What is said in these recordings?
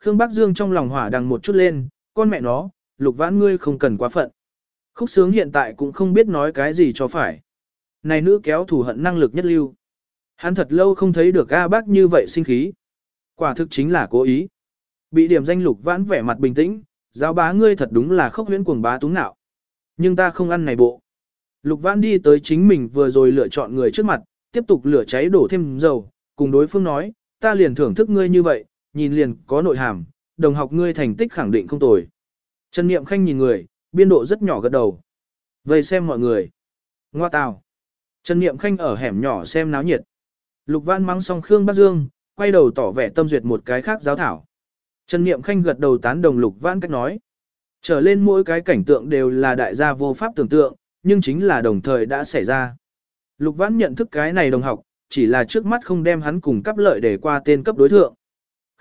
Khương Bắc Dương trong lòng hỏa đằng một chút lên, con mẹ nó, lục vãn ngươi không cần quá phận. Khúc sướng hiện tại cũng không biết nói cái gì cho phải. Này nữ kéo thủ hận năng lực nhất lưu. Hắn thật lâu không thấy được A bác như vậy sinh khí. Quả thực chính là cố ý. Bị điểm danh lục vãn vẻ mặt bình tĩnh, giáo bá ngươi thật đúng là khốc huyễn cuồng bá túng nạo. Nhưng ta không ăn này bộ. Lục vãn đi tới chính mình vừa rồi lựa chọn người trước mặt, tiếp tục lửa cháy đổ thêm dầu, cùng đối phương nói, ta liền thưởng thức ngươi như vậy, nhìn liền có nội hàm, đồng học ngươi thành tích khẳng định không tồi. Trần Niệm Khanh nhìn người, biên độ rất nhỏ gật đầu. Vậy xem mọi người. Ngoa tào. Trần Niệm Khanh ở hẻm nhỏ xem náo nhiệt. Lục Văn mắng xong Khương Bắc Dương, quay đầu tỏ vẻ tâm duyệt một cái khác giáo thảo. Trần Niệm Khanh gật đầu tán đồng Lục Văn cách nói. Trở lên mỗi cái cảnh tượng đều là đại gia vô pháp tưởng tượng, nhưng chính là đồng thời đã xảy ra. Lục Văn nhận thức cái này đồng học, chỉ là trước mắt không đem hắn cùng cấp lợi để qua tên cấp đối thượng.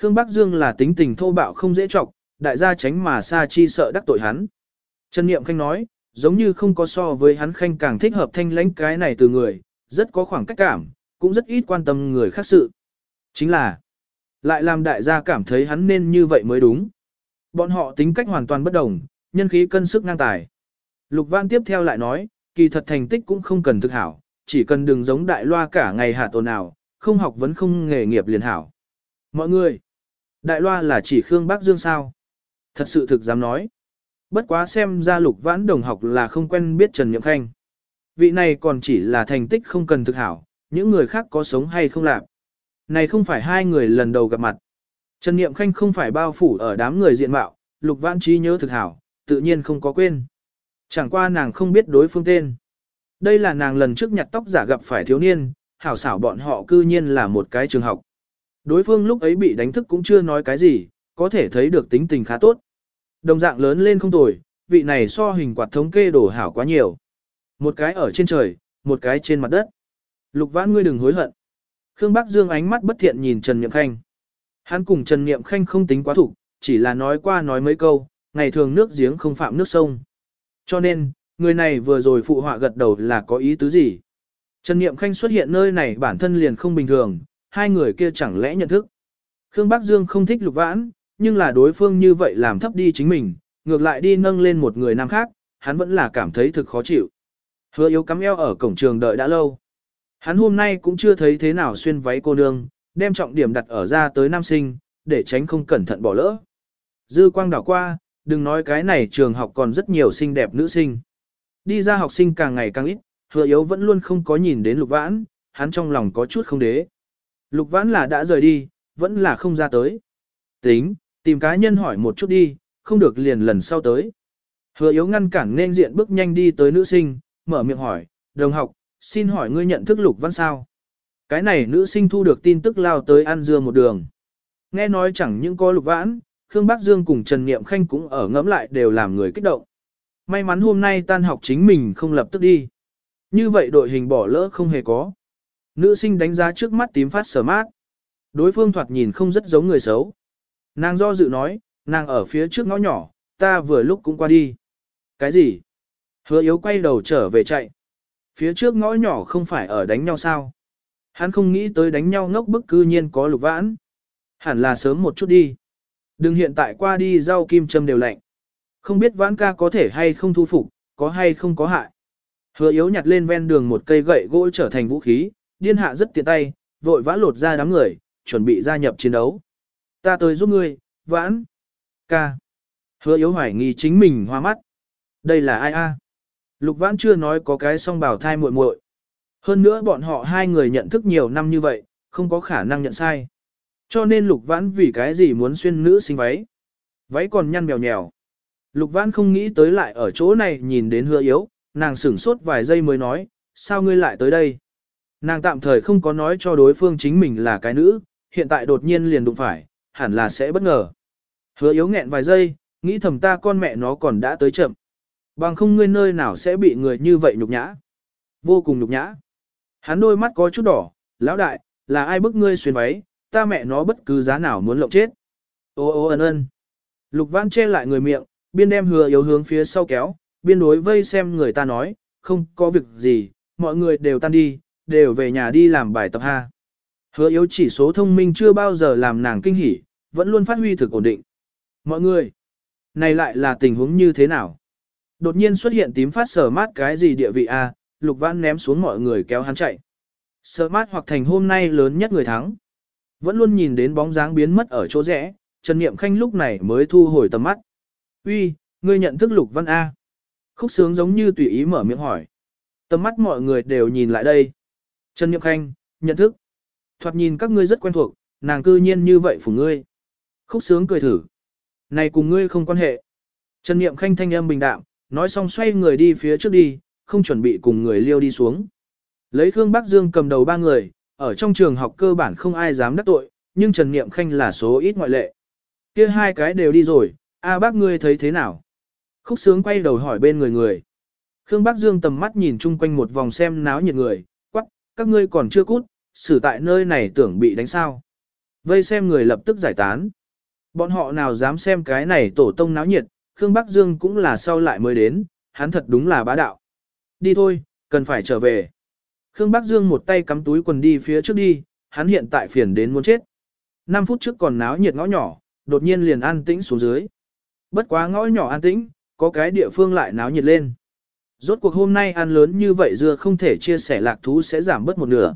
Khương Bắc Dương là tính tình thô bạo không dễ chọc, đại gia tránh mà xa chi sợ đắc tội hắn. Trần Niệm Khanh nói, giống như không có so với hắn khanh càng thích hợp thanh lãnh cái này từ người, rất có khoảng cách cảm, cũng rất ít quan tâm người khác sự. Chính là, lại làm đại gia cảm thấy hắn nên như vậy mới đúng. Bọn họ tính cách hoàn toàn bất đồng, nhân khí cân sức ngang tài. Lục Văn tiếp theo lại nói, kỳ thật thành tích cũng không cần thực hảo, chỉ cần đừng giống đại loa cả ngày hạt ồn ào, không học vẫn không nghề nghiệp liền hảo. Mọi người, đại loa là chỉ Khương Bắc Dương sao? Thật sự thực dám nói. Bất quá xem ra lục vãn đồng học là không quen biết Trần Nhậm Khanh. Vị này còn chỉ là thành tích không cần thực hảo, những người khác có sống hay không làm. Này không phải hai người lần đầu gặp mặt. Trần Niệm Khanh không phải bao phủ ở đám người diện mạo, lục vãn trí nhớ thực hảo, tự nhiên không có quên. Chẳng qua nàng không biết đối phương tên. Đây là nàng lần trước nhặt tóc giả gặp phải thiếu niên, hảo xảo bọn họ cư nhiên là một cái trường học. Đối phương lúc ấy bị đánh thức cũng chưa nói cái gì, có thể thấy được tính tình khá tốt. Đồng dạng lớn lên không tồi, vị này so hình quạt thống kê đổ hảo quá nhiều. Một cái ở trên trời, một cái trên mặt đất. Lục vãn ngươi đừng hối hận. Khương Bắc Dương ánh mắt bất thiện nhìn Trần Niệm Khanh. Hắn cùng Trần Niệm Khanh không tính quá thủ, chỉ là nói qua nói mấy câu, ngày thường nước giếng không phạm nước sông. Cho nên, người này vừa rồi phụ họa gật đầu là có ý tứ gì. Trần Niệm Khanh xuất hiện nơi này bản thân liền không bình thường, hai người kia chẳng lẽ nhận thức. Khương Bắc Dương không thích lục vãn, nhưng là đối phương như vậy làm thấp đi chính mình, ngược lại đi nâng lên một người nam khác, hắn vẫn là cảm thấy thực khó chịu. Hứa yếu cắm eo ở cổng trường đợi đã lâu. Hắn hôm nay cũng chưa thấy thế nào xuyên váy cô nương, đem trọng điểm đặt ở ra tới nam sinh, để tránh không cẩn thận bỏ lỡ. Dư quang đảo qua, đừng nói cái này trường học còn rất nhiều xinh đẹp nữ sinh. Đi ra học sinh càng ngày càng ít, hứa yếu vẫn luôn không có nhìn đến lục vãn, hắn trong lòng có chút không đế. Lục vãn là đã rời đi, vẫn là không ra tới. Tính, tìm cá nhân hỏi một chút đi, không được liền lần sau tới. Hứa yếu ngăn cản nên diện bước nhanh đi tới nữ sinh, mở miệng hỏi, đồng học, xin hỏi ngươi nhận thức lục văn sao? Cái này nữ sinh thu được tin tức lao tới ăn dưa một đường. Nghe nói chẳng những có lục vãn, Khương Bắc Dương cùng Trần Niệm Khanh cũng ở ngẫm lại đều làm người kích động. May mắn hôm nay tan học chính mình không lập tức đi. Như vậy đội hình bỏ lỡ không hề có. Nữ sinh đánh giá trước mắt tím phát sở mát. Đối phương thoạt nhìn không rất giống người xấu. Nàng do dự nói, nàng ở phía trước ngõ nhỏ, ta vừa lúc cũng qua đi. Cái gì? Hứa yếu quay đầu trở về chạy. Phía trước ngõ nhỏ không phải ở đánh nhau sao? Hắn không nghĩ tới đánh nhau ngốc bức cư nhiên có lục vãn. Hẳn là sớm một chút đi. Đừng hiện tại qua đi rau kim châm đều lạnh. Không biết vãn ca có thể hay không thu phục, có hay không có hại. Hứa yếu nhặt lên ven đường một cây gậy gỗ trở thành vũ khí, điên hạ rất tiện tay, vội vã lột ra đám người, chuẩn bị gia nhập chiến đấu. Ta tới giúp ngươi, vãn. Ca. Hứa yếu hoài nghi chính mình hoa mắt. Đây là ai a? Lục vãn chưa nói có cái song bảo thai muội muội. Hơn nữa bọn họ hai người nhận thức nhiều năm như vậy, không có khả năng nhận sai. Cho nên lục vãn vì cái gì muốn xuyên nữ sinh váy. Váy còn nhăn mèo nhèo. Lục vãn không nghĩ tới lại ở chỗ này nhìn đến hứa yếu, nàng sửng sốt vài giây mới nói, sao ngươi lại tới đây? Nàng tạm thời không có nói cho đối phương chính mình là cái nữ, hiện tại đột nhiên liền đụng phải, hẳn là sẽ bất ngờ. Hứa yếu nghẹn vài giây, nghĩ thầm ta con mẹ nó còn đã tới chậm. Bằng không ngươi nơi nào sẽ bị người như vậy nhục nhã. Vô cùng nhục nhã. Hắn đôi mắt có chút đỏ, lão đại, là ai bức ngươi xuyên váy, ta mẹ nó bất cứ giá nào muốn lộng chết. Ô ô ân ân. Lục văn che lại người miệng, biên đem hứa yếu hướng phía sau kéo, biên đối vây xem người ta nói, không có việc gì, mọi người đều tan đi, đều về nhà đi làm bài tập ha. Hứa yếu chỉ số thông minh chưa bao giờ làm nàng kinh hỉ, vẫn luôn phát huy thực ổn định. Mọi người, này lại là tình huống như thế nào? Đột nhiên xuất hiện tím phát sở mát cái gì địa vị A, Lục Vãn ném xuống mọi người kéo hắn chạy. Sở mát hoặc thành hôm nay lớn nhất người thắng. Vẫn luôn nhìn đến bóng dáng biến mất ở chỗ rẽ, Trần Niệm Khanh lúc này mới thu hồi tầm mắt. Uy, ngươi nhận thức Lục Văn A. Khúc sướng giống như tùy ý mở miệng hỏi. Tầm mắt mọi người đều nhìn lại đây. Trần Niệm Khanh, nhận thức. Thoạt nhìn các ngươi rất quen thuộc, nàng cư nhiên như vậy phủ ngươi. Khúc sướng cười thử. Này cùng ngươi không quan hệ. Trần Niệm Khanh thanh âm bình đạm, nói xong xoay người đi phía trước đi, không chuẩn bị cùng người liêu đi xuống. Lấy Khương Bắc Dương cầm đầu ba người, ở trong trường học cơ bản không ai dám đắc tội, nhưng Trần Niệm Khanh là số ít ngoại lệ. Kia hai cái đều đi rồi, a bác ngươi thấy thế nào? Khúc sướng quay đầu hỏi bên người người. Khương Bắc Dương tầm mắt nhìn chung quanh một vòng xem náo nhiệt người, các ngươi còn chưa cút, xử tại nơi này tưởng bị đánh sao. Vây xem người lập tức giải tán. Bọn họ nào dám xem cái này tổ tông náo nhiệt, Khương Bắc Dương cũng là sau lại mới đến, hắn thật đúng là bá đạo. Đi thôi, cần phải trở về. Khương Bắc Dương một tay cắm túi quần đi phía trước đi, hắn hiện tại phiền đến muốn chết. 5 phút trước còn náo nhiệt ngõ nhỏ, đột nhiên liền an tĩnh xuống dưới. Bất quá ngõ nhỏ an tĩnh, có cái địa phương lại náo nhiệt lên. Rốt cuộc hôm nay ăn lớn như vậy dưa không thể chia sẻ lạc thú sẽ giảm bớt một nửa.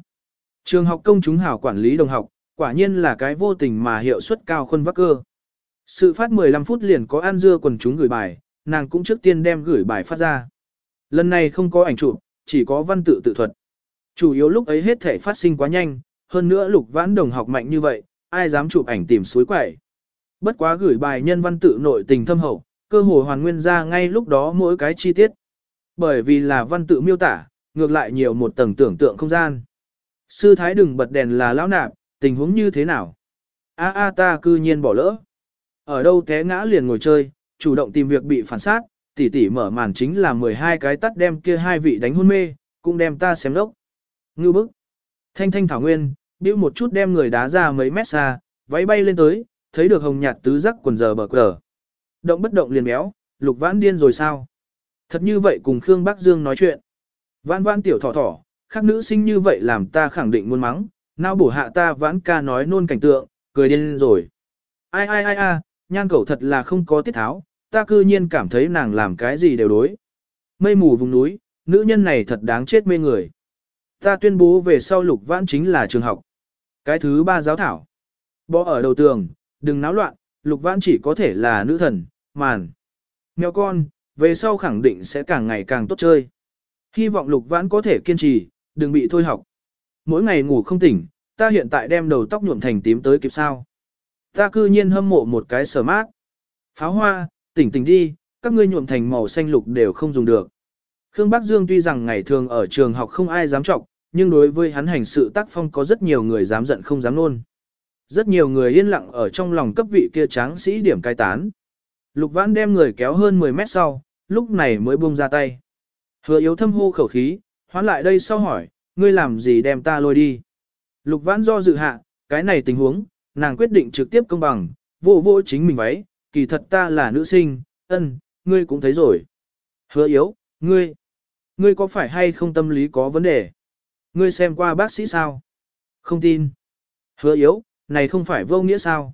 Trường học công chúng hảo quản lý đồng học, quả nhiên là cái vô tình mà hiệu suất cao khuân vắc cơ. Sự phát 15 phút liền có ăn dưa quần chúng gửi bài, nàng cũng trước tiên đem gửi bài phát ra. Lần này không có ảnh chụp, chỉ có văn tự tự thuật. Chủ yếu lúc ấy hết thể phát sinh quá nhanh, hơn nữa lục vãn đồng học mạnh như vậy, ai dám chụp ảnh tìm suối quẩy. Bất quá gửi bài nhân văn tự nội tình thâm hậu, cơ hồ hoàn nguyên ra ngay lúc đó mỗi cái chi tiết. Bởi vì là văn tự miêu tả, ngược lại nhiều một tầng tưởng tượng không gian. Sư thái đừng bật đèn là lão nạp, tình huống như thế nào? A a ta cư nhiên bỏ lỡ. Ở đâu té ngã liền ngồi chơi, chủ động tìm việc bị phản sát, tỷ tỷ mở màn chính là 12 cái tắt đem kia hai vị đánh hôn mê, cũng đem ta xem lốc. Ngư bức. Thanh thanh thảo nguyên, bĩu một chút đem người đá ra mấy mét xa, váy bay lên tới, thấy được hồng nhạt tứ giác quần giờ bờ cờ. Động bất động liền béo, lục vãn điên rồi sao? Thật như vậy cùng Khương Bắc Dương nói chuyện. Vãn vãn tiểu thỏ thỏ, khác nữ sinh như vậy làm ta khẳng định muốn mắng, nào bổ hạ ta vãn ca nói nôn cảnh tượng, cười điên rồi. Ai ai ai a, nhan cẩu thật là không có tiết tháo, ta cư nhiên cảm thấy nàng làm cái gì đều đối. Mây mù vùng núi, nữ nhân này thật đáng chết mê người. Ta tuyên bố về sau lục vãn chính là trường học. Cái thứ ba giáo thảo. Bỏ ở đầu tường, đừng náo loạn, lục vãn chỉ có thể là nữ thần, màn. Mèo con, về sau khẳng định sẽ càng ngày càng tốt chơi. Hy vọng lục vãn có thể kiên trì, đừng bị thôi học. Mỗi ngày ngủ không tỉnh, ta hiện tại đem đầu tóc nhuộm thành tím tới kịp sao. Ta cư nhiên hâm mộ một cái sở mát. Pháo hoa, tỉnh tỉnh đi, các ngươi nhuộm thành màu xanh lục đều không dùng được. Khương Bắc Dương tuy rằng ngày thường ở trường học không ai dám trọng, nhưng đối với hắn hành sự tác phong có rất nhiều người dám giận không dám nôn. Rất nhiều người yên lặng ở trong lòng cấp vị kia tráng sĩ điểm cai tán. Lục vãn đem người kéo hơn 10 mét sau, lúc này mới buông ra tay. Hứa yếu thâm hô khẩu khí, hoán lại đây sau hỏi, ngươi làm gì đem ta lôi đi. Lục vãn do dự hạ, cái này tình huống, nàng quyết định trực tiếp công bằng, vô vô chính mình váy, kỳ thật ta là nữ sinh, ân, ngươi cũng thấy rồi. Hứa yếu, ngươi, ngươi có phải hay không tâm lý có vấn đề? Ngươi xem qua bác sĩ sao? Không tin. Hứa yếu, này không phải vô nghĩa sao?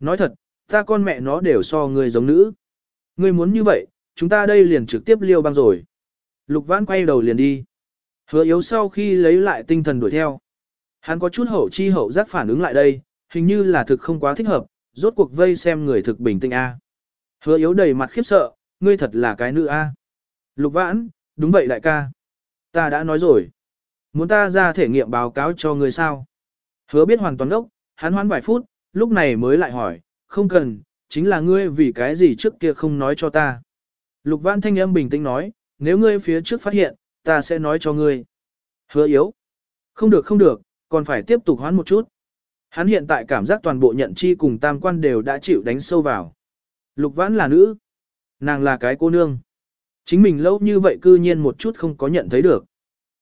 Nói thật, ta con mẹ nó đều so ngươi giống nữ. Ngươi muốn như vậy, chúng ta đây liền trực tiếp liêu băng rồi. Lục vãn quay đầu liền đi. Hứa yếu sau khi lấy lại tinh thần đuổi theo. Hắn có chút hậu chi hậu giác phản ứng lại đây, hình như là thực không quá thích hợp, rốt cuộc vây xem người thực bình tĩnh A. Hứa yếu đầy mặt khiếp sợ, ngươi thật là cái nữ A. Lục vãn, đúng vậy đại ca. Ta đã nói rồi. Muốn ta ra thể nghiệm báo cáo cho ngươi sao? Hứa biết hoàn toàn đốc, hắn hoán vài phút, lúc này mới lại hỏi, không cần, chính là ngươi vì cái gì trước kia không nói cho ta. Lục vãn thanh âm bình tĩnh nói, nếu ngươi phía trước phát hiện, ta sẽ nói cho ngươi. Hứa yếu. Không được không được, còn phải tiếp tục hoán một chút. Hắn hiện tại cảm giác toàn bộ nhận chi cùng tam quan đều đã chịu đánh sâu vào. Lục vãn là nữ. Nàng là cái cô nương. Chính mình lâu như vậy cư nhiên một chút không có nhận thấy được.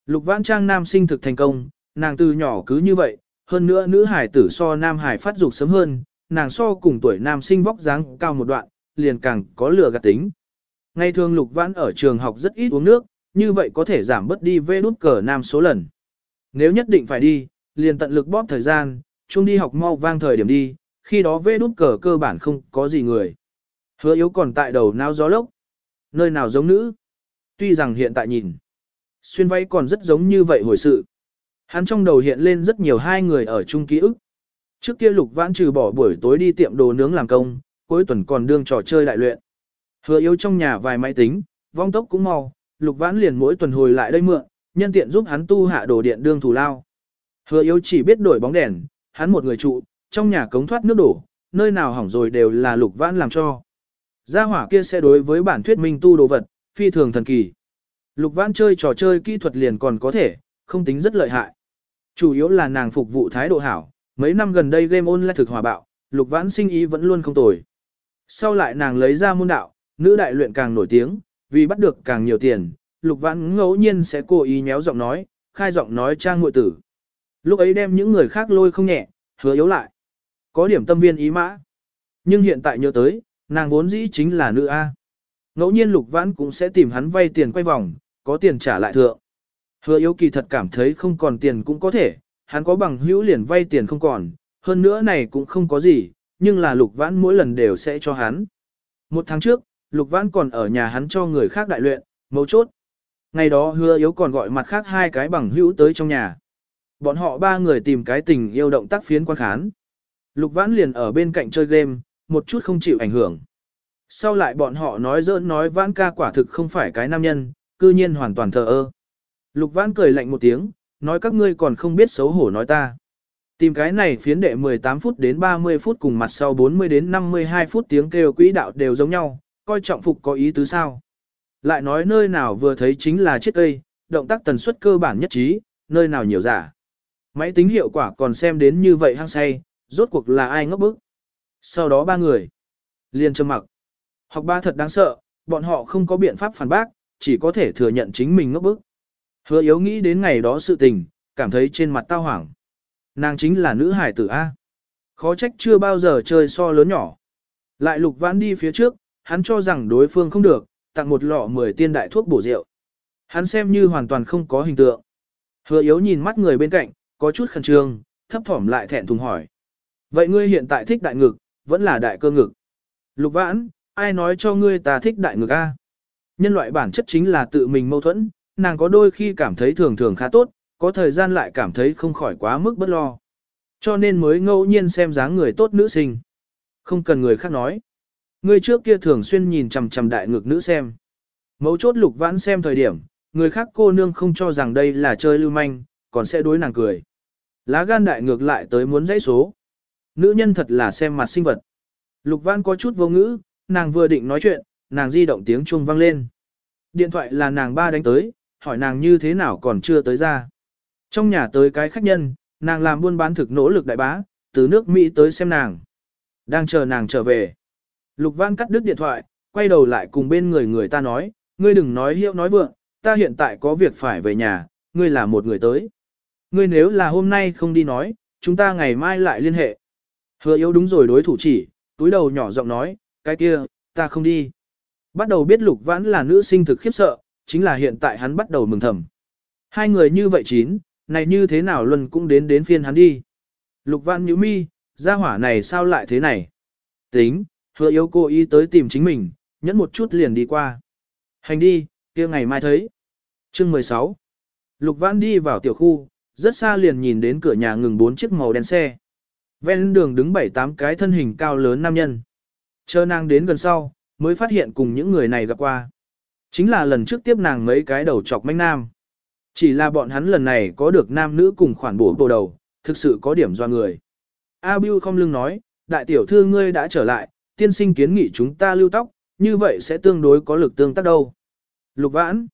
Lục vãn trang nam sinh thực thành công, nàng từ nhỏ cứ như vậy, hơn nữa nữ hải tử so nam hải phát dục sớm hơn, nàng so cùng tuổi nam sinh vóc dáng cao một đoạn, liền càng có lửa gạt tính. Ngày thường lục vãn ở trường học rất ít uống nước, như vậy có thể giảm bớt đi vê đút cờ nam số lần. Nếu nhất định phải đi, liền tận lực bóp thời gian, chung đi học mau vang thời điểm đi, khi đó vê đút cờ cơ bản không có gì người. Hứa yếu còn tại đầu nao gió lốc. Nơi nào giống nữ? Tuy rằng hiện tại nhìn, xuyên váy còn rất giống như vậy hồi sự. Hắn trong đầu hiện lên rất nhiều hai người ở chung ký ức. Trước kia lục vãn trừ bỏ buổi tối đi tiệm đồ nướng làm công, cuối tuần còn đương trò chơi đại luyện. Hứa yếu trong nhà vài máy tính, vong tốc cũng mau, lục vãn liền mỗi tuần hồi lại đây mượn, nhân tiện giúp hắn tu hạ đồ điện đương thù lao. Hứa yếu chỉ biết đổi bóng đèn, hắn một người trụ, trong nhà cống thoát nước đổ, nơi nào hỏng rồi đều là lục vãn làm cho. Gia hỏa kia sẽ đối với bản thuyết minh tu đồ vật, phi thường thần kỳ. Lục vãn chơi trò chơi kỹ thuật liền còn có thể, không tính rất lợi hại. Chủ yếu là nàng phục vụ thái độ hảo, mấy năm gần đây game online thực hòa bạo, lục vãn sinh ý vẫn luôn không tồi. Sau lại nàng lấy ra môn đạo, nữ đại luyện càng nổi tiếng, vì bắt được càng nhiều tiền, lục vãn ngẫu nhiên sẽ cố ý nhéo giọng nói, khai giọng nói trang ngội tử. Lúc ấy đem những người khác lôi không nhẹ, hứa yếu lại. Có điểm tâm viên ý mã. Nhưng hiện tại nhớ tới, nàng vốn dĩ chính là nữ A. Ngẫu nhiên lục vãn cũng sẽ tìm hắn vay tiền quay vòng, có tiền trả lại thượng. Hứa yếu kỳ thật cảm thấy không còn tiền cũng có thể, hắn có bằng hữu liền vay tiền không còn, hơn nữa này cũng không có gì, nhưng là lục vãn mỗi lần đều sẽ cho hắn. Một tháng trước, lục vãn còn ở nhà hắn cho người khác đại luyện, mấu chốt. Ngày đó hứa yếu còn gọi mặt khác hai cái bằng hữu tới trong nhà. Bọn họ ba người tìm cái tình yêu động tác phiến quan khán. Lục vãn liền ở bên cạnh chơi game, một chút không chịu ảnh hưởng. Sau lại bọn họ nói dỡn nói vãn ca quả thực không phải cái nam nhân, cư nhiên hoàn toàn thờ ơ. Lục vãn cười lạnh một tiếng, nói các ngươi còn không biết xấu hổ nói ta. Tìm cái này phiến đệ 18 phút đến 30 phút cùng mặt sau 40 đến 52 phút tiếng kêu quỹ đạo đều giống nhau, coi trọng phục có ý tứ sao. Lại nói nơi nào vừa thấy chính là chiếc cây, động tác tần suất cơ bản nhất trí, nơi nào nhiều giả. Máy tính hiệu quả còn xem đến như vậy hăng say, rốt cuộc là ai ngốc bức. Sau đó ba người liền trầm mặc. Học ba thật đáng sợ, bọn họ không có biện pháp phản bác, chỉ có thể thừa nhận chính mình ngốc bức. Hứa yếu nghĩ đến ngày đó sự tình, cảm thấy trên mặt tao hoảng. Nàng chính là nữ hải tử A. Khó trách chưa bao giờ chơi so lớn nhỏ. Lại lục vãn đi phía trước, hắn cho rằng đối phương không được, tặng một lọ 10 tiên đại thuốc bổ rượu. Hắn xem như hoàn toàn không có hình tượng. Hứa yếu nhìn mắt người bên cạnh, có chút khẩn trương, thấp thỏm lại thẹn thùng hỏi. Vậy ngươi hiện tại thích đại ngực, vẫn là đại cơ ngực. Lục vãn, ai nói cho ngươi ta thích đại ngực A? Nhân loại bản chất chính là tự mình mâu thuẫn, nàng có đôi khi cảm thấy thường thường khá tốt, có thời gian lại cảm thấy không khỏi quá mức bất lo. Cho nên mới ngẫu nhiên xem dáng người tốt nữ sinh. Không cần người khác nói. Người trước kia thường xuyên nhìn chằm chằm đại ngực nữ xem. Mấu chốt lục vãn xem thời điểm, người khác cô nương không cho rằng đây là chơi lưu manh, còn sẽ đối nàng cười. Lá gan đại ngược lại tới muốn dãy số. Nữ nhân thật là xem mặt sinh vật. Lục vãn có chút vô ngữ, nàng vừa định nói chuyện, nàng di động tiếng chuông vang lên. Điện thoại là nàng ba đánh tới, hỏi nàng như thế nào còn chưa tới ra. Trong nhà tới cái khách nhân, nàng làm buôn bán thực nỗ lực đại bá, từ nước Mỹ tới xem nàng. Đang chờ nàng trở về. Lục Văn cắt đứt điện thoại, quay đầu lại cùng bên người người ta nói, ngươi đừng nói hiệu nói vượng, ta hiện tại có việc phải về nhà, ngươi là một người tới. Ngươi nếu là hôm nay không đi nói, chúng ta ngày mai lại liên hệ. Hứa yếu đúng rồi đối thủ chỉ, túi đầu nhỏ giọng nói, cái kia, ta không đi. Bắt đầu biết lục vãn là nữ sinh thực khiếp sợ, chính là hiện tại hắn bắt đầu mừng thầm. Hai người như vậy chín, này như thế nào luân cũng đến đến phiên hắn đi. Lục văn nhíu mi, gia hỏa này sao lại thế này? Tính, hứa yếu cô ý tới tìm chính mình, nhẫn một chút liền đi qua. Hành đi, kia ngày mai thấy. Chương 16 Lục văn đi vào tiểu khu, rất xa liền nhìn đến cửa nhà ngừng bốn chiếc màu đen xe. Ven đường đứng bảy tám cái thân hình cao lớn nam nhân. Chờ nàng đến gần sau, mới phát hiện cùng những người này gặp qua. Chính là lần trước tiếp nàng mấy cái đầu chọc manh nam. Chỉ là bọn hắn lần này có được nam nữ cùng khoản bổ bổ đầu, thực sự có điểm do người. A Bưu không lưng nói, đại tiểu thư ngươi đã trở lại, tiên sinh kiến nghị chúng ta lưu tóc, như vậy sẽ tương đối có lực tương tác đâu. Lục vãn,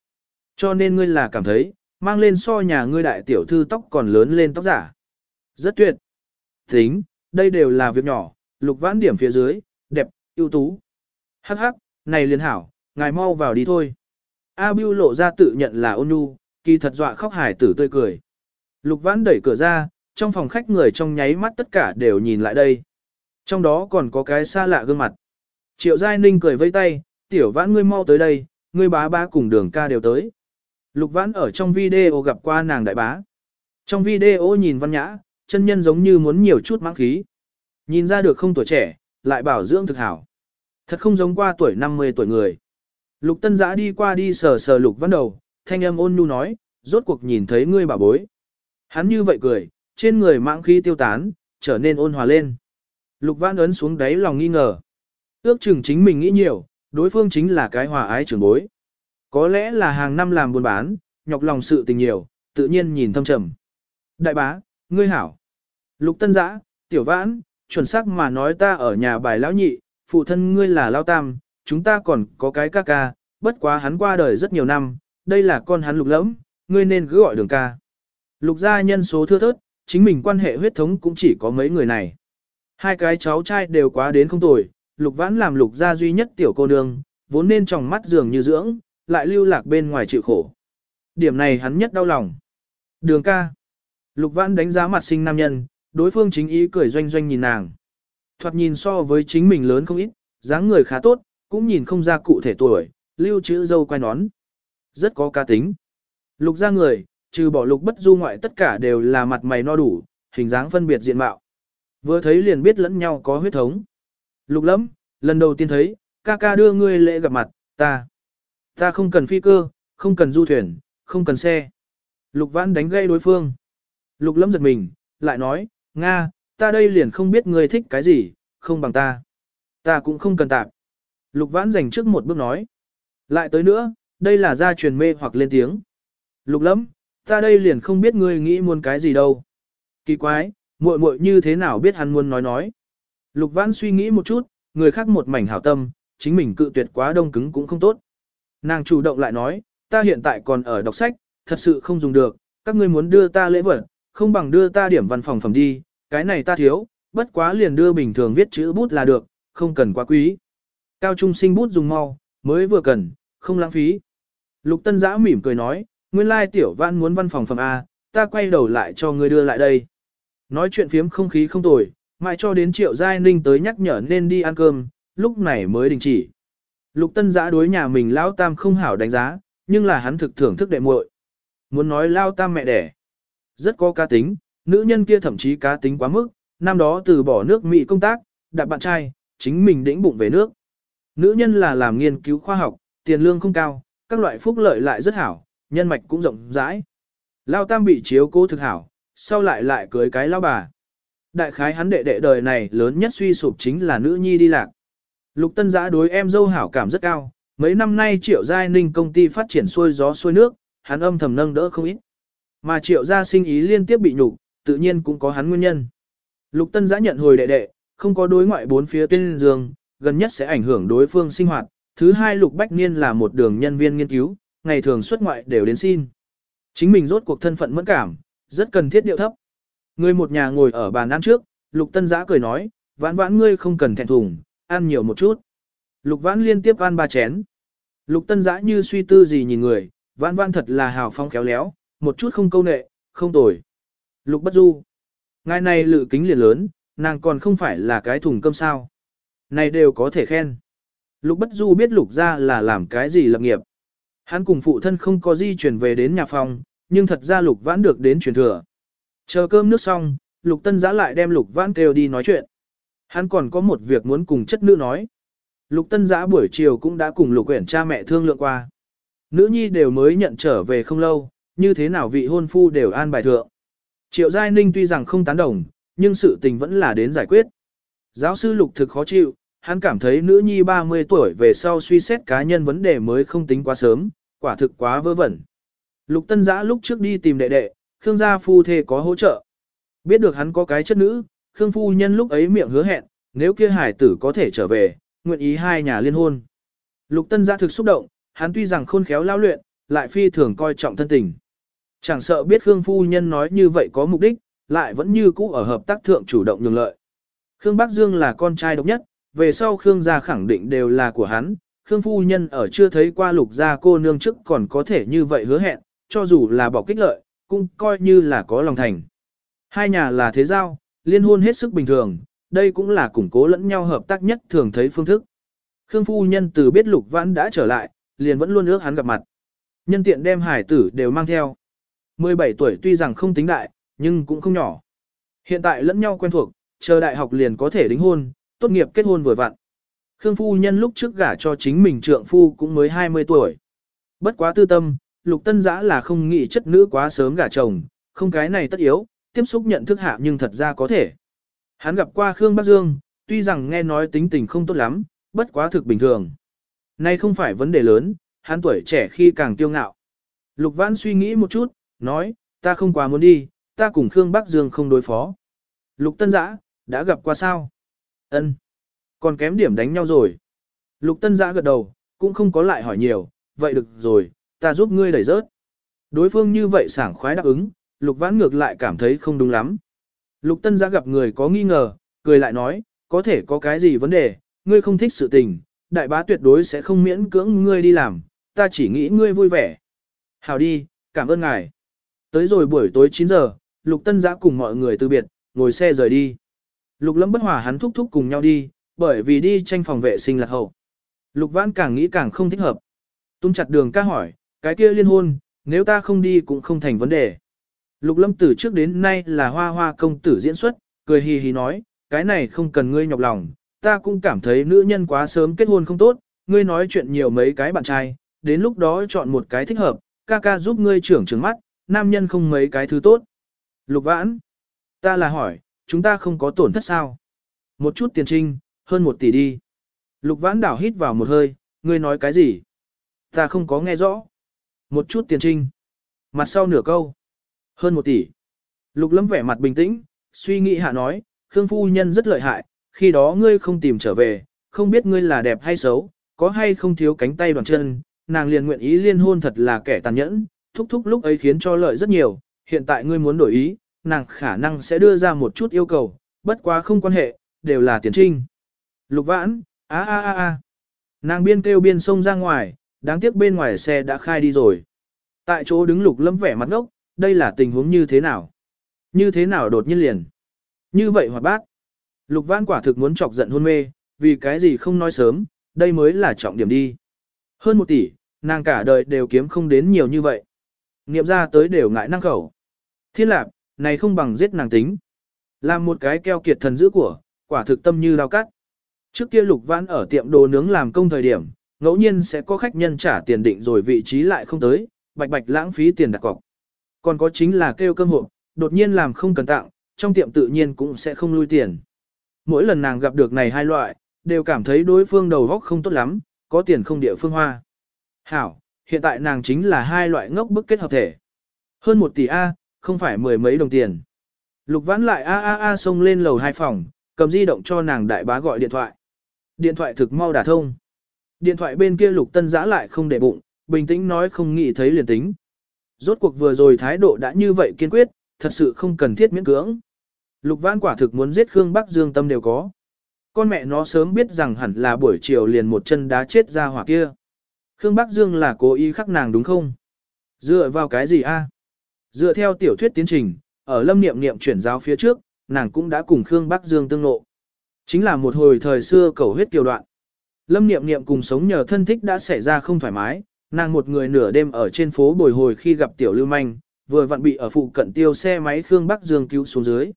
cho nên ngươi là cảm thấy, mang lên so nhà ngươi đại tiểu thư tóc còn lớn lên tóc giả. Rất tuyệt. Tính, đây đều là việc nhỏ, lục vãn điểm phía dưới, đẹp, ưu tú. Hắc hắc, này liên hảo, ngài mau vào đi thôi. A Bưu lộ ra tự nhận là ôn nhu, kỳ thật dọa khóc hải tử tươi cười. Lục Vãn đẩy cửa ra, trong phòng khách người trong nháy mắt tất cả đều nhìn lại đây. Trong đó còn có cái xa lạ gương mặt. Triệu Giai Ninh cười vây tay, tiểu vãn ngươi mau tới đây, ngươi bá bá cùng đường ca đều tới. Lục Vãn ở trong video gặp qua nàng đại bá. Trong video nhìn văn nhã, chân nhân giống như muốn nhiều chút mãng khí. Nhìn ra được không tuổi trẻ, lại bảo dưỡng thực hảo. Thật không giống qua tuổi 50 tuổi người. Lục tân giã đi qua đi sờ sờ lục văn đầu, thanh âm ôn nhu nói, rốt cuộc nhìn thấy ngươi bảo bối. Hắn như vậy cười, trên người mạng khí tiêu tán, trở nên ôn hòa lên. Lục văn ấn xuống đáy lòng nghi ngờ. Ước chừng chính mình nghĩ nhiều, đối phương chính là cái hòa ái trưởng bối. Có lẽ là hàng năm làm buôn bán, nhọc lòng sự tình nhiều, tự nhiên nhìn thâm trầm. Đại bá, ngươi hảo. Lục tân giã, tiểu vãn, chuẩn xác mà nói ta ở nhà bài lão nhị, phụ thân ngươi là lao tam, chúng ta còn có cái ca ca, bất quá hắn qua đời rất nhiều năm, đây là con hắn lục lẫm, ngươi nên cứ gọi đường ca. Lục gia nhân số thưa thớt, chính mình quan hệ huyết thống cũng chỉ có mấy người này. Hai cái cháu trai đều quá đến không tồi, lục vãn làm lục gia duy nhất tiểu cô nương, vốn nên trong mắt dường như dưỡng, lại lưu lạc bên ngoài chịu khổ. Điểm này hắn nhất đau lòng. Đường ca. Lục vãn đánh giá mặt sinh nam nhân, đối phương chính ý cười doanh doanh nhìn nàng. Thoạt nhìn so với chính mình lớn không ít, dáng người khá tốt, cũng nhìn không ra cụ thể tuổi, lưu chữ dâu quay nón. Rất có ca tính. Lục ra người, trừ bỏ lục bất du ngoại tất cả đều là mặt mày no đủ, hình dáng phân biệt diện mạo. Vừa thấy liền biết lẫn nhau có huyết thống. Lục lắm, lần đầu tiên thấy, ca ca đưa ngươi lễ gặp mặt, ta. Ta không cần phi cơ, không cần du thuyền, không cần xe. Lục vãn đánh gây đối phương. Lục lâm giật mình, lại nói, Nga, ta đây liền không biết ngươi thích cái gì, không bằng ta. Ta cũng không cần tạp. Lục vãn dành trước một bước nói. Lại tới nữa, đây là gia truyền mê hoặc lên tiếng. Lục lắm, ta đây liền không biết ngươi nghĩ muốn cái gì đâu. Kỳ quái, muội muội như thế nào biết hắn muốn nói nói. Lục vãn suy nghĩ một chút, người khác một mảnh hảo tâm, chính mình cự tuyệt quá đông cứng cũng không tốt. Nàng chủ động lại nói, ta hiện tại còn ở đọc sách, thật sự không dùng được, các ngươi muốn đưa ta lễ vật, không bằng đưa ta điểm văn phòng phẩm đi, cái này ta thiếu, bất quá liền đưa bình thường viết chữ bút là được, không cần quá quý. Cao trung sinh bút dùng mau, mới vừa cần, không lãng phí. Lục Tân Giã mỉm cười nói, nguyên lai tiểu văn muốn văn phòng phẩm A, ta quay đầu lại cho ngươi đưa lại đây. Nói chuyện phiếm không khí không tồi, mãi cho đến triệu giai ninh tới nhắc nhở nên đi ăn cơm, lúc này mới đình chỉ. Lục Tân Giã đối nhà mình lão tam không hảo đánh giá, nhưng là hắn thực thưởng thức đệ muội. Muốn nói lao tam mẹ đẻ. Rất có cá tính, nữ nhân kia thậm chí cá tính quá mức, năm đó từ bỏ nước Mỹ công tác, đặt bạn trai, chính mình đĩnh bụng về nước. Nữ nhân là làm nghiên cứu khoa học, tiền lương không cao, các loại phúc lợi lại rất hảo, nhân mạch cũng rộng rãi. Lao tam bị chiếu cố thực hảo, sau lại lại cưới cái lao bà. Đại khái hắn đệ đệ đời này lớn nhất suy sụp chính là nữ nhi đi lạc. Lục tân giã đối em dâu hảo cảm rất cao, mấy năm nay triệu giai ninh công ty phát triển xuôi gió xuôi nước, hắn âm thầm nâng đỡ không ít. Mà triệu gia sinh ý liên tiếp bị nhục, tự nhiên cũng có hắn nguyên nhân. Lục tân giã nhận hồi đệ đệ, không có đối ngoại bốn phía tên dương, gần nhất sẽ ảnh hưởng đối phương sinh hoạt. Thứ hai lục bách niên là một đường nhân viên nghiên cứu, ngày thường xuất ngoại đều đến xin. Chính mình rốt cuộc thân phận mẫn cảm, rất cần thiết điệu thấp. Người một nhà ngồi ở bàn ăn trước, lục tân giã cười nói, vãn vãn ngươi không cần thẹn thùng, ăn nhiều một chút. Lục vãn liên tiếp ăn ba chén. Lục tân giã như suy tư gì nhìn người, vãn vãn thật là hào phong khéo léo, một chút không câu nệ, không tồi. Lục bất du. Ngài này lự kính liền lớn, nàng còn không phải là cái thùng cơm sao. Này đều có thể khen. Lục bất du biết lục ra là làm cái gì lập nghiệp. Hắn cùng phụ thân không có di chuyển về đến nhà phòng, nhưng thật ra lục vãn được đến truyền thừa. Chờ cơm nước xong, lục tân giã lại đem lục vãn kêu đi nói chuyện. Hắn còn có một việc muốn cùng chất nữ nói. Lục tân giã buổi chiều cũng đã cùng lục uyển cha mẹ thương lượng qua. Nữ nhi đều mới nhận trở về không lâu, như thế nào vị hôn phu đều an bài thượng. Triệu Giai Ninh tuy rằng không tán đồng, nhưng sự tình vẫn là đến giải quyết. Giáo sư Lục thực khó chịu, hắn cảm thấy nữ nhi 30 tuổi về sau suy xét cá nhân vấn đề mới không tính quá sớm, quả thực quá vớ vẩn. Lục Tân Giã lúc trước đi tìm đệ đệ, Khương gia phu thê có hỗ trợ. Biết được hắn có cái chất nữ, Khương phu nhân lúc ấy miệng hứa hẹn, nếu kia hải tử có thể trở về, nguyện ý hai nhà liên hôn. Lục Tân Giã thực xúc động, hắn tuy rằng khôn khéo lao luyện, lại phi thường coi trọng thân tình. Chẳng sợ biết Khương phu nhân nói như vậy có mục đích, lại vẫn như cũ ở hợp tác thượng chủ động nhường lợi. Khương Bắc Dương là con trai độc nhất, về sau Khương gia khẳng định đều là của hắn, Khương phu nhân ở chưa thấy qua lục gia cô nương trước còn có thể như vậy hứa hẹn, cho dù là bỏ kích lợi, cũng coi như là có lòng thành. Hai nhà là thế giao, liên hôn hết sức bình thường, đây cũng là củng cố lẫn nhau hợp tác nhất thường thấy phương thức. Khương phu nhân từ biết lục vãn đã trở lại, liền vẫn luôn ước hắn gặp mặt. Nhân tiện đem hải tử đều mang theo. 17 tuổi tuy rằng không tính đại, nhưng cũng không nhỏ. Hiện tại lẫn nhau quen thuộc, chờ đại học liền có thể đính hôn, tốt nghiệp kết hôn vừa vặn. Khương phu nhân lúc trước gả cho chính mình trượng phu cũng mới 20 tuổi. Bất quá tư tâm, lục tân giã là không nghĩ chất nữ quá sớm gả chồng, không cái này tất yếu, tiếp xúc nhận thức hạ nhưng thật ra có thể. Hắn gặp qua Khương Bắc Dương, tuy rằng nghe nói tính tình không tốt lắm, bất quá thực bình thường. Nay không phải vấn đề lớn, hắn tuổi trẻ khi càng tiêu ngạo. Lục Vãn suy nghĩ một chút, nói, ta không quá muốn đi, ta cùng Khương Bắc Dương không đối phó. Lục Tân Giã, đã gặp qua sao? Ân, Còn kém điểm đánh nhau rồi. Lục Tân Giã gật đầu, cũng không có lại hỏi nhiều, vậy được rồi, ta giúp ngươi đẩy rớt. Đối phương như vậy sảng khoái đáp ứng, Lục Vãn ngược lại cảm thấy không đúng lắm. Lục Tân Giã gặp người có nghi ngờ, cười lại nói, có thể có cái gì vấn đề, ngươi không thích sự tình, đại bá tuyệt đối sẽ không miễn cưỡng ngươi đi làm, ta chỉ nghĩ ngươi vui vẻ. Hào đi, cảm ơn ngài. Tới rồi buổi tối 9 giờ, Lục Tân Giã cùng mọi người từ biệt, ngồi xe rời đi. Lục Lâm bất hòa hắn thúc thúc cùng nhau đi, bởi vì đi tranh phòng vệ sinh lạc hậu. Lục Vãn càng nghĩ càng không thích hợp. Tung chặt đường ca hỏi, cái kia liên hôn, nếu ta không đi cũng không thành vấn đề. Lục Lâm từ trước đến nay là hoa hoa công tử diễn xuất, cười hì hì nói, cái này không cần ngươi nhọc lòng, ta cũng cảm thấy nữ nhân quá sớm kết hôn không tốt, ngươi nói chuyện nhiều mấy cái bạn trai, đến lúc đó chọn một cái thích hợp, ca ca giúp ngươi trưởng trứng mắt, nam nhân không mấy cái thứ tốt. Lục vãn, ta là hỏi, chúng ta không có tổn thất sao? Một chút tiền trinh, hơn một tỷ đi. Lục vãn đảo hít vào một hơi, ngươi nói cái gì? Ta không có nghe rõ. Một chút tiền trinh. Mặt sau nửa câu. Hơn một tỷ. Lục lâm vẻ mặt bình tĩnh, suy nghĩ hạ nói, Khương phu nhân rất lợi hại, khi đó ngươi không tìm trở về, không biết ngươi là đẹp hay xấu, có hay không thiếu cánh tay đoàn chân, nàng liền nguyện ý liên hôn thật là kẻ tàn nhẫn, thúc thúc lúc ấy khiến cho lợi rất nhiều, hiện tại ngươi muốn đổi ý, nàng khả năng sẽ đưa ra một chút yêu cầu, bất quá không quan hệ, đều là tiền trinh. Lục vãn, a a a a. Nàng biên kêu biên sông ra ngoài, đáng tiếc bên ngoài xe đã khai đi rồi. Tại chỗ đứng lục lâm vẻ mặt ngốc, đây là tình huống như thế nào? Như thế nào đột nhiên liền? Như vậy hoạt bát. Lục vãn quả thực muốn chọc giận hôn mê, vì cái gì không nói sớm, đây mới là trọng điểm đi. Hơn một tỷ, nàng cả đời đều kiếm không đến nhiều như vậy. Nghiệm ra tới đều ngại năng khẩu. Thiên lạc, này không bằng giết nàng tính. Làm một cái keo kiệt thần dữ của, quả thực tâm như lao cắt. Trước kia lục vãn ở tiệm đồ nướng làm công thời điểm, ngẫu nhiên sẽ có khách nhân trả tiền định rồi vị trí lại không tới, bạch bạch lãng phí tiền đặt cọc. Còn có chính là kêu cơm hộp, đột nhiên làm không cần tặng, trong tiệm tự nhiên cũng sẽ không lui tiền. Mỗi lần nàng gặp được này hai loại, đều cảm thấy đối phương đầu góc không tốt lắm, có tiền không địa phương hoa. Hảo, hiện tại nàng chính là hai loại ngốc bức kết hợp thể. Hơn một tỷ A, không phải mười mấy đồng tiền. Lục vãn lại A A A xông lên lầu hai phòng, cầm di động cho nàng đại bá gọi điện thoại. Điện thoại thực mau đả thông. Điện thoại bên kia lục tân giã lại không để bụng, bình tĩnh nói không nghĩ thấy liền tính. Rốt cuộc vừa rồi thái độ đã như vậy kiên quyết, thật sự không cần thiết miễn cưỡng. Lục vãn quả thực muốn giết Khương Bắc Dương tâm đều có. Con mẹ nó sớm biết rằng hẳn là buổi chiều liền một chân đá chết ra hỏa kia. Khương Bắc Dương là cố ý khắc nàng đúng không? Dựa vào cái gì a? Dựa theo tiểu thuyết tiến trình, ở lâm niệm niệm chuyển giáo phía trước, nàng cũng đã cùng Khương Bắc Dương tương lộ. Chính là một hồi thời xưa cầu huyết kiều đoạn. Lâm niệm niệm cùng sống nhờ thân thích đã xảy ra không thoải mái, nàng một người nửa đêm ở trên phố bồi hồi khi gặp tiểu lưu manh, vừa vặn bị ở phụ cận tiêu xe máy Khương Bắc Dương cứu xuống dưới.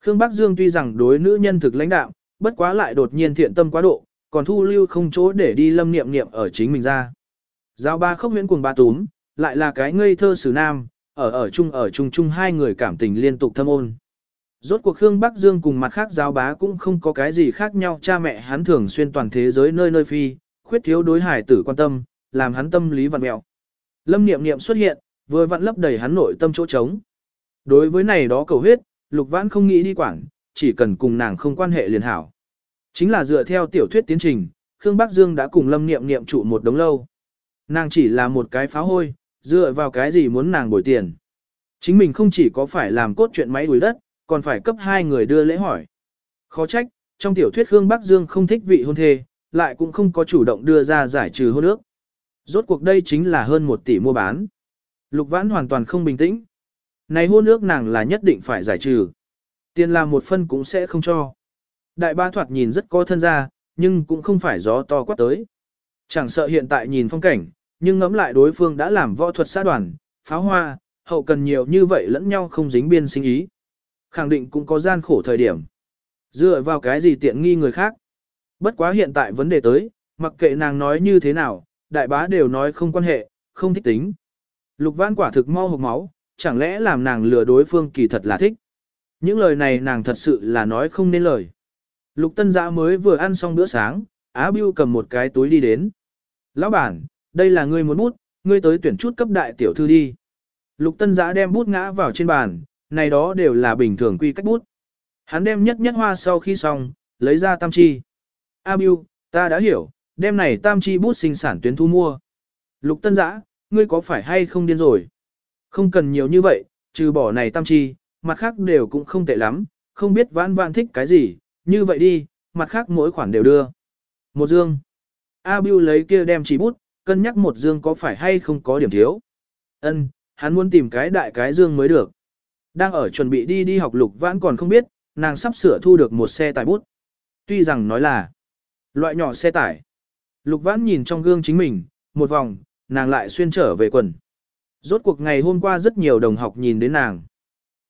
Khương Bắc Dương tuy rằng đối nữ nhân thực lãnh đạo, bất quá lại đột nhiên thiện tâm quá độ, còn thu lưu không chỗ để đi lâm niệm niệm ở chính mình ra. Giao ba khốc huyễn cùng ba túm, lại là cái ngây thơ xử nam, ở ở chung ở chung chung hai người cảm tình liên tục thâm ôn. Rốt cuộc Khương Bắc Dương cùng mặt khác giáo bá cũng không có cái gì khác nhau cha mẹ hắn thường xuyên toàn thế giới nơi nơi phi, khuyết thiếu đối hải tử quan tâm, làm hắn tâm lý vặn mẹo. Lâm niệm niệm xuất hiện, vừa vặn lấp đầy hắn nội tâm chỗ trống. Đối với này đó cầu huyết, Lục Vãn không nghĩ đi quản, chỉ cần cùng nàng không quan hệ liền hảo. Chính là dựa theo tiểu thuyết tiến trình, Khương Bắc Dương đã cùng Lâm Niệm Niệm trụ một đống lâu. Nàng chỉ là một cái phá hôi, dựa vào cái gì muốn nàng bồi tiền. Chính mình không chỉ có phải làm cốt chuyện máy đuổi đất, còn phải cấp hai người đưa lễ hỏi. Khó trách, trong tiểu thuyết Khương Bắc Dương không thích vị hôn thê, lại cũng không có chủ động đưa ra giải trừ hôn ước. Rốt cuộc đây chính là hơn một tỷ mua bán. Lục Vãn hoàn toàn không bình tĩnh. Này hôn ước nàng là nhất định phải giải trừ. Tiền làm một phân cũng sẽ không cho. Đại ba thoạt nhìn rất có thân ra, nhưng cũng không phải gió to quát tới. Chẳng sợ hiện tại nhìn phong cảnh, nhưng ngẫm lại đối phương đã làm võ thuật xã đoàn, pháo hoa, hậu cần nhiều như vậy lẫn nhau không dính biên sinh ý. Khẳng định cũng có gian khổ thời điểm. Dựa vào cái gì tiện nghi người khác. Bất quá hiện tại vấn đề tới, mặc kệ nàng nói như thế nào, đại bá đều nói không quan hệ, không thích tính. Lục vãn quả thực mau hộp máu, chẳng lẽ làm nàng lừa đối phương kỳ thật là thích. Những lời này nàng thật sự là nói không nên lời. Lục tân giã mới vừa ăn xong bữa sáng, Á bưu cầm một cái túi đi đến. Lão bản, đây là ngươi muốn bút, ngươi tới tuyển chút cấp đại tiểu thư đi. Lục tân giã đem bút ngã vào trên bàn, này đó đều là bình thường quy cách bút. Hắn đem nhất nhất hoa sau khi xong, lấy ra tam chi. A Biu, ta đã hiểu, đem này tam chi bút sinh sản tuyến thu mua. Lục tân giã, ngươi có phải hay không điên rồi? Không cần nhiều như vậy, trừ bỏ này tam chi, mặt khác đều cũng không tệ lắm, không biết vãn vãn thích cái gì, như vậy đi, mặt khác mỗi khoản đều đưa. Một dương. A Biu lấy kia đem chỉ bút, cân nhắc một dương có phải hay không có điểm thiếu. Ân, hắn muốn tìm cái đại cái dương mới được. Đang ở chuẩn bị đi đi học lục vãn còn không biết, nàng sắp sửa thu được một xe tải bút. Tuy rằng nói là loại nhỏ xe tải. Lục vãn nhìn trong gương chính mình, một vòng, nàng lại xuyên trở về quần. Rốt cuộc ngày hôm qua rất nhiều đồng học nhìn đến nàng.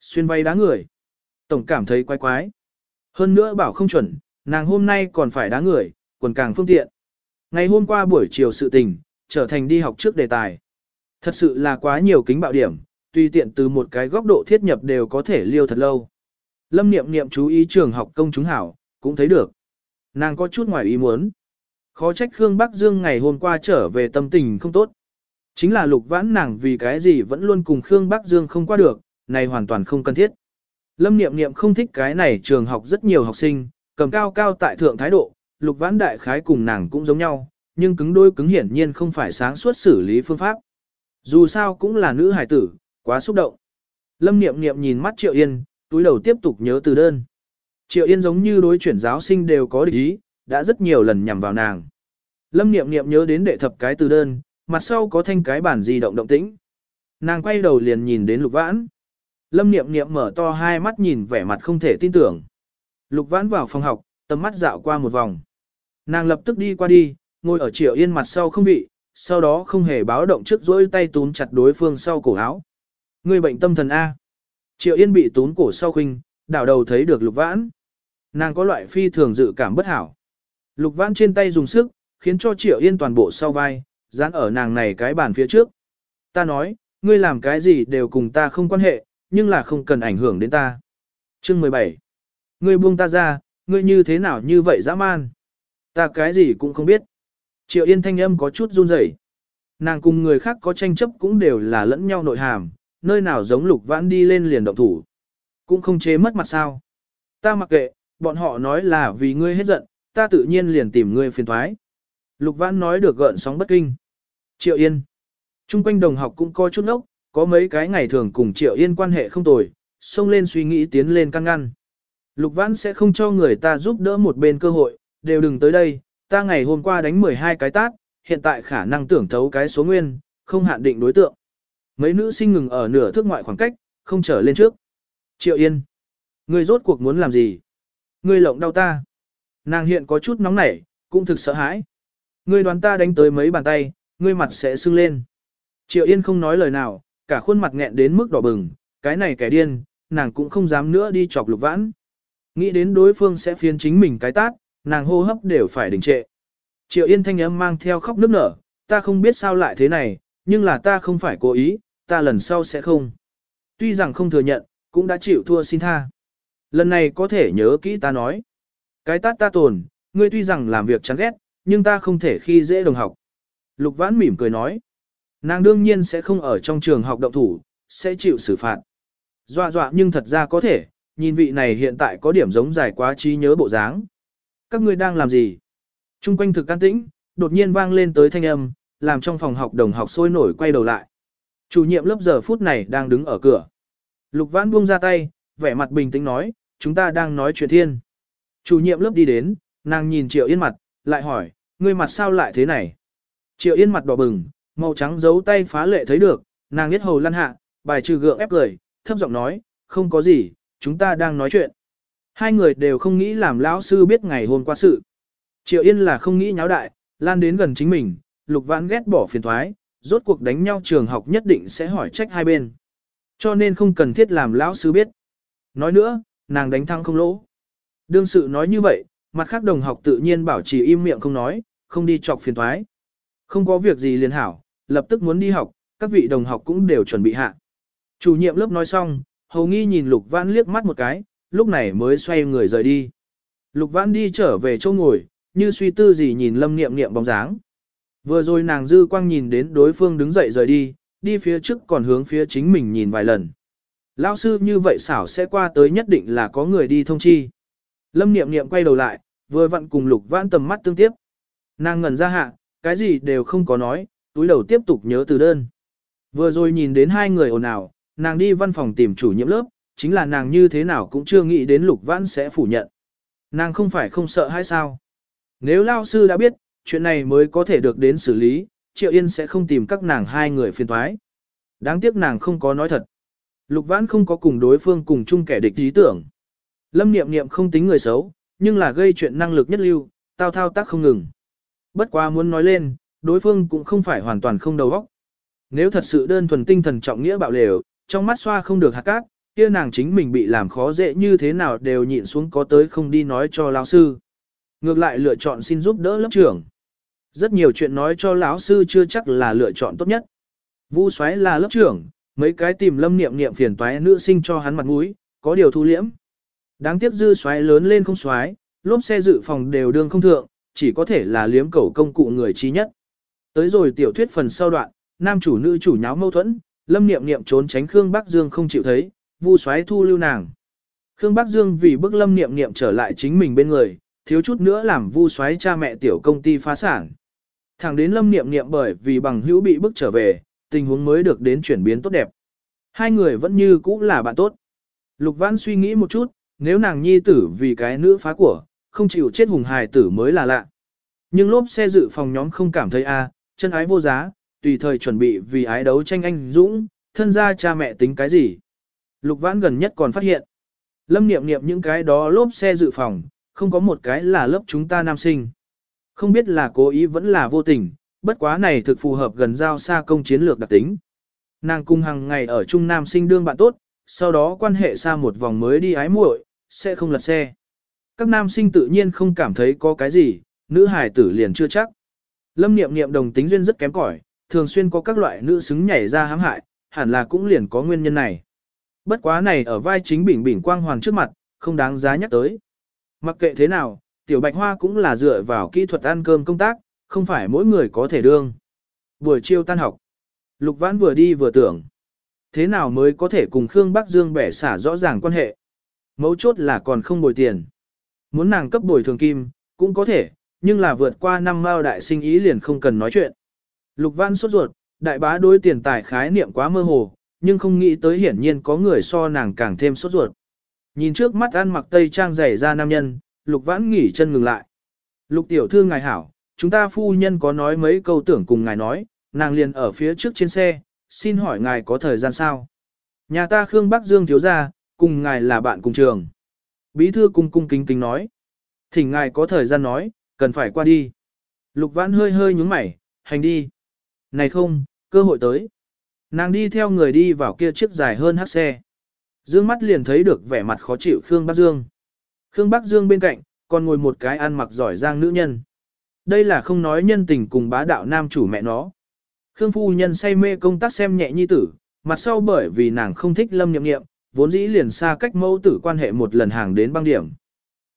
Xuyên vay đá người. Tổng cảm thấy quái quái. Hơn nữa bảo không chuẩn, nàng hôm nay còn phải đá người, quần càng phương tiện. Ngày hôm qua buổi chiều sự tình, trở thành đi học trước đề tài. Thật sự là quá nhiều kính bạo điểm, tùy tiện từ một cái góc độ thiết nhập đều có thể liêu thật lâu. Lâm niệm niệm chú ý trường học công chúng hảo, cũng thấy được. Nàng có chút ngoài ý muốn. Khó trách Khương Bắc Dương ngày hôm qua trở về tâm tình không tốt. Chính là lục vãn nàng vì cái gì vẫn luôn cùng Khương Bắc Dương không qua được, này hoàn toàn không cần thiết. Lâm Niệm Niệm không thích cái này trường học rất nhiều học sinh, cầm cao cao tại thượng thái độ, lục vãn đại khái cùng nàng cũng giống nhau, nhưng cứng đôi cứng hiển nhiên không phải sáng suốt xử lý phương pháp. Dù sao cũng là nữ hải tử, quá xúc động. Lâm Niệm Niệm nhìn mắt Triệu Yên, túi đầu tiếp tục nhớ từ đơn. Triệu Yên giống như đối chuyển giáo sinh đều có địch ý, đã rất nhiều lần nhằm vào nàng. Lâm Niệm Niệm nhớ đến đệ thập cái từ đơn, mặt sau có thanh cái bản di động động tĩnh. Nàng quay đầu liền nhìn đến Lục Vãn. Lâm Niệm Niệm mở to hai mắt nhìn vẻ mặt không thể tin tưởng. Lục Vãn vào phòng học, tầm mắt dạo qua một vòng. Nàng lập tức đi qua đi, ngồi ở Triệu Yên mặt sau không vị, sau đó không hề báo động trước dỗi tay túm chặt đối phương sau cổ áo. Người bệnh tâm thần A. Triệu Yên bị túm cổ sau khinh, đảo đầu thấy được Lục Vãn. Nàng có loại phi thường dự cảm bất hảo. Lục Vãn trên tay dùng sức, khiến cho Triệu Yên toàn bộ sau vai, dán ở nàng này cái bàn phía trước. Ta nói, ngươi làm cái gì đều cùng ta không quan hệ, nhưng là không cần ảnh hưởng đến ta. Chương 17. Ngươi buông ta ra, ngươi như thế nào như vậy dã man? Ta cái gì cũng không biết. Triệu Yên thanh âm có chút run rẩy. Nàng cùng người khác có tranh chấp cũng đều là lẫn nhau nội hàm, nơi nào giống lục vãn đi lên liền động thủ. Cũng không chế mất mặt sao. Ta mặc kệ, bọn họ nói là vì ngươi hết giận, ta tự nhiên liền tìm ngươi phiền thoái. Lục vãn nói được gợn sóng bất kinh. Triệu Yên. Trung quanh đồng học cũng coi chút nốc, có mấy cái ngày thường cùng Triệu Yên quan hệ không tồi, xông lên suy nghĩ tiến lên căng ngăn. Lục Vãn sẽ không cho người ta giúp đỡ một bên cơ hội, đều đừng tới đây, ta ngày hôm qua đánh 12 cái tát, hiện tại khả năng tưởng thấu cái số nguyên, không hạn định đối tượng. Mấy nữ sinh ngừng ở nửa thước ngoại khoảng cách, không trở lên trước. Triệu Yên. Ngươi rốt cuộc muốn làm gì? Ngươi lộng đau ta. Nàng hiện có chút nóng nảy, cũng thực sợ hãi. Ngươi đoán ta đánh tới mấy bàn tay, ngươi mặt sẽ sưng lên. Triệu Yên không nói lời nào, cả khuôn mặt nghẹn đến mức đỏ bừng, cái này kẻ điên, nàng cũng không dám nữa đi chọc lục vãn. Nghĩ đến đối phương sẽ phiến chính mình cái tát, nàng hô hấp đều phải đình trệ. Triệu Yên thanh âm mang theo khóc nức nở, ta không biết sao lại thế này, nhưng là ta không phải cố ý, ta lần sau sẽ không. Tuy rằng không thừa nhận, cũng đã chịu thua xin tha. Lần này có thể nhớ kỹ ta nói. Cái tát ta tồn, ngươi tuy rằng làm việc chán ghét, nhưng ta không thể khi dễ đồng học. Lục vãn mỉm cười nói. Nàng đương nhiên sẽ không ở trong trường học động thủ, sẽ chịu xử phạt. Dọa dọa nhưng thật ra có thể, nhìn vị này hiện tại có điểm giống dài quá trí nhớ bộ dáng. Các ngươi đang làm gì? Trung quanh thực an tĩnh, đột nhiên vang lên tới thanh âm, làm trong phòng học đồng học sôi nổi quay đầu lại. Chủ nhiệm lớp giờ phút này đang đứng ở cửa. Lục vãn buông ra tay, vẻ mặt bình tĩnh nói, chúng ta đang nói chuyện thiên. Chủ nhiệm lớp đi đến, nàng nhìn Triệu Yên mặt, lại hỏi, ngươi mặt sao lại thế này? Triệu Yên mặt đỏ bừng, màu trắng giấu tay phá lệ thấy được, nàng biết hầu lăn hạ, bài trừ gượng ép cười, thấp giọng nói, không có gì, chúng ta đang nói chuyện. Hai người đều không nghĩ làm lão sư biết ngày hôm qua sự. Triệu Yên là không nghĩ nháo đại, lan đến gần chính mình, Lục Vãn ghét bỏ phiền thoái, rốt cuộc đánh nhau trường học nhất định sẽ hỏi trách hai bên. Cho nên không cần thiết làm lão sư biết. Nói nữa, nàng đánh thăng không lỗ. Đương sự nói như vậy, mặt khác đồng học tự nhiên bảo trì im miệng không nói, không đi chọc phiền thoái. Không có việc gì liền hảo, lập tức muốn đi học, các vị đồng học cũng đều chuẩn bị hạ. Chủ nhiệm lớp nói xong, hầu nghi nhìn Lục Vãn liếc mắt một cái, lúc này mới xoay người rời đi. Lục Vãn đi trở về chỗ ngồi, như suy tư gì nhìn Lâm Niệm Niệm bóng dáng. Vừa rồi nàng dư quang nhìn đến đối phương đứng dậy rời đi, đi phía trước còn hướng phía chính mình nhìn vài lần. Lão sư như vậy xảo sẽ qua tới nhất định là có người đi thông chi. Lâm Niệm Niệm quay đầu lại, vừa vặn cùng Lục Vãn tầm mắt tương tiếp. Nàng ngẩn ra hạ, cái gì đều không có nói, túi đầu tiếp tục nhớ từ đơn. Vừa rồi nhìn đến hai người ồn ào, nàng đi văn phòng tìm chủ nhiệm lớp, chính là nàng như thế nào cũng chưa nghĩ đến Lục Vãn sẽ phủ nhận. Nàng không phải không sợ hay sao? Nếu lao sư đã biết, chuyện này mới có thể được đến xử lý, Triệu Yên sẽ không tìm các nàng hai người phiền thoái. Đáng tiếc nàng không có nói thật. Lục Vãn không có cùng đối phương cùng chung kẻ địch ý tưởng. Lâm Niệm Niệm không tính người xấu, nhưng là gây chuyện năng lực nhất lưu, tao thao tác không ngừng. Bất quá muốn nói lên, đối phương cũng không phải hoàn toàn không đầu óc. Nếu thật sự đơn thuần tinh thần trọng nghĩa bạo lều, trong mắt xoa không được hạt cát, kia nàng chính mình bị làm khó dễ như thế nào đều nhịn xuống có tới không đi nói cho lão sư. Ngược lại lựa chọn xin giúp đỡ lớp trưởng. Rất nhiều chuyện nói cho lão sư chưa chắc là lựa chọn tốt nhất. Vu xoáy là lớp trưởng, mấy cái tìm lâm niệm niệm phiền toái nữ sinh cho hắn mặt mũi, có điều thu liễm. Đáng tiếc dư xoáy lớn lên không xoáy, lốp xe dự phòng đều đương không thượng, chỉ có thể là liếm cầu công cụ người trí nhất. Tới rồi tiểu thuyết phần sau đoạn, nam chủ nữ chủ nháo mâu thuẫn, lâm niệm niệm trốn tránh Khương Bắc Dương không chịu thấy, vu xoáy thu lưu nàng. Khương Bắc Dương vì bức lâm niệm niệm trở lại chính mình bên người, thiếu chút nữa làm vu xoáy cha mẹ tiểu công ty phá sản. Thẳng đến lâm niệm niệm bởi vì bằng hữu bị bức trở về, tình huống mới được đến chuyển biến tốt đẹp. Hai người vẫn như cũ là bạn tốt. Lục Văn suy nghĩ một chút, nếu nàng nhi tử vì cái nữ phá của, không chịu chết hùng hài tử mới là lạ. Nhưng lốp xe dự phòng nhóm không cảm thấy a, chân ái vô giá, tùy thời chuẩn bị vì ái đấu tranh anh dũng, thân ra cha mẹ tính cái gì. Lục Vãn gần nhất còn phát hiện. Lâm niệm niệm những cái đó lốp xe dự phòng, không có một cái là lớp chúng ta nam sinh. Không biết là cố ý vẫn là vô tình, bất quá này thực phù hợp gần giao xa công chiến lược đặc tính. Nàng cung hàng ngày ở chung nam sinh đương bạn tốt, sau đó quan hệ xa một vòng mới đi ái muội, sẽ không lật xe. Các nam sinh tự nhiên không cảm thấy có cái gì, nữ hải tử liền chưa chắc. Lâm niệm niệm đồng tính duyên rất kém cỏi, thường xuyên có các loại nữ xứng nhảy ra hãm hại, hẳn là cũng liền có nguyên nhân này. Bất quá này ở vai chính bình bình quang hoàng trước mặt, không đáng giá nhắc tới. Mặc kệ thế nào, tiểu bạch hoa cũng là dựa vào kỹ thuật ăn cơm công tác, không phải mỗi người có thể đương. Buổi chiều tan học, Lục Vãn vừa đi vừa tưởng. Thế nào mới có thể cùng Khương Bắc Dương bẻ xả rõ ràng quan hệ? Mấu chốt là còn không bồi tiền. Muốn nàng cấp bồi thường kim, cũng có thể, nhưng là vượt qua năm mao đại sinh ý liền không cần nói chuyện. Lục Văn sốt ruột, đại bá đối tiền tài khái niệm quá mơ hồ, nhưng không nghĩ tới hiển nhiên có người so nàng càng thêm sốt ruột. Nhìn trước mắt ăn mặc tây trang dày ra nam nhân, Lục Vãn nghỉ chân ngừng lại. Lục tiểu thư ngài hảo, chúng ta phu nhân có nói mấy câu tưởng cùng ngài nói, nàng liền ở phía trước trên xe, xin hỏi ngài có thời gian sao? Nhà ta Khương Bắc Dương thiếu gia, cùng ngài là bạn cùng trường. Bí thư cung cung kính kính nói. Thỉnh ngài có thời gian nói, cần phải qua đi. Lục vãn hơi hơi nhúng mày, hành đi. Này không, cơ hội tới. Nàng đi theo người đi vào kia chiếc dài hơn hát xe. Dương mắt liền thấy được vẻ mặt khó chịu Khương Bắc Dương. Khương Bắc Dương bên cạnh, còn ngồi một cái ăn mặc giỏi giang nữ nhân. Đây là không nói nhân tình cùng bá đạo nam chủ mẹ nó. Khương phu nhân say mê công tác xem nhẹ nhi tử, mặt sau bởi vì nàng không thích lâm nhậm nghiệm, vốn dĩ liền xa cách mẫu tử quan hệ một lần hàng đến băng điểm.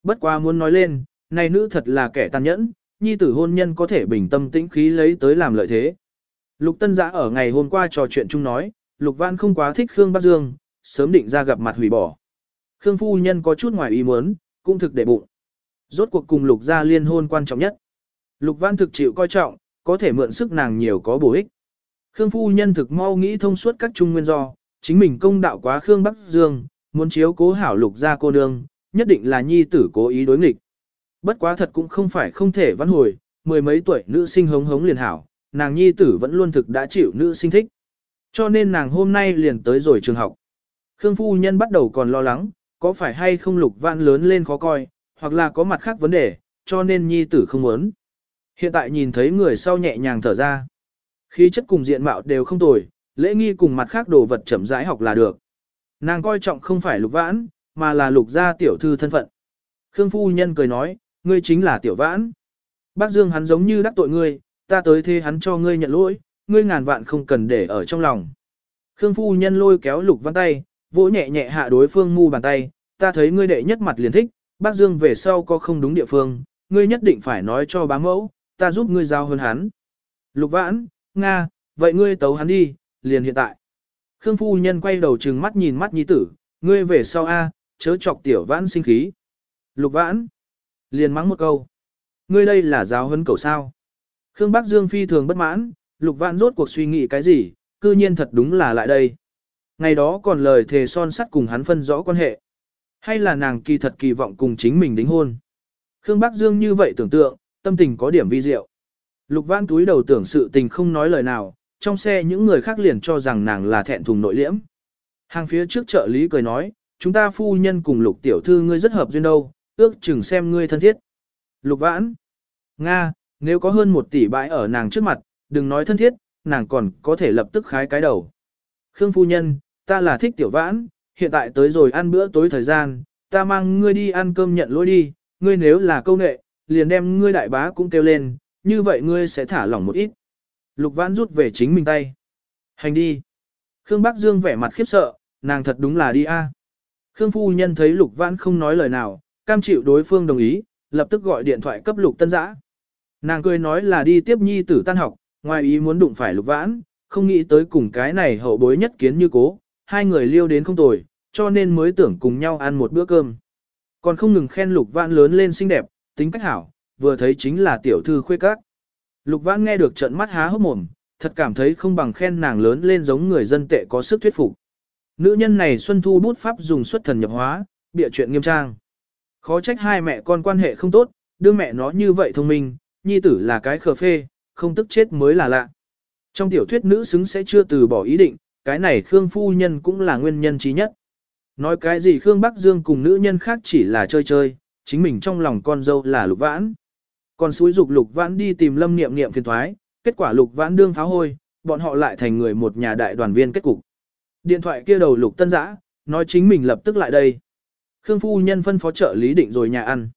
Bất quá muốn nói lên, này nữ thật là kẻ tàn nhẫn, nhi tử hôn nhân có thể bình tâm tĩnh khí lấy tới làm lợi thế. Lục Tân Giã ở ngày hôm qua trò chuyện chung nói, Lục Văn không quá thích Khương Bắc Dương, sớm định ra gặp mặt hủy bỏ. Khương phu nhân có chút ngoài ý muốn, cũng thực để bụng. Rốt cuộc cùng Lục gia liên hôn quan trọng nhất. Lục Văn thực chịu coi trọng, có thể mượn sức nàng nhiều có bổ ích. Khương phu nhân thực mau nghĩ thông suốt các trung nguyên do, chính mình công đạo quá Khương Bắc Dương, muốn chiếu cố hảo Lục gia cô nương, nhất định là nhi tử cố ý đối nghịch. Bất quá thật cũng không phải không thể vãn hồi, mười mấy tuổi nữ sinh hống hống liền hảo, nàng nhi tử vẫn luôn thực đã chịu nữ sinh thích. Cho nên nàng hôm nay liền tới rồi trường học. Khương phu nhân bắt đầu còn lo lắng, có phải hay không lục vãn lớn lên khó coi, hoặc là có mặt khác vấn đề, cho nên nhi tử không muốn. Hiện tại nhìn thấy người sau nhẹ nhàng thở ra. Khí chất cùng diện mạo đều không tồi, lễ nghi cùng mặt khác đồ vật chậm rãi học là được. Nàng coi trọng không phải lục vãn, mà là lục gia tiểu thư thân phận. Khương phu nhân cười nói, ngươi chính là tiểu vãn. Bác Dương hắn giống như đắc tội ngươi, ta tới thế hắn cho ngươi nhận lỗi, ngươi ngàn vạn không cần để ở trong lòng. Khương phu nhân lôi kéo lục văn tay, vỗ nhẹ nhẹ hạ đối phương mu bàn tay, ta thấy ngươi đệ nhất mặt liền thích, bác Dương về sau có không đúng địa phương, ngươi nhất định phải nói cho bá mẫu, ta giúp ngươi giao hơn hắn. Lục vãn, Nga, vậy ngươi tấu hắn đi, liền hiện tại. Khương phu nhân quay đầu trừng mắt nhìn mắt nhi tử, ngươi về sau A, chớ chọc tiểu vãn sinh khí. Lục vãn, liền mắng một câu. Ngươi đây là giáo huấn cầu sao. Khương Bắc Dương phi thường bất mãn, lục vãn rốt cuộc suy nghĩ cái gì, cư nhiên thật đúng là lại đây. Ngày đó còn lời thề son sắt cùng hắn phân rõ quan hệ. Hay là nàng kỳ thật kỳ vọng cùng chính mình đính hôn. Khương Bắc Dương như vậy tưởng tượng, tâm tình có điểm vi diệu. Lục Vãn túi đầu tưởng sự tình không nói lời nào, trong xe những người khác liền cho rằng nàng là thẹn thùng nội liễm. Hàng phía trước trợ lý cười nói, chúng ta phu nhân cùng lục tiểu thư ngươi rất hợp duyên đâu, ước chừng xem ngươi thân thiết. Lục Vãn, Nga, nếu có hơn một tỷ bãi ở nàng trước mặt, đừng nói thân thiết, nàng còn có thể lập tức khái cái đầu. Khương phu nhân, ta là thích tiểu vãn, hiện tại tới rồi ăn bữa tối thời gian, ta mang ngươi đi ăn cơm nhận lỗi đi, ngươi nếu là câu nệ, liền đem ngươi đại bá cũng kêu lên, như vậy ngươi sẽ thả lỏng một ít. Lục vãn rút về chính mình tay. Hành đi. Khương Bắc Dương vẻ mặt khiếp sợ, nàng thật đúng là đi a. Khương phu nhân thấy lục vãn không nói lời nào, cam chịu đối phương đồng ý, lập tức gọi điện thoại cấp lục tân giã. Nàng cười nói là đi tiếp nhi tử tan học, ngoài ý muốn đụng phải lục vãn, không nghĩ tới cùng cái này hậu bối nhất kiến như cố, hai người liêu đến không tồi, cho nên mới tưởng cùng nhau ăn một bữa cơm. Còn không ngừng khen lục vãn lớn lên xinh đẹp, tính cách hảo, vừa thấy chính là tiểu thư khuê các. Lục vãn nghe được trận mắt há hốc mồm, thật cảm thấy không bằng khen nàng lớn lên giống người dân tệ có sức thuyết phục. Nữ nhân này Xuân Thu bút pháp dùng xuất thần nhập hóa, bịa chuyện nghiêm trang. Khó trách hai mẹ con quan hệ không tốt, đưa mẹ nó như vậy thông minh, nhi tử là cái khờ phê, không tức chết mới là lạ. Trong tiểu thuyết nữ xứng sẽ chưa từ bỏ ý định, cái này Khương Phu Nhân cũng là nguyên nhân trí nhất. Nói cái gì Khương Bắc Dương cùng nữ nhân khác chỉ là chơi chơi, chính mình trong lòng con dâu là lục vãn. Còn suối dục lục vãn đi tìm lâm niệm niệm phiền thoái, kết quả lục vãn đương pháo hôi, bọn họ lại thành người một nhà đại đoàn viên kết cục. Điện thoại kia đầu lục tân giã, nói chính mình lập tức lại đây. Khương phu nhân phân phó trợ lý định rồi nhà ăn.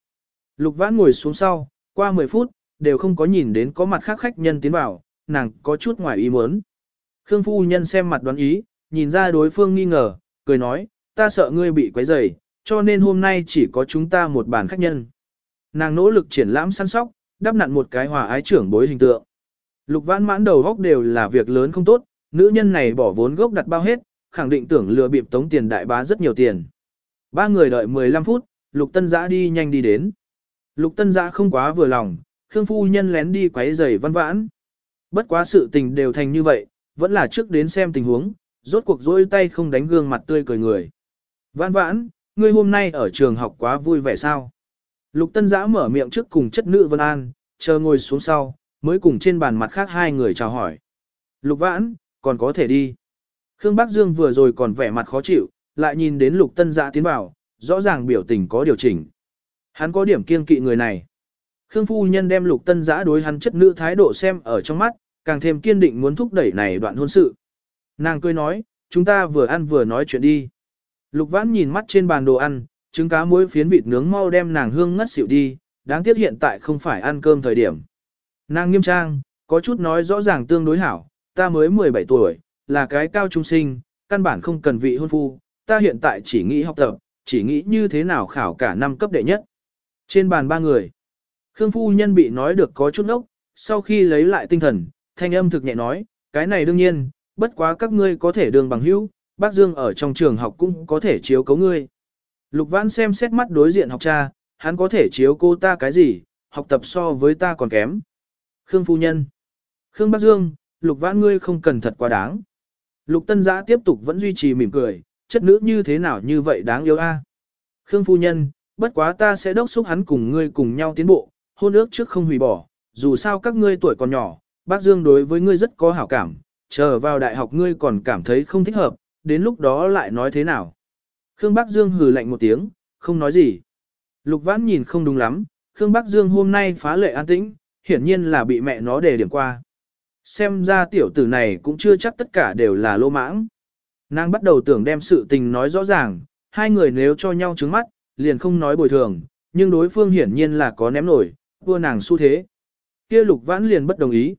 Lục vãn ngồi xuống sau, qua 10 phút, đều không có nhìn đến có mặt khác khách nhân tiến vào, nàng có chút ngoài ý muốn. Khương phu nhân xem mặt đoán ý, nhìn ra đối phương nghi ngờ, cười nói, ta sợ ngươi bị quấy rầy, cho nên hôm nay chỉ có chúng ta một bàn khách nhân. Nàng nỗ lực triển lãm săn sóc, đắp nặn một cái hòa ái trưởng bối hình tượng. Lục vãn mãn đầu góc đều là việc lớn không tốt, nữ nhân này bỏ vốn gốc đặt bao hết, khẳng định tưởng lừa bịp tống tiền đại bá rất nhiều tiền. Ba người đợi 15 phút, lục tân giã đi nhanh đi đến. Lục tân giã không quá vừa lòng, Khương phu nhân lén đi quấy giày văn vãn. Bất quá sự tình đều thành như vậy, vẫn là trước đến xem tình huống, rốt cuộc dỗi tay không đánh gương mặt tươi cười người. Văn vãn, ngươi hôm nay ở trường học quá vui vẻ sao? Lục tân giã mở miệng trước cùng chất nữ Vân An, chờ ngồi xuống sau, mới cùng trên bàn mặt khác hai người chào hỏi. Lục vãn, còn có thể đi. Khương Bắc Dương vừa rồi còn vẻ mặt khó chịu, lại nhìn đến lục tân giã tiến vào, rõ ràng biểu tình có điều chỉnh. Hắn có điểm kiên kỵ người này. Khương phu nhân đem lục tân giã đối hắn chất nữ thái độ xem ở trong mắt, càng thêm kiên định muốn thúc đẩy này đoạn hôn sự. Nàng cười nói, chúng ta vừa ăn vừa nói chuyện đi. Lục vãn nhìn mắt trên bàn đồ ăn, trứng cá muối phiến vịt nướng mau đem nàng hương ngất xỉu đi, đáng tiếc hiện tại không phải ăn cơm thời điểm. Nàng nghiêm trang, có chút nói rõ ràng tương đối hảo, ta mới 17 tuổi, là cái cao trung sinh, căn bản không cần vị hôn phu, ta hiện tại chỉ nghĩ học tập, chỉ nghĩ như thế nào khảo cả năm cấp đệ nhất. Trên bàn ba người, Khương phu nhân bị nói được có chút ốc, sau khi lấy lại tinh thần, thanh âm thực nhẹ nói, cái này đương nhiên, bất quá các ngươi có thể đường bằng hữu, bác Dương ở trong trường học cũng có thể chiếu cấu ngươi. Lục Vãn xem xét mắt đối diện học cha, hắn có thể chiếu cô ta cái gì, học tập so với ta còn kém. Khương phu nhân. Khương Bác Dương, Lục Vãn ngươi không cần thật quá đáng. Lục Tân Giã tiếp tục vẫn duy trì mỉm cười, chất nữ như thế nào như vậy đáng yêu a. Khương phu nhân, bất quá ta sẽ đốc xúc hắn cùng ngươi cùng nhau tiến bộ, hôn ước trước không hủy bỏ, dù sao các ngươi tuổi còn nhỏ, bác Dương đối với ngươi rất có hảo cảm, chờ vào đại học ngươi còn cảm thấy không thích hợp, đến lúc đó lại nói thế nào. Khương bác Dương hừ lạnh một tiếng, không nói gì. Lục Vãn nhìn không đúng lắm, Khương bác Dương hôm nay phá lệ an tĩnh, hiển nhiên là bị mẹ nó đề điểm qua. Xem ra tiểu tử này cũng chưa chắc tất cả đều là lô mãng. Nàng bắt đầu tưởng đem sự tình nói rõ ràng, hai người nếu cho nhau trứng mắt, liền không nói bồi thường, nhưng đối phương hiển nhiên là có ném nổi, vua nàng xu thế. Kia Lục Vãn liền bất đồng ý.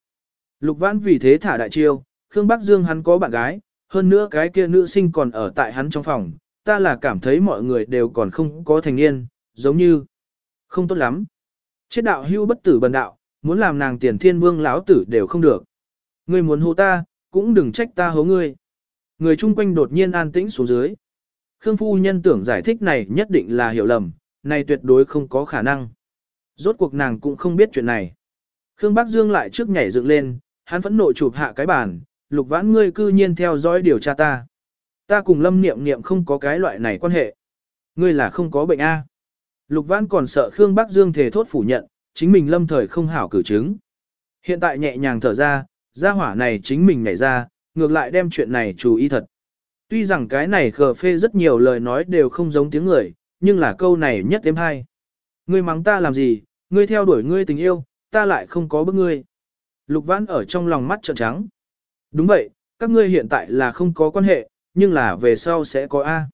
Lục Vãn vì thế thả đại chiêu, Khương Bắc Dương hắn có bạn gái, hơn nữa cái kia nữ sinh còn ở tại hắn trong phòng, ta là cảm thấy mọi người đều còn không có thành niên, giống như không tốt lắm. Chết đạo hưu bất tử bần đạo, muốn làm nàng tiền thiên vương lão tử đều không được. Ngươi muốn hô ta, cũng đừng trách ta hố ngươi. Người chung quanh đột nhiên an tĩnh xuống dưới. Khương phu nhân tưởng giải thích này nhất định là hiểu lầm, này tuyệt đối không có khả năng. Rốt cuộc nàng cũng không biết chuyện này. Khương Bắc Dương lại trước nhảy dựng lên, hắn phẫn nộ chụp hạ cái bàn, lục vãn ngươi cư nhiên theo dõi điều tra ta. Ta cùng lâm niệm niệm không có cái loại này quan hệ. Ngươi là không có bệnh A. Lục vãn còn sợ Khương Bắc Dương thề thốt phủ nhận, chính mình lâm thời không hảo cử chứng. Hiện tại nhẹ nhàng thở ra, gia hỏa này chính mình nhảy ra, ngược lại đem chuyện này chú ý thật. Tuy rằng cái này khờ phê rất nhiều lời nói đều không giống tiếng người, nhưng là câu này nhất thêm hay. Ngươi mắng ta làm gì, ngươi theo đuổi ngươi tình yêu, ta lại không có bức ngươi. Lục vãn ở trong lòng mắt trợn trắng. Đúng vậy, các ngươi hiện tại là không có quan hệ, nhưng là về sau sẽ có A.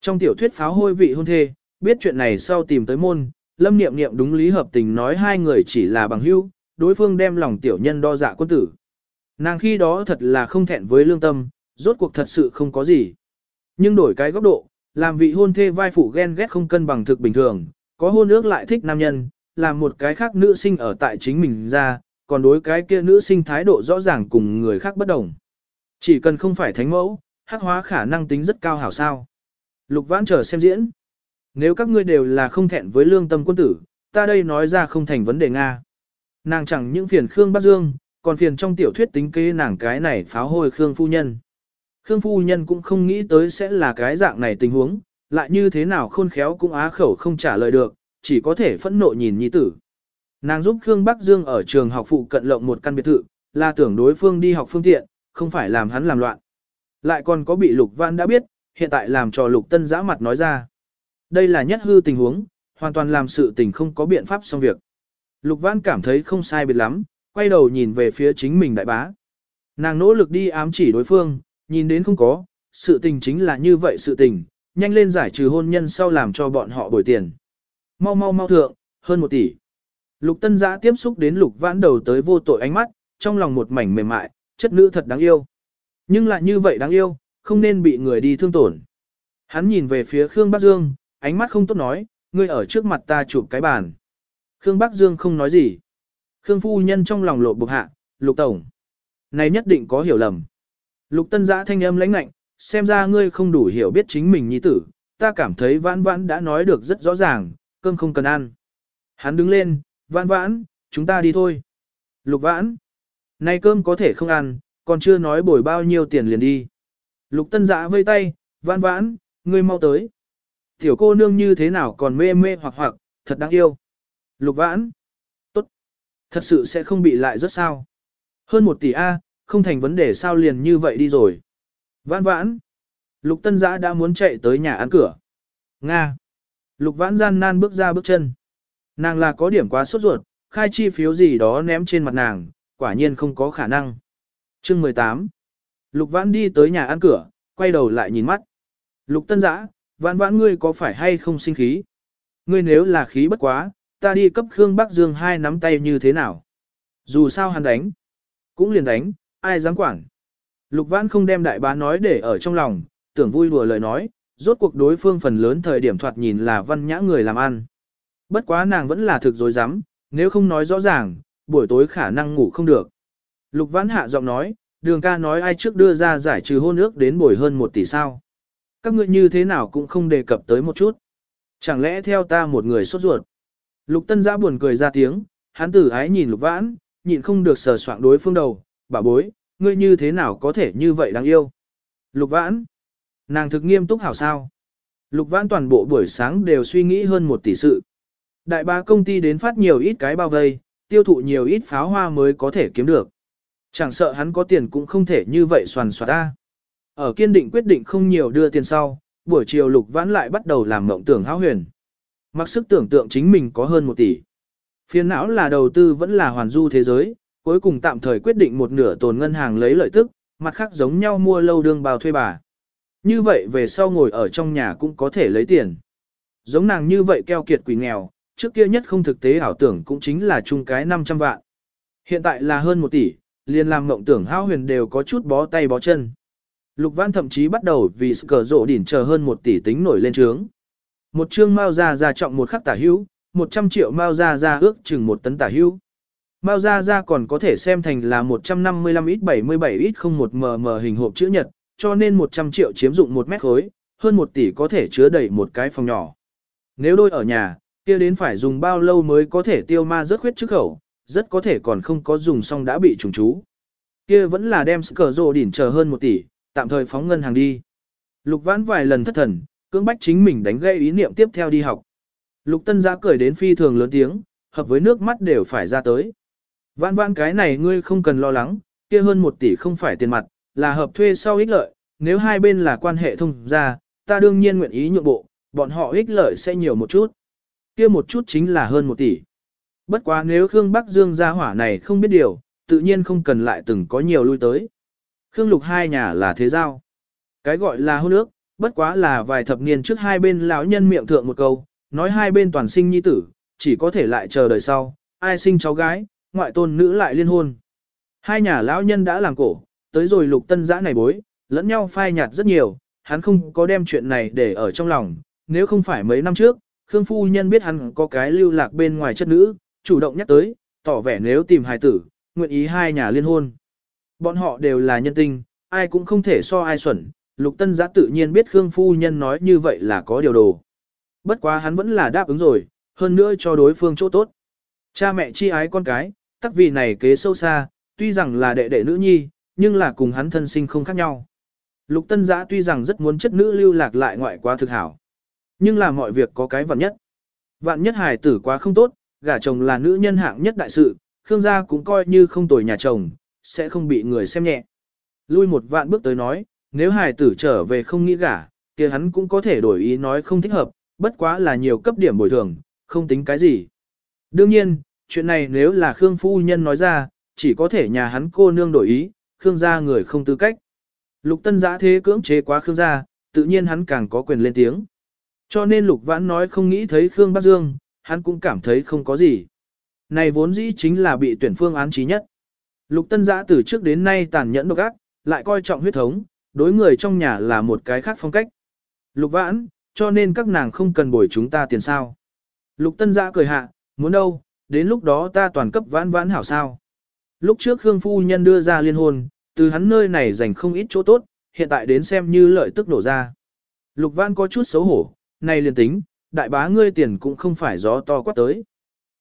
Trong tiểu thuyết pháo hôi vị hôn thê, biết chuyện này sau tìm tới môn, lâm niệm niệm đúng lý hợp tình nói hai người chỉ là bằng hữu, đối phương đem lòng tiểu nhân đo dạ quân tử. Nàng khi đó thật là không thẹn với lương tâm, rốt cuộc thật sự không có gì. Nhưng đổi cái góc độ, làm vị hôn thê vai phụ ghen ghét không cân bằng thực bình thường, có hôn ước lại thích nam nhân, làm một cái khác nữ sinh ở tại chính mình ra, còn đối cái kia nữ sinh thái độ rõ ràng cùng người khác bất đồng. Chỉ cần không phải thánh mẫu, hắc hóa khả năng tính rất cao hảo sao. Lục vãn chờ xem diễn. Nếu các ngươi đều là không thẹn với lương tâm quân tử, ta đây nói ra không thành vấn đề Nga. Nàng chẳng những phiền Khương Bắc Dương, còn phiền trong tiểu thuyết tính kế nàng cái này pháo hôi Khương Phu Nhân. Khương Phu Nhân cũng không nghĩ tới sẽ là cái dạng này tình huống, lại như thế nào khôn khéo cũng á khẩu không trả lời được, chỉ có thể phẫn nộ nhìn nhi tử. Nàng giúp Khương Bắc Dương ở trường học phụ cận lộng một căn biệt thự, là tưởng đối phương đi học phương tiện, không phải làm hắn làm loạn. Lại còn có bị Lục Văn đã biết, hiện tại làm cho Lục Tân giã mặt nói ra. Đây là nhất hư tình huống, hoàn toàn làm sự tình không có biện pháp xong việc. Lục Văn cảm thấy không sai biệt lắm, quay đầu nhìn về phía chính mình đại bá. Nàng nỗ lực đi ám chỉ đối phương, nhìn đến không có, sự tình chính là như vậy sự tình, nhanh lên giải trừ hôn nhân sau làm cho bọn họ bồi tiền. Mau mau mau thượng, hơn một tỷ. Lục tân giã tiếp xúc đến lục vãn đầu tới vô tội ánh mắt, trong lòng một mảnh mềm mại, chất nữ thật đáng yêu. Nhưng lại như vậy đáng yêu, không nên bị người đi thương tổn. Hắn nhìn về phía Khương Bắc Dương, ánh mắt không tốt nói, ngươi ở trước mặt ta chụp cái bàn. Khương Bắc Dương không nói gì. Khương phu nhân trong lòng lộ bục hạ, lục tổng. Này nhất định có hiểu lầm. Lục tân giã thanh âm lãnh lạnh, xem ra ngươi không đủ hiểu biết chính mình nhi tử, ta cảm thấy vãn vãn đã nói được rất rõ ràng, cơm không cần ăn. Hắn đứng lên, vãn vãn, chúng ta đi thôi. Lục vãn, nay cơm có thể không ăn, còn chưa nói bồi bao nhiêu tiền liền đi. Lục tân giã vây tay, vãn vãn, ngươi mau tới. Tiểu cô nương như thế nào còn mê mê hoặc hoặc, thật đáng yêu. Lục vãn, tốt, thật sự sẽ không bị lại rất sao. Hơn một tỷ A, không thành vấn đề sao liền như vậy đi rồi. Vãn vãn, lục tân giã đã muốn chạy tới nhà ăn cửa. Nga. Lục vãn gian nan bước ra bước chân. Nàng là có điểm quá sốt ruột, khai chi phiếu gì đó ném trên mặt nàng, quả nhiên không có khả năng. Chương 18 Lục vãn đi tới nhà ăn cửa, quay đầu lại nhìn mắt. Lục tân giã, vãn vãn ngươi có phải hay không sinh khí? Ngươi nếu là khí bất quá, ta đi cấp Khương Bắc Dương hai nắm tay như thế nào? Dù sao hắn đánh, cũng liền đánh, ai dám quản. Lục vãn không đem đại bá nói để ở trong lòng, tưởng vui đùa lời nói, rốt cuộc đối phương phần lớn thời điểm thoạt nhìn là văn nhã người làm ăn. Bất quá nàng vẫn là thực dối rắm nếu không nói rõ ràng, buổi tối khả năng ngủ không được. Lục vãn hạ giọng nói, đường ca nói ai trước đưa ra giải trừ hôn ước đến bồi hơn một tỷ sao. Các ngươi như thế nào cũng không đề cập tới một chút. Chẳng lẽ theo ta một người sốt ruột. Lục tân giã buồn cười ra tiếng, hắn tử ái nhìn lục vãn, nhịn không được sờ soạng đối phương đầu, bà bối, ngươi như thế nào có thể như vậy đáng yêu. Lục vãn, nàng thực nghiêm túc hảo sao. Lục vãn toàn bộ buổi sáng đều suy nghĩ hơn một tỷ sự. Đại ba công ty đến phát nhiều ít cái bao vây, tiêu thụ nhiều ít pháo hoa mới có thể kiếm được. Chẳng sợ hắn có tiền cũng không thể như vậy soàn soạt ta. Ở kiên định quyết định không nhiều đưa tiền sau, buổi chiều lục vãn lại bắt đầu làm mộng tưởng hão huyền. Mặc sức tưởng tượng chính mình có hơn một tỷ. Phiền não là đầu tư vẫn là hoàn du thế giới, cuối cùng tạm thời quyết định một nửa tồn ngân hàng lấy lợi tức, mặt khác giống nhau mua lâu đương bào thuê bà. Như vậy về sau ngồi ở trong nhà cũng có thể lấy tiền. giống nàng như vậy keo kiệt quỷ nghèo, trước kia nhất không thực tế ảo tưởng cũng chính là chung cái 500 vạn. Hiện tại là hơn 1 tỷ, liền làm mộng tưởng hao huyền đều có chút bó tay bó chân. Lục Văn thậm chí bắt đầu vì cờ rộ đỉnh chờ hơn 1 tỷ tính nổi lên trướng. Một chương mao ra ra trọng một khắc tả hữu, 100 triệu mao ra ra ước chừng một tấn tả hữu. Mao ra ra còn có thể xem thành là 155 ít 77 ít không một mm hình hộp chữ nhật, cho nên 100 triệu chiếm dụng 1 mét khối, hơn 1 tỷ có thể chứa đầy một cái phòng nhỏ. Nếu đôi ở nhà, kia đến phải dùng bao lâu mới có thể tiêu ma rất khuyết trước khẩu, rất có thể còn không có dùng xong đã bị trùng chú. Kia vẫn là đem cờ rồ đỉnh chờ hơn 1 tỷ, tạm thời phóng ngân hàng đi. Lục vãn vài lần thất thần, cưỡng bách chính mình đánh gây ý niệm tiếp theo đi học. Lục tân giã cười đến phi thường lớn tiếng, hợp với nước mắt đều phải ra tới. Vãn vãn cái này ngươi không cần lo lắng, kia hơn một tỷ không phải tiền mặt, là hợp thuê sau ích lợi, nếu hai bên là quan hệ thông ra, ta đương nhiên nguyện ý nhượng bộ, bọn họ ích lợi sẽ nhiều một chút. kia một chút chính là hơn một tỷ. Bất quá nếu Khương Bắc Dương gia hỏa này không biết điều, tự nhiên không cần lại từng có nhiều lui tới. Khương Lục hai nhà là thế giao. Cái gọi là hôn ước, bất quá là vài thập niên trước hai bên lão nhân miệng thượng một câu, nói hai bên toàn sinh nhi tử, chỉ có thể lại chờ đời sau, ai sinh cháu gái, ngoại tôn nữ lại liên hôn. Hai nhà lão nhân đã làm cổ, tới rồi lục tân giã này bối, lẫn nhau phai nhạt rất nhiều, hắn không có đem chuyện này để ở trong lòng, nếu không phải mấy năm trước, Khương Phu Nhân biết hắn có cái lưu lạc bên ngoài chất nữ, chủ động nhắc tới, tỏ vẻ nếu tìm hài tử, nguyện ý hai nhà liên hôn. Bọn họ đều là nhân tinh, ai cũng không thể so ai xuẩn, lục tân giã tự nhiên biết Khương Phu Nhân nói như vậy là có điều đồ. Bất quá hắn vẫn là đáp ứng rồi, hơn nữa cho đối phương chỗ tốt. Cha mẹ chi ái con cái, tắc vì này kế sâu xa, tuy rằng là đệ đệ nữ nhi, nhưng là cùng hắn thân sinh không khác nhau. Lục tân giã tuy rằng rất muốn chất nữ lưu lạc lại ngoại quá thực hảo. Nhưng là mọi việc có cái vạn nhất. Vạn nhất hài tử quá không tốt, gả chồng là nữ nhân hạng nhất đại sự, Khương gia cũng coi như không tồi nhà chồng, sẽ không bị người xem nhẹ. Lui một vạn bước tới nói, nếu hài tử trở về không nghĩ gả, kia hắn cũng có thể đổi ý nói không thích hợp, bất quá là nhiều cấp điểm bồi thường, không tính cái gì. Đương nhiên, chuyện này nếu là Khương phu nhân nói ra, chỉ có thể nhà hắn cô nương đổi ý, Khương gia người không tư cách. Lục tân giã thế cưỡng chế quá Khương gia, tự nhiên hắn càng có quyền lên tiếng. Cho nên Lục Vãn nói không nghĩ thấy Khương Bắc Dương, hắn cũng cảm thấy không có gì. Này vốn dĩ chính là bị tuyển phương án trí nhất. Lục Tân Giã từ trước đến nay tàn nhẫn độc ác, lại coi trọng huyết thống, đối người trong nhà là một cái khác phong cách. Lục Vãn, cho nên các nàng không cần bồi chúng ta tiền sao. Lục Tân Giã cười hạ, muốn đâu, đến lúc đó ta toàn cấp vãn vãn hảo sao. Lúc trước Khương Phu Nhân đưa ra liên hôn, từ hắn nơi này dành không ít chỗ tốt, hiện tại đến xem như lợi tức nổ ra. Lục Vãn có chút xấu hổ, này liền tính, đại bá ngươi tiền cũng không phải gió to quát tới.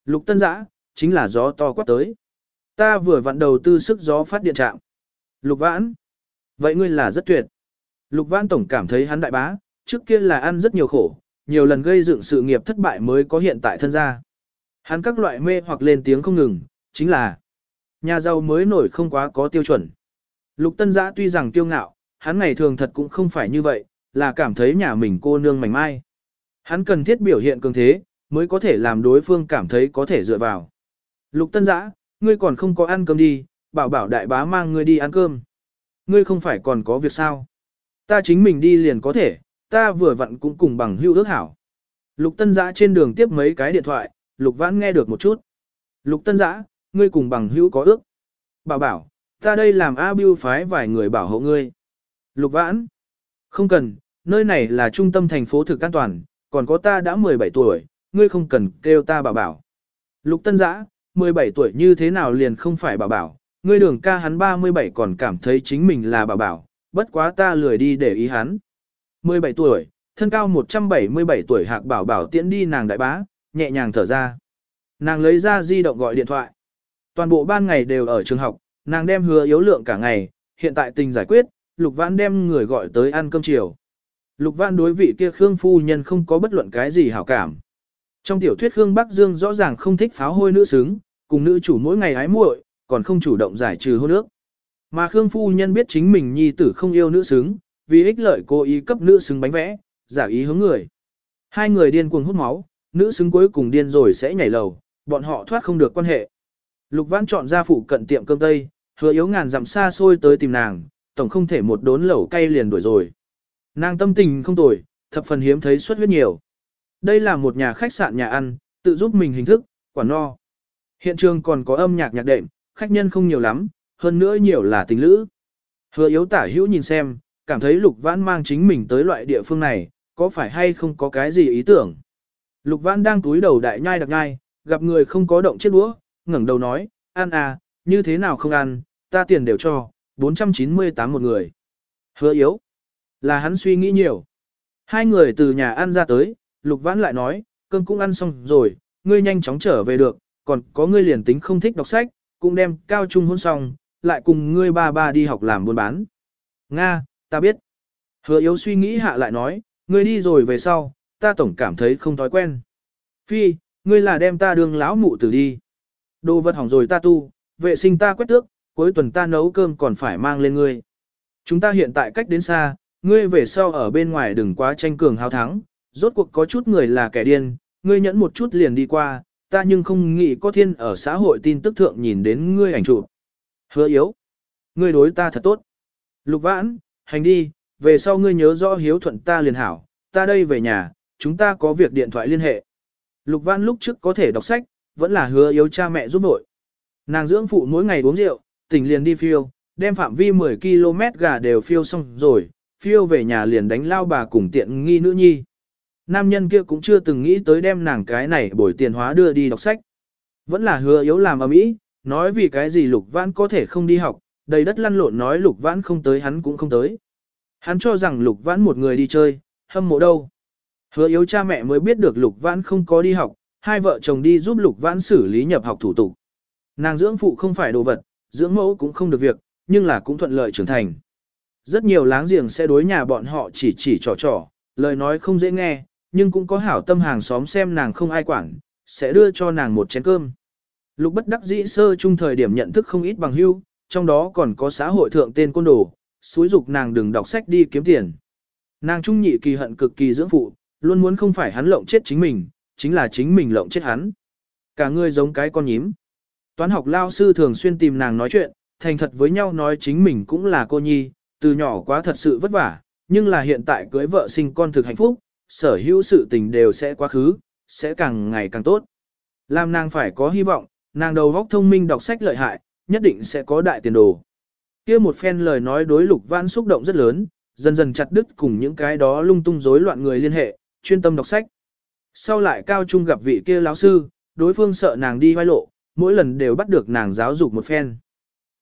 Lục tân giã, chính là gió to quát tới. Ta vừa vặn đầu tư sức gió phát điện trạm. Lục vãn. Vậy ngươi là rất tuyệt. Lục vãn tổng cảm thấy hắn đại bá, trước kia là ăn rất nhiều khổ, nhiều lần gây dựng sự nghiệp thất bại mới có hiện tại thân gia. Hắn các loại mê hoặc lên tiếng không ngừng, chính là nhà giàu mới nổi không quá có tiêu chuẩn. Lục tân giã tuy rằng kiêu ngạo, hắn ngày thường thật cũng không phải như vậy, là cảm thấy nhà mình cô nương mảnh mai. Hắn cần thiết biểu hiện cường thế, mới có thể làm đối phương cảm thấy có thể dựa vào. Lục tân giã, ngươi còn không có ăn cơm đi, bảo bảo đại bá mang ngươi đi ăn cơm. Ngươi không phải còn có việc sao? Ta chính mình đi liền có thể, ta vừa vặn cũng cùng bằng hưu ước hảo. Lục tân giã trên đường tiếp mấy cái điện thoại, lục vãn nghe được một chút. Lục tân giã, ngươi cùng bằng hữu có ước. Bảo bảo, ta đây làm A Biêu phái vài người bảo hộ ngươi. Lục vãn, không cần, nơi này là trung tâm thành phố thực an toàn, còn có ta đã 17 tuổi, ngươi không cần kêu ta bảo bảo. Lục tân giã, 17 tuổi như thế nào liền không phải bảo bảo, ngươi đường ca hắn 37 còn cảm thấy chính mình là bảo bảo, bất quá ta lười đi để ý hắn. 17 tuổi, thân cao 177 tuổi hạc bảo bảo tiễn đi nàng đại bá, nhẹ nhàng thở ra. Nàng lấy ra di động gọi điện thoại. Toàn bộ ban ngày đều ở trường học, nàng đem hứa yếu lượng cả ngày, hiện tại tình giải quyết, Lục Vãn đem người gọi tới ăn cơm chiều. Lục Văn đối vị kia Khương phu nhân không có bất luận cái gì hảo cảm. Trong tiểu thuyết Khương Bắc Dương rõ ràng không thích pháo hôi nữ xứng, cùng nữ chủ mỗi ngày hái muội, còn không chủ động giải trừ hôn ước. Mà Khương phu nhân biết chính mình nhi tử không yêu nữ xứng, vì ích lợi cố ý cấp nữ xứng bánh vẽ, giả ý hướng người. Hai người điên cuồng hút máu, nữ xứng cuối cùng điên rồi sẽ nhảy lầu, bọn họ thoát không được quan hệ. Lục Văn chọn ra phụ cận tiệm cơm tây, hứa yếu ngàn dặm xa xôi tới tìm nàng, tổng không thể một đốn lẩu cay liền đuổi rồi. Nàng tâm tình không tồi, thập phần hiếm thấy xuất huyết nhiều. Đây là một nhà khách sạn nhà ăn, tự giúp mình hình thức, quả no. Hiện trường còn có âm nhạc nhạc đệm, khách nhân không nhiều lắm, hơn nữa nhiều là tình lữ. Hứa yếu tả hữu nhìn xem, cảm thấy lục vãn mang chính mình tới loại địa phương này, có phải hay không có cái gì ý tưởng. Lục vãn đang túi đầu đại nhai đặc nhai, gặp người không có động chiếc đũa, ngẩng đầu nói, ăn à, như thế nào không ăn, ta tiền đều cho, 498 một người. Hứa yếu, là hắn suy nghĩ nhiều. Hai người từ nhà ăn ra tới, lục vãn lại nói, cơm cũng ăn xong rồi, ngươi nhanh chóng trở về được, còn có ngươi liền tính không thích đọc sách, cũng đem cao trung hôn xong, lại cùng ngươi ba ba đi học làm buôn bán. Nga, ta biết. Hứa yếu suy nghĩ hạ lại nói, ngươi đi rồi về sau, ta tổng cảm thấy không thói quen. Phi, ngươi là đem ta đương lão mụ tử đi. Đồ vật hỏng rồi ta tu, vệ sinh ta quét tước, cuối tuần ta nấu cơm còn phải mang lên ngươi. Chúng ta hiện tại cách đến xa, ngươi về sau ở bên ngoài đừng quá tranh cường hào thắng, rốt cuộc có chút người là kẻ điên, ngươi nhẫn một chút liền đi qua, ta nhưng không nghĩ có thiên ở xã hội tin tức thượng nhìn đến ngươi ảnh chụp. Hứa yếu. Ngươi đối ta thật tốt. Lục vãn, hành đi, về sau ngươi nhớ rõ hiếu thuận ta liền hảo, ta đây về nhà, chúng ta có việc điện thoại liên hệ. Lục vãn lúc trước có thể đọc sách, vẫn là hứa yếu cha mẹ giúp nội. Nàng dưỡng phụ mỗi ngày uống rượu, tỉnh liền đi phiêu, đem phạm vi 10 km gà đều phiêu xong rồi, phiêu về nhà liền đánh lao bà cùng tiện nghi nữ nhi. Nam nhân kia cũng chưa từng nghĩ tới đem nàng cái này bồi tiền hóa đưa đi đọc sách. Vẫn là hứa yếu làm ở mỹ, nói vì cái gì lục vãn có thể không đi học, đầy đất lăn lộn nói lục vãn không tới hắn cũng không tới. Hắn cho rằng lục vãn một người đi chơi, hâm mộ đâu. Hứa yếu cha mẹ mới biết được lục vãn không có đi học, hai vợ chồng đi giúp lục vãn xử lý nhập học thủ tục. Nàng dưỡng phụ không phải đồ vật, dưỡng mẫu cũng không được việc, nhưng là cũng thuận lợi trưởng thành. Rất nhiều láng giềng sẽ đối nhà bọn họ chỉ chỉ trò trò, lời nói không dễ nghe, nhưng cũng có hảo tâm hàng xóm xem nàng không ai quản, sẽ đưa cho nàng một chén cơm. Lục bất đắc dĩ sơ chung thời điểm nhận thức không ít bằng hưu, trong đó còn có xã hội thượng tên côn đồ, xúi dục nàng đừng đọc sách đi kiếm tiền. Nàng trung nhị kỳ hận cực kỳ dưỡng phụ, luôn muốn không phải hắn lộng chết chính mình, chính là chính mình lộng chết hắn. Cả người giống cái con nhím. Toán học lao sư thường xuyên tìm nàng nói chuyện, thành thật với nhau nói chính mình cũng là cô nhi, từ nhỏ quá thật sự vất vả, nhưng là hiện tại cưới vợ sinh con thực hạnh phúc, sở hữu sự tình đều sẽ quá khứ, sẽ càng ngày càng tốt. Làm nàng phải có hy vọng, nàng đầu góc thông minh đọc sách lợi hại, nhất định sẽ có đại tiền đồ. kia một phen lời nói đối lục vãn xúc động rất lớn, dần dần chặt đứt cùng những cái đó lung tung rối loạn người liên hệ, chuyên tâm đọc sách. Sau lại cao trung gặp vị kia lão sư, đối phương sợ nàng đi hoai lộ, mỗi lần đều bắt được nàng giáo dục một phen.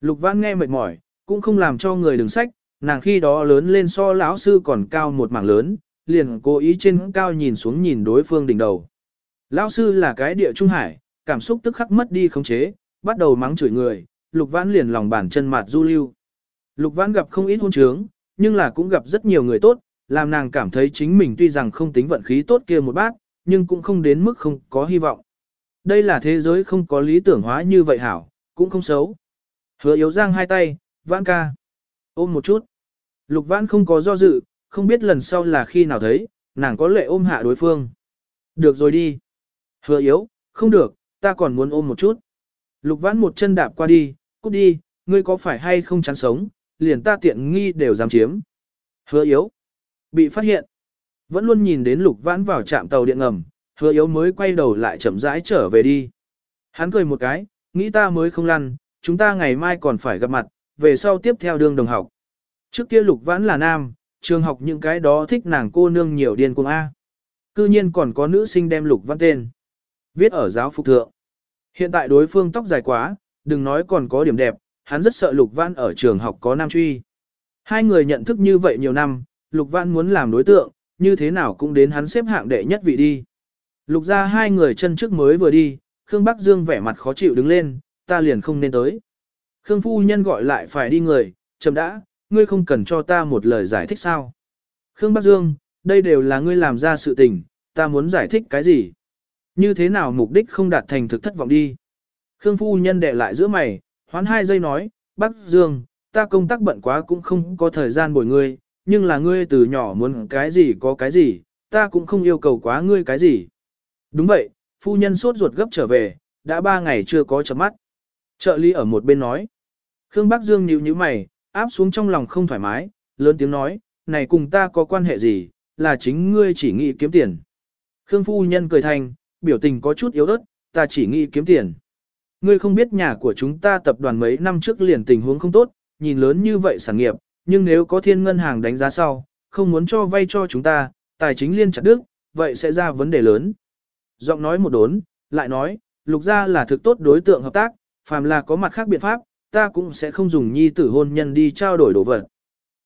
Lục vãn nghe mệt mỏi, cũng không làm cho người đứng sách, nàng khi đó lớn lên so lão sư còn cao một mảng lớn, liền cố ý trên cao nhìn xuống nhìn đối phương đỉnh đầu. Lão sư là cái địa trung hải, cảm xúc tức khắc mất đi khống chế, bắt đầu mắng chửi người, Lục Vãn liền lòng bàn chân mặt du lưu. Lục Vãn gặp không ít hôn trướng, nhưng là cũng gặp rất nhiều người tốt, làm nàng cảm thấy chính mình tuy rằng không tính vận khí tốt kia một bát, nhưng cũng không đến mức không có hy vọng. Đây là thế giới không có lý tưởng hóa như vậy hảo, cũng không xấu. Hứa yếu giang hai tay, Vãn ca. Ôm một chút. Lục Vãn không có do dự, không biết lần sau là khi nào thấy, nàng có lệ ôm hạ đối phương. Được rồi đi. Hứa yếu, không được, ta còn muốn ôm một chút. Lục vãn một chân đạp qua đi, cút đi, ngươi có phải hay không chán sống, liền ta tiện nghi đều dám chiếm. Hứa yếu. Bị phát hiện. Vẫn luôn nhìn đến lục vãn vào trạm tàu điện ngầm, hứa yếu mới quay đầu lại chậm rãi trở về đi. Hắn cười một cái, nghĩ ta mới không lăn, chúng ta ngày mai còn phải gặp mặt, về sau tiếp theo đường đồng học. Trước kia lục vãn là nam, trường học những cái đó thích nàng cô nương nhiều điên cuồng A. Cư nhiên còn có nữ sinh đem lục văn tên. Viết ở giáo phục thượng. Hiện tại đối phương tóc dài quá, đừng nói còn có điểm đẹp, hắn rất sợ lục văn ở trường học có nam truy. Hai người nhận thức như vậy nhiều năm, lục văn muốn làm đối tượng, như thế nào cũng đến hắn xếp hạng đệ nhất vị đi. Lục ra hai người chân trước mới vừa đi, Khương Bắc Dương vẻ mặt khó chịu đứng lên, ta liền không nên tới. Khương Phu Nhân gọi lại phải đi người, chậm đã, ngươi không cần cho ta một lời giải thích sao. Khương Bắc Dương, đây đều là ngươi làm ra sự tình, ta muốn giải thích cái gì? Như thế nào mục đích không đạt thành thực thất vọng đi? Khương Phu Nhân đệ lại giữa mày, hoán hai giây nói, Bắc Dương, ta công tác bận quá cũng không có thời gian bồi ngươi, nhưng là ngươi từ nhỏ muốn cái gì có cái gì, ta cũng không yêu cầu quá ngươi cái gì. Đúng vậy, Phu Nhân sốt ruột gấp trở về, đã ba ngày chưa có chấm mắt. Trợ lý ở một bên nói. Khương Bắc Dương nhíu nhíu mày, áp xuống trong lòng không thoải mái, lớn tiếng nói, này cùng ta có quan hệ gì, là chính ngươi chỉ nghĩ kiếm tiền. Khương phu nhân cười thành, biểu tình có chút yếu ớt, ta chỉ nghĩ kiếm tiền. Ngươi không biết nhà của chúng ta tập đoàn mấy năm trước liền tình huống không tốt, nhìn lớn như vậy sản nghiệp, nhưng nếu có thiên ngân hàng đánh giá sau, không muốn cho vay cho chúng ta, tài chính liên chặt đức, vậy sẽ ra vấn đề lớn. Giọng nói một đốn, lại nói, lục gia là thực tốt đối tượng hợp tác, phàm là có mặt khác biện pháp, ta cũng sẽ không dùng nhi tử hôn nhân đi trao đổi đồ vật.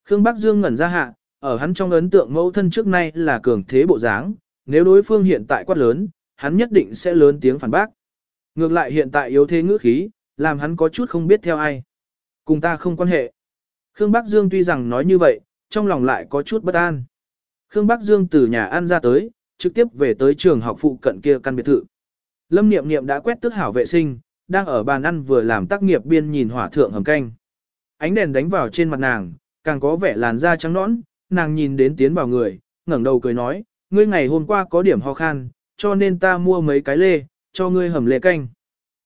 Khương Bắc Dương ngẩn ra hạ, ở hắn trong ấn tượng mẫu thân trước nay là cường thế bộ dáng, nếu đối phương hiện tại quát lớn, hắn nhất định sẽ lớn tiếng phản bác. Ngược lại hiện tại yếu thế ngữ khí, làm hắn có chút không biết theo ai. Cùng ta không quan hệ. Khương Bắc Dương tuy rằng nói như vậy, trong lòng lại có chút bất an. Khương Bắc Dương từ nhà ăn ra tới, trực tiếp về tới trường học phụ cận kia căn biệt thự. Lâm Niệm Niệm đã quét tước hảo vệ sinh, đang ở bàn ăn vừa làm tác nghiệp biên nhìn hỏa thượng hầm canh. Ánh đèn đánh vào trên mặt nàng, càng có vẻ làn da trắng nõn, nàng nhìn đến tiến vào người, ngẩng đầu cười nói, ngươi ngày hôm qua có điểm ho khan, cho nên ta mua mấy cái lê, cho ngươi hầm lê canh.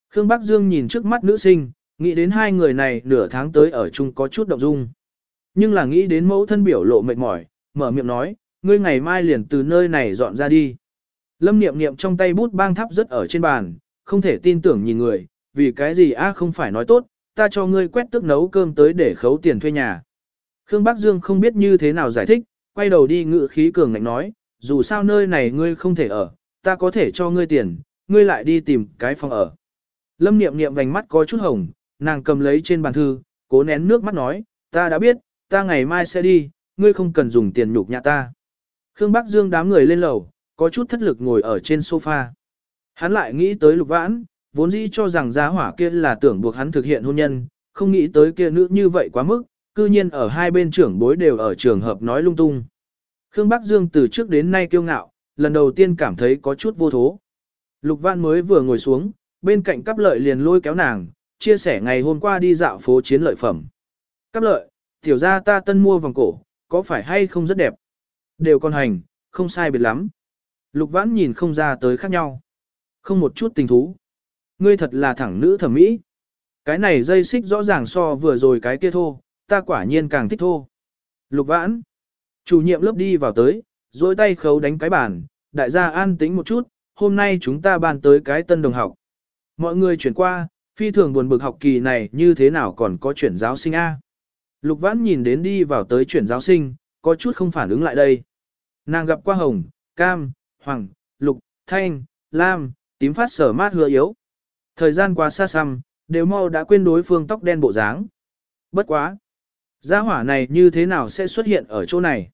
Khương Bắc Dương nhìn trước mắt nữ sinh, nghĩ đến hai người này nửa tháng tới ở chung có chút động dung. Nhưng là nghĩ đến mẫu thân biểu lộ mệt mỏi, mở miệng nói, ngươi ngày mai liền từ nơi này dọn ra đi. Lâm niệm niệm trong tay bút bang thắp rất ở trên bàn, không thể tin tưởng nhìn người, vì cái gì a không phải nói tốt, ta cho ngươi quét tức nấu cơm tới để khấu tiền thuê nhà. Khương Bắc Dương không biết như thế nào giải thích, quay đầu đi ngự khí cường ngạnh nói, dù sao nơi này ngươi không thể ở, ta có thể cho ngươi tiền, ngươi lại đi tìm cái phòng ở. Lâm niệm niệm vành mắt có chút hồng, nàng cầm lấy trên bàn thư, cố nén nước mắt nói, ta đã biết, ta ngày mai sẽ đi, ngươi không cần dùng tiền nhục nhã ta. Khương Bắc Dương đám người lên lầu, có chút thất lực ngồi ở trên sofa. Hắn lại nghĩ tới lục vãn, vốn dĩ cho rằng giá hỏa kia là tưởng buộc hắn thực hiện hôn nhân, không nghĩ tới kia nữ như vậy quá mức, cư nhiên ở hai bên trưởng bối đều ở trường hợp nói lung tung. Khương Bắc Dương từ trước đến nay kiêu ngạo, lần đầu tiên cảm thấy có chút vô thố. Lục Vãn mới vừa ngồi xuống, bên cạnh cắp lợi liền lôi kéo nàng, chia sẻ ngày hôm qua đi dạo phố chiến lợi phẩm. Cáp lợi, tiểu gia ta tân mua vòng cổ, có phải hay không rất đẹp? Đều con hành, không sai biệt lắm. Lục Vãn nhìn không ra tới khác nhau. Không một chút tình thú. Ngươi thật là thẳng nữ thẩm mỹ. Cái này dây xích rõ ràng so vừa rồi cái kia thô, ta quả nhiên càng thích thô. Lục Vãn. Chủ nhiệm lớp đi vào tới, dối tay khấu đánh cái bàn, đại gia an tĩnh một chút, hôm nay chúng ta bàn tới cái tân đồng học. Mọi người chuyển qua, phi thường buồn bực học kỳ này như thế nào còn có chuyển giáo sinh A. Lục vãn nhìn đến đi vào tới chuyển giáo sinh, có chút không phản ứng lại đây. Nàng gặp qua hồng, cam, hoàng, lục, thanh, lam, tím phát sở mát hứa yếu. Thời gian qua xa xăm, đều mau đã quên đối phương tóc đen bộ dáng. Bất quá. Gia hỏa này như thế nào sẽ xuất hiện ở chỗ này?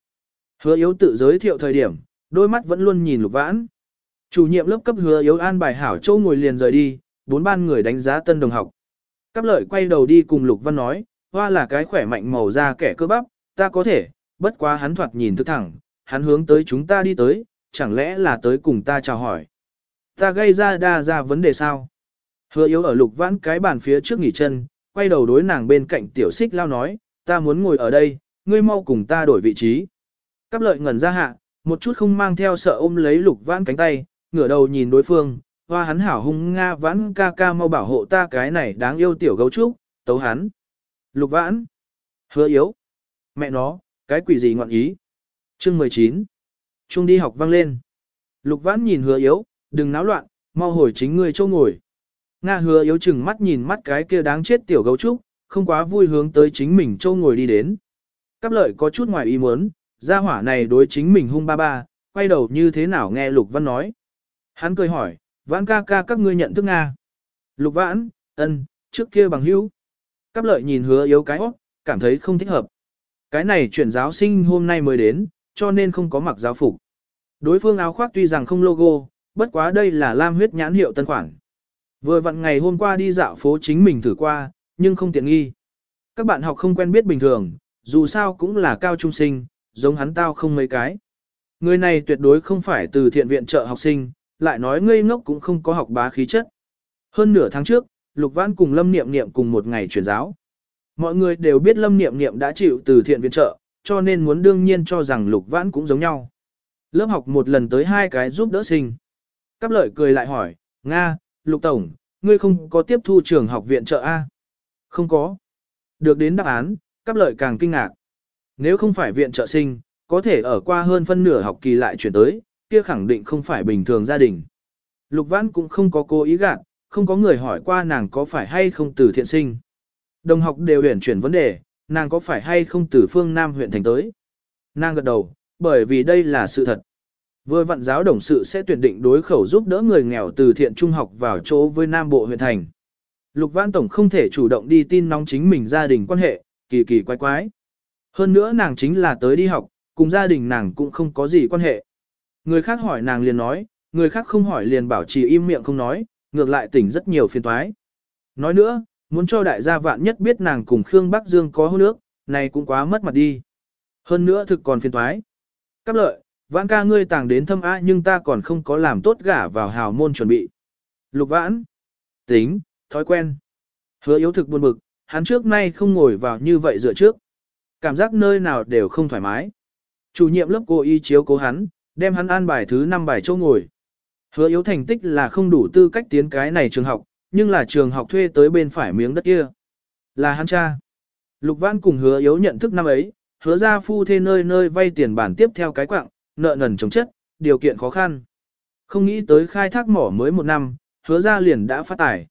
Hứa yếu tự giới thiệu thời điểm, đôi mắt vẫn luôn nhìn lục vãn. Chủ nhiệm lớp cấp hứa yếu an bài hảo châu ngồi liền rời đi, bốn ban người đánh giá tân đồng học. Cáp lợi quay đầu đi cùng lục văn nói, hoa là cái khỏe mạnh màu da kẻ cơ bắp, ta có thể, bất quá hắn thoạt nhìn thức thẳng, hắn hướng tới chúng ta đi tới, chẳng lẽ là tới cùng ta chào hỏi. Ta gây ra đa ra vấn đề sao? Hứa yếu ở lục văn cái bàn phía trước nghỉ chân, quay đầu đối nàng bên cạnh tiểu xích lao nói, ta muốn ngồi ở đây, ngươi mau cùng ta đổi vị trí. Cáp lợi ngẩn ra hạ, một chút không mang theo sợ ôm lấy lục văn cánh tay, ngửa đầu nhìn đối phương, hoa hắn hảo hung nga vãn ca ca mau bảo hộ ta cái này đáng yêu tiểu gấu trúc, tấu hắn. Lục vãn. Hứa yếu. Mẹ nó, cái quỷ gì ngọn ý. Chương 19. Trung đi học vang lên. Lục vãn nhìn hứa yếu, đừng náo loạn, mau hồi chính ngươi châu ngồi. Nga hứa yếu chừng mắt nhìn mắt cái kia đáng chết tiểu gấu trúc, không quá vui hướng tới chính mình châu ngồi đi đến. Cáp lợi có chút ngoài ý muốn, gia hỏa này đối chính mình hung ba ba, quay đầu như thế nào nghe Lục Văn nói. Hắn cười hỏi, vãn ca ca các ngươi nhận thức Nga. Lục vãn, ân, trước kia bằng hữu. Cáp lợi nhìn hứa yếu cái óc, cảm thấy không thích hợp. Cái này chuyển giáo sinh hôm nay mới đến, cho nên không có mặc giáo phục. Đối phương áo khoác tuy rằng không logo, bất quá đây là lam huyết nhãn hiệu tân khoản. Vừa vặn ngày hôm qua đi dạo phố chính mình thử qua, nhưng không tiện nghi. Các bạn học không quen biết bình thường, dù sao cũng là cao trung sinh, giống hắn tao không mấy cái. Người này tuyệt đối không phải từ thiện viện trợ học sinh, lại nói ngây ngốc cũng không có học bá khí chất. Hơn nửa tháng trước, Lục Vãn cùng Lâm Niệm Niệm cùng một ngày truyền giáo. Mọi người đều biết Lâm Niệm Niệm đã chịu từ thiện viện trợ, cho nên muốn đương nhiên cho rằng Lục Vãn cũng giống nhau. Lớp học một lần tới hai cái giúp đỡ sinh. Cáp lợi cười lại hỏi, Nga, Lục Tổng, ngươi không có tiếp thu trường học viện trợ A? Không có. Được đến đáp án, cáp lợi càng kinh ngạc. Nếu không phải viện trợ sinh, có thể ở qua hơn phân nửa học kỳ lại chuyển tới, kia khẳng định không phải bình thường gia đình. Lục Vãn cũng không có cố ý gạt, không có người hỏi qua nàng có phải hay không từ thiện sinh. Đồng học đều huyển chuyển vấn đề, nàng có phải hay không từ phương Nam huyện thành tới. Nàng gật đầu, bởi vì đây là sự thật. Vừa vận giáo đồng sự sẽ tuyển định đối khẩu giúp đỡ người nghèo từ thiện trung học vào chỗ với Nam Bộ huyện thành. Lục Văn Tổng không thể chủ động đi tin nóng chính mình gia đình quan hệ, kỳ kỳ quái quái. Hơn nữa nàng chính là tới đi học, cùng gia đình nàng cũng không có gì quan hệ. Người khác hỏi nàng liền nói, người khác không hỏi liền bảo trì im miệng không nói, ngược lại tỉnh rất nhiều phiền toái. Nói nữa, muốn cho đại gia vạn nhất biết nàng cùng Khương Bắc Dương có hôn nước, này cũng quá mất mặt đi. Hơn nữa thực còn phiền toái. Cáp lợi, vãn ca ngươi tàng đến thâm á nhưng ta còn không có làm tốt gả vào hào môn chuẩn bị. Lục vãn. Tính, thói quen. Hứa yếu thực buồn bực, hắn trước nay không ngồi vào như vậy dựa trước. Cảm giác nơi nào đều không thoải mái. Chủ nhiệm lớp cô y chiếu cố hắn, đem hắn an bài thứ 5 bài châu ngồi. Hứa yếu thành tích là không đủ tư cách tiến cái này trường học, nhưng là trường học thuê tới bên phải miếng đất kia. Là hắn cha. Lục Văn cùng hứa yếu nhận thức năm ấy, hứa ra phu thê nơi nơi vay tiền bản tiếp theo cái quạng, nợ nần chống chất, điều kiện khó khăn. Không nghĩ tới khai thác mỏ mới một năm, hứa ra liền đã phát tài.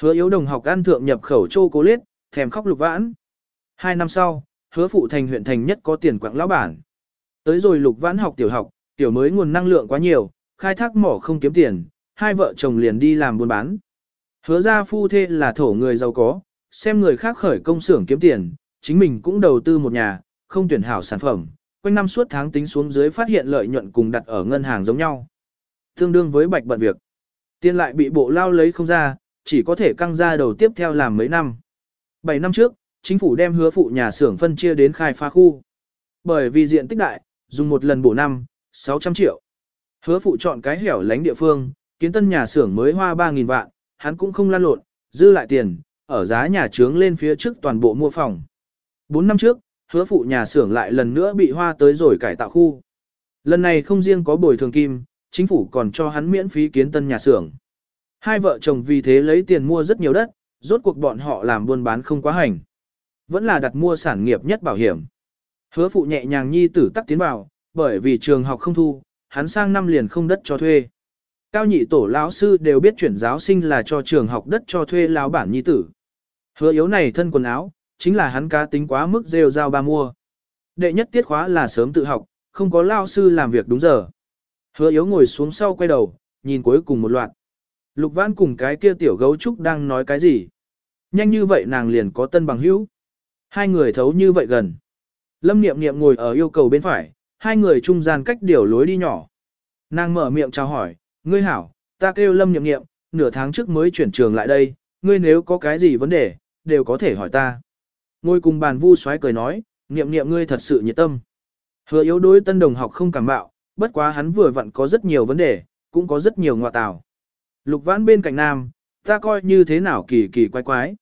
Hứa yếu đồng học ăn thượng nhập khẩu chô cố liết, thèm khóc lục vãn. Hai năm sau, hứa phụ thành huyện thành nhất có tiền quạng lão bản. Tới rồi lục vãn học tiểu học, tiểu mới nguồn năng lượng quá nhiều, khai thác mỏ không kiếm tiền, hai vợ chồng liền đi làm buôn bán. Hứa ra phu thê là thổ người giàu có, xem người khác khởi công xưởng kiếm tiền, chính mình cũng đầu tư một nhà, không tuyển hảo sản phẩm, quanh năm suốt tháng tính xuống dưới phát hiện lợi nhuận cùng đặt ở ngân hàng giống nhau. Tương đương với bạch bận việc. Tiền lại bị bộ lao lấy không ra, chỉ có thể căng ra đầu tiếp theo làm mấy năm. 7 năm trước, chính phủ đem hứa phụ nhà xưởng phân chia đến khai phá khu. Bởi vì diện tích đại, dùng một lần bổ năm, 600 triệu. Hứa phụ chọn cái hẻo lánh địa phương, kiến tân nhà xưởng mới hoa 3.000 vạn, hắn cũng không lan lộn, dư lại tiền, ở giá nhà trướng lên phía trước toàn bộ mua phòng. 4 năm trước, hứa phụ nhà xưởng lại lần nữa bị hoa tới rồi cải tạo khu. Lần này không riêng có bồi thường kim, chính phủ còn cho hắn miễn phí kiến tân nhà xưởng. Hai vợ chồng vì thế lấy tiền mua rất nhiều đất, rốt cuộc bọn họ làm buôn bán không quá hành. Vẫn là đặt mua sản nghiệp nhất bảo hiểm. Hứa phụ nhẹ nhàng nhi tử tắc tiến vào, bởi vì trường học không thu, hắn sang năm liền không đất cho thuê. Cao nhị tổ lão sư đều biết chuyển giáo sinh là cho trường học đất cho thuê lão bản nhi tử. Hứa yếu này thân quần áo, chính là hắn cá tính quá mức rêu rao ba mua. Đệ nhất tiết khóa là sớm tự học, không có lao sư làm việc đúng giờ. Hứa yếu ngồi xuống sau quay đầu, nhìn cuối cùng một loạt. Lục vãn cùng cái kia tiểu gấu trúc đang nói cái gì. Nhanh như vậy nàng liền có tân bằng hữu. Hai người thấu như vậy gần. Lâm niệm niệm ngồi ở yêu cầu bên phải, hai người trung gian cách điều lối đi nhỏ. Nàng mở miệng chào hỏi, ngươi hảo, ta kêu lâm nhậm nghiệm, nửa tháng trước mới chuyển trường lại đây, ngươi nếu có cái gì vấn đề, đều có thể hỏi ta. Ngồi cùng bàn vu xoáy cười nói, nghiệm nghiệm ngươi thật sự nhiệt tâm. Hứa yếu đối tân đồng học không cảm bạo, bất quá hắn vừa vặn có rất nhiều vấn đề, cũng có rất nhiều ngoại tào. Lục vãn bên cạnh nam, ta coi như thế nào kỳ kỳ quái quái.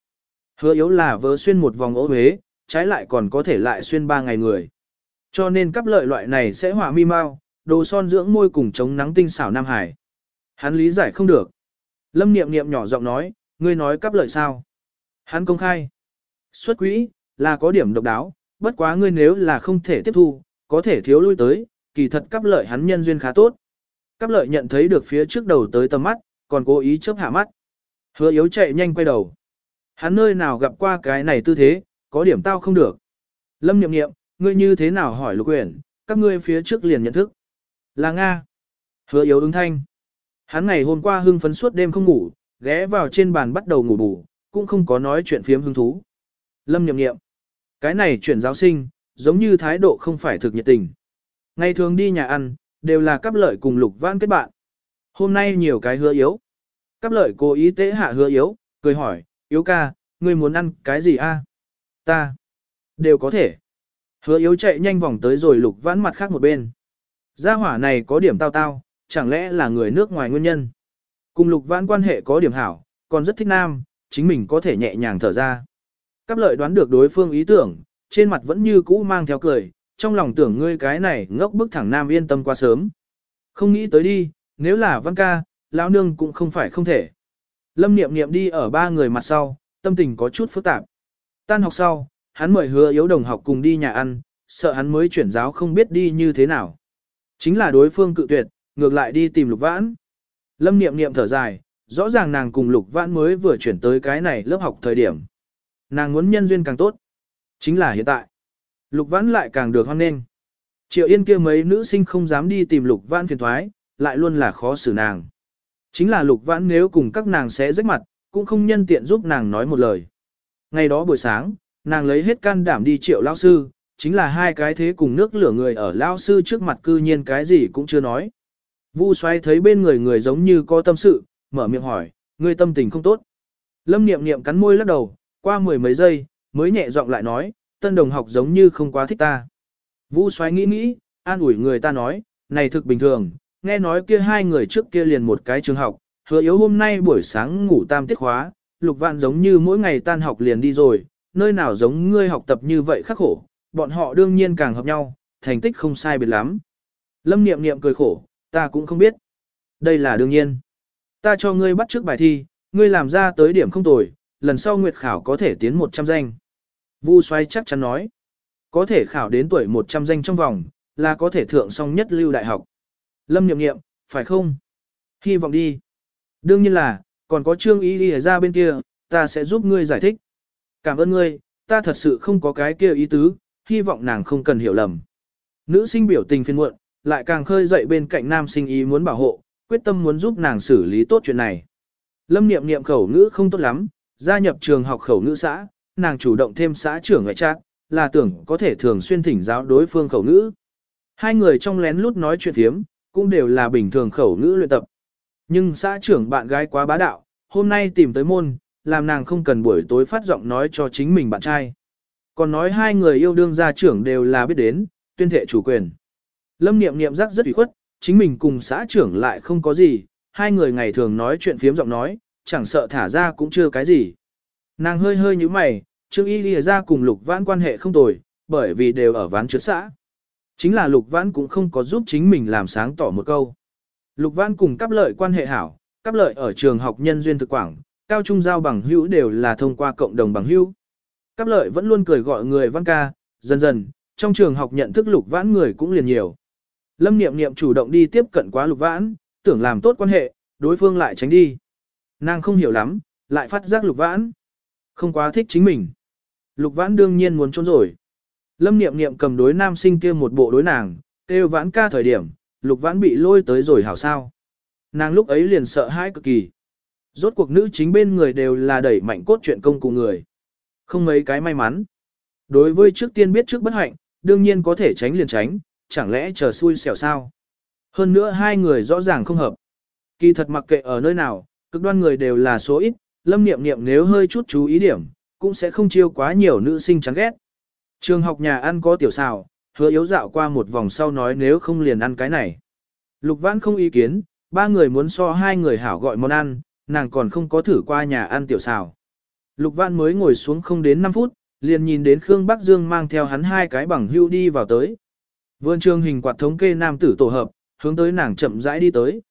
Hứa yếu là vớ xuyên một vòng ố huế, trái lại còn có thể lại xuyên ba ngày người. Cho nên cắp lợi loại này sẽ hỏa mi mau, đồ son dưỡng môi cùng chống nắng tinh xảo Nam Hải. Hắn lý giải không được. Lâm niệm niệm nhỏ giọng nói, ngươi nói cắp lợi sao? Hắn công khai. Xuất quỹ, là có điểm độc đáo, bất quá ngươi nếu là không thể tiếp thu, có thể thiếu lui tới, kỳ thật cắp lợi hắn nhân duyên khá tốt. Cắp lợi nhận thấy được phía trước đầu tới tầm mắt, còn cố ý chớp hạ mắt. Hứa yếu chạy nhanh quay đầu. Hắn nơi nào gặp qua cái này tư thế, có điểm tao không được. Lâm niệm niệm ngươi như thế nào hỏi lục quyển, các ngươi phía trước liền nhận thức. Là Nga. Hứa yếu ứng thanh. Hắn ngày hôm qua hưng phấn suốt đêm không ngủ, ghé vào trên bàn bắt đầu ngủ bù, cũng không có nói chuyện phiếm hứng thú. Lâm nhậm nghiệm. Cái này chuyển giáo sinh, giống như thái độ không phải thực nhiệt tình. Ngày thường đi nhà ăn, đều là cắp lợi cùng lục vãn kết bạn. Hôm nay nhiều cái hứa yếu. Cắp lợi cố ý tế hạ hứa yếu, cười hỏi, yếu ca, ngươi muốn ăn cái gì a? Ta. Đều có thể. Hứa yếu chạy nhanh vòng tới rồi lục vãn mặt khác một bên. Gia hỏa này có điểm tao tao, chẳng lẽ là người nước ngoài nguyên nhân. Cùng lục vãn quan hệ có điểm hảo, còn rất thích nam, chính mình có thể nhẹ nhàng thở ra. Cắp lợi đoán được đối phương ý tưởng, trên mặt vẫn như cũ mang theo cười, trong lòng tưởng ngươi cái này ngốc bức thẳng nam yên tâm quá sớm. Không nghĩ tới đi, nếu là văn ca, lão nương cũng không phải không thể. Lâm niệm niệm đi ở ba người mặt sau, tâm tình có chút phức tạp. Tan học sau, hắn mời hứa yếu đồng học cùng đi nhà ăn, sợ hắn mới chuyển giáo không biết đi như thế nào. Chính là đối phương cự tuyệt, ngược lại đi tìm lục vãn. Lâm niệm niệm thở dài, rõ ràng nàng cùng lục vãn mới vừa chuyển tới cái này lớp học thời điểm. Nàng muốn nhân duyên càng tốt. Chính là hiện tại. Lục vãn lại càng được hoan nghênh. Triệu yên kia mấy nữ sinh không dám đi tìm lục vãn phiền thoái, lại luôn là khó xử nàng. Chính là lục vãn nếu cùng các nàng sẽ rách mặt, cũng không nhân tiện giúp nàng nói một lời. Ngày đó buổi sáng, nàng lấy hết can đảm đi triệu lao sư, chính là hai cái thế cùng nước lửa người ở lao sư trước mặt cư nhiên cái gì cũng chưa nói. Vu xoay thấy bên người người giống như có tâm sự, mở miệng hỏi, ngươi tâm tình không tốt. Lâm niệm niệm cắn môi lắc đầu, qua mười mấy giây, mới nhẹ giọng lại nói, tân đồng học giống như không quá thích ta. Vu xoay nghĩ nghĩ, an ủi người ta nói, này thực bình thường, nghe nói kia hai người trước kia liền một cái trường học, hứa yếu hôm nay buổi sáng ngủ tam tiết khóa, lục vạn giống như mỗi ngày tan học liền đi rồi, nơi nào giống ngươi học tập như vậy khắc khổ, bọn họ đương nhiên càng hợp nhau, thành tích không sai biệt lắm. Lâm niệm niệm cười khổ, ta cũng không biết. Đây là đương nhiên. Ta cho ngươi bắt trước bài thi, ngươi làm ra tới điểm không tồi, lần sau nguyệt khảo có thể tiến 100 danh. Vu xoay chắc chắn nói, có thể khảo đến tuổi 100 danh trong vòng, là có thể thượng song nhất lưu đại học. Lâm niệm niệm, phải không? Hy vọng đi. Đương nhiên là, còn có trương ý đi ra bên kia, ta sẽ giúp ngươi giải thích. Cảm ơn ngươi, ta thật sự không có cái kia ý tứ, hy vọng nàng không cần hiểu lầm. Nữ sinh biểu tình phiền muộn, lại càng khơi dậy bên cạnh nam sinh ý muốn bảo hộ, quyết tâm muốn giúp nàng xử lý tốt chuyện này. Lâm niệm niệm khẩu ngữ không tốt lắm, gia nhập trường học khẩu ngữ xã, nàng chủ động thêm xã trưởng ngoại trác, là tưởng có thể thường xuyên thỉnh giáo đối phương khẩu ngữ. Hai người trong lén lút nói chuyện thiếm, cũng đều là bình thường khẩu ngữ luyện tập. Nhưng xã trưởng bạn gái quá bá đạo, hôm nay tìm tới môn, làm nàng không cần buổi tối phát giọng nói cho chính mình bạn trai. Còn nói hai người yêu đương gia trưởng đều là biết đến, tuyên thệ chủ quyền. Lâm niệm niệm giác rất ủy khuất, chính mình cùng xã trưởng lại không có gì, hai người ngày thường nói chuyện phiếm giọng nói, chẳng sợ thả ra cũng chưa cái gì. Nàng hơi hơi như mày, Trương Y lìa ra cùng Lục Vãn quan hệ không tồi, bởi vì đều ở ván trước xã. Chính là Lục Vãn cũng không có giúp chính mình làm sáng tỏ một câu. Lục Vãn cùng cấp lợi quan hệ hảo, cấp lợi ở trường học nhân duyên thực quảng, cao trung giao bằng hữu đều là thông qua cộng đồng bằng hữu. Cáp lợi vẫn luôn cười gọi người văn ca, dần dần, trong trường học nhận thức Lục Vãn người cũng liền nhiều. Lâm Niệm Niệm chủ động đi tiếp cận quá Lục Vãn, tưởng làm tốt quan hệ, đối phương lại tránh đi. Nàng không hiểu lắm, lại phát giác Lục Vãn. Không quá thích chính mình. Lục Vãn đương nhiên muốn trốn rồi. Lâm Niệm Niệm cầm đối nam sinh kia một bộ đối nàng, kêu Vãn ca thời điểm, Lục Vãn bị lôi tới rồi hảo sao. Nàng lúc ấy liền sợ hãi cực kỳ. Rốt cuộc nữ chính bên người đều là đẩy mạnh cốt truyện công cụ người. Không mấy cái may mắn. Đối với trước tiên biết trước bất hạnh, đương nhiên có thể tránh liền tránh, chẳng lẽ chờ xui xẻo sao. Hơn nữa hai người rõ ràng không hợp. Kỳ thật mặc kệ ở nơi nào, cực đoan người đều là số ít, lâm niệm niệm nếu hơi chút chú ý điểm, cũng sẽ không chiêu quá nhiều nữ sinh chán ghét. Trường học nhà ăn có tiểu xào, hứa yếu dạo qua một vòng sau nói nếu không liền ăn cái này. Lục vãn không ý kiến, ba người muốn so hai người hảo gọi món ăn, nàng còn không có thử qua nhà ăn tiểu xào. Lục vãn mới ngồi xuống không đến 5 phút, liền nhìn đến Khương Bắc Dương mang theo hắn hai cái bằng hưu đi vào tới. Vườn trường hình quạt thống kê nam tử tổ hợp, hướng tới nàng chậm rãi đi tới.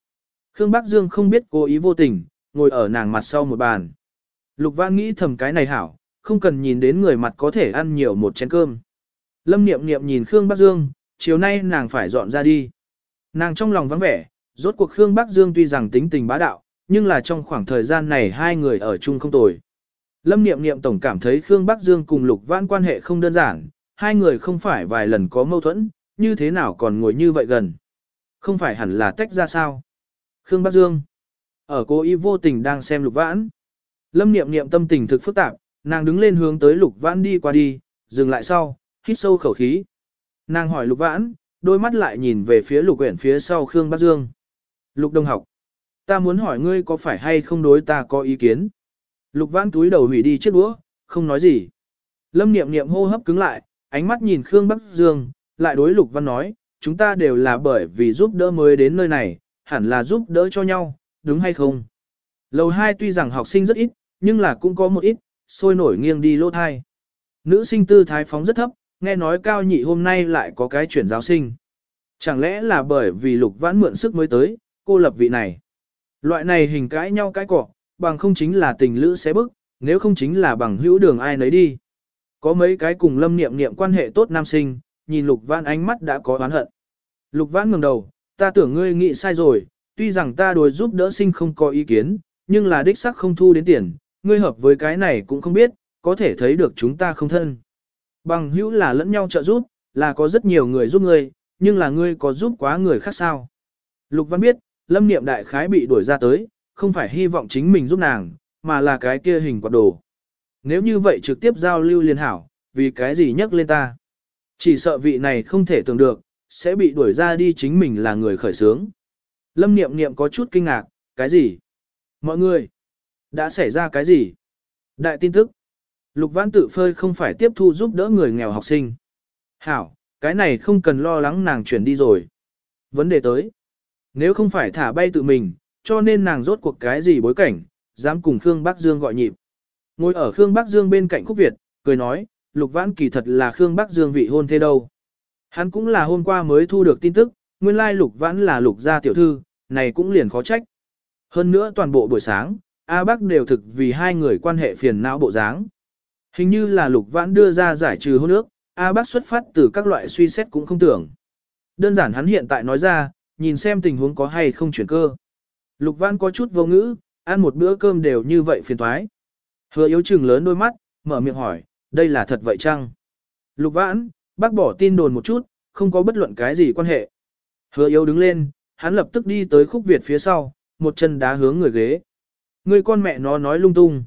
Khương Bắc Dương không biết cố ý vô tình, ngồi ở nàng mặt sau một bàn. Lục Văn nghĩ thầm cái này hảo, không cần nhìn đến người mặt có thể ăn nhiều một chén cơm. Lâm Niệm Niệm nhìn Khương Bắc Dương, chiều nay nàng phải dọn ra đi. Nàng trong lòng vắng vẻ, rốt cuộc Khương Bắc Dương tuy rằng tính tình bá đạo, nhưng là trong khoảng thời gian này hai người ở chung không tồi. Lâm Niệm Niệm tổng cảm thấy Khương Bắc Dương cùng Lục vãn quan hệ không đơn giản, hai người không phải vài lần có mâu thuẫn, như thế nào còn ngồi như vậy gần. Không phải hẳn là tách ra sao. Khương Bắc Dương. Ở cô y vô tình đang xem Lục Vãn. Lâm Niệm Niệm tâm tình thực phức tạp, nàng đứng lên hướng tới Lục Vãn đi qua đi, dừng lại sau, hít sâu khẩu khí. Nàng hỏi Lục Vãn, đôi mắt lại nhìn về phía Lục Uyển phía sau Khương Bắc Dương. Lục Đông học, ta muốn hỏi ngươi có phải hay không đối ta có ý kiến. Lục Vãn túi đầu hủy đi chiếc đũa, không nói gì. Lâm Niệm Niệm hô hấp cứng lại, ánh mắt nhìn Khương Bắc Dương, lại đối Lục Văn nói, chúng ta đều là bởi vì giúp đỡ mới đến nơi này, hẳn là giúp đỡ cho nhau, đúng hay không? Lầu 2 tuy rằng học sinh rất ít, nhưng là cũng có một ít, sôi nổi nghiêng đi lô thai. Nữ sinh tư thái phóng rất thấp, nghe nói cao nhị hôm nay lại có cái chuyển giáo sinh. Chẳng lẽ là bởi vì lục vãn mượn sức mới tới, cô lập vị này. Loại này hình cãi nhau cãi cọ, bằng không chính là tình lữ xé bức, nếu không chính là bằng hữu đường ai nấy đi. Có mấy cái cùng lâm niệm niệm quan hệ tốt nam sinh, nhìn lục vãn ánh mắt đã có oán hận. Lục vãn ngẩng đầu, ta tưởng ngươi nghĩ sai rồi, tuy rằng ta đối giúp đỡ sinh không có ý kiến, nhưng là đích sắc không thu đến tiền, ngươi hợp với cái này cũng không biết, có thể thấy được chúng ta không thân. Bằng hữu là lẫn nhau trợ giúp, là có rất nhiều người giúp ngươi, nhưng là ngươi có giúp quá người khác sao. Lục Văn biết, lâm niệm đại khái bị đuổi ra tới, không phải hy vọng chính mình giúp nàng, mà là cái kia hình quạt đồ. Nếu như vậy trực tiếp giao lưu liên hảo, vì cái gì nhắc lên ta. Chỉ sợ vị này không thể tưởng được, sẽ bị đuổi ra đi chính mình là người khởi sướng. Lâm niệm niệm có chút kinh ngạc, cái gì? Mọi người, đã xảy ra cái gì? Đại tin tức. Lục Văn tự phơi không phải tiếp thu giúp đỡ người nghèo học sinh. Hảo, cái này không cần lo lắng nàng chuyển đi rồi. Vấn đề tới. Nếu không phải thả bay tự mình, cho nên nàng rốt cuộc cái gì bối cảnh, dám cùng Khương Bắc Dương gọi nhịp. Ngồi ở Khương Bắc Dương bên cạnh Khúc Việt, cười nói, Lục Vãn kỳ thật là Khương Bắc Dương vị hôn thế đâu. Hắn cũng là hôm qua mới thu được tin tức, nguyên lai Lục Vãn là Lục gia tiểu thư, này cũng liền khó trách. Hơn nữa toàn bộ buổi sáng, A Bắc đều thực vì hai người quan hệ phiền não bộ dáng. Hình như là Lục Vãn đưa ra giải trừ hôn ước, A Bắc xuất phát từ các loại suy xét cũng không tưởng. Đơn giản hắn hiện tại nói ra, nhìn xem tình huống có hay không chuyển cơ. Lục Vãn có chút vô ngữ, ăn một bữa cơm đều như vậy phiền toái. Hứa yếu chừng lớn đôi mắt, mở miệng hỏi, đây là thật vậy chăng? Lục Vãn, bác bỏ tin đồn một chút, không có bất luận cái gì quan hệ. Hứa yếu đứng lên, hắn lập tức đi tới khúc Việt phía sau, một chân đá hướng người ghế. Người con mẹ nó nói lung tung.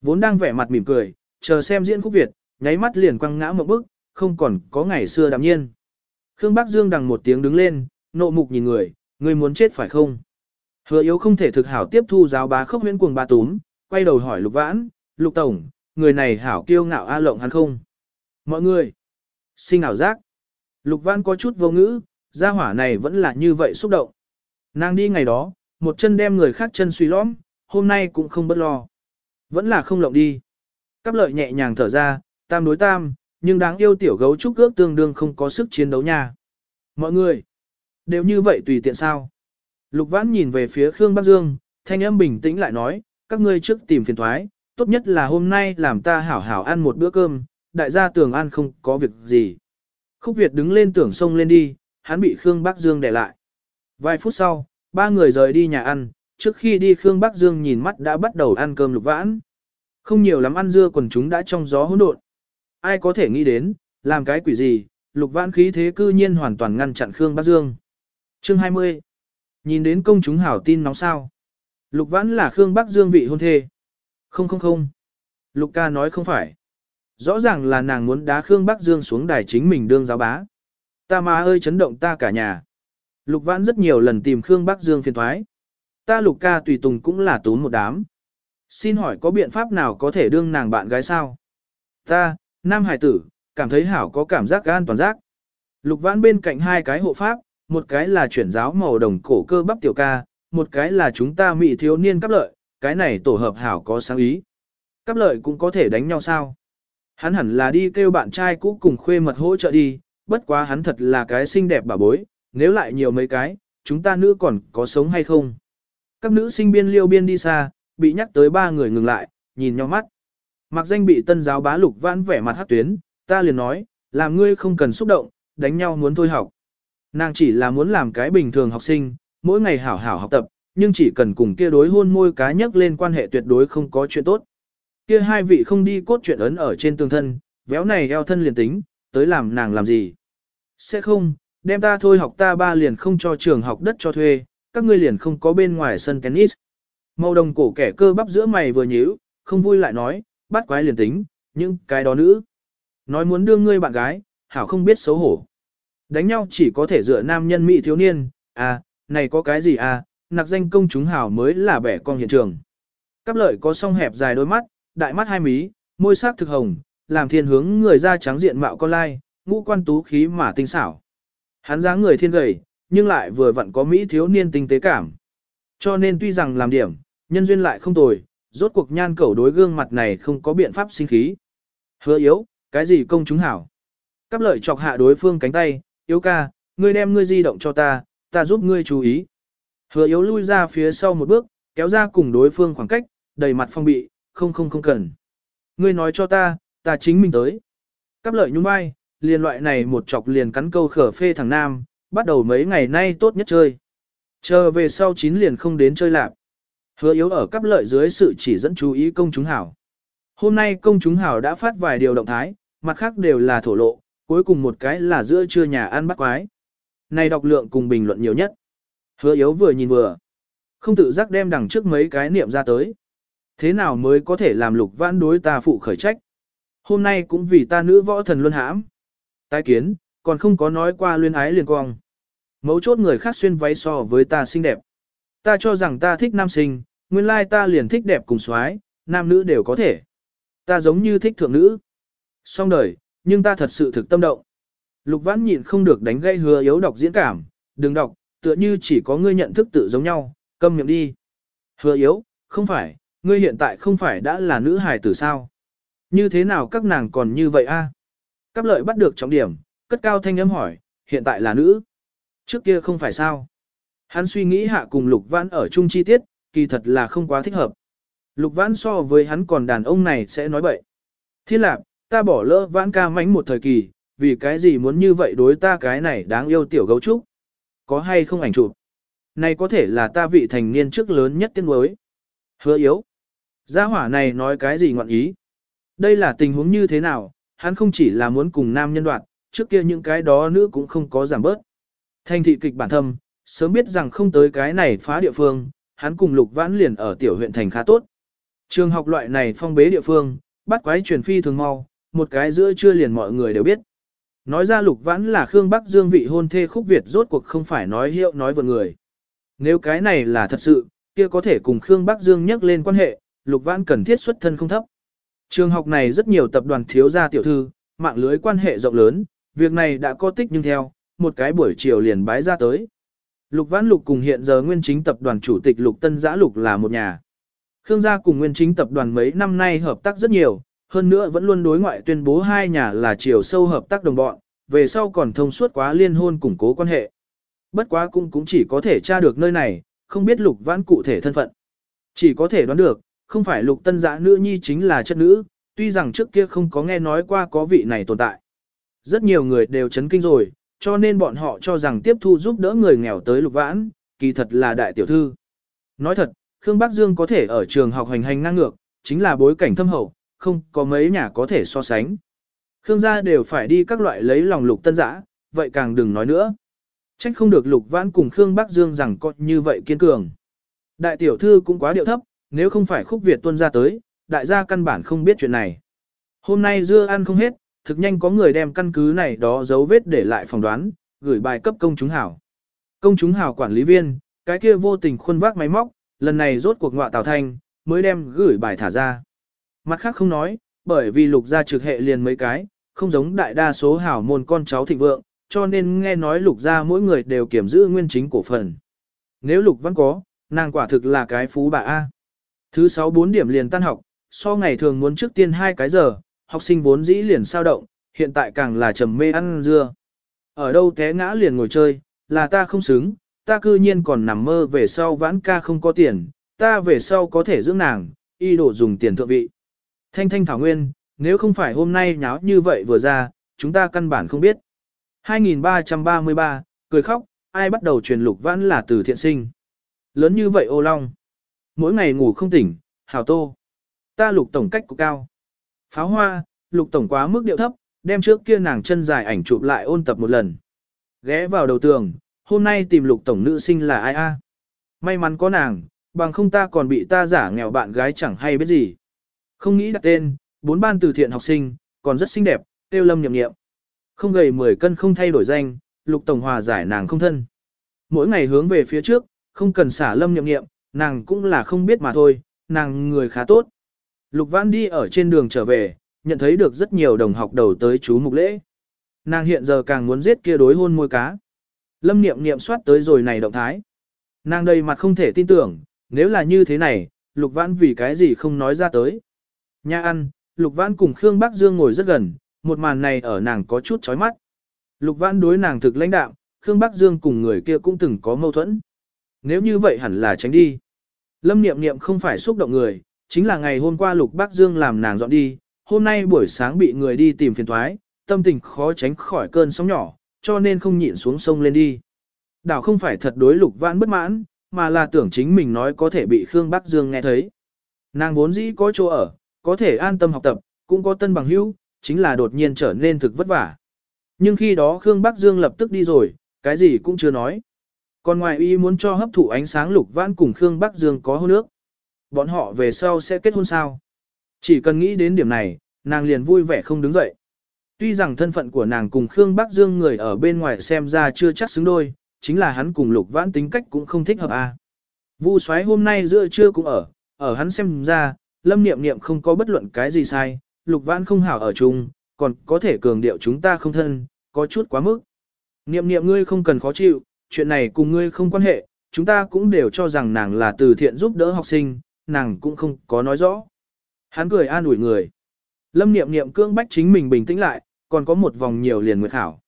Vốn đang vẻ mặt mỉm cười, chờ xem diễn khúc Việt, nháy mắt liền quăng ngã một bước, không còn có ngày xưa đạm nhiên. Khương Bắc Dương đằng một tiếng đứng lên, nộ mục nhìn người, người muốn chết phải không? Hứa yếu không thể thực hảo tiếp thu giáo bá khốc huyễn cuồng ba túm, quay đầu hỏi lục vãn, lục tổng, người này hảo kiêu ngạo a lộng hắn không? Mọi người, sinh ảo giác. Lục vãn có chút vô ngữ, gia hỏa này vẫn là như vậy xúc động. Nàng đi ngày đó, một chân đem người khác chân suy lõm, hôm nay cũng không bất lo. Vẫn là không lộng đi. Cáp lợi nhẹ nhàng thở ra, tam đối tam, nhưng đáng yêu tiểu gấu trúc ước tương đương không có sức chiến đấu nha. Mọi người, đều như vậy tùy tiện sao. Lục vãn nhìn về phía Khương Bắc Dương, thanh âm bình tĩnh lại nói, các ngươi trước tìm phiền thoái, tốt nhất là hôm nay làm ta hảo hảo ăn một bữa cơm, đại gia tưởng ăn không có việc gì. Khúc Việt đứng lên tưởng xông lên đi, hắn bị Khương Bắc Dương để lại. Vài phút sau, ba người rời đi nhà ăn, trước khi đi Khương Bắc Dương nhìn mắt đã bắt đầu ăn cơm lục vãn. Không nhiều lắm ăn dưa quần chúng đã trong gió hỗn độn. Ai có thể nghĩ đến, làm cái quỷ gì, lục vãn khí thế cư nhiên hoàn toàn ngăn chặn Khương Bắc Dương. Chương 20 Nhìn đến công chúng hảo tin nóng sao. Lục vãn là Khương Bắc Dương vị hôn thê. Không không không. Lục ca nói không phải. Rõ ràng là nàng muốn đá Khương Bắc Dương xuống đài chính mình đương giáo bá. Ta má ơi chấn động ta cả nhà. Lục vãn rất nhiều lần tìm Khương Bắc Dương phiền thoái. Ta lục ca tùy tùng cũng là tốn một đám. Xin hỏi có biện pháp nào có thể đương nàng bạn gái sao? Ta, nam hải tử, cảm thấy hảo có cảm giác an toàn giác. Lục vãn bên cạnh hai cái hộ pháp, một cái là chuyển giáo màu đồng cổ cơ bắp tiểu ca, một cái là chúng ta mỹ thiếu niên cắp lợi, cái này tổ hợp hảo có sáng ý. cắp lợi cũng có thể đánh nhau sao? Hắn hẳn là đi kêu bạn trai cũ cùng khuê mật hỗ trợ đi, bất quá hắn thật là cái xinh đẹp bà bối, nếu lại nhiều mấy cái, chúng ta nữ còn có sống hay không? Các nữ sinh biên liêu biên đi xa, bị nhắc tới ba người ngừng lại, nhìn nhau mắt. Mặc danh bị tân giáo bá lục vãn vẻ mặt hát tuyến, ta liền nói, làm ngươi không cần xúc động, đánh nhau muốn thôi học. Nàng chỉ là muốn làm cái bình thường học sinh, mỗi ngày hảo hảo học tập, nhưng chỉ cần cùng kia đối hôn môi cá nhắc lên quan hệ tuyệt đối không có chuyện tốt. Kia hai vị không đi cốt chuyện ấn ở trên tương thân, véo này eo thân liền tính, tới làm nàng làm gì. Sẽ không, đem ta thôi học ta ba liền không cho trường học đất cho thuê, các ngươi liền không có bên ngoài sân tennis. Màu đồng cổ kẻ cơ bắp giữa mày vừa nhíu, không vui lại nói, bắt quái liền tính, nhưng cái đó nữ. Nói muốn đưa ngươi bạn gái, hảo không biết xấu hổ. Đánh nhau chỉ có thể dựa nam nhân mỹ thiếu niên, à, này có cái gì à, nặc danh công chúng hảo mới là bẻ con hiện trường. Cáp lợi có song hẹp dài đôi mắt, đại mắt hai mí, môi sắc thực hồng, làm thiên hướng người da trắng diện mạo con lai, ngũ quan tú khí mà tinh xảo. Hắn dáng người thiên gầy, nhưng lại vừa vặn có mỹ thiếu niên tinh tế cảm. Cho nên tuy rằng làm điểm, nhân duyên lại không tồi, rốt cuộc nhan cẩu đối gương mặt này không có biện pháp sinh khí. Hứa yếu, cái gì công chúng hảo. Cáp lợi chọc hạ đối phương cánh tay, yếu ca, ngươi đem ngươi di động cho ta, ta giúp ngươi chú ý. Hứa yếu lui ra phía sau một bước, kéo ra cùng đối phương khoảng cách, đầy mặt phong bị, không không không cần. Ngươi nói cho ta, ta chính mình tới. Cáp lợi nhung vai, liền loại này một chọc liền cắn câu khở phê thằng nam, bắt đầu mấy ngày nay tốt nhất chơi. Chờ về sau chín liền không đến chơi lạc. Hứa yếu ở cấp lợi dưới sự chỉ dẫn chú ý công chúng hảo. Hôm nay công chúng hảo đã phát vài điều động thái, mặt khác đều là thổ lộ, cuối cùng một cái là giữa trưa nhà ăn bắt quái. Này đọc lượng cùng bình luận nhiều nhất. Hứa yếu vừa nhìn vừa. Không tự giác đem đằng trước mấy cái niệm ra tới. Thế nào mới có thể làm lục vãn đối ta phụ khởi trách? Hôm nay cũng vì ta nữ võ thần luân hãm. Tái kiến, còn không có nói qua luyên ái liền cong. Mấu chốt người khác xuyên váy so với ta xinh đẹp. Ta cho rằng ta thích nam sinh, nguyên lai ta liền thích đẹp cùng soái, nam nữ đều có thể. Ta giống như thích thượng nữ. Xong đời, nhưng ta thật sự thực tâm động. Lục vãn nhịn không được đánh gây hứa yếu đọc diễn cảm, đừng đọc, tựa như chỉ có ngươi nhận thức tự giống nhau, câm miệng đi. Hứa yếu, không phải, ngươi hiện tại không phải đã là nữ hài tử sao? Như thế nào các nàng còn như vậy a? À? Cáp lợi bắt được trọng điểm, cất cao thanh âm hỏi, hiện tại là nữ. Trước kia không phải sao? Hắn suy nghĩ hạ cùng Lục Vãn ở chung chi tiết, kỳ thật là không quá thích hợp. Lục Vãn so với hắn còn đàn ông này sẽ nói bậy. Thiên lạc, ta bỏ lỡ Vãn ca mánh một thời kỳ, vì cái gì muốn như vậy đối ta cái này đáng yêu tiểu gấu trúc? Có hay không ảnh chụp? Này có thể là ta vị thành niên trước lớn nhất tiên đối. Hứa yếu. Gia hỏa này nói cái gì ngọn ý? Đây là tình huống như thế nào? Hắn không chỉ là muốn cùng nam nhân đoạn, trước kia những cái đó nữ cũng không có giảm bớt. Thanh thị kịch bản thâm, sớm biết rằng không tới cái này phá địa phương, hắn cùng lục vãn liền ở tiểu huyện thành khá tốt. Trường học loại này phong bế địa phương, bắt quái truyền phi thường mau, một cái giữa trưa liền mọi người đều biết. Nói ra lục vãn là Khương Bắc Dương vị hôn thê khúc Việt rốt cuộc không phải nói hiệu nói vượt người. Nếu cái này là thật sự, kia có thể cùng Khương Bắc Dương nhắc lên quan hệ, lục vãn cần thiết xuất thân không thấp. Trường học này rất nhiều tập đoàn thiếu gia tiểu thư, mạng lưới quan hệ rộng lớn, việc này đã có tích nhưng theo, một cái buổi chiều liền bái ra tới. Lục Vãn Lục cùng hiện giờ nguyên chính tập đoàn chủ tịch Lục Tân Giã Lục là một nhà. Khương gia cùng nguyên chính tập đoàn mấy năm nay hợp tác rất nhiều, hơn nữa vẫn luôn đối ngoại tuyên bố hai nhà là chiều sâu hợp tác đồng bọn, về sau còn thông suốt quá liên hôn củng cố quan hệ. Bất quá cũng cũng chỉ có thể tra được nơi này, không biết Lục Vãn cụ thể thân phận. Chỉ có thể đoán được, không phải Lục Tân Giã nữ nhi chính là chất nữ, tuy rằng trước kia không có nghe nói qua có vị này tồn tại. Rất nhiều người đều chấn kinh rồi, cho nên bọn họ cho rằng tiếp thu giúp đỡ người nghèo tới lục vãn, kỳ thật là đại tiểu thư. Nói thật, Khương Bắc Dương có thể ở trường học hành hành ngang ngược, chính là bối cảnh thâm hậu, không có mấy nhà có thể so sánh. Khương gia đều phải đi các loại lấy lòng lục tân giã, vậy càng đừng nói nữa. Trách không được lục vãn cùng Khương Bắc Dương rằng có như vậy kiên cường. Đại tiểu thư cũng quá điệu thấp, nếu không phải khúc Việt tuân ra tới, đại gia căn bản không biết chuyện này. Hôm nay dưa ăn không hết, thực nhanh có người đem căn cứ này đó dấu vết để lại phỏng đoán, gửi bài cấp công chúng hảo. Công chúng hảo quản lý viên, cái kia vô tình khuôn vác máy móc, lần này rốt cuộc ngọa Tào Thanh, mới đem gửi bài thả ra. Mặt khác không nói, bởi vì lục gia trực hệ liền mấy cái, không giống đại đa số hảo môn con cháu thịnh vượng, cho nên nghe nói lục gia mỗi người đều kiểm giữ nguyên chính cổ phần. Nếu lục vẫn có, nàng quả thực là cái phú bà A. Thứ 6 4 điểm liền tan học, so ngày thường muốn trước tiên hai cái giờ, học sinh vốn dĩ liền sao động, hiện tại càng là trầm mê ăn dưa. Ở đâu té ngã liền ngồi chơi, là ta không xứng, ta cư nhiên còn nằm mơ về sau vãn ca không có tiền, ta về sau có thể dưỡng nàng, y đổ dùng tiền thượng vị. Thanh thanh thảo nguyên, nếu không phải hôm nay nháo như vậy vừa ra, chúng ta căn bản không biết. 2333, cười khóc, ai bắt đầu truyền lục vãn là từ thiện sinh. Lớn như vậy ô long. Mỗi ngày ngủ không tỉnh, hào tô. Ta lục tổng cách của cao. Pháo hoa, lục tổng quá mức điệu thấp, đem trước kia nàng chân dài ảnh chụp lại ôn tập một lần. Ghé vào đầu tường, hôm nay tìm lục tổng nữ sinh là ai a? May mắn có nàng, bằng không ta còn bị ta giả nghèo bạn gái chẳng hay biết gì. Không nghĩ đặt tên, bốn ban từ thiện học sinh, còn rất xinh đẹp, tiêu lâm nhậm nghiệm. Không gầy 10 cân không thay đổi danh, lục tổng hòa giải nàng không thân. Mỗi ngày hướng về phía trước, không cần xả lâm nhậm nghiệm, nàng cũng là không biết mà thôi, nàng người khá tốt. Lục Vãn đi ở trên đường trở về, nhận thấy được rất nhiều đồng học đầu tới chú mục lễ. Nàng hiện giờ càng muốn giết kia đối hôn môi cá. Lâm niệm niệm soát tới rồi này động thái. Nàng đầy mặt không thể tin tưởng, nếu là như thế này, Lục Vãn vì cái gì không nói ra tới. Nhà ăn, Lục Vãn cùng Khương Bắc Dương ngồi rất gần, một màn này ở nàng có chút chói mắt. Lục Vãn đối nàng thực lãnh đạo, Khương Bắc Dương cùng người kia cũng từng có mâu thuẫn. Nếu như vậy hẳn là tránh đi. Lâm Niệm Niệm không phải xúc động người, chính là ngày hôm qua Lục Bắc Dương làm nàng dọn đi, hôm nay buổi sáng bị người đi tìm phiền thoái, tâm tình khó tránh khỏi cơn sóng nhỏ, cho nên không nhịn xuống sông lên đi. Đảo không phải thật đối lục vãn bất mãn, mà là tưởng chính mình nói có thể bị Khương Bắc Dương nghe thấy. Nàng vốn dĩ có chỗ ở, có thể an tâm học tập, cũng có tân bằng hữu, chính là đột nhiên trở nên thực vất vả. Nhưng khi đó Khương Bắc Dương lập tức đi rồi, cái gì cũng chưa nói. Còn ngoài y muốn cho hấp thụ ánh sáng lục vãn cùng Khương Bắc Dương có hôn nước. Bọn họ về sau sẽ kết hôn sao? Chỉ cần nghĩ đến điểm này, nàng liền vui vẻ không đứng dậy. Tuy rằng thân phận của nàng cùng Khương Bắc Dương người ở bên ngoài xem ra chưa chắc xứng đôi, chính là hắn cùng Lục Vãn tính cách cũng không thích hợp a. À. Vu Soái hôm nay giữa trưa cũng ở, ở hắn xem ra, Lâm Niệm Niệm không có bất luận cái gì sai, Lục Vãn không hảo ở chung, còn có thể cường điệu chúng ta không thân, có chút quá mức. Niệm Niệm ngươi không cần khó chịu, chuyện này cùng ngươi không quan hệ, chúng ta cũng đều cho rằng nàng là từ thiện giúp đỡ học sinh, nàng cũng không có nói rõ. Hắn cười an ủi người. Lâm Niệm Niệm cương bách chính mình bình tĩnh lại, còn có một vòng nhiều liền nguyệt khảo.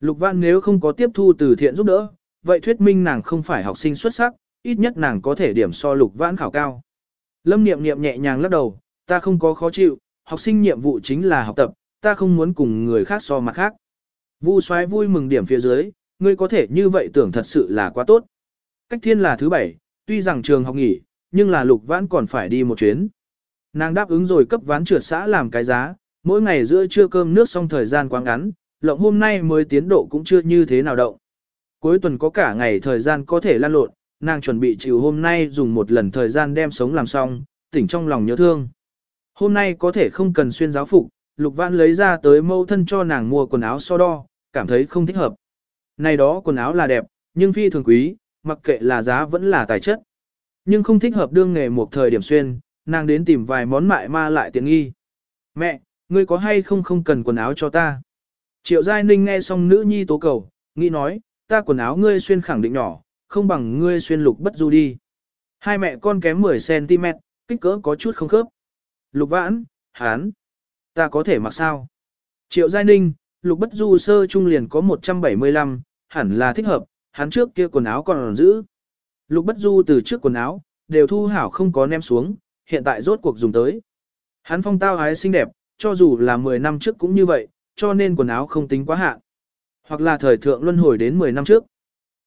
Lục Văn nếu không có tiếp thu từ thiện giúp đỡ, vậy thuyết minh nàng không phải học sinh xuất sắc, ít nhất nàng có thể điểm so Lục Vãn khảo cao. Lâm Niệm Niệm nhẹ nhàng lắc đầu, ta không có khó chịu, học sinh nhiệm vụ chính là học tập, ta không muốn cùng người khác so mặt khác. Vu Soái vui mừng điểm phía dưới, ngươi có thể như vậy tưởng thật sự là quá tốt. Cách thiên là thứ bảy, tuy rằng trường học nghỉ, nhưng là Lục Vãn còn phải đi một chuyến. Nàng đáp ứng rồi cấp ván trượt xã làm cái giá, mỗi ngày giữa trưa cơm nước xong thời gian quá ngắn, lộng hôm nay mới tiến độ cũng chưa như thế nào động. Cuối tuần có cả ngày thời gian có thể lan lộn, nàng chuẩn bị chịu hôm nay dùng một lần thời gian đem sống làm xong, tỉnh trong lòng nhớ thương. Hôm nay có thể không cần xuyên giáo phục, Lục Vãn lấy ra tới mâu thân cho nàng mua quần áo so đo, cảm thấy không thích hợp. Này đó quần áo là đẹp, nhưng phi thường quý, mặc kệ là giá vẫn là tài chất. Nhưng không thích hợp đương nghề một thời điểm xuyên, nàng đến tìm vài món mại ma lại tiện nghi. Mẹ, ngươi có hay không không cần quần áo cho ta? Triệu Giai Ninh nghe xong nữ nhi tố cầu, nghĩ nói, ta quần áo ngươi xuyên khẳng định nhỏ, không bằng ngươi xuyên lục bất du đi. Hai mẹ con kém 10cm, kích cỡ có chút không khớp. Lục vãn, hán, ta có thể mặc sao? Triệu Giai Ninh, lục bất du sơ trung liền có 175, hẳn là thích hợp, hắn trước kia quần áo còn giữ. Lục bất du từ trước quần áo, đều thu hảo không có ném xuống, hiện tại rốt cuộc dùng tới. Hắn phong tao hái xinh đẹp, cho dù là 10 năm trước cũng như vậy, cho nên quần áo không tính quá hạn. Hoặc là thời thượng luân hồi đến 10 năm trước.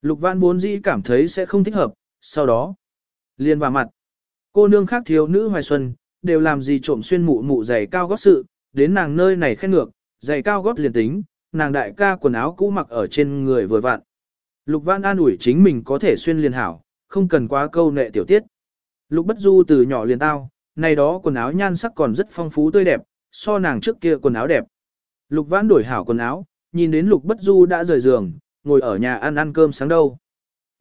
Lục Vãn vốn dĩ cảm thấy sẽ không thích hợp, sau đó, liền vào mặt. Cô nương khác thiếu nữ hoài xuân, đều làm gì trộm xuyên mụ mụ giày cao gót sự, đến nàng nơi này khen ngược, giày cao gót liền tính, nàng đại ca quần áo cũ mặc ở trên người vừa vặn. Lục Vãn an ủi chính mình có thể xuyên liền hảo, không cần quá câu nệ tiểu tiết. Lục Bất Du từ nhỏ liền tao, này đó quần áo nhan sắc còn rất phong phú tươi đẹp, so nàng trước kia quần áo đẹp. Lục Vãn đổi hảo quần áo, nhìn đến Lục Bất Du đã rời giường, ngồi ở nhà ăn ăn cơm sáng đâu.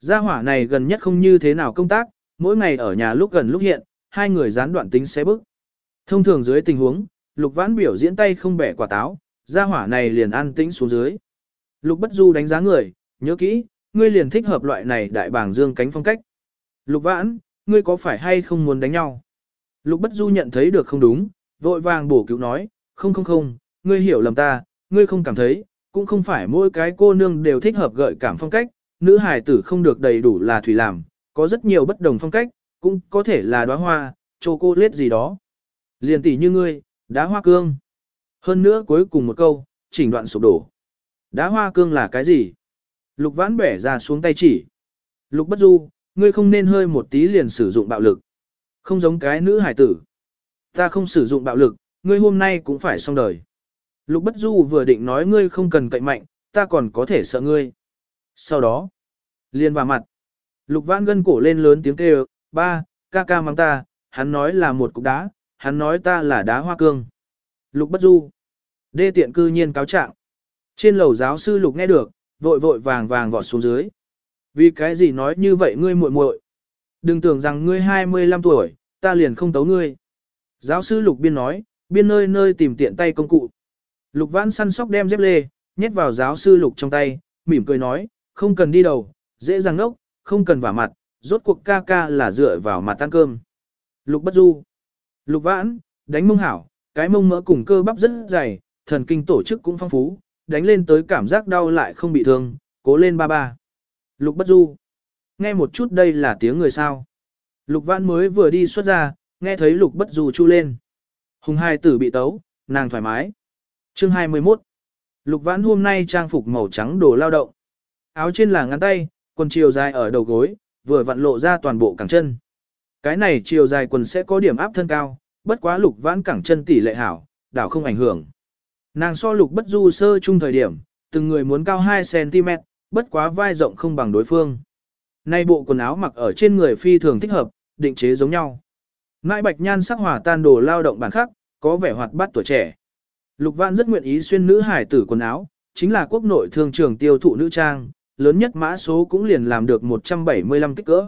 Gia hỏa này gần nhất không như thế nào công tác, mỗi ngày ở nhà lúc gần lúc hiện, hai người gián đoạn tính xé bức. Thông thường dưới tình huống, Lục Vãn biểu diễn tay không bẻ quả táo, gia hỏa này liền ăn tĩnh xuống dưới. Lục Bất Du đánh giá người, nhớ kỹ, ngươi liền thích hợp loại này đại bảng dương cánh phong cách. Lục Vãn, ngươi có phải hay không muốn đánh nhau? Lục Bất Du nhận thấy được không đúng, vội vàng bổ cứu nói, không không không, ngươi hiểu lầm ta, ngươi không cảm thấy, cũng không phải mỗi cái cô nương đều thích hợp gợi cảm phong cách, nữ hài tử không được đầy đủ là thủy làm, có rất nhiều bất đồng phong cách, cũng có thể là đóa hoa, chocolate gì đó. Liền tỷ như ngươi, đá hoa cương. Hơn nữa cuối cùng một câu, chỉnh đoạn sụp đổ. Đá hoa cương là cái gì? Lục vãn bẻ ra xuống tay chỉ. Lục bất du, ngươi không nên hơi một tí liền sử dụng bạo lực. Không giống cái nữ hải tử. Ta không sử dụng bạo lực, ngươi hôm nay cũng phải xong đời. Lục Bất Du vừa định nói ngươi không cần cậy mạnh, ta còn có thể sợ ngươi. Sau đó, liền vào mặt. Lục Vãn gân cổ lên lớn tiếng kêu, ba, ca ca mang ta, hắn nói là một cục đá, hắn nói ta là đá hoa cương. Lục Bất Du, đê tiện cư nhiên cáo trạng. Trên lầu giáo sư Lục nghe được, vội vội vàng vàng vọt xuống dưới. Vì cái gì nói như vậy ngươi muội muội? Đừng tưởng rằng ngươi 25 tuổi, ta liền không tấu ngươi. Giáo sư Lục biên nói, biên nơi nơi tìm tiện tay công cụ. Lục Vãn săn sóc đem dép lê, nhét vào giáo sư Lục trong tay, mỉm cười nói, không cần đi đầu, dễ dàng nốc, không cần vả mặt, rốt cuộc ca ca là dựa vào mặt ăn cơm. Lục Bất Du, Lục Vãn, đánh mông hảo, cái mông mỡ cùng cơ bắp rất dày, thần kinh tổ chức cũng phong phú, đánh lên tới cảm giác đau lại không bị thương, cố lên ba ba. Lục Bất Du, nghe một chút đây là tiếng người sao. Lục Vãn mới vừa đi xuất ra, nghe thấy Lục Bất Du chu lên. Hùng hai tử bị tấu, nàng thoải mái. Chương 21 Lục vãn hôm nay trang phục màu trắng đồ lao động. Áo trên là ngắn tay, quần chiều dài ở đầu gối, vừa vặn lộ ra toàn bộ cẳng chân. Cái này chiều dài quần sẽ có điểm áp thân cao, bất quá lục vãn cẳng chân tỷ lệ hảo, đảo không ảnh hưởng. Nàng so lục bất du sơ chung thời điểm, từng người muốn cao 2cm, bất quá vai rộng không bằng đối phương. Nay bộ quần áo mặc ở trên người phi thường thích hợp, định chế giống nhau. Ngại bạch nhan sắc hỏa tan đồ lao động bản khác, có vẻ hoạt bát tuổi trẻ. Lục Vãn rất nguyện ý xuyên nữ hải tử quần áo, chính là quốc nội thương trường tiêu thụ nữ trang, lớn nhất mã số cũng liền làm được 175 kích cỡ.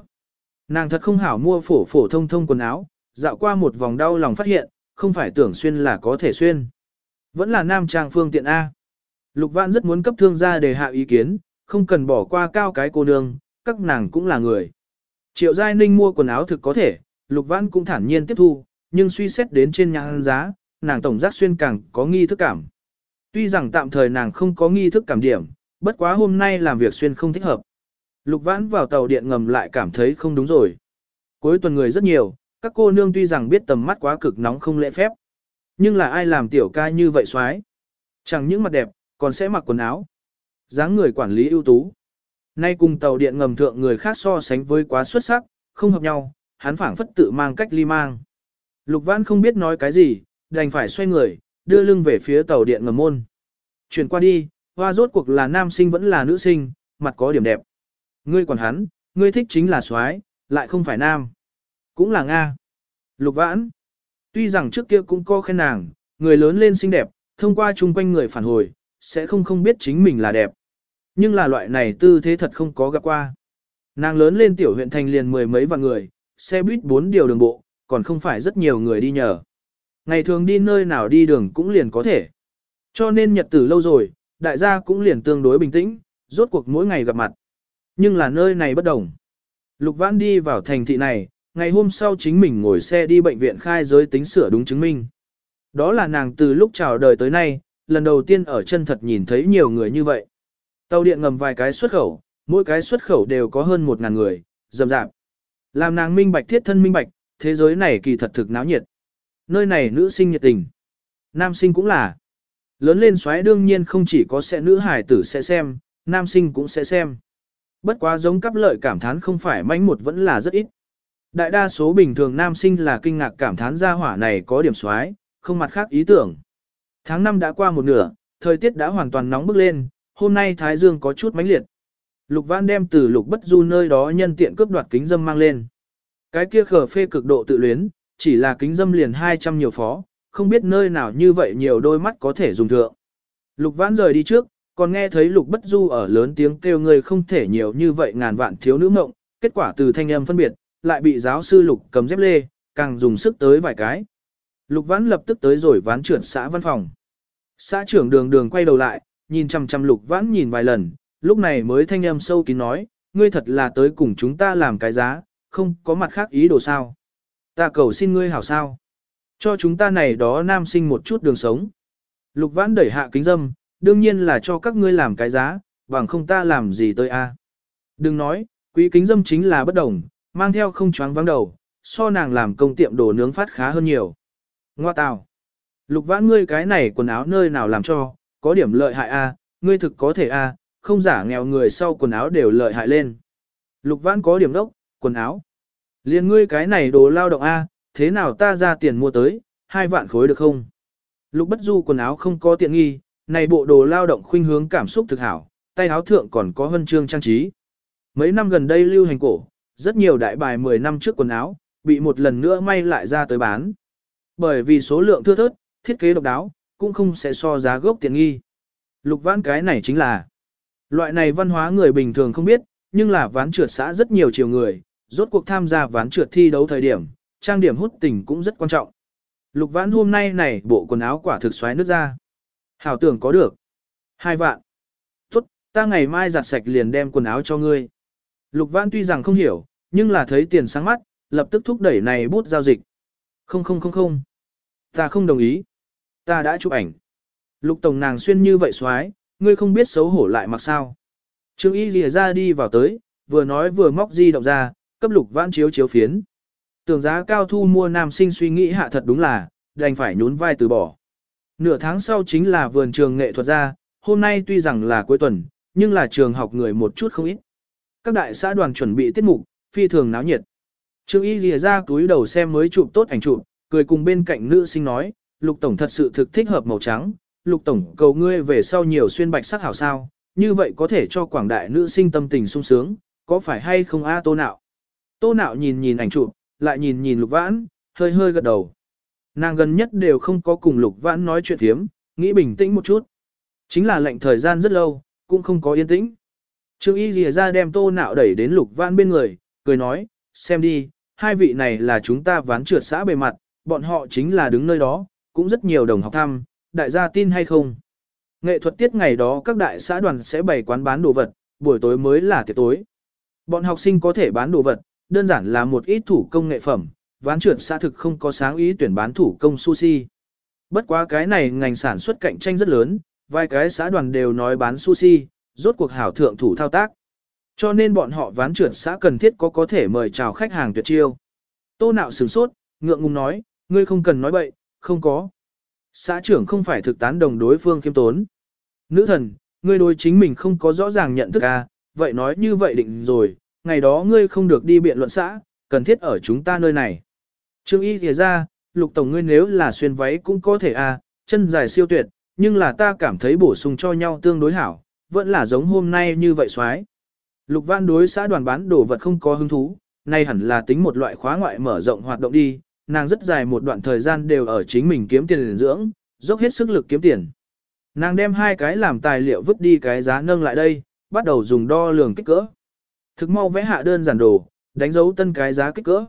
Nàng thật không hảo mua phổ phổ thông thông quần áo, dạo qua một vòng đau lòng phát hiện, không phải tưởng xuyên là có thể xuyên. Vẫn là nam trang phương tiện A. Lục Vãn rất muốn cấp thương gia đề hạ ý kiến, không cần bỏ qua cao cái cô nương, các nàng cũng là người. Triệu Giai Ninh mua quần áo thực có thể, Lục Vãn cũng thản nhiên tiếp thu, nhưng suy xét đến trên nhà giá, nàng tổng giác xuyên càng có nghi thức cảm. Tuy rằng tạm thời nàng không có nghi thức cảm điểm, bất quá hôm nay làm việc xuyên không thích hợp. Lục Vãn vào tàu điện ngầm lại cảm thấy không đúng rồi. Cuối tuần người rất nhiều, các cô nương tuy rằng biết tầm mắt quá cực nóng không lễ phép. Nhưng là ai làm tiểu ca như vậy xoái? Chẳng những mặt đẹp, còn sẽ mặc quần áo. dáng người quản lý ưu tú. Nay cùng tàu điện ngầm thượng người khác so sánh với quá xuất sắc, không hợp nhau, hắn phảng phất tự mang cách ly mang. Lục Văn không biết nói cái gì, đành phải xoay người, đưa lưng về phía tàu điện ngầm môn. Chuyển qua đi, hoa rốt cuộc là nam sinh vẫn là nữ sinh, mặt có điểm đẹp. Ngươi còn hắn, ngươi thích chính là soái, lại không phải nam. Cũng là Nga. Lục Vãn. Tuy rằng trước kia cũng có khen nàng, người lớn lên xinh đẹp, thông qua chung quanh người phản hồi, sẽ không không biết chính mình là đẹp. Nhưng là loại này tư thế thật không có gặp qua. Nàng lớn lên tiểu huyện thành liền mười mấy vạn người, xe buýt bốn điều đường bộ, còn không phải rất nhiều người đi nhờ. Ngày thường đi nơi nào đi đường cũng liền có thể. Cho nên nhật tử lâu rồi, đại gia cũng liền tương đối bình tĩnh, rốt cuộc mỗi ngày gặp mặt. Nhưng là nơi này bất đồng. Lục Vãn đi vào thành thị này, ngày hôm sau chính mình ngồi xe đi bệnh viện khai giới tính sửa đúng chứng minh. Đó là nàng từ lúc chào đời tới nay, lần đầu tiên ở chân thật nhìn thấy nhiều người như vậy. Tàu điện ngầm vài cái xuất khẩu, mỗi cái xuất khẩu đều có hơn một ngàn người, dầm rạp. Làm nàng minh bạch thiết thân minh bạch, thế giới này kỳ thật thực náo nhiệt. Nơi này nữ sinh nhiệt tình, nam sinh cũng là. Lớn lên xoáy đương nhiên không chỉ có sẽ nữ hải tử sẽ xem, nam sinh cũng sẽ xem. Bất quá giống cấp lợi cảm thán không phải mánh một vẫn là rất ít. Đại đa số bình thường nam sinh là kinh ngạc cảm thán gia hỏa này có điểm xoáy, không mặt khác ý tưởng. Tháng 5 đã qua một nửa, thời tiết đã hoàn toàn nóng bức lên, hôm nay Thái Dương có chút mãnh liệt. Lục Văn đem từ Lục Bất Du nơi đó nhân tiện cướp đoạt kính dâm mang lên. Cái kia khở phê cực độ tự luyến, chỉ là kính dâm liền 200 nhiều phó, không biết nơi nào như vậy nhiều đôi mắt có thể dùng thượng. Lục Vãn rời đi trước, còn nghe thấy Lục Bất Du ở lớn tiếng kêu người không thể nhiều như vậy ngàn vạn thiếu nữ mộng, kết quả từ thanh âm phân biệt, lại bị giáo sư Lục cầm dép lê, càng dùng sức tới vài cái. Lục Vãn lập tức tới rồi ván trưởng xã văn phòng. Xã trưởng đường đường quay đầu lại, nhìn chăm chăm Lục Vãn nhìn vài lần, lúc này mới thanh âm sâu kín nói, ngươi thật là tới cùng chúng ta làm cái giá, không có mặt khác ý đồ sao. Ta cầu xin ngươi hảo sao. Cho chúng ta này đó nam sinh một chút đường sống. Lục Vãn đẩy hạ kính dâm, đương nhiên là cho các ngươi làm cái giá, bằng không ta làm gì tới a. Đừng nói, quý kính dâm chính là bất đồng, mang theo không choáng vắng đầu, so nàng làm công tiệm đồ nướng phát khá hơn nhiều. Ngoa tào. Lục vãn ngươi cái này quần áo nơi nào làm cho, có điểm lợi hại a, ngươi thực có thể a, không giả nghèo người sau quần áo đều lợi hại lên. Lục vãn có điểm đốc, quần áo. Liên ngươi cái này đồ lao động a, thế nào ta ra tiền mua tới, hai vạn khối được không? Lục bất du quần áo không có tiện nghi, này bộ đồ lao động khuynh hướng cảm xúc thực hảo, tay áo thượng còn có huân chương trang trí. Mấy năm gần đây lưu hành cổ, rất nhiều đại bài 10 năm trước quần áo, bị một lần nữa may lại ra tới bán. Bởi vì số lượng thưa thớt, thiết kế độc đáo, cũng không sẽ so giá gốc tiện nghi. Lục vãn cái này chính là loại này văn hóa người bình thường không biết, nhưng là ván trượt xã rất nhiều chiều người, rốt cuộc tham gia ván trượt thi đấu thời điểm, trang điểm hút tình cũng rất quan trọng. Lục vãn hôm nay này bộ quần áo quả thực xoáy nước ra. Hảo tưởng có được. Hai vạn. Tốt, ta ngày mai giặt sạch liền đem quần áo cho ngươi. Lục vãn tuy rằng không hiểu, nhưng là thấy tiền sáng mắt, lập tức thúc đẩy này bút giao dịch. Không không không không. Ta không đồng ý. Ta đã chụp ảnh. Lục tổng nàng xuyên như vậy xoái, ngươi không biết xấu hổ lại mặc sao. Trương y lìa ra đi vào tới, vừa nói vừa móc di động ra, cấp lục vãn chiếu chiếu phiến. Tưởng giá cao thu mua nam sinh suy nghĩ hạ thật đúng là, đành phải nhún vai từ bỏ. Nửa tháng sau chính là vườn trường nghệ thuật ra, hôm nay tuy rằng là cuối tuần, nhưng là trường học người một chút không ít. Các đại xã đoàn chuẩn bị tiết mục, phi thường náo nhiệt. Trương Y lìa ra túi đầu xem mới chụp tốt ảnh chụp, cười cùng bên cạnh nữ sinh nói, Lục Tổng thật sự thực thích hợp màu trắng, Lục Tổng cầu ngươi về sau nhiều xuyên bạch sắc hảo sao, như vậy có thể cho quảng đại nữ sinh tâm tình sung sướng, có phải hay không a tô nạo. Tô nạo nhìn nhìn ảnh chụp, lại nhìn nhìn Lục Vãn, hơi hơi gật đầu. Nàng gần nhất đều không có cùng Lục Vãn nói chuyện thiếm, nghĩ bình tĩnh một chút. Chính là lệnh thời gian rất lâu, cũng không có yên tĩnh. Trương Y lìa ra đem tô nạo đẩy đến Lục Vãn bên người, cười nói, xem đi, hai vị này là chúng ta ván trượt xã bề mặt, bọn họ chính là đứng nơi đó, cũng rất nhiều đồng học thăm, đại gia tin hay không. Nghệ thuật tiết ngày đó các đại xã đoàn sẽ bày quán bán đồ vật, buổi tối mới là tiệc tối. Bọn học sinh có thể bán đồ vật, đơn giản là một ít thủ công nghệ phẩm, ván trượt xã thực không có sáng ý tuyển bán thủ công sushi. Bất quá cái này ngành sản xuất cạnh tranh rất lớn, vài cái xã đoàn đều nói bán sushi, rốt cuộc hảo thượng thủ thao tác. Cho nên bọn họ ván trượt xã cần thiết có có thể mời chào khách hàng tuyệt chiêu. Tô nạo sửng sốt, ngượng ngùng nói, ngươi không cần nói bậy, không có. Xã trưởng không phải thực tán đồng đối phương kiêm tốn. Nữ thần, ngươi đối chính mình không có rõ ràng nhận thức à, vậy nói như vậy định rồi, ngày đó ngươi không được đi biện luận xã, cần thiết ở chúng ta nơi này. Trương y thìa ra, lục tổng ngươi nếu là xuyên váy cũng có thể à, chân dài siêu tuyệt, nhưng là ta cảm thấy bổ sung cho nhau tương đối hảo, vẫn là giống hôm nay như vậy xoái. Lục văn đối xã đoàn bán đồ vật không có hứng thú, nay hẳn là tính một loại khóa ngoại mở rộng hoạt động đi, nàng rất dài một đoạn thời gian đều ở chính mình kiếm tiền dưỡng, dốc hết sức lực kiếm tiền. Nàng đem hai cái làm tài liệu vứt đi cái giá nâng lại đây, bắt đầu dùng đo lường kích cỡ. Thực mau vẽ hạ đơn giản đồ, đánh dấu tân cái giá kích cỡ.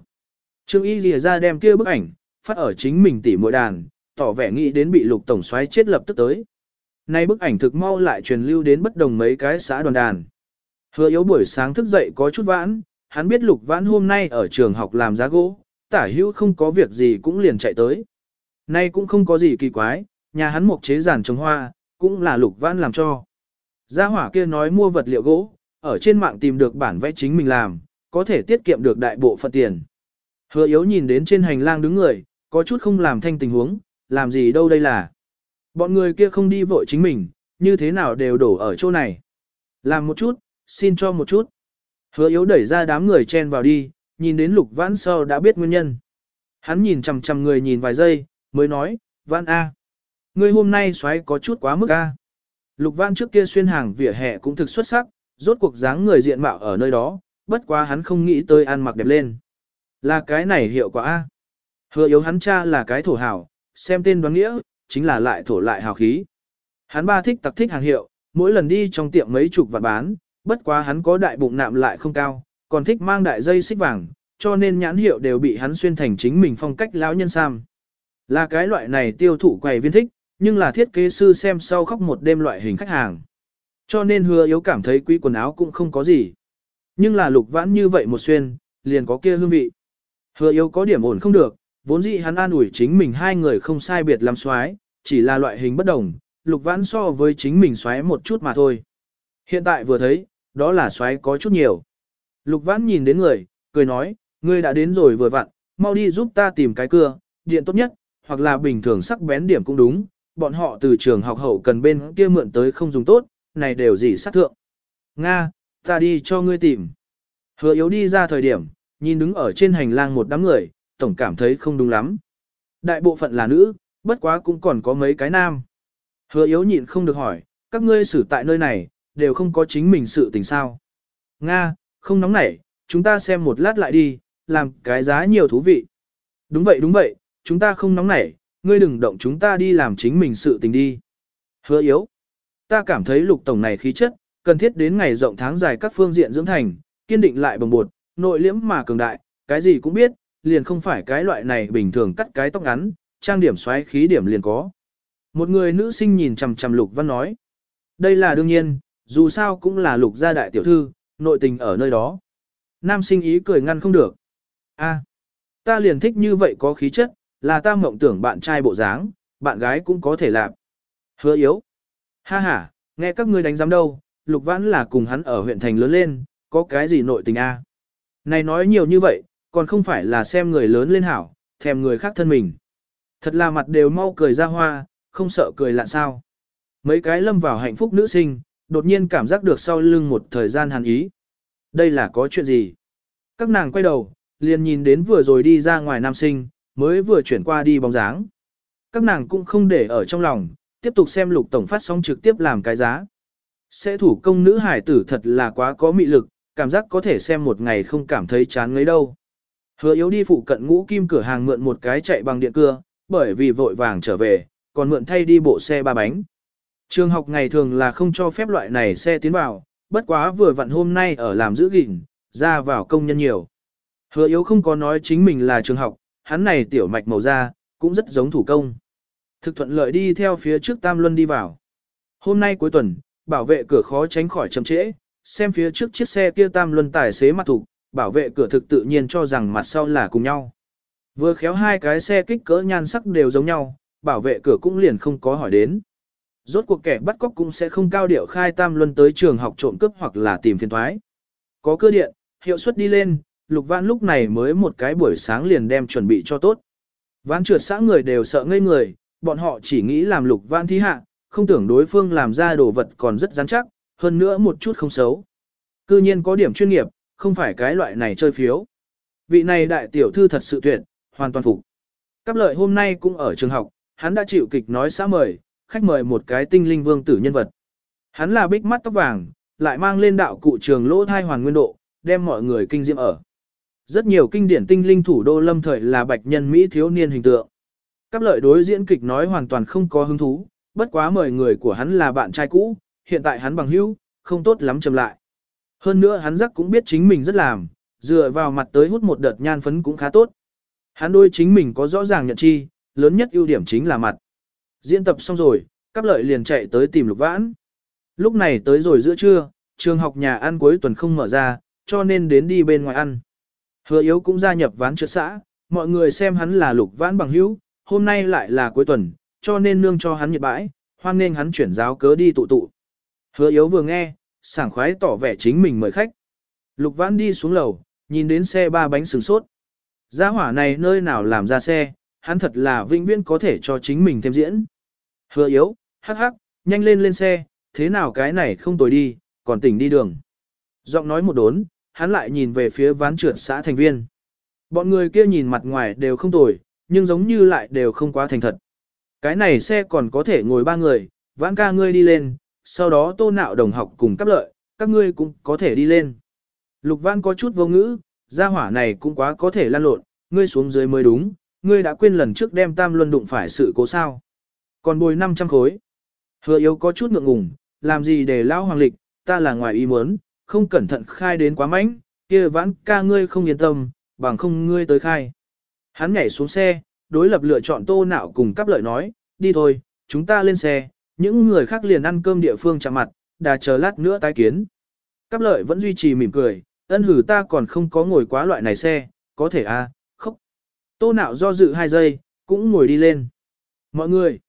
Trương Y lìa ra đem kia bức ảnh, phát ở chính mình tỉ mỗi đàn, tỏ vẻ nghĩ đến bị lục tổng xoáy chết lập tức tới. Nay bức ảnh thực mau lại truyền lưu đến bất đồng mấy cái xã đoàn đàn. Hứa yếu buổi sáng thức dậy có chút vãn, hắn biết lục vãn hôm nay ở trường học làm giá gỗ, tả hữu không có việc gì cũng liền chạy tới. Nay cũng không có gì kỳ quái, nhà hắn mộc chế giản trồng hoa, cũng là lục vãn làm cho. Gia hỏa kia nói mua vật liệu gỗ, ở trên mạng tìm được bản vẽ chính mình làm, có thể tiết kiệm được đại bộ phận tiền. Hứa yếu nhìn đến trên hành lang đứng người, có chút không làm thanh tình huống, làm gì đâu đây là. Bọn người kia không đi vội chính mình, như thế nào đều đổ ở chỗ này. Làm một chút, xin cho một chút. Hứa yếu đẩy ra đám người chen vào đi, nhìn đến lục vãn sau đã biết nguyên nhân. Hắn nhìn chằm chằm người nhìn vài giây, mới nói, vãn A. Ngươi hôm nay xoáy có chút quá mức A. Lục vãn trước kia xuyên hàng vỉa hè cũng thực xuất sắc, rốt cuộc dáng người diện mạo ở nơi đó, bất quá hắn không nghĩ tới ăn mặc đẹp lên. Là cái này hiệu quả A. Hứa yếu hắn cha là cái thổ hảo, xem tên đoán nghĩa, chính là lại thổ lại hào khí. Hắn ba thích tặc thích hàng hiệu, mỗi lần đi trong tiệm mấy chục vạn bán, bất quá hắn có đại bụng nạm lại không cao, còn thích mang đại dây xích vàng, cho nên nhãn hiệu đều bị hắn xuyên thành chính mình phong cách lão nhân sam. Là cái loại này tiêu thụ quầy viên thích, nhưng là thiết kế sư xem sau khóc một đêm loại hình khách hàng. Cho nên hứa yếu cảm thấy quý quần áo cũng không có gì. Nhưng là lục vãn như vậy một xuyên, liền có kia hương vị. Hứa yếu có điểm ổn không được, vốn dĩ hắn an ủi chính mình hai người không sai biệt làm xoái, chỉ là loại hình bất đồng, lục vãn so với chính mình xoáy một chút mà thôi. Hiện tại vừa thấy, đó là xoáy có chút nhiều. Lục vãn nhìn đến người, cười nói, ngươi đã đến rồi vừa vặn, mau đi giúp ta tìm cái cưa, điện tốt nhất, hoặc là bình thường sắc bén điểm cũng đúng, bọn họ từ trường học hậu cần bên kia mượn tới không dùng tốt, này đều gì sát thượng. Nga, ta đi cho ngươi tìm. Hứa yếu đi ra thời điểm, nhìn đứng ở trên hành lang một đám người, tổng cảm thấy không đúng lắm. Đại bộ phận là nữ, bất quá cũng còn có mấy cái nam. Hứa yếu nhịn không được hỏi, các ngươi xử tại nơi này, đều không có chính mình sự tình sao. Nga, không nóng nảy, chúng ta xem một lát lại đi, làm cái giá nhiều thú vị. Đúng vậy đúng vậy, chúng ta không nóng nảy, ngươi đừng động chúng ta đi làm chính mình sự tình đi. Hứa yếu. Ta cảm thấy lục tổng này khí chất, cần thiết đến ngày rộng tháng dài các phương diện dưỡng thành, kiên định lại bồng bột, nội liễm mà cường đại, cái gì cũng biết, liền không phải cái loại này bình thường cắt cái tóc ngắn, trang điểm xoáy khí điểm liền có. Một người nữ sinh nhìn chằm chằm lục văn nói. Đây là đương nhiên, dù sao cũng là lục gia đại tiểu thư, nội tình ở nơi đó. Nam sinh ý cười ngăn không được. a ta liền thích như vậy có khí chất, là ta mộng tưởng bạn trai bộ dáng, bạn gái cũng có thể làm. Hứa yếu. Ha ha, nghe các ngươi đánh giám đâu, lục vãn là cùng hắn ở huyện thành lớn lên, có cái gì nội tình a? Này nói nhiều như vậy, còn không phải là xem người lớn lên hảo, thèm người khác thân mình. Thật là mặt đều mau cười ra hoa, không sợ cười lạ sao. mấy cái lâm vào hạnh phúc nữ sinh, đột nhiên cảm giác được sau lưng một thời gian hàn ý. Đây là có chuyện gì? Các nàng quay đầu, liền nhìn đến vừa rồi đi ra ngoài nam sinh, mới vừa chuyển qua đi bóng dáng. Các nàng cũng không để ở trong lòng, tiếp tục xem lục tổng phát sóng trực tiếp làm cái giá. Sẽ thủ công nữ hải tử thật là quá có mị lực, cảm giác có thể xem một ngày không cảm thấy chán ngấy đâu. Hứa yếu đi phụ cận ngũ kim cửa hàng mượn một cái chạy bằng điện cưa, bởi vì vội vàng trở về, còn mượn thay đi bộ xe ba bánh. Trường học ngày thường là không cho phép loại này xe tiến vào, bất quá vừa vặn hôm nay ở làm giữ gìn, ra vào công nhân nhiều. Hứa yếu không có nói chính mình là trường học, hắn này tiểu mạch màu da, cũng rất giống thủ công. Thực thuận lợi đi theo phía trước Tam Luân đi vào. Hôm nay cuối tuần, bảo vệ cửa khó tránh khỏi chậm trễ, xem phía trước chiếc xe kia Tam Luân tài xế mặt thủ, bảo vệ cửa thực tự nhiên cho rằng mặt sau là cùng nhau. Vừa khéo hai cái xe kích cỡ nhan sắc đều giống nhau, bảo vệ cửa cũng liền không có hỏi đến. Rốt cuộc kẻ bắt cóc cũng sẽ không cao điệu khai Tam Luân tới trường học trộm cướp hoặc là tìm phiền thoái. Có cơ điện, hiệu suất đi lên, Lục Vãn lúc này mới một cái buổi sáng liền đem chuẩn bị cho tốt. Ván trượt xã người đều sợ ngây người, bọn họ chỉ nghĩ làm Lục Vãn thí hạ, không tưởng đối phương làm ra đồ vật còn rất rắn chắc, hơn nữa một chút không xấu. Cư nhiên có điểm chuyên nghiệp, không phải cái loại này chơi phiếu. Vị này đại tiểu thư thật sự tuyệt, hoàn toàn phục. Cáp lợi hôm nay cũng ở trường học, hắn đã chịu kịch nói xã mời, khách mời một cái tinh linh vương tử nhân vật. Hắn là bích mắt tóc vàng, lại mang lên đạo cụ trường lỗ thai hoàn nguyên độ, đem mọi người kinh diễm ở. Rất nhiều kinh điển tinh linh thủ đô lâm thời là bạch nhân Mỹ thiếu niên hình tượng. Các lợi đối diễn kịch nói hoàn toàn không có hứng thú, bất quá mời người của hắn là bạn trai cũ, hiện tại hắn bằng hữu, không tốt lắm chầm lại. Hơn nữa hắn giác cũng biết chính mình rất làm, dựa vào mặt tới hút một đợt nhan phấn cũng khá tốt. Hắn đôi chính mình có rõ ràng nhận chi, lớn nhất ưu điểm chính là mặt. Diễn tập xong rồi, các lợi liền chạy tới tìm lục vãn. Lúc này tới rồi giữa trưa, trường học nhà ăn cuối tuần không mở ra, cho nên đến đi bên ngoài ăn. Hứa yếu cũng gia nhập ván trượt xã, mọi người xem hắn là lục vãn bằng hữu, hôm nay lại là cuối tuần, cho nên nương cho hắn nhiệt bãi, hoan nên hắn chuyển giáo cớ đi tụ tụ. Hứa yếu vừa nghe, sảng khoái tỏ vẻ chính mình mời khách. Lục vãn đi xuống lầu, nhìn đến xe ba bánh sừng sốt. Gia hỏa này nơi nào làm ra xe, hắn thật là vĩnh viễn có thể cho chính mình thêm diễn. Hứa yếu, hắc hắc, nhanh lên lên xe, thế nào cái này không tồi đi, còn tỉnh đi đường. Giọng nói một đốn, hắn lại nhìn về phía ván trượt xã thành viên. Bọn người kia nhìn mặt ngoài đều không tồi, nhưng giống như lại đều không quá thành thật. Cái này xe còn có thể ngồi ba người, vãn ca ngươi đi lên, sau đó tô nạo đồng học cùng cấp lợi, các ngươi cũng có thể đi lên. Lục vãn có chút vô ngữ, gia hỏa này cũng quá có thể lan lộn, ngươi xuống dưới mới đúng, ngươi đã quên lần trước đem tam luân đụng phải sự cố sao. Còn bồi 500 khối. Hứa yếu có chút ngượng ngùng, làm gì để lao hoàng lịch, ta là ngoài ý muốn, không cẩn thận khai đến quá mạnh, kia vãn ca ngươi không yên tâm, bằng không ngươi tới khai. Hắn nhảy xuống xe, đối lập lựa chọn tô nạo cùng cắp lợi nói, đi thôi, chúng ta lên xe, những người khác liền ăn cơm địa phương chạm mặt, Đã chờ lát nữa tái kiến. Cắp lợi vẫn duy trì mỉm cười, ân hử ta còn không có ngồi quá loại này xe, có thể à, khóc. Tô nạo do dự hai giây, cũng ngồi đi lên. Mọi người,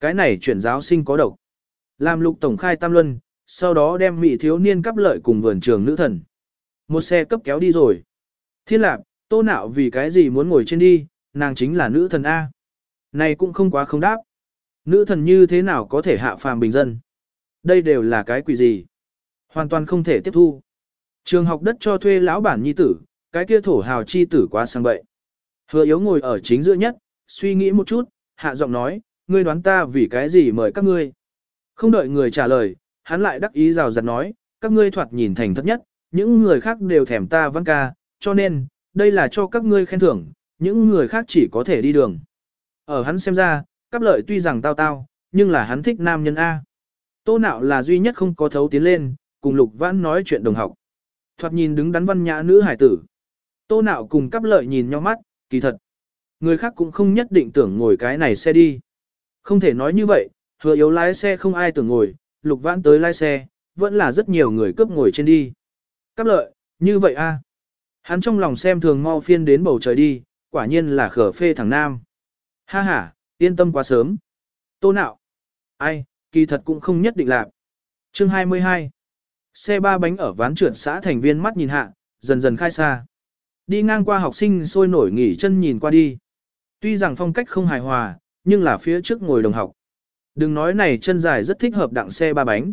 cái này chuyển giáo sinh có độc. Làm lục tổng khai tam luân, sau đó đem mỹ thiếu niên cắp lợi cùng vườn trường nữ thần. Một xe cấp kéo đi rồi. Thiên lạc, tô nạo vì cái gì muốn ngồi trên đi, nàng chính là nữ thần A. Này cũng không quá không đáp. Nữ thần như thế nào có thể hạ phàm bình dân? Đây đều là cái quỷ gì? Hoàn toàn không thể tiếp thu. Trường học đất cho thuê lão bản nhi tử, cái kia thổ hào chi tử quá sang bậy. Hứa yếu ngồi ở chính giữa nhất, suy nghĩ một chút, hạ giọng nói, ngươi đoán ta vì cái gì mời các ngươi. Không đợi người trả lời, hắn lại đắc ý rào rạt nói, các ngươi thoạt nhìn thành thật nhất, những người khác đều thèm ta văn ca, cho nên, đây là cho các ngươi khen thưởng, những người khác chỉ có thể đi đường. Ở hắn xem ra, cắp lợi tuy rằng tao tao, nhưng là hắn thích nam nhân A. Tô nạo là duy nhất không có thấu tiến lên, cùng lục vãn nói chuyện đồng học. Thoạt nhìn đứng đắn văn nhã nữ hải tử. Tô nạo cùng cắp lợi nhìn nhau mắt, kỳ thật. Người khác cũng không nhất định tưởng ngồi cái này xe đi. Không thể nói như vậy, hứa yếu lái xe không ai tưởng ngồi, lục vãn tới lái xe, vẫn là rất nhiều người cướp ngồi trên đi. Cắp lợi, như vậy a Hắn trong lòng xem thường mau phiên đến bầu trời đi, quả nhiên là khở phê thằng nam. Ha ha, yên tâm quá sớm. Tô nạo. Ai, kỳ thật cũng không nhất định lạc. Chương 22. Xe ba bánh ở ván trượt xã thành viên mắt nhìn hạ, dần dần khai xa. Đi ngang qua học sinh sôi nổi nghỉ chân nhìn qua đi. Tuy rằng phong cách không hài hòa, nhưng là phía trước ngồi đồng học. Đừng nói này chân dài rất thích hợp đặng xe ba bánh.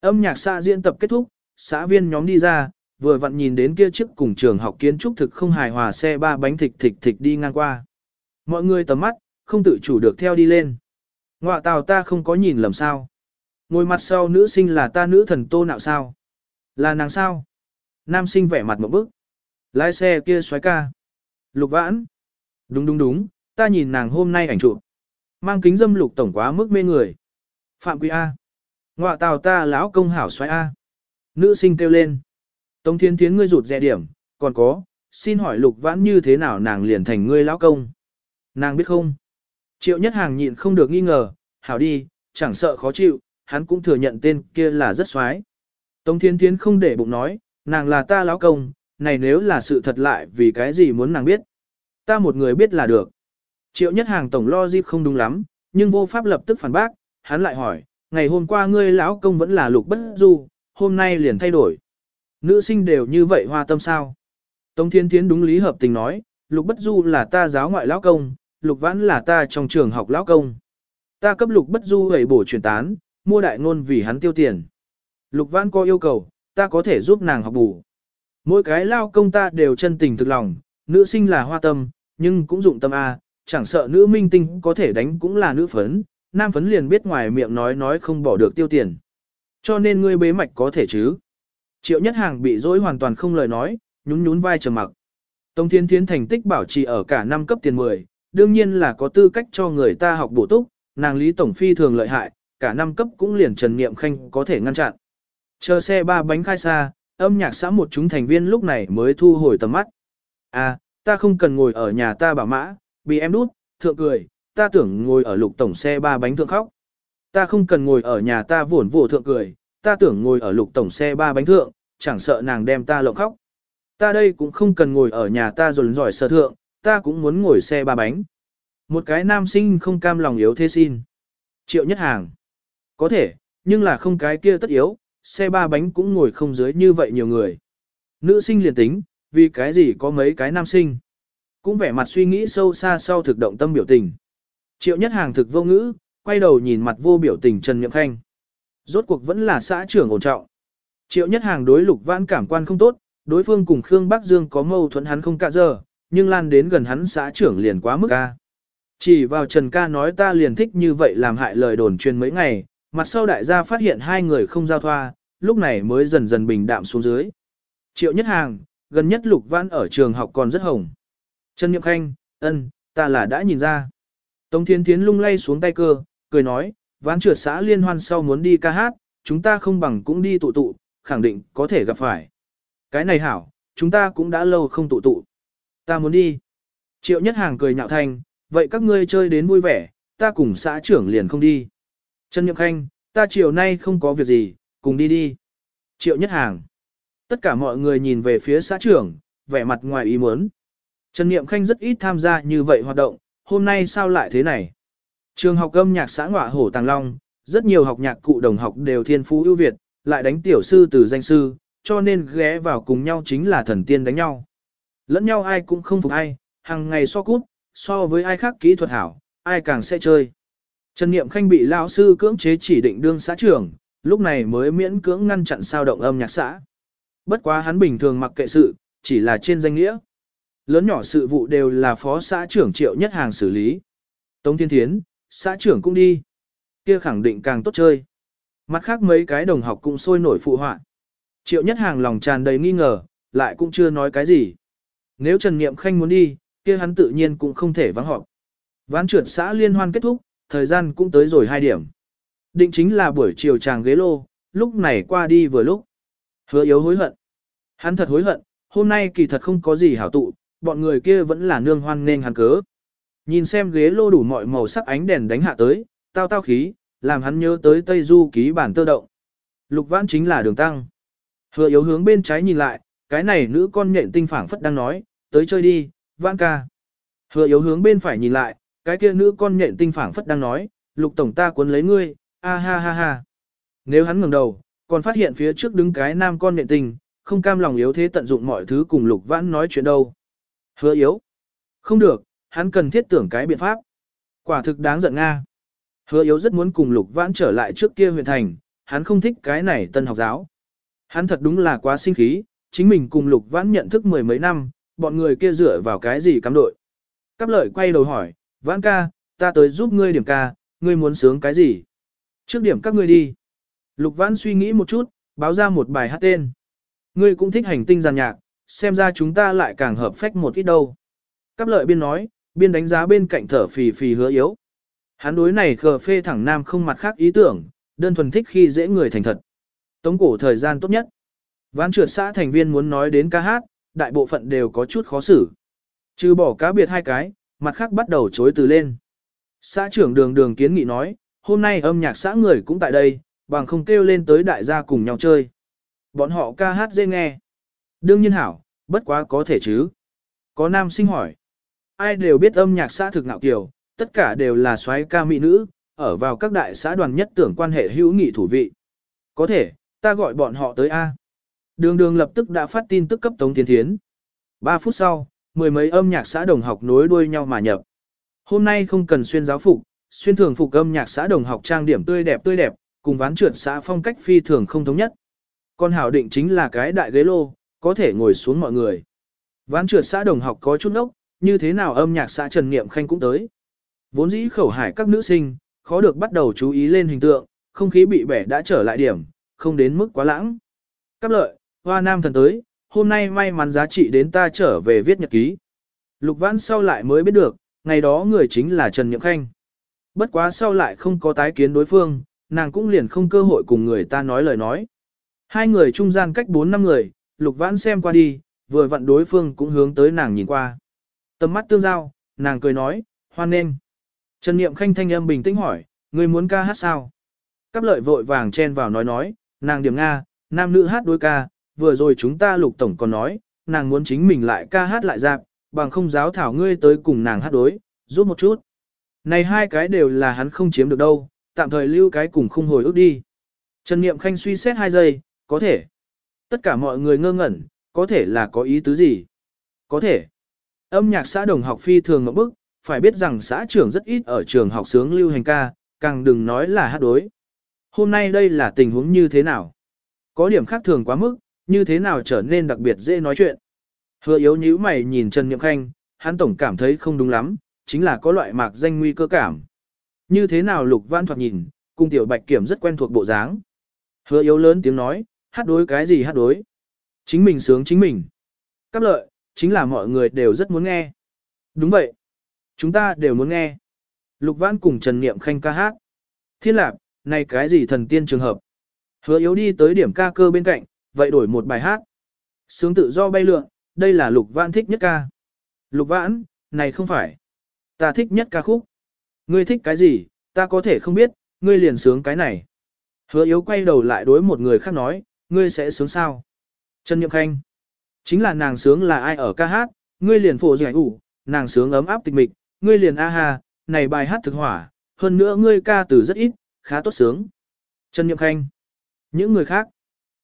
Âm nhạc xã diễn tập kết thúc, xã viên nhóm đi ra, vừa vặn nhìn đến kia chiếc cùng trường học kiến trúc thực không hài hòa xe ba bánh thịch thịch thịch đi ngang qua. Mọi người tầm mắt, không tự chủ được theo đi lên. Ngoạ tào ta không có nhìn lầm sao. Ngồi mặt sau nữ sinh là ta nữ thần tô nạo sao. Là nàng sao. Nam sinh vẻ mặt một bức. Lái xe kia xoái ca. Lục vãn. Đúng đúng đúng, ta nhìn nàng hôm nay ảnh chụp. Mang kính dâm lục tổng quá mức mê người. Phạm Quý A. Ngoạ tào ta lão công hảo xoái A. Nữ sinh kêu lên. Tống thiên thiến ngươi rụt rè điểm, còn có, xin hỏi lục vãn như thế nào nàng liền thành ngươi lão công. Nàng biết không? Triệu nhất hàng nhịn không được nghi ngờ, hảo đi, chẳng sợ khó chịu, hắn cũng thừa nhận tên kia là rất xoái. Tống thiên thiến không để bụng nói, nàng là ta lão công, này nếu là sự thật lại vì cái gì muốn nàng biết. Ta một người biết là được. Triệu nhất hàng tổng lo dịp không đúng lắm, nhưng vô pháp lập tức phản bác, hắn lại hỏi, ngày hôm qua ngươi lão công vẫn là lục bất du, hôm nay liền thay đổi. Nữ sinh đều như vậy hoa tâm sao? Tống Thiên Thiến đúng lý hợp tình nói, Lục Bất Du là ta giáo ngoại lão công, Lục Vãn là ta trong trường học lão công. Ta cấp Lục Bất Du hầy bổ truyền tán, mua đại ngôn vì hắn tiêu tiền. Lục Vãn có yêu cầu, ta có thể giúp nàng học bù. Mỗi cái lao công ta đều chân tình thực lòng, nữ sinh là hoa tâm, nhưng cũng dụng tâm A, chẳng sợ nữ minh tinh có thể đánh cũng là nữ phấn, nam phấn liền biết ngoài miệng nói nói không bỏ được tiêu tiền. Cho nên ngươi bế mạch có thể chứ. Triệu nhất hàng bị dối hoàn toàn không lời nói, nhún nhún vai trầm mặc. Tống Thiên Thiến thành tích bảo trì ở cả năm cấp tiền 10, đương nhiên là có tư cách cho người ta học bổ túc, nàng Lý Tổng Phi thường lợi hại, cả năm cấp cũng liền Trần Niệm Khanh có thể ngăn chặn. Chờ xe ba bánh khai xa, âm nhạc xã một chúng thành viên lúc này mới thu hồi tầm mắt. À, ta không cần ngồi ở nhà ta bảo mã, bị em đút, thượng cười, ta tưởng ngồi ở lục tổng xe ba bánh thượng khóc. Ta không cần ngồi ở nhà ta vổn vổ thượng cười, ta tưởng ngồi ở lục tổng xe ba bánh thượng, chẳng sợ nàng đem ta lộng khóc. Ta đây cũng không cần ngồi ở nhà ta rồi giỏi sơ thượng, ta cũng muốn ngồi xe ba bánh. Một cái nam sinh không cam lòng yếu thế xin. Triệu nhất hàng. Có thể, nhưng là không cái kia tất yếu, xe ba bánh cũng ngồi không dưới như vậy nhiều người. Nữ sinh liền tính, vì cái gì có mấy cái nam sinh. Cũng vẻ mặt suy nghĩ sâu xa sau thực động tâm biểu tình. Triệu nhất hàng thực vô ngữ, quay đầu nhìn mặt vô biểu tình Trần Nhậm Khanh. Rốt cuộc vẫn là xã trưởng ổn trọng. Triệu nhất hàng đối lục vãn cảm quan không tốt, đối phương cùng Khương Bắc Dương có mâu thuẫn hắn không cả giờ, nhưng lan đến gần hắn xã trưởng liền quá mức ca. Chỉ vào Trần ca nói ta liền thích như vậy làm hại lời đồn truyền mấy ngày, mặt sau đại gia phát hiện hai người không giao thoa, lúc này mới dần dần bình đạm xuống dưới. Triệu nhất hàng, gần nhất lục vãn ở trường học còn rất hồng. Trần Nhậm Khanh, ân, ta là đã nhìn ra. Tống Thiên Thiến lung lay xuống tay cơ, cười nói, ván trượt xã liên hoan sau muốn đi ca hát, chúng ta không bằng cũng đi tụ tụ, khẳng định có thể gặp phải. Cái này hảo, chúng ta cũng đã lâu không tụ tụ. Ta muốn đi. Triệu nhất hàng cười nhạo thanh, vậy các ngươi chơi đến vui vẻ, ta cùng xã trưởng liền không đi. Trần Nhậm Khanh, ta chiều nay không có việc gì, cùng đi đi. Triệu nhất hàng. Tất cả mọi người nhìn về phía xã trưởng, vẻ mặt ngoài ý muốn. Trần Niệm Khanh rất ít tham gia như vậy hoạt động, hôm nay sao lại thế này? Trường học âm nhạc xã ngọa hổ Tàng Long, rất nhiều học nhạc cụ đồng học đều thiên phú ưu việt, lại đánh tiểu sư từ danh sư, cho nên ghé vào cùng nhau chính là thần tiên đánh nhau. Lẫn nhau ai cũng không phục ai, hàng ngày so cút, so với ai khác kỹ thuật hảo, ai càng sẽ chơi. Trần Niệm Khanh bị lão sư cưỡng chế chỉ định đương xã trưởng, lúc này mới miễn cưỡng ngăn chặn sao động âm nhạc xã. Bất quá hắn bình thường mặc kệ sự, chỉ là trên danh nghĩa. Lớn nhỏ sự vụ đều là phó xã trưởng triệu nhất hàng xử lý. Tống Thiên Thiến, xã trưởng cũng đi. Kia khẳng định càng tốt chơi. Mặt khác mấy cái đồng học cũng sôi nổi phụ họa. Triệu nhất hàng lòng tràn đầy nghi ngờ, lại cũng chưa nói cái gì. Nếu Trần Niệm Khanh muốn đi, kia hắn tự nhiên cũng không thể vắng họp. Ván trượt xã liên hoan kết thúc, thời gian cũng tới rồi hai điểm. Định chính là buổi chiều chàng ghế lô, lúc này qua đi vừa lúc. Hứa yếu hối hận. Hắn thật hối hận, hôm nay kỳ thật không có gì hảo tụ, bọn người kia vẫn là nương hoan nên hắn cớ. Nhìn xem ghế lô đủ mọi màu sắc ánh đèn đánh hạ tới, tao tao khí, làm hắn nhớ tới Tây Du ký bản tơ động. Lục vãn chính là đường tăng. Hứa yếu hướng bên trái nhìn lại, cái này nữ con nhện tinh phảng phất đang nói, tới chơi đi, vãn ca. Hứa yếu hướng bên phải nhìn lại, cái kia nữ con nhện tinh phảng phất đang nói, lục tổng ta cuốn lấy ngươi, a ha ha ha. Nếu hắn ngẩng đầu, còn phát hiện phía trước đứng cái nam con nhện tinh, không cam lòng yếu thế tận dụng mọi thứ cùng lục vãn nói chuyện đâu. Hứa yếu. Không được, hắn cần thiết tưởng cái biện pháp. Quả thực đáng giận Nga. Hứa yếu rất muốn cùng Lục Vãn trở lại trước kia huyện thành, hắn không thích cái này tân học giáo. Hắn thật đúng là quá sinh khí, chính mình cùng Lục Vãn nhận thức mười mấy năm, bọn người kia dựa vào cái gì cắm đội. Cáp lợi quay đầu hỏi, Vãn ca, ta tới giúp ngươi điểm ca, ngươi muốn sướng cái gì? Trước điểm các ngươi đi. Lục Vãn suy nghĩ một chút, báo ra một bài hát tên. Ngươi cũng thích hành tinh giàn nhạc, xem ra chúng ta lại càng hợp phách một ít đâu. Cáp lợi biên nói, biên đánh giá bên cạnh thở phì phì hứa yếu. Hắn đối này khờ phê thẳng nam không mặt khác ý tưởng, đơn thuần thích khi dễ người thành thật. Tống cổ thời gian tốt nhất. Ván trượt xã thành viên muốn nói đến ca hát, đại bộ phận đều có chút khó xử. Trừ bỏ cá biệt hai cái, mặt khác bắt đầu chối từ lên. Xã trưởng đường đường kiến nghị nói, hôm nay âm nhạc xã người cũng tại đây, bằng không kêu lên tới đại gia cùng nhau chơi. Bọn họ ca hát dễ nghe. Đương nhiên hảo, bất quá có thể chứ. Có nam sinh hỏi. Ai đều biết âm nhạc xã thực ngạo kiều, tất cả đều là soái ca mỹ nữ, ở vào các đại xã đoàn nhất tưởng quan hệ hữu nghị thủ vị. Có thể, ta gọi bọn họ tới A. Đường đường lập tức đã phát tin tức cấp Tống Tiến Thiến. 3 phút sau, mười mấy âm nhạc xã đồng học nối đuôi nhau mà nhập. Hôm nay không cần xuyên giáo phục, xuyên thường phục âm nhạc xã đồng học trang điểm tươi đẹp tươi đẹp, cùng ván trượt xã phong cách phi thường không thống nhất. Con hảo định chính là cái đại ghế lô, có thể ngồi xuống mọi người. Ván trượt xã đồng học có chút ốc, như thế nào âm nhạc xã Trần Niệm Khanh cũng tới. Vốn dĩ khẩu hải các nữ sinh, khó được bắt đầu chú ý lên hình tượng, không khí bị bẻ đã trở lại điểm, không đến mức quá lãng. Cáp lợi, hoa nam thần tới, hôm nay may mắn giá trị đến ta trở về viết nhật ký. Lục Vãn sau lại mới biết được, ngày đó người chính là Trần Niệm Khanh. Bất quá sau lại không có tái kiến đối phương, nàng cũng liền không cơ hội cùng người ta nói lời nói. Hai người trung gian cách bốn năm người, Lục Vãn xem qua đi, vừa vặn đối phương cũng hướng tới nàng nhìn qua. Tầm mắt tương giao, nàng cười nói, hoan nên. Trần Niệm Khanh thanh âm bình tĩnh hỏi, người muốn ca hát sao? Cáp lợi vội vàng chen vào nói nói, nàng điểm Nga, nam nữ hát đối ca, vừa rồi chúng ta lục tổng còn nói, nàng muốn chính mình lại ca hát lại dạp, bằng không giáo thảo ngươi tới cùng nàng hát đối, giúp một chút. Này hai cái đều là hắn không chiếm được đâu, tạm thời lưu cái cùng không hồi ước đi. Trần Niệm Khanh suy xét hai giây, có thể. Tất cả mọi người ngơ ngẩn, có thể là có ý tứ gì? Có thể. Âm nhạc xã đồng học phi thường ngậm bức, phải biết rằng xã trưởng rất ít ở trường học sướng lưu hành ca, càng đừng nói là hát đối. Hôm nay đây là tình huống như thế nào? Có điểm khác thường quá mức, như thế nào trở nên đặc biệt dễ nói chuyện? Hứa yếu nhíu mày nhìn Trần Niệm Khanh, hắn tổng cảm thấy không đúng lắm, chính là có loại mạc danh nguy cơ cảm. Như thế nào Lục Văn thoạt nhìn, cung tiểu bạch kiểm rất quen thuộc bộ dáng. Hứa yếu lớn tiếng nói, hát đối cái gì hát đối? Chính mình sướng chính mình. Cáp lợi, chính là mọi người đều rất muốn nghe. Đúng vậy. Chúng ta đều muốn nghe. Lục Văn cùng Trần Niệm Khanh ca hát. Thiên lạc, này cái gì thần tiên trường hợp. Hứa yếu đi tới điểm ca cơ bên cạnh, vậy đổi một bài hát. Sướng tự do bay lượn, đây là Lục Vãn thích nhất ca. Lục Vãn, này không phải. Ta thích nhất ca khúc. Ngươi thích cái gì, ta có thể không biết, ngươi liền sướng cái này. Hứa yếu quay đầu lại đối một người khác nói, ngươi sẽ sướng sao? Trần niệm Khanh. Chính là nàng sướng là ai ở ca hát, ngươi liền phổ giải ủ, nàng sướng ấm áp tịch mịch, ngươi liền a ha, này bài hát thực hỏa, hơn nữa ngươi ca từ rất ít, khá tốt sướng. Trần Nhậm Khanh. Những người khác,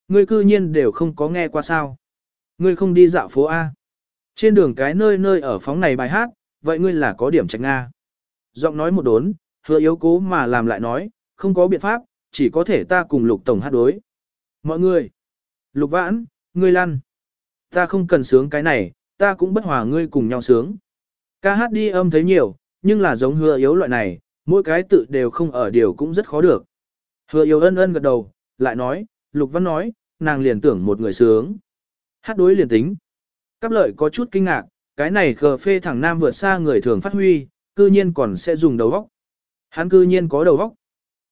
ngươi cư nhiên đều không có nghe qua sao. Ngươi không đi dạo phố A. Trên đường cái nơi nơi ở phóng này bài hát, vậy ngươi là có điểm trạch Nga. Giọng nói một đốn, hứa yếu cố mà làm lại nói, không có biện pháp, chỉ có thể ta cùng lục tổng hát đối. Mọi người, lục vãn, ngươi lăn. Ta không cần sướng cái này, ta cũng bất hòa ngươi cùng nhau sướng. Ca hát đi âm thấy nhiều, nhưng là giống hứa yếu loại này, mỗi cái tự đều không ở điều cũng rất khó được. Hứa yếu ân ân gật đầu, lại nói, Lục Văn nói, nàng liền tưởng một người sướng. Hát đối liền tính. Cáp lợi có chút kinh ngạc, cái này khờ phê thẳng nam vượt xa người thường phát huy, cư nhiên còn sẽ dùng đầu vóc. Hắn cư nhiên có đầu vóc.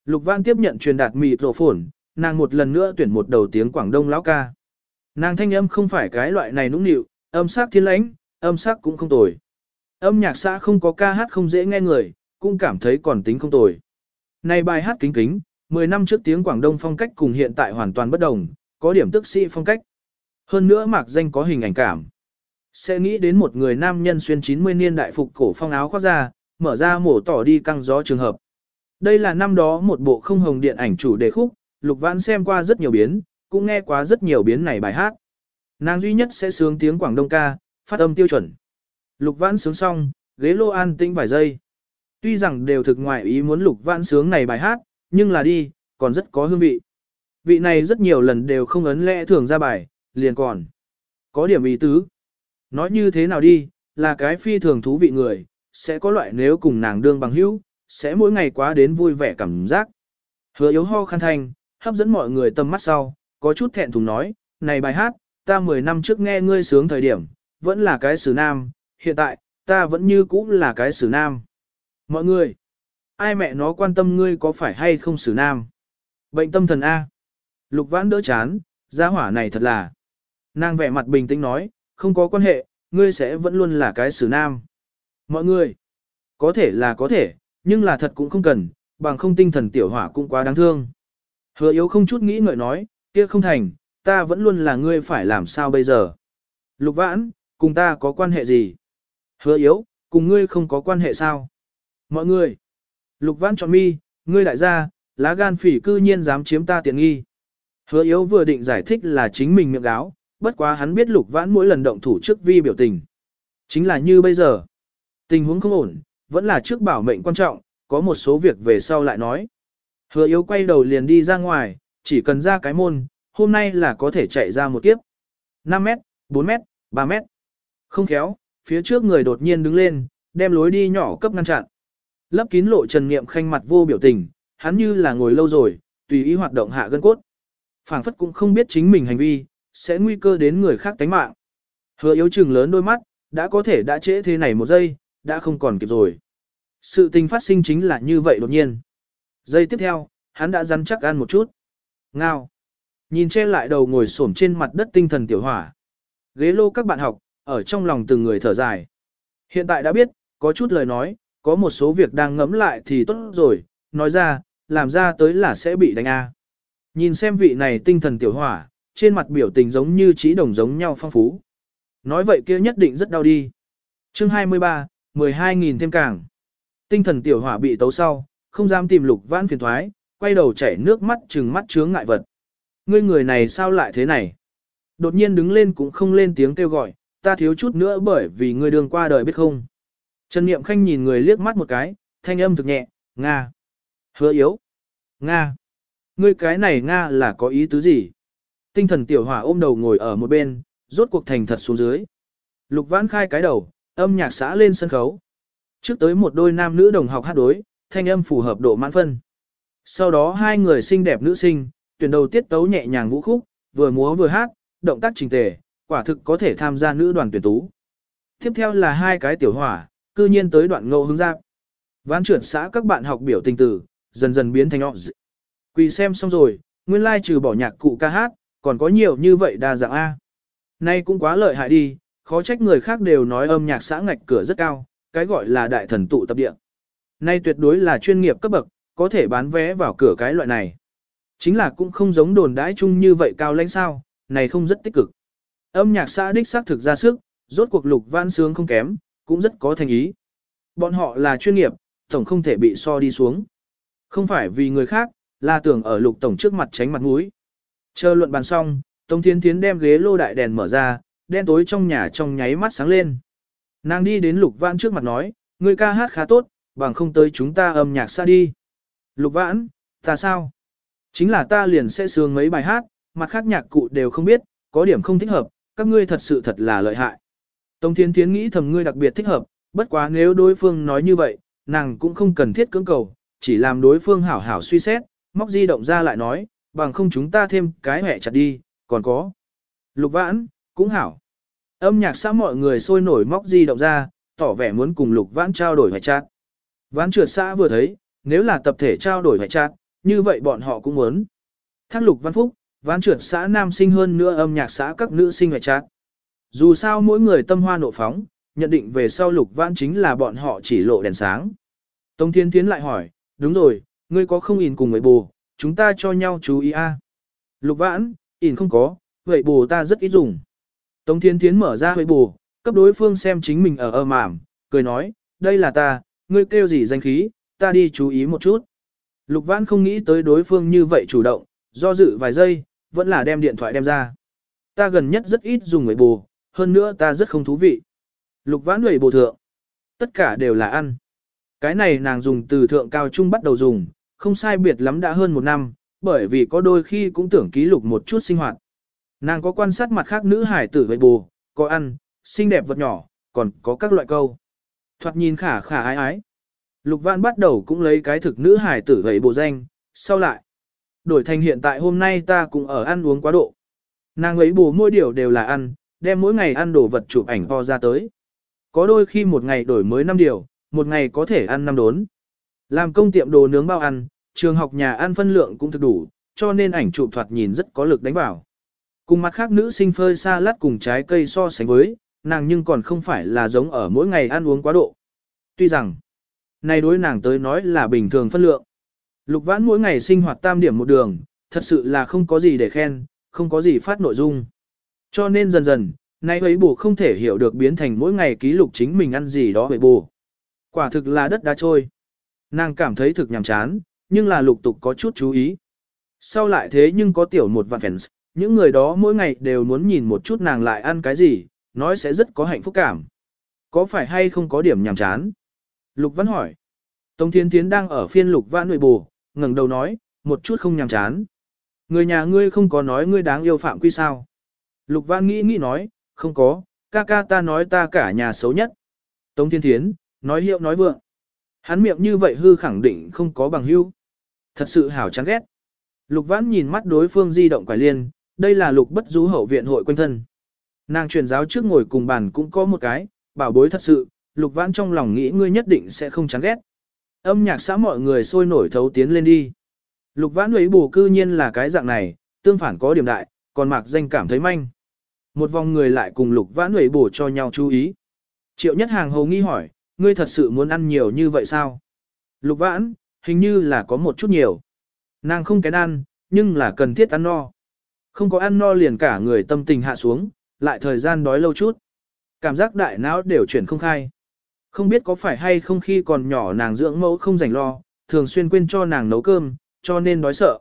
Lục Văn tiếp nhận truyền đạt mịt rổ phổn, nàng một lần nữa tuyển một đầu tiếng Quảng Đông lão ca. Nàng thanh âm không phải cái loại này nũng nịu, âm sắc thiên lãnh, âm sắc cũng không tồi. Âm nhạc xã không có ca hát không dễ nghe người, cũng cảm thấy còn tính không tồi. Này bài hát kính kính, 10 năm trước tiếng Quảng Đông phong cách cùng hiện tại hoàn toàn bất đồng, có điểm tức sĩ phong cách. Hơn nữa mạc danh có hình ảnh cảm. Sẽ nghĩ đến một người nam nhân xuyên 90 niên đại phục cổ phong áo khoác ra, mở ra mổ tỏ đi căng gió trường hợp. Đây là năm đó một bộ không hồng điện ảnh chủ đề khúc, Lục Vãn xem qua rất nhiều biến, cũng nghe quá rất nhiều biến này bài hát. Nàng duy nhất sẽ sướng tiếng Quảng Đông ca, phát âm tiêu chuẩn. Lục Vãn sướng xong, ghế lô an tĩnh vài giây. Tuy rằng đều thực ngoại ý muốn lục vãn sướng này bài hát, nhưng là đi, còn rất có hương vị. Vị này rất nhiều lần đều không ấn lẽ thường ra bài, liền còn. Có điểm ý tứ. Nói như thế nào đi, là cái phi thường thú vị người, sẽ có loại nếu cùng nàng đương bằng hữu, sẽ mỗi ngày quá đến vui vẻ cảm giác. Hứa yếu ho khăn thanh, hấp dẫn mọi người tầm mắt sau, có chút thẹn thùng nói, này bài hát, ta 10 năm trước nghe ngươi sướng thời điểm, vẫn là cái xử nam, hiện tại, ta vẫn như cũ là cái xử nam. Mọi người, ai mẹ nó quan tâm ngươi có phải hay không xử nam? Bệnh tâm thần A. Lục vãn đỡ chán, gia hỏa này thật là. Nàng vẻ mặt bình tĩnh nói, không có quan hệ, ngươi sẽ vẫn luôn là cái xử nam. Mọi người, có thể là có thể, nhưng là thật cũng không cần, bằng không tinh thần tiểu hỏa cũng quá đáng thương. Hứa yếu không chút nghĩ ngợi nói, kia không thành, ta vẫn luôn là ngươi phải làm sao bây giờ. Lục vãn, cùng ta có quan hệ gì? Hứa yếu, cùng ngươi không có quan hệ sao? Mọi người, lục vãn chọn mi, ngươi đại gia, lá gan phỉ cư nhiên dám chiếm ta tiện nghi. Hứa yếu vừa định giải thích là chính mình miệng gáo, bất quá hắn biết lục vãn mỗi lần động thủ trước vi biểu tình. Chính là như bây giờ. Tình huống không ổn, vẫn là trước bảo mệnh quan trọng, có một số việc về sau lại nói. Hứa yếu quay đầu liền đi ra ngoài, chỉ cần ra cái môn, hôm nay là có thể chạy ra một kiếp. 5 mét, 4 mét, 3 mét. Không khéo, phía trước người đột nhiên đứng lên, đem lối đi nhỏ cấp ngăn chặn. Lấp kín lộ Trần Niệm khanh mặt vô biểu tình, hắn như là ngồi lâu rồi, tùy ý hoạt động hạ gân cốt. Phảng phất cũng không biết chính mình hành vi, sẽ nguy cơ đến người khác tánh mạng. Hứa yếu chừng lớn đôi mắt, đã có thể đã trễ thế này một giây, đã không còn kịp rồi. Sự tình phát sinh chính là như vậy đột nhiên. Giây tiếp theo, hắn đã rắn chắc ăn một chút. Ngao. Nhìn che lại đầu ngồi xổm trên mặt đất tinh thần tiểu hỏa. Ghế lô các bạn học, ở trong lòng từng người thở dài. Hiện tại đã biết, có chút lời nói, có một số việc đang ngẫm lại thì tốt rồi, nói ra, làm ra tới là sẽ bị đánh A. Nhìn xem vị này tinh thần tiểu hỏa, trên mặt biểu tình giống như trí đồng giống nhau phong phú. Nói vậy kia nhất định rất đau đi. Chương 23, 12.000 thêm càng. Tinh thần tiểu hỏa bị tấu sau, không dám tìm lục vãn phiền thoái, quay đầu chảy nước mắt trừng mắt chướng ngại vật. Ngươi người này sao lại thế này? Đột nhiên đứng lên cũng không lên tiếng kêu gọi, ta thiếu chút nữa bởi vì ngươi đường qua đời biết không. Trần Niệm Khanh nhìn người liếc mắt một cái, thanh âm thực nhẹ, Nga. Hứa yếu. Nga. Ngươi cái này Nga là có ý tứ gì? Tinh thần tiểu hỏa ôm đầu ngồi ở một bên, rốt cuộc thành thật xuống dưới. Lục vãn khai cái đầu, âm nhạc xã lên sân khấu. Trước tới một đôi nam nữ đồng học hát đối, thanh âm phù hợp độ mãn phân. Sau đó hai người xinh đẹp nữ sinh, tuyển đầu tiết tấu nhẹ nhàng vũ khúc, vừa múa vừa hát, động tác trình tề, quả thực có thể tham gia nữ đoàn tuyển tú. Tiếp theo là hai cái tiểu hỏa, cư nhiên tới đoạn Ngô hướng giáp. Ván trượt xã các bạn học biểu tình tử, dần dần biến thành họ Quỳ xem xong rồi, nguyên lai trừ bỏ nhạc cụ ca hát, còn có nhiều như vậy đa dạng A. Nay cũng quá lợi hại đi, khó trách người khác đều nói âm nhạc xã ngạch cửa rất cao, cái gọi là đại thần tụ tập địa. Nay tuyệt đối là chuyên nghiệp cấp bậc, có thể bán vé vào cửa cái loại này. Chính là cũng không giống đồn đãi chung như vậy cao lãnh sao, này không rất tích cực. Âm nhạc xã đích xác thực ra sức, rốt cuộc lục văn sướng không kém, cũng rất có thành ý. Bọn họ là chuyên nghiệp, tổng không thể bị so đi xuống. Không phải vì người khác, là tưởng ở lục tổng trước mặt tránh mặt mũi. Chờ luận bàn xong, Tống Thiên Thiến đem ghế lô đại đèn mở ra, đen tối trong nhà trong nháy mắt sáng lên. Nàng đi đến Lục Vãn trước mặt nói, người ca hát khá tốt, bằng không tới chúng ta âm nhạc xa đi. Lục Vãn, ta sao? Chính là ta liền sẽ sướng mấy bài hát, mặt khác nhạc cụ đều không biết, có điểm không thích hợp, các ngươi thật sự thật là lợi hại. Tống Thiên Thiến nghĩ thầm ngươi đặc biệt thích hợp, bất quá nếu đối phương nói như vậy, nàng cũng không cần thiết cưỡng cầu, chỉ làm đối phương hảo hảo suy xét, móc di động ra lại nói, bằng không chúng ta thêm cái hẹ chặt đi, còn có. Lục vãn, cũng hảo. Âm nhạc xã mọi người sôi nổi móc di động ra, tỏ vẻ muốn cùng lục vãn trao đổi hẹ chặt. Vãn trượt xã vừa thấy, nếu là tập thể trao đổi hệ trạng, như vậy bọn họ cũng muốn. Thác lục văn phúc, ván trượt xã nam sinh hơn nữa âm nhạc xã các nữ sinh hệ trạng. Dù sao mỗi người tâm hoa nộ phóng, nhận định về sau lục vãn chính là bọn họ chỉ lộ đèn sáng. Tông Thiên Thiến lại hỏi, đúng rồi, ngươi có không in cùng với bồ chúng ta cho nhau chú ý a. Lục vãn, in không có, vậy bồ ta rất ít dùng. Tống Thiên Thiến mở ra huệ bù, cấp đối phương xem chính mình ở ơ mảm, cười nói, đây là ta, ngươi kêu gì danh khí, ta đi chú ý một chút. Lục vãn không nghĩ tới đối phương như vậy chủ động, do dự vài giây, vẫn là đem điện thoại đem ra. Ta gần nhất rất ít dùng người bù, hơn nữa ta rất không thú vị. Lục vãn người bù thượng. Tất cả đều là ăn. Cái này nàng dùng từ thượng cao trung bắt đầu dùng, không sai biệt lắm đã hơn một năm, bởi vì có đôi khi cũng tưởng ký lục một chút sinh hoạt. Nàng có quan sát mặt khác nữ hải tử với bù, có ăn, xinh đẹp vật nhỏ, còn có các loại câu. Thoạt nhìn khả khả ái ái. Lục Văn bắt đầu cũng lấy cái thực nữ hải tử vậy bộ danh, sau lại. Đổi thành hiện tại hôm nay ta cũng ở ăn uống quá độ. Nàng ấy bù mỗi điều đều là ăn, đem mỗi ngày ăn đồ vật chụp ảnh to ra tới. Có đôi khi một ngày đổi mới 5 điều, một ngày có thể ăn 5 đốn. Làm công tiệm đồ nướng bao ăn, trường học nhà ăn phân lượng cũng thực đủ, cho nên ảnh chụp thoạt nhìn rất có lực đánh vào. Cùng mặt khác nữ sinh phơi xa lát cùng trái cây so sánh với, nàng nhưng còn không phải là giống ở mỗi ngày ăn uống quá độ. Tuy rằng, này đối nàng tới nói là bình thường phân lượng. Lục vãn mỗi ngày sinh hoạt tam điểm một đường, thật sự là không có gì để khen, không có gì phát nội dung. Cho nên dần dần, nay ấy bù không thể hiểu được biến thành mỗi ngày ký lục chính mình ăn gì đó về bù. Quả thực là đất đá trôi. Nàng cảm thấy thực nhàm chán, nhưng là lục tục có chút chú ý. Sau lại thế nhưng có tiểu một vạn fans, những người đó mỗi ngày đều muốn nhìn một chút nàng lại ăn cái gì, nói sẽ rất có hạnh phúc cảm. Có phải hay không có điểm nhàm chán? Lục Văn hỏi. Tống Thiên Thiến đang ở phiên Lục Văn nội bù, ngẩng đầu nói, một chút không nhàm chán. Người nhà ngươi không có nói ngươi đáng yêu phạm quy sao. Lục Văn nghĩ nghĩ nói, không có, ca ca ta nói ta cả nhà xấu nhất. Tống Thiên Thiến, nói hiệu nói vượng. Hắn miệng như vậy hư khẳng định không có bằng hữu. Thật sự hảo chán ghét. Lục Vãn nhìn mắt đối phương di động quải liên, đây là lục bất rú hậu viện hội quanh thân. Nàng truyền giáo trước ngồi cùng bàn cũng có một cái, bảo bối thật sự, lục vãn trong lòng nghĩ ngươi nhất định sẽ không chán ghét. Âm nhạc xã mọi người sôi nổi thấu tiến lên đi. Lục vãn ấy bù cư nhiên là cái dạng này, tương phản có điểm đại, còn mạc danh cảm thấy manh. Một vòng người lại cùng lục vãn ấy bù cho nhau chú ý. Triệu nhất hàng hầu nghi hỏi, ngươi thật sự muốn ăn nhiều như vậy sao? Lục vãn, hình như là có một chút nhiều. Nàng không kén ăn, nhưng là cần thiết ăn no. Không có ăn no liền cả người tâm tình hạ xuống, lại thời gian đói lâu chút. Cảm giác đại não đều chuyển không khai. Không biết có phải hay không khi còn nhỏ nàng dưỡng mẫu không rảnh lo, thường xuyên quên cho nàng nấu cơm, cho nên đói sợ.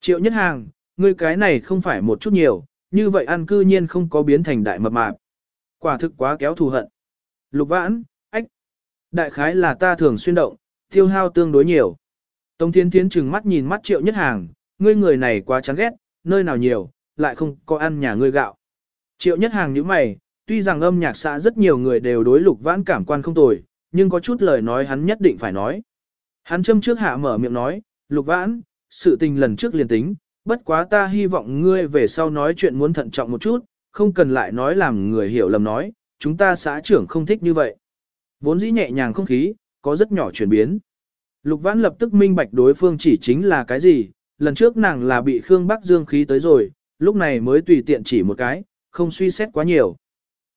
Triệu nhất hàng, ngươi cái này không phải một chút nhiều, như vậy ăn cư nhiên không có biến thành đại mập mạp. Quả thực quá kéo thù hận. Lục vãn, ách. Đại khái là ta thường xuyên động, tiêu hao tương đối nhiều. Tống Thiên Thiến trừng mắt nhìn mắt triệu nhất hàng, ngươi người này quá chán ghét, nơi nào nhiều, lại không có ăn nhà ngươi gạo. Triệu nhất hàng như mày, tuy rằng âm nhạc xã rất nhiều người đều đối lục vãn cảm quan không tồi, nhưng có chút lời nói hắn nhất định phải nói. Hắn châm trước hạ mở miệng nói, lục vãn, sự tình lần trước liền tính, bất quá ta hy vọng ngươi về sau nói chuyện muốn thận trọng một chút, không cần lại nói làm người hiểu lầm nói, chúng ta xã trưởng không thích như vậy. Vốn dĩ nhẹ nhàng không khí, có rất nhỏ chuyển biến. Lục vãn lập tức minh bạch đối phương chỉ chính là cái gì, lần trước nàng là bị Khương Bắc Dương khí tới rồi, lúc này mới tùy tiện chỉ một cái, không suy xét quá nhiều.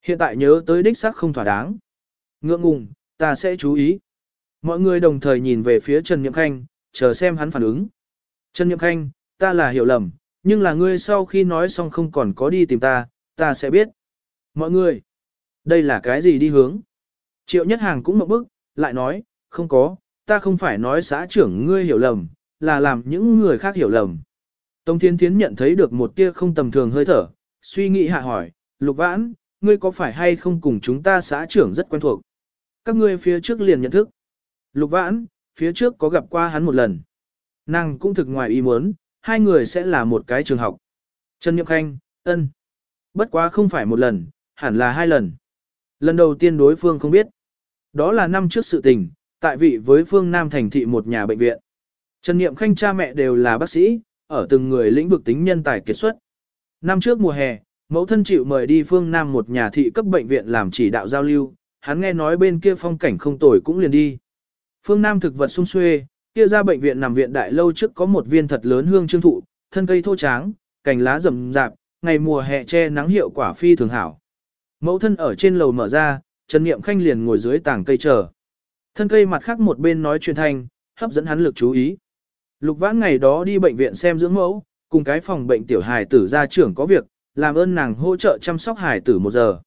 Hiện tại nhớ tới đích xác không thỏa đáng. Ngượng ngùng, ta sẽ chú ý. Mọi người đồng thời nhìn về phía Trần Nhậm Khanh, chờ xem hắn phản ứng. Trần Nhậm Khanh, ta là hiểu lầm, nhưng là ngươi sau khi nói xong không còn có đi tìm ta, ta sẽ biết. Mọi người, đây là cái gì đi hướng? Triệu Nhất Hàng cũng một bức, lại nói, không có, ta không phải nói xã trưởng ngươi hiểu lầm, là làm những người khác hiểu lầm. Tống Thiên Thiến nhận thấy được một tia không tầm thường hơi thở, suy nghĩ hạ hỏi, Lục Vãn, ngươi có phải hay không cùng chúng ta xã trưởng rất quen thuộc? Các ngươi phía trước liền nhận thức. Lục Vãn, phía trước có gặp qua hắn một lần. Nàng cũng thực ngoài ý muốn, hai người sẽ là một cái trường học. Trần Nhậm Khanh, ân. Bất quá không phải một lần, hẳn là hai lần. Lần đầu tiên đối phương không biết. Đó là năm trước sự tình, tại vị với phương Nam thành thị một nhà bệnh viện. Trần Niệm Khanh cha mẹ đều là bác sĩ, ở từng người lĩnh vực tính nhân tài kiệt xuất. Năm trước mùa hè, mẫu thân chịu mời đi phương Nam một nhà thị cấp bệnh viện làm chỉ đạo giao lưu, hắn nghe nói bên kia phong cảnh không tồi cũng liền đi. Phương Nam thực vật sung xuê, kia ra bệnh viện nằm viện đại lâu trước có một viên thật lớn hương trương thụ, thân cây thô tráng, cành lá rậm rạp, ngày mùa hè che nắng hiệu quả phi thường hảo. Mẫu thân ở trên lầu mở ra, Trần Niệm Khanh liền ngồi dưới tảng cây chờ. Thân cây mặt khác một bên nói chuyện thanh, hấp dẫn hắn lực chú ý. Lục vãn ngày đó đi bệnh viện xem dưỡng mẫu, cùng cái phòng bệnh tiểu hài tử gia trưởng có việc, làm ơn nàng hỗ trợ chăm sóc hải tử một giờ.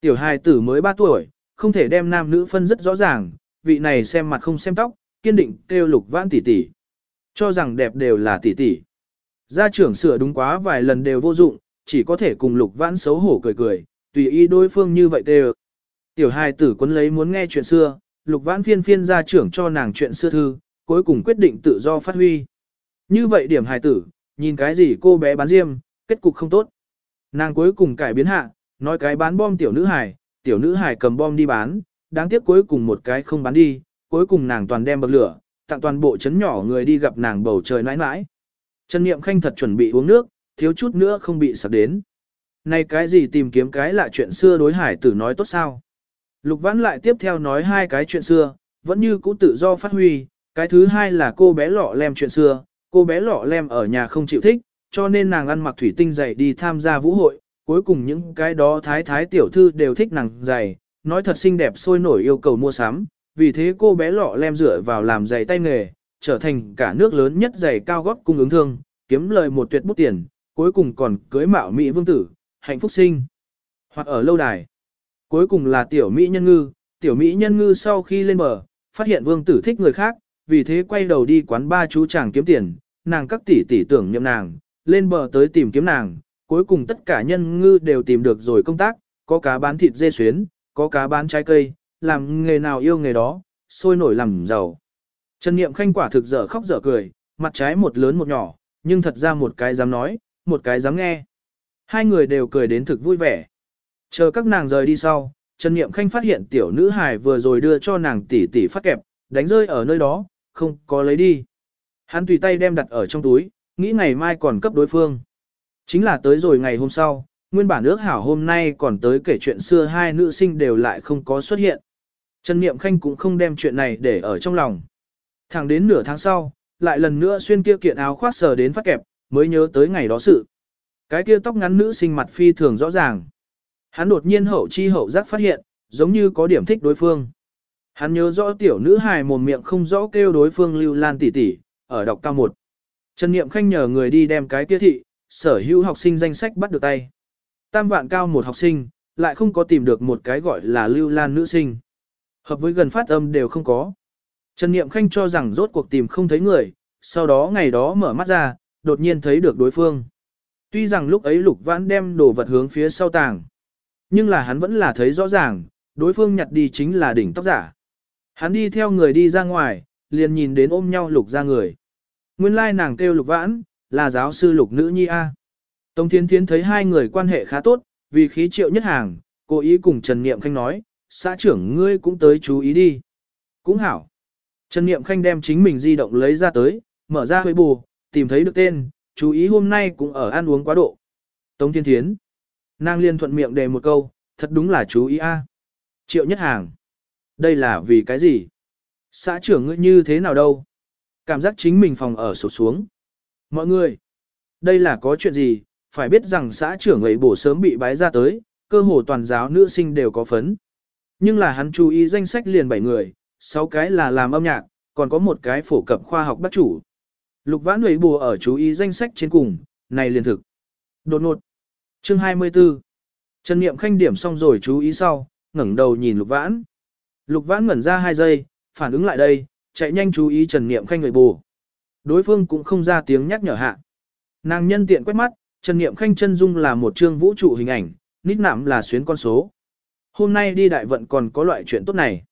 Tiểu hải tử mới 3 tuổi, không thể đem nam nữ phân rất rõ ràng, vị này xem mặt không xem tóc, kiên định kêu lục vãn tỷ tỷ. Cho rằng đẹp đều là tỷ tỷ. Gia trưởng sửa đúng quá vài lần đều vô dụng, chỉ có thể cùng lục vãn xấu hổ cười cười, tùy ý đối phương như vậy đều. Tiểu hài tử quấn lấy muốn nghe chuyện xưa, lục vãn phiên phiên gia trưởng cho nàng chuyện xưa thư, cuối cùng quyết định tự do phát huy. Như vậy điểm hài tử, nhìn cái gì cô bé bán diêm, kết cục không tốt. Nàng cuối cùng cải biến hạ, nói cái bán bom tiểu nữ hải, tiểu nữ hải cầm bom đi bán, đáng tiếc cuối cùng một cái không bán đi, cuối cùng nàng toàn đem bậc lửa, tặng toàn bộ chấn nhỏ người đi gặp nàng bầu trời nãi nãi. Trần Niệm Khanh thật chuẩn bị uống nước, thiếu chút nữa không bị sặc đến. Này cái gì tìm kiếm cái lạ chuyện xưa đối hải tử nói tốt sao? Lục Vãn lại tiếp theo nói hai cái chuyện xưa, vẫn như cũ tự do phát huy, cái thứ hai là cô bé lọ lem chuyện xưa, cô bé lọ lem ở nhà không chịu thích, cho nên nàng ăn mặc thủy tinh dày đi tham gia vũ hội, cuối cùng những cái đó thái thái tiểu thư đều thích nàng dày, nói thật xinh đẹp sôi nổi yêu cầu mua sắm, vì thế cô bé lọ lem dựa vào làm giày tay nghề, trở thành cả nước lớn nhất giày cao gót cung ứng thương, kiếm lời một tuyệt bút tiền, cuối cùng còn cưới mạo mỹ vương tử, hạnh phúc sinh. Hoặc ở lâu đài. Cuối cùng là tiểu mỹ nhân ngư, tiểu mỹ nhân ngư sau khi lên bờ, phát hiện vương tử thích người khác, vì thế quay đầu đi quán ba chú chàng kiếm tiền, nàng các tỷ tỷ tưởng nhậm nàng, lên bờ tới tìm kiếm nàng, cuối cùng tất cả nhân ngư đều tìm được rồi công tác, có cá bán thịt dê xuyến, có cá bán trái cây, làm nghề nào yêu nghề đó, sôi nổi làm giàu. Trần Niệm Khanh quả thực dở khóc dở cười, mặt trái một lớn một nhỏ, nhưng thật ra một cái dám nói, một cái dám nghe. Hai người đều cười đến thực vui vẻ. Chờ các nàng rời đi sau, Trần Niệm Khanh phát hiện tiểu nữ hài vừa rồi đưa cho nàng tỷ tỷ phát kẹp, đánh rơi ở nơi đó, không có lấy đi. Hắn tùy tay đem đặt ở trong túi, nghĩ ngày mai còn cấp đối phương. Chính là tới rồi ngày hôm sau, nguyên bản ước hảo hôm nay còn tới kể chuyện xưa hai nữ sinh đều lại không có xuất hiện. Trần Niệm Khanh cũng không đem chuyện này để ở trong lòng. Thẳng đến nửa tháng sau, lại lần nữa xuyên kia kiện áo khoác sờ đến phát kẹp, mới nhớ tới ngày đó sự. Cái kia tóc ngắn nữ sinh mặt phi thường rõ ràng. Hắn đột nhiên hậu chi hậu giác phát hiện, giống như có điểm thích đối phương. Hắn nhớ rõ tiểu nữ hài mồm miệng không rõ kêu đối phương lưu lan tỷ tỷ, ở đọc cao một. Trần Niệm Khanh nhờ người đi đem cái kia thị, sở hữu học sinh danh sách bắt được tay. Tam vạn cao một học sinh, lại không có tìm được một cái gọi là lưu lan nữ sinh. Hợp với gần phát âm đều không có. Trần Niệm Khanh cho rằng rốt cuộc tìm không thấy người, sau đó ngày đó mở mắt ra, đột nhiên thấy được đối phương. Tuy rằng lúc ấy Lục Vãn đem đồ vật hướng phía sau tàng, nhưng là hắn vẫn là thấy rõ ràng, đối phương nhặt đi chính là đỉnh tóc giả. Hắn đi theo người đi ra ngoài, liền nhìn đến ôm nhau Lục ra người. Nguyên lai nàng kêu Lục Vãn, là giáo sư Lục nữ nhi A. Tống Thiên Thiến thấy hai người quan hệ khá tốt, vì khí triệu nhất hàng, cố ý cùng Trần Niệm Khanh nói, xã trưởng ngươi cũng tới chú ý đi. Cũng hảo. Trần Niệm Khanh đem chính mình di động lấy ra tới, mở ra huế bù, tìm thấy được tên, chú ý hôm nay cũng ở ăn uống quá độ. Tống Thiên Thiến. Nàng liên thuận miệng đề một câu, thật đúng là chú ý a. Triệu nhất hàng. Đây là vì cái gì? Xã trưởng ngươi như thế nào đâu? Cảm giác chính mình phòng ở sụp xuống. Mọi người. Đây là có chuyện gì? Phải biết rằng xã trưởng ấy bổ sớm bị bái ra tới, cơ hồ toàn giáo nữ sinh đều có phấn. Nhưng là hắn chú ý danh sách liền 7 người, 6 cái là làm âm nhạc, còn có một cái phổ cập khoa học bác chủ. Lục vãn người bùa ở chú ý danh sách trên cùng, này liền thực. Đột ngột. Chương 24. Trần Niệm Khanh điểm xong rồi chú ý sau, ngẩng đầu nhìn Lục Vãn. Lục Vãn ngẩn ra 2 giây, phản ứng lại đây, chạy nhanh chú ý Trần Niệm Khanh người bù. Đối phương cũng không ra tiếng nhắc nhở hạ. Nàng nhân tiện quét mắt, Trần Niệm Khanh chân dung là một chương vũ trụ hình ảnh, nít nạm là xuyến con số. Hôm nay đi đại vận còn có loại chuyện tốt này.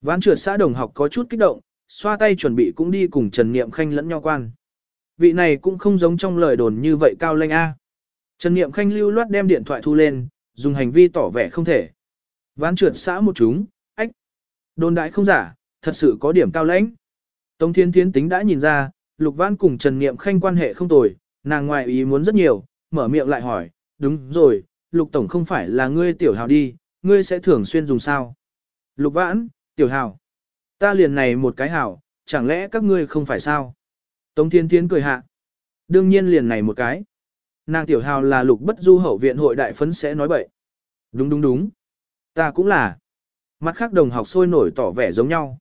ván trượt xã đồng học có chút kích động, xoa tay chuẩn bị cũng đi cùng Trần Niệm Khanh lẫn nhau quan. Vị này cũng không giống trong lời đồn như vậy cao lanh A. Trần Niệm Khanh lưu loát đem điện thoại thu lên, dùng hành vi tỏ vẻ không thể. Ván trượt xã một chúng, ách. Đồn đại không giả, thật sự có điểm cao lãnh. Tống Thiên Thiến tính đã nhìn ra, Lục Văn cùng Trần Niệm Khanh quan hệ không tồi, nàng ngoài ý muốn rất nhiều, mở miệng lại hỏi, đúng rồi, Lục Tổng không phải là ngươi tiểu hào đi, ngươi sẽ thường xuyên dùng sao? Lục Vãn, tiểu hào. Ta liền này một cái hảo, chẳng lẽ các ngươi không phải sao? Tống Thiên Thiến cười hạ. Đương nhiên liền này một cái. Nàng tiểu hào là lục bất du hậu viện hội đại phấn sẽ nói bậy. Đúng đúng đúng. Ta cũng là. Mặt khác đồng học sôi nổi tỏ vẻ giống nhau.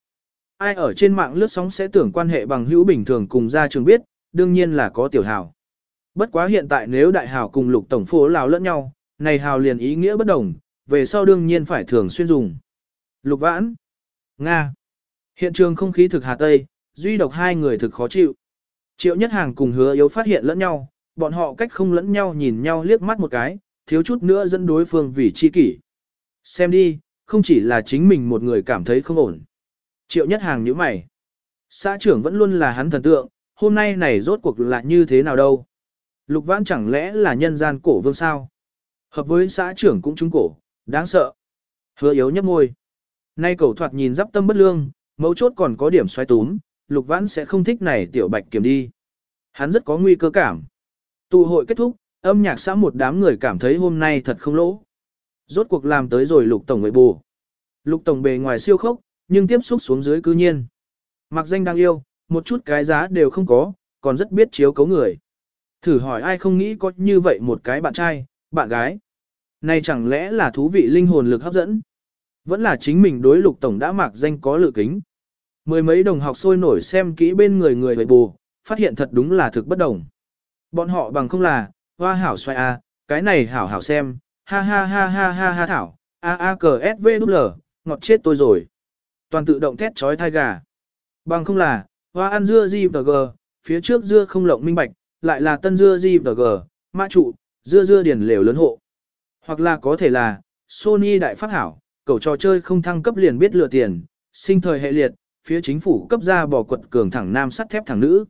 Ai ở trên mạng lướt sóng sẽ tưởng quan hệ bằng hữu bình thường cùng ra trường biết, đương nhiên là có tiểu hào. Bất quá hiện tại nếu đại hào cùng lục tổng phố lào lẫn nhau, này hào liền ý nghĩa bất đồng, về sau đương nhiên phải thường xuyên dùng. Lục vãn. Nga. Hiện trường không khí thực hà tây, duy độc hai người thực khó chịu. Triệu nhất hàng cùng hứa yếu phát hiện lẫn nhau, bọn họ cách không lẫn nhau nhìn nhau liếc mắt một cái, thiếu chút nữa dẫn đối phương vì chi kỷ. Xem đi, không chỉ là chính mình một người cảm thấy không ổn. Triệu nhất hàng như mày. Xã trưởng vẫn luôn là hắn thần tượng, hôm nay này rốt cuộc là như thế nào đâu. Lục vãn chẳng lẽ là nhân gian cổ vương sao? Hợp với xã trưởng cũng trúng cổ, đáng sợ. Hứa yếu nhấp môi. Nay cầu thoạt nhìn giáp tâm bất lương, mấu chốt còn có điểm xoay túm, lục vãn sẽ không thích này tiểu bạch kiểm đi. Hắn rất có nguy cơ cảm. Tụ hội kết thúc, âm nhạc xã một đám người cảm thấy hôm nay thật không lỗ. Rốt cuộc làm tới rồi lục tổng người bù. Lục tổng bề ngoài siêu khốc, nhưng tiếp xúc xuống dưới cư nhiên. Mặc danh đang yêu, một chút cái giá đều không có, còn rất biết chiếu cấu người. Thử hỏi ai không nghĩ có như vậy một cái bạn trai, bạn gái. Này chẳng lẽ là thú vị linh hồn lực hấp dẫn? Vẫn là chính mình đối lục tổng đã mặc danh có lựa kính. Mười mấy đồng học sôi nổi xem kỹ bên người người bầy bù, phát hiện thật đúng là thực bất đồng. Bọn họ bằng không là, hoa hảo xoay a, cái này hảo hảo xem, ha ha ha ha ha ha thảo, a a cờ s v l, ngọt chết tôi rồi. Toàn tự động thét chói thai gà. Bằng không là, hoa ăn dưa gì g, phía trước dưa không lộng minh bạch, lại là tân dưa gì g, mã trụ, dưa dưa điển lều lớn hộ. Hoặc là có thể là, Sony đại phát hảo, cầu trò chơi không thăng cấp liền biết lừa tiền, sinh thời hệ liệt, phía chính phủ cấp ra bỏ quật cường thẳng nam sắt thép thẳng nữ.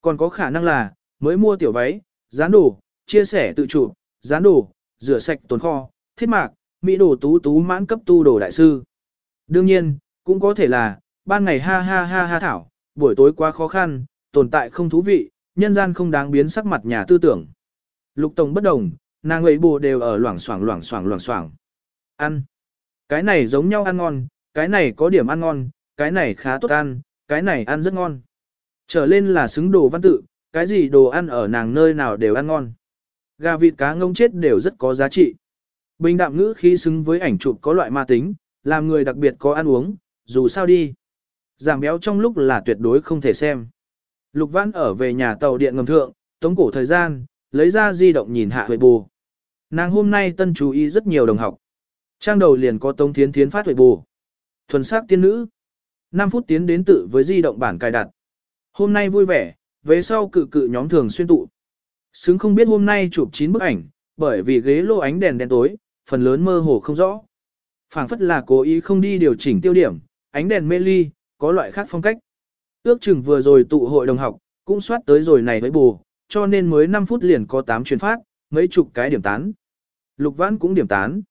Còn có khả năng là, mới mua tiểu váy, dán đồ, chia sẻ tự chủ, dán đồ, rửa sạch tồn kho, thiết mạc, mỹ đồ tú tú mãn cấp tu đồ đại sư. Đương nhiên, cũng có thể là, ban ngày ha ha ha ha thảo, buổi tối quá khó khăn, tồn tại không thú vị, nhân gian không đáng biến sắc mặt nhà tư tưởng. Lục Tổng bất đồng, nàng ấy bù đều ở loảng xoảng loảng xoảng loảng xoảng. Ăn. Cái này giống nhau ăn ngon, cái này có điểm ăn ngon, cái này khá tốt ăn, cái này ăn rất ngon. Trở lên là xứng đồ văn tự, cái gì đồ ăn ở nàng nơi nào đều ăn ngon. Gà vịt cá ngông chết đều rất có giá trị. Bình đạm ngữ khi xứng với ảnh chụp có loại ma tính, làm người đặc biệt có ăn uống, dù sao đi. Giảm béo trong lúc là tuyệt đối không thể xem. Lục Văn ở về nhà tàu điện ngầm thượng, tống cổ thời gian, lấy ra di động nhìn hạ huệ bù. Nàng hôm nay tân chú ý rất nhiều đồng học. Trang đầu liền có tống thiến thiến phát huệ bù. Thuần sắc tiên nữ. 5 phút tiến đến tự với di động bản cài đặt. Hôm nay vui vẻ, về sau cự cự nhóm thường xuyên tụ. Xứng không biết hôm nay chụp 9 bức ảnh, bởi vì ghế lô ánh đèn đen tối, phần lớn mơ hồ không rõ. phảng phất là cố ý không đi điều chỉnh tiêu điểm, ánh đèn mê ly, có loại khác phong cách. Ước chừng vừa rồi tụ hội đồng học, cũng soát tới rồi này với bù, cho nên mới 5 phút liền có 8 chuyến phát, mấy chục cái điểm tán. Lục Vãn cũng điểm tán.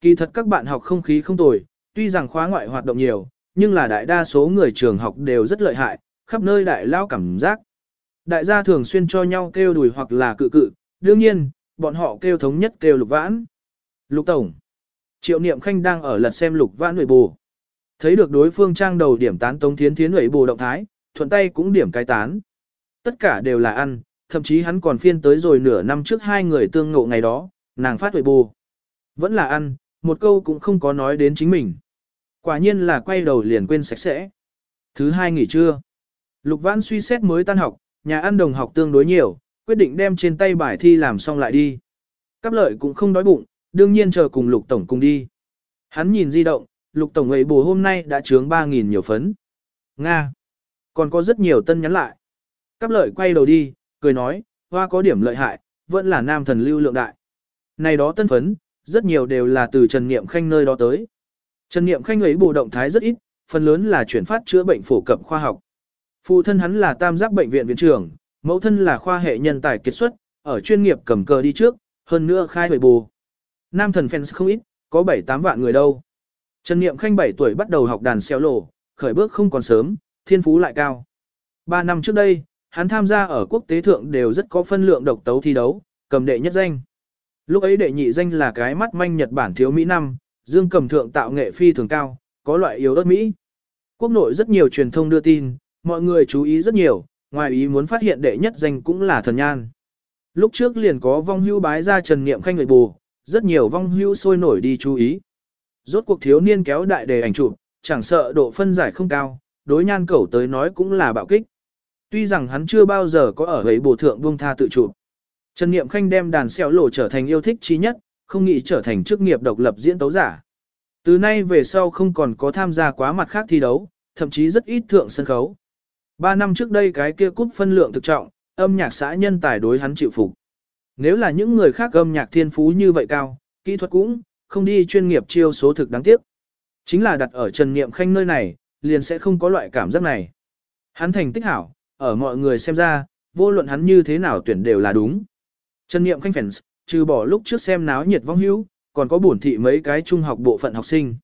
Kỳ thật các bạn học không khí không tồi, tuy rằng khóa ngoại hoạt động nhiều, nhưng là đại đa số người trường học đều rất lợi hại, khắp nơi đại lao cảm giác. Đại gia thường xuyên cho nhau kêu đùi hoặc là cự cự, đương nhiên, bọn họ kêu thống nhất kêu lục vãn. Lục Tổng. Triệu Niệm Khanh đang ở lật xem lục vãn nội bù. Thấy được đối phương trang đầu điểm tán tống thiến thiến nội bù động thái, thuận tay cũng điểm cái tán. Tất cả đều là ăn, thậm chí hắn còn phiên tới rồi nửa năm trước hai người tương ngộ ngày đó, nàng phát nội bù. Vẫn là ăn, một câu cũng không có nói đến chính mình. Quả nhiên là quay đầu liền quên sạch sẽ. Thứ hai nghỉ trưa. Lục Vãn suy xét mới tan học, nhà ăn đồng học tương đối nhiều, quyết định đem trên tay bài thi làm xong lại đi. Cáp lợi cũng không đói bụng, đương nhiên chờ cùng Lục Tổng cùng đi. Hắn nhìn di động, Lục Tổng ấy bù hôm nay đã chướng 3.000 nhiều phấn. Nga. Còn có rất nhiều tân nhắn lại. Cáp lợi quay đầu đi, cười nói, hoa có điểm lợi hại, vẫn là nam thần lưu lượng đại. Này đó tân phấn, rất nhiều đều là từ Trần Niệm Khanh nơi đó tới. Trần Niệm Khanh ấy bù động thái rất ít, phần lớn là chuyển phát chữa bệnh phổ cập khoa học. Phụ thân hắn là tam giác bệnh viện viện trưởng, mẫu thân là khoa hệ nhân tài kết xuất, ở chuyên nghiệp cầm cờ đi trước, hơn nữa khai huệ bù. Nam thần fans không ít, có 7-8 vạn người đâu. Trần Niệm Khanh 7 tuổi bắt đầu học đàn xeo lộ, khởi bước không còn sớm, thiên phú lại cao. 3 năm trước đây, hắn tham gia ở quốc tế thượng đều rất có phân lượng độc tấu thi đấu, cầm đệ nhất danh. Lúc ấy đệ nhị danh là cái mắt manh Nhật Bản thiếu Mỹ năm, dương cầm thượng tạo nghệ phi thường cao, có loại yếu đất Mỹ. Quốc nội rất nhiều truyền thông đưa tin, mọi người chú ý rất nhiều, ngoài ý muốn phát hiện đệ nhất danh cũng là thần nhan. Lúc trước liền có vong hưu bái ra Trần Niệm Khanh người bù, rất nhiều vong hưu sôi nổi đi chú ý. Rốt cuộc thiếu niên kéo đại đề ảnh chụp, chẳng sợ độ phân giải không cao, đối nhan cẩu tới nói cũng là bạo kích. Tuy rằng hắn chưa bao giờ có ở ấy bổ thượng buông tha tự chụp. Trần Niệm Khanh đem đàn xẻo lộ trở thành yêu thích trí nhất, không nghĩ trở thành chức nghiệp độc lập diễn tấu giả. Từ nay về sau không còn có tham gia quá mặt khác thi đấu, thậm chí rất ít thượng sân khấu. Ba năm trước đây cái kia cúp phân lượng thực trọng, âm nhạc xã nhân tài đối hắn chịu phục. Nếu là những người khác âm nhạc thiên phú như vậy cao, kỹ thuật cũng, không đi chuyên nghiệp chiêu số thực đáng tiếc. Chính là đặt ở Trần Niệm Khanh nơi này, liền sẽ không có loại cảm giác này. Hắn thành tích hảo, ở mọi người xem ra, vô luận hắn như thế nào tuyển đều là đúng. Trần Niệm Khanh Fans, trừ bỏ lúc trước xem náo nhiệt vong hữu, còn có bổn thị mấy cái trung học bộ phận học sinh.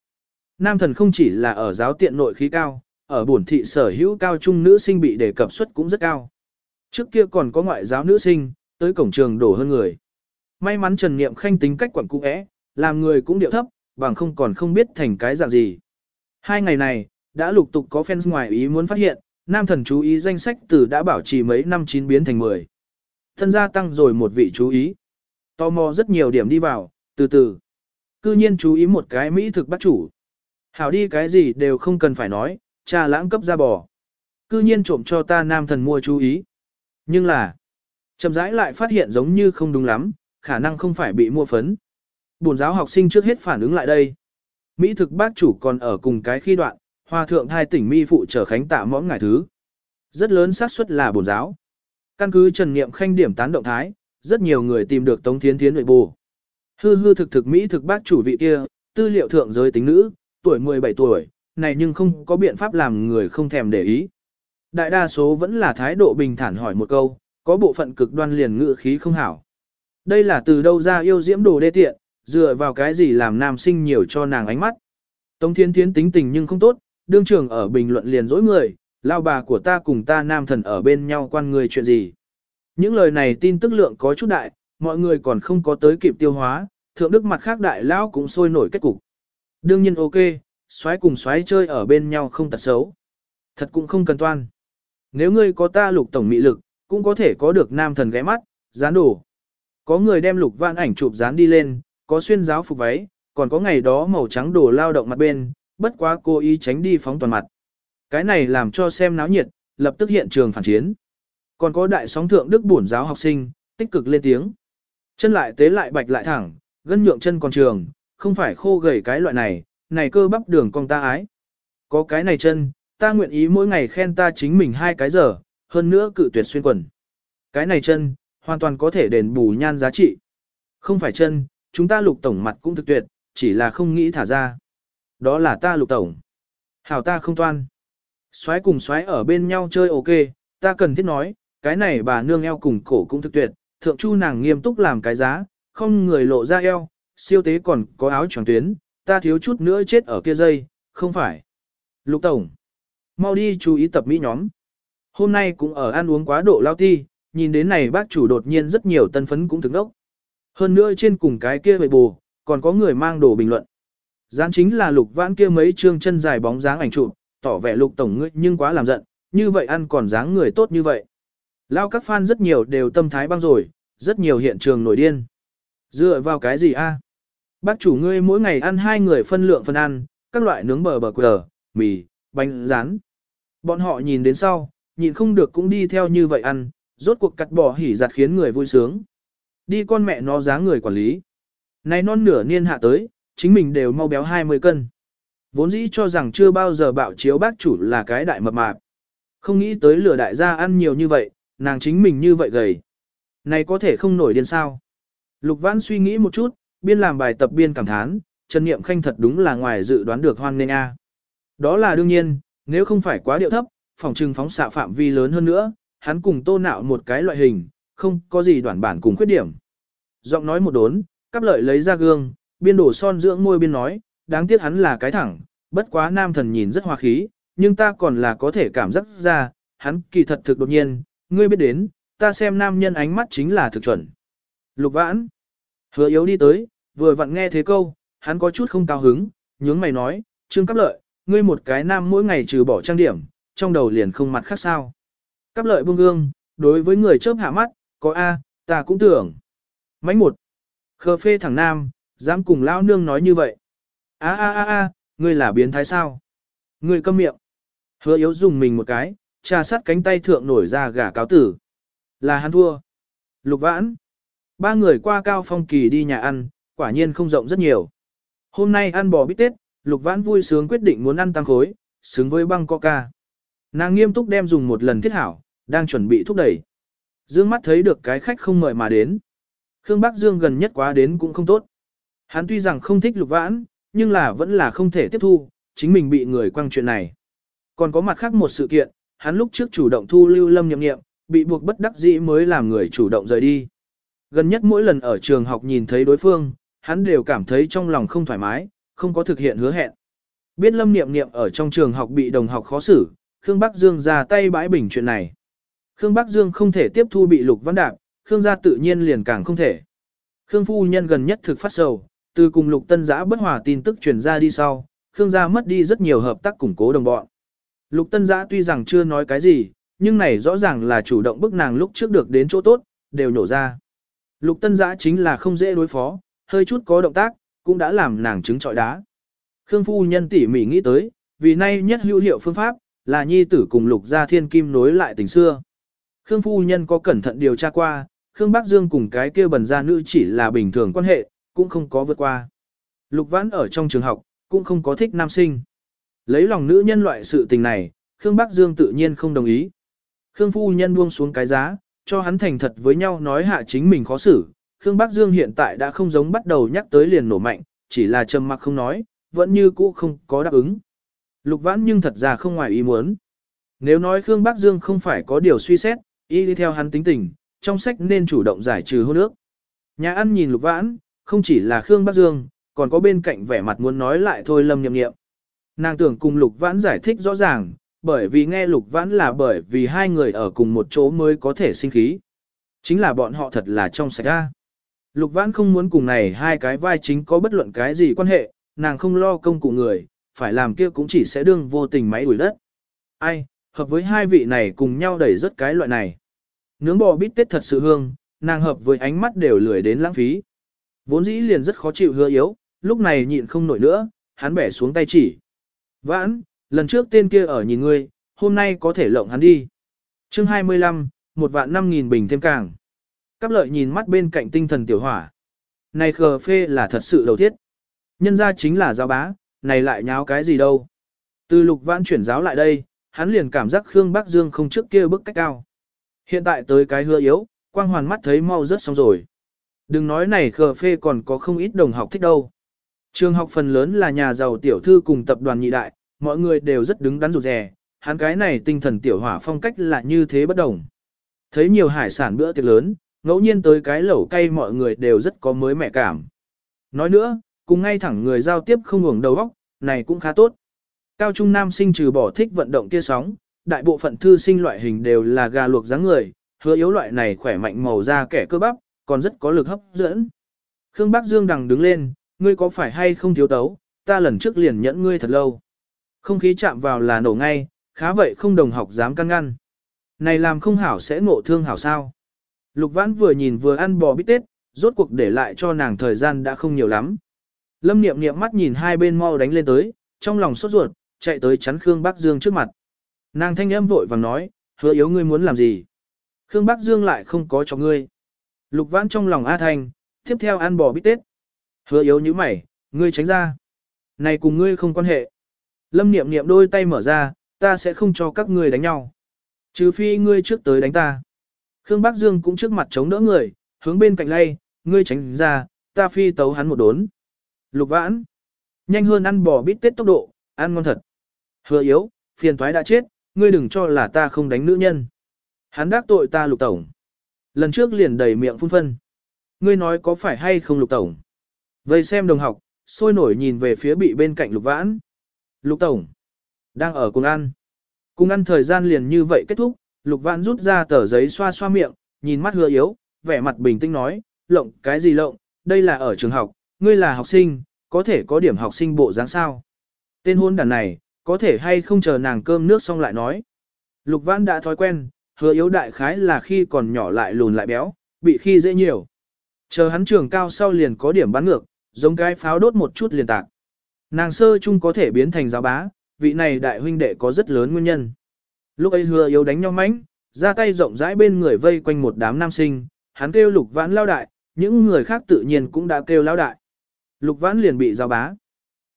Nam thần không chỉ là ở giáo tiện nội khí cao, ở bổn thị sở hữu cao trung nữ sinh bị đề cập suất cũng rất cao. Trước kia còn có ngoại giáo nữ sinh, tới cổng trường đổ hơn người. May mắn Trần Niệm Khanh tính cách quẩn cũ é, làm người cũng điệu thấp, bằng không còn không biết thành cái dạng gì. Hai ngày này, đã lục tục có fans ngoài ý muốn phát hiện, nam thần chú ý danh sách từ đã bảo trì mấy năm chín biến thành 10. Thân gia tăng rồi một vị chú ý. Tò mò rất nhiều điểm đi vào, từ từ. Cư nhiên chú ý một cái mỹ thực bắt chủ. Hảo đi cái gì đều không cần phải nói, cha lãng cấp ra bò. Cư nhiên trộm cho ta nam thần mua chú ý. Nhưng là, chậm rãi lại phát hiện giống như không đúng lắm, khả năng không phải bị mua phấn. Bổn giáo học sinh trước hết phản ứng lại đây. Mỹ thực bác chủ còn ở cùng cái khi đoạn, hòa thượng hai tỉnh mi phụ trở khánh tạ mõm ngải thứ. Rất lớn xác suất là bổn giáo. Căn cứ Trần Niệm Khanh điểm tán động thái, rất nhiều người tìm được Tống Thiến Thiến nội bù. Hư hư thực thực Mỹ thực bác chủ vị kia, tư liệu thượng giới tính nữ, tuổi 17 tuổi, này nhưng không có biện pháp làm người không thèm để ý. Đại đa số vẫn là thái độ bình thản hỏi một câu, có bộ phận cực đoan liền ngự khí không hảo. Đây là từ đâu ra yêu diễm đồ đê tiện, dựa vào cái gì làm nam sinh nhiều cho nàng ánh mắt. Tống Thiên Thiến tính tình nhưng không tốt, đương trưởng ở bình luận liền dối người, lao bà của ta cùng ta nam thần ở bên nhau quan người chuyện gì. Những lời này tin tức lượng có chút đại, mọi người còn không có tới kịp tiêu hóa, thượng đức mặt khác đại lão cũng sôi nổi kết cục. Đương nhiên ok, xoái cùng xoái chơi ở bên nhau không tật xấu. Thật cũng không cần toan. Nếu ngươi có ta lục tổng mị lực, cũng có thể có được nam thần ghé mắt, dán đủ Có người đem lục vạn ảnh chụp dán đi lên, có xuyên giáo phục váy, còn có ngày đó màu trắng đồ lao động mặt bên, bất quá cô ý tránh đi phóng toàn mặt. Cái này làm cho xem náo nhiệt, lập tức hiện trường phản chiến. Còn có đại sóng thượng đức bổn giáo học sinh, tích cực lên tiếng. Chân lại tế lại bạch lại thẳng, gân nhượng chân còn trường, không phải khô gầy cái loại này, này cơ bắp đường con ta ái. Có cái này chân, ta nguyện ý mỗi ngày khen ta chính mình hai cái giờ, hơn nữa cự tuyệt xuyên quần. Cái này chân, hoàn toàn có thể đền bù nhan giá trị. Không phải chân, chúng ta lục tổng mặt cũng thực tuyệt, chỉ là không nghĩ thả ra. Đó là ta lục tổng. Hảo ta không toan. Xoái cùng xoái ở bên nhau chơi ok, ta cần thiết nói, cái này bà nương eo cùng cổ cũng thực tuyệt, thượng chu nàng nghiêm túc làm cái giá, không người lộ ra eo, siêu tế còn có áo tròn tuyến, ta thiếu chút nữa chết ở kia dây, không phải. Lục tổng, mau đi chú ý tập mỹ nhóm. Hôm nay cũng ở ăn uống quá độ lao ti, nhìn đến này bác chủ đột nhiên rất nhiều tân phấn cũng thực đốc. Hơn nữa trên cùng cái kia bệ bù, còn có người mang đồ bình luận. Gián chính là lục vãn kia mấy chương chân dài bóng dáng ảnh chụp, tỏ vẻ lục tổng ngươi nhưng quá làm giận, như vậy ăn còn dáng người tốt như vậy. Lao các fan rất nhiều đều tâm thái băng rồi, rất nhiều hiện trường nổi điên. Dựa vào cái gì a? Bác chủ ngươi mỗi ngày ăn hai người phân lượng phân ăn, các loại nướng bờ bờ quờ, mì, bánh rán. Bọn họ nhìn đến sau, nhìn không được cũng đi theo như vậy ăn, rốt cuộc cắt bỏ hỉ giặt khiến người vui sướng. Đi con mẹ nó giá người quản lý. Này non nửa niên hạ tới, chính mình đều mau béo 20 cân. Vốn dĩ cho rằng chưa bao giờ bạo chiếu bác chủ là cái đại mập mạp. Không nghĩ tới lửa đại gia ăn nhiều như vậy, nàng chính mình như vậy gầy. Này có thể không nổi điên sao. Lục Vãn suy nghĩ một chút, biên làm bài tập biên cảm thán, Trần Niệm Khanh thật đúng là ngoài dự đoán được hoan nên a. Đó là đương nhiên, nếu không phải quá điệu thấp, phòng trừng phóng xạ phạm vi lớn hơn nữa, hắn cùng tô nạo một cái loại hình, không có gì đoạn bản cùng khuyết điểm. Giọng nói một đốn, cắp lợi lấy ra gương, biên đổ son dưỡng môi biên nói, đáng tiếc hắn là cái thẳng, bất quá nam thần nhìn rất hoa khí, nhưng ta còn là có thể cảm giác ra, hắn kỳ thật thực đột nhiên, ngươi biết đến, ta xem nam nhân ánh mắt chính là thực chuẩn. Lục vãn, hứa yếu đi tới, vừa vặn nghe thế câu, hắn có chút không cao hứng, nhướng mày nói, trương cắp lợi, ngươi một cái nam mỗi ngày trừ bỏ trang điểm, trong đầu liền không mặt khác sao. Cắp lợi buông gương, đối với người chớp hạ mắt, có A, ta cũng tưởng. Mánh một. Khờ phê thằng nam, dám cùng lão nương nói như vậy. A a a a, ngươi là biến thái sao? Ngươi câm miệng. Hứa yếu dùng mình một cái, trà sắt cánh tay thượng nổi ra gà cáo tử. Là hắn thua. Lục vãn. Ba người qua cao phong kỳ đi nhà ăn, quả nhiên không rộng rất nhiều. Hôm nay ăn bò bít tết, lục vãn vui sướng quyết định muốn ăn tăng khối, xứng với băng coca. Nàng nghiêm túc đem dùng một lần thiết hảo, đang chuẩn bị thúc đẩy. Dương mắt thấy được cái khách không mời mà đến. Khương Bắc Dương gần nhất quá đến cũng không tốt. Hắn tuy rằng không thích lục vãn, nhưng là vẫn là không thể tiếp thu, chính mình bị người quăng chuyện này. Còn có mặt khác một sự kiện, hắn lúc trước chủ động thu lưu lâm nhậm nghiệm, bị buộc bất đắc dĩ mới làm người chủ động rời đi. Gần nhất mỗi lần ở trường học nhìn thấy đối phương, hắn đều cảm thấy trong lòng không thoải mái, không có thực hiện hứa hẹn. Biết lâm niệm niệm ở trong trường học bị đồng học khó xử, Khương Bắc Dương ra tay bãi bình chuyện này. Khương Bắc Dương không thể tiếp thu bị lục văn đạp, Khương gia tự nhiên liền càng không thể. Khương phu nhân gần nhất thực phát sầu, từ cùng lục tân giã bất hòa tin tức truyền ra đi sau, Khương gia mất đi rất nhiều hợp tác củng cố đồng bọn. Lục tân giã tuy rằng chưa nói cái gì, nhưng này rõ ràng là chủ động bức nàng lúc trước được đến chỗ tốt, đều nổ ra. Lục tân giã chính là không dễ đối phó, hơi chút có động tác, cũng đã làm nàng trứng trọi đá. Khương phu nhân tỉ mỉ nghĩ tới, vì nay nhất hữu hiệu phương pháp, là nhi tử cùng lục gia thiên kim nối lại tình xưa. Khương phu nhân có cẩn thận điều tra qua, Khương Bắc Dương cùng cái kia bần gia nữ chỉ là bình thường quan hệ, cũng không có vượt qua. Lục vãn ở trong trường học, cũng không có thích nam sinh. Lấy lòng nữ nhân loại sự tình này, Khương Bắc Dương tự nhiên không đồng ý. Khương phu nhân buông xuống cái giá, cho hắn thành thật với nhau nói hạ chính mình khó xử. Khương Bắc Dương hiện tại đã không giống bắt đầu nhắc tới liền nổ mạnh, chỉ là trầm mặc không nói, vẫn như cũ không có đáp ứng. Lục vãn nhưng thật ra không ngoài ý muốn. Nếu nói Khương Bắc Dương không phải có điều suy xét, y đi theo hắn tính tình, trong sách nên chủ động giải trừ hôn ước. Nhà ăn nhìn lục vãn, không chỉ là Khương Bắc Dương, còn có bên cạnh vẻ mặt muốn nói lại thôi lâm nhậm nghiệm. Nàng tưởng cùng lục vãn giải thích rõ ràng, bởi vì nghe lục vãn là bởi vì hai người ở cùng một chỗ mới có thể sinh khí. Chính là bọn họ thật là trong sạch ra. Lục vãn không muốn cùng này hai cái vai chính có bất luận cái gì quan hệ, nàng không lo công cụ người, phải làm kia cũng chỉ sẽ đương vô tình máy đuổi đất. Ai, hợp với hai vị này cùng nhau đẩy rất cái loại này. Nướng bò bít tết thật sự hương, nàng hợp với ánh mắt đều lười đến lãng phí. Vốn dĩ liền rất khó chịu hứa yếu, lúc này nhịn không nổi nữa, hắn bẻ xuống tay chỉ. Vãn, lần trước tên kia ở nhìn ngươi, hôm nay có thể lộng hắn đi. chương 25, một vạn năm nghìn bình thêm càng. Cáp lợi nhìn mắt bên cạnh tinh thần tiểu hỏa. Này khờ phê là thật sự đầu thiết. Nhân ra chính là giáo bá, này lại nháo cái gì đâu. Từ lục vãn chuyển giáo lại đây, hắn liền cảm giác Khương Bắc Dương không trước kia bức cách cao. Hiện tại tới cái hứa yếu, quang hoàn mắt thấy mau rất xong rồi. Đừng nói này khờ phê còn có không ít đồng học thích đâu. Trường học phần lớn là nhà giàu tiểu thư cùng tập đoàn nhị đại, mọi người đều rất đứng đắn rụt rè, hắn cái này tinh thần tiểu hỏa phong cách là như thế bất đồng. Thấy nhiều hải sản bữa tiệc lớn, ngẫu nhiên tới cái lẩu cay mọi người đều rất có mới mẻ cảm. Nói nữa, cùng ngay thẳng người giao tiếp không ngủng đầu óc, này cũng khá tốt. Cao trung nam sinh trừ bỏ thích vận động kia sóng, đại bộ phận thư sinh loại hình đều là gà luộc dáng người, hứa yếu loại này khỏe mạnh màu da kẻ cơ bắp, còn rất có lực hấp dẫn. Khương Bắc Dương đằng đứng lên, ngươi có phải hay không thiếu tấu, ta lần trước liền nhẫn ngươi thật lâu. Không khí chạm vào là nổ ngay, khá vậy không đồng học dám căn ngăn. Này làm không hảo sẽ ngộ thương hảo sao. Lục Vãn vừa nhìn vừa ăn bò bít tết, rốt cuộc để lại cho nàng thời gian đã không nhiều lắm. Lâm Niệm Niệm mắt nhìn hai bên mau đánh lên tới, trong lòng sốt ruột, chạy tới chắn Khương Bắc Dương trước mặt. Nàng thanh âm vội vàng nói, hứa yếu ngươi muốn làm gì? Khương Bắc Dương lại không có cho ngươi. Lục Vãn trong lòng A Thanh, tiếp theo ăn bò bít tết. Hứa yếu như mày, ngươi tránh ra. Này cùng ngươi không quan hệ. Lâm Niệm Niệm đôi tay mở ra, ta sẽ không cho các ngươi đánh nhau. Trừ phi ngươi trước tới đánh ta. Khương Bắc Dương cũng trước mặt chống đỡ người, hướng bên cạnh lay, ngươi tránh ra, ta phi tấu hắn một đốn. Lục vãn. Nhanh hơn ăn bò bít tết tốc độ, ăn ngon thật. Hứa yếu, phiền thoái đã chết, ngươi đừng cho là ta không đánh nữ nhân. Hắn đắc tội ta lục tổng. Lần trước liền đầy miệng phun phân. Ngươi nói có phải hay không lục tổng? Vây xem đồng học, sôi nổi nhìn về phía bị bên cạnh lục vãn. Lục tổng. Đang ở cùng ăn. Cùng ăn thời gian liền như vậy kết thúc, lục vãn rút ra tờ giấy xoa xoa miệng, nhìn mắt hứa yếu, vẻ mặt bình tĩnh nói, lộng cái gì lộng, đây là ở trường học, ngươi là học sinh, có thể có điểm học sinh bộ dáng sao. Tên hôn đàn này, có thể hay không chờ nàng cơm nước xong lại nói. Lục Văn đã thói quen, hứa yếu đại khái là khi còn nhỏ lại lùn lại béo, bị khi dễ nhiều. Chờ hắn trưởng cao sau liền có điểm bắn ngược, giống cái pháo đốt một chút liền tạc. Nàng sơ chung có thể biến thành giáo bá, vị này đại huynh đệ có rất lớn nguyên nhân. Lúc ấy hứa yếu đánh nhau mãnh, ra tay rộng rãi bên người vây quanh một đám nam sinh, hắn kêu lục vãn lao đại, những người khác tự nhiên cũng đã kêu lao đại. Lục vãn liền bị giáo bá.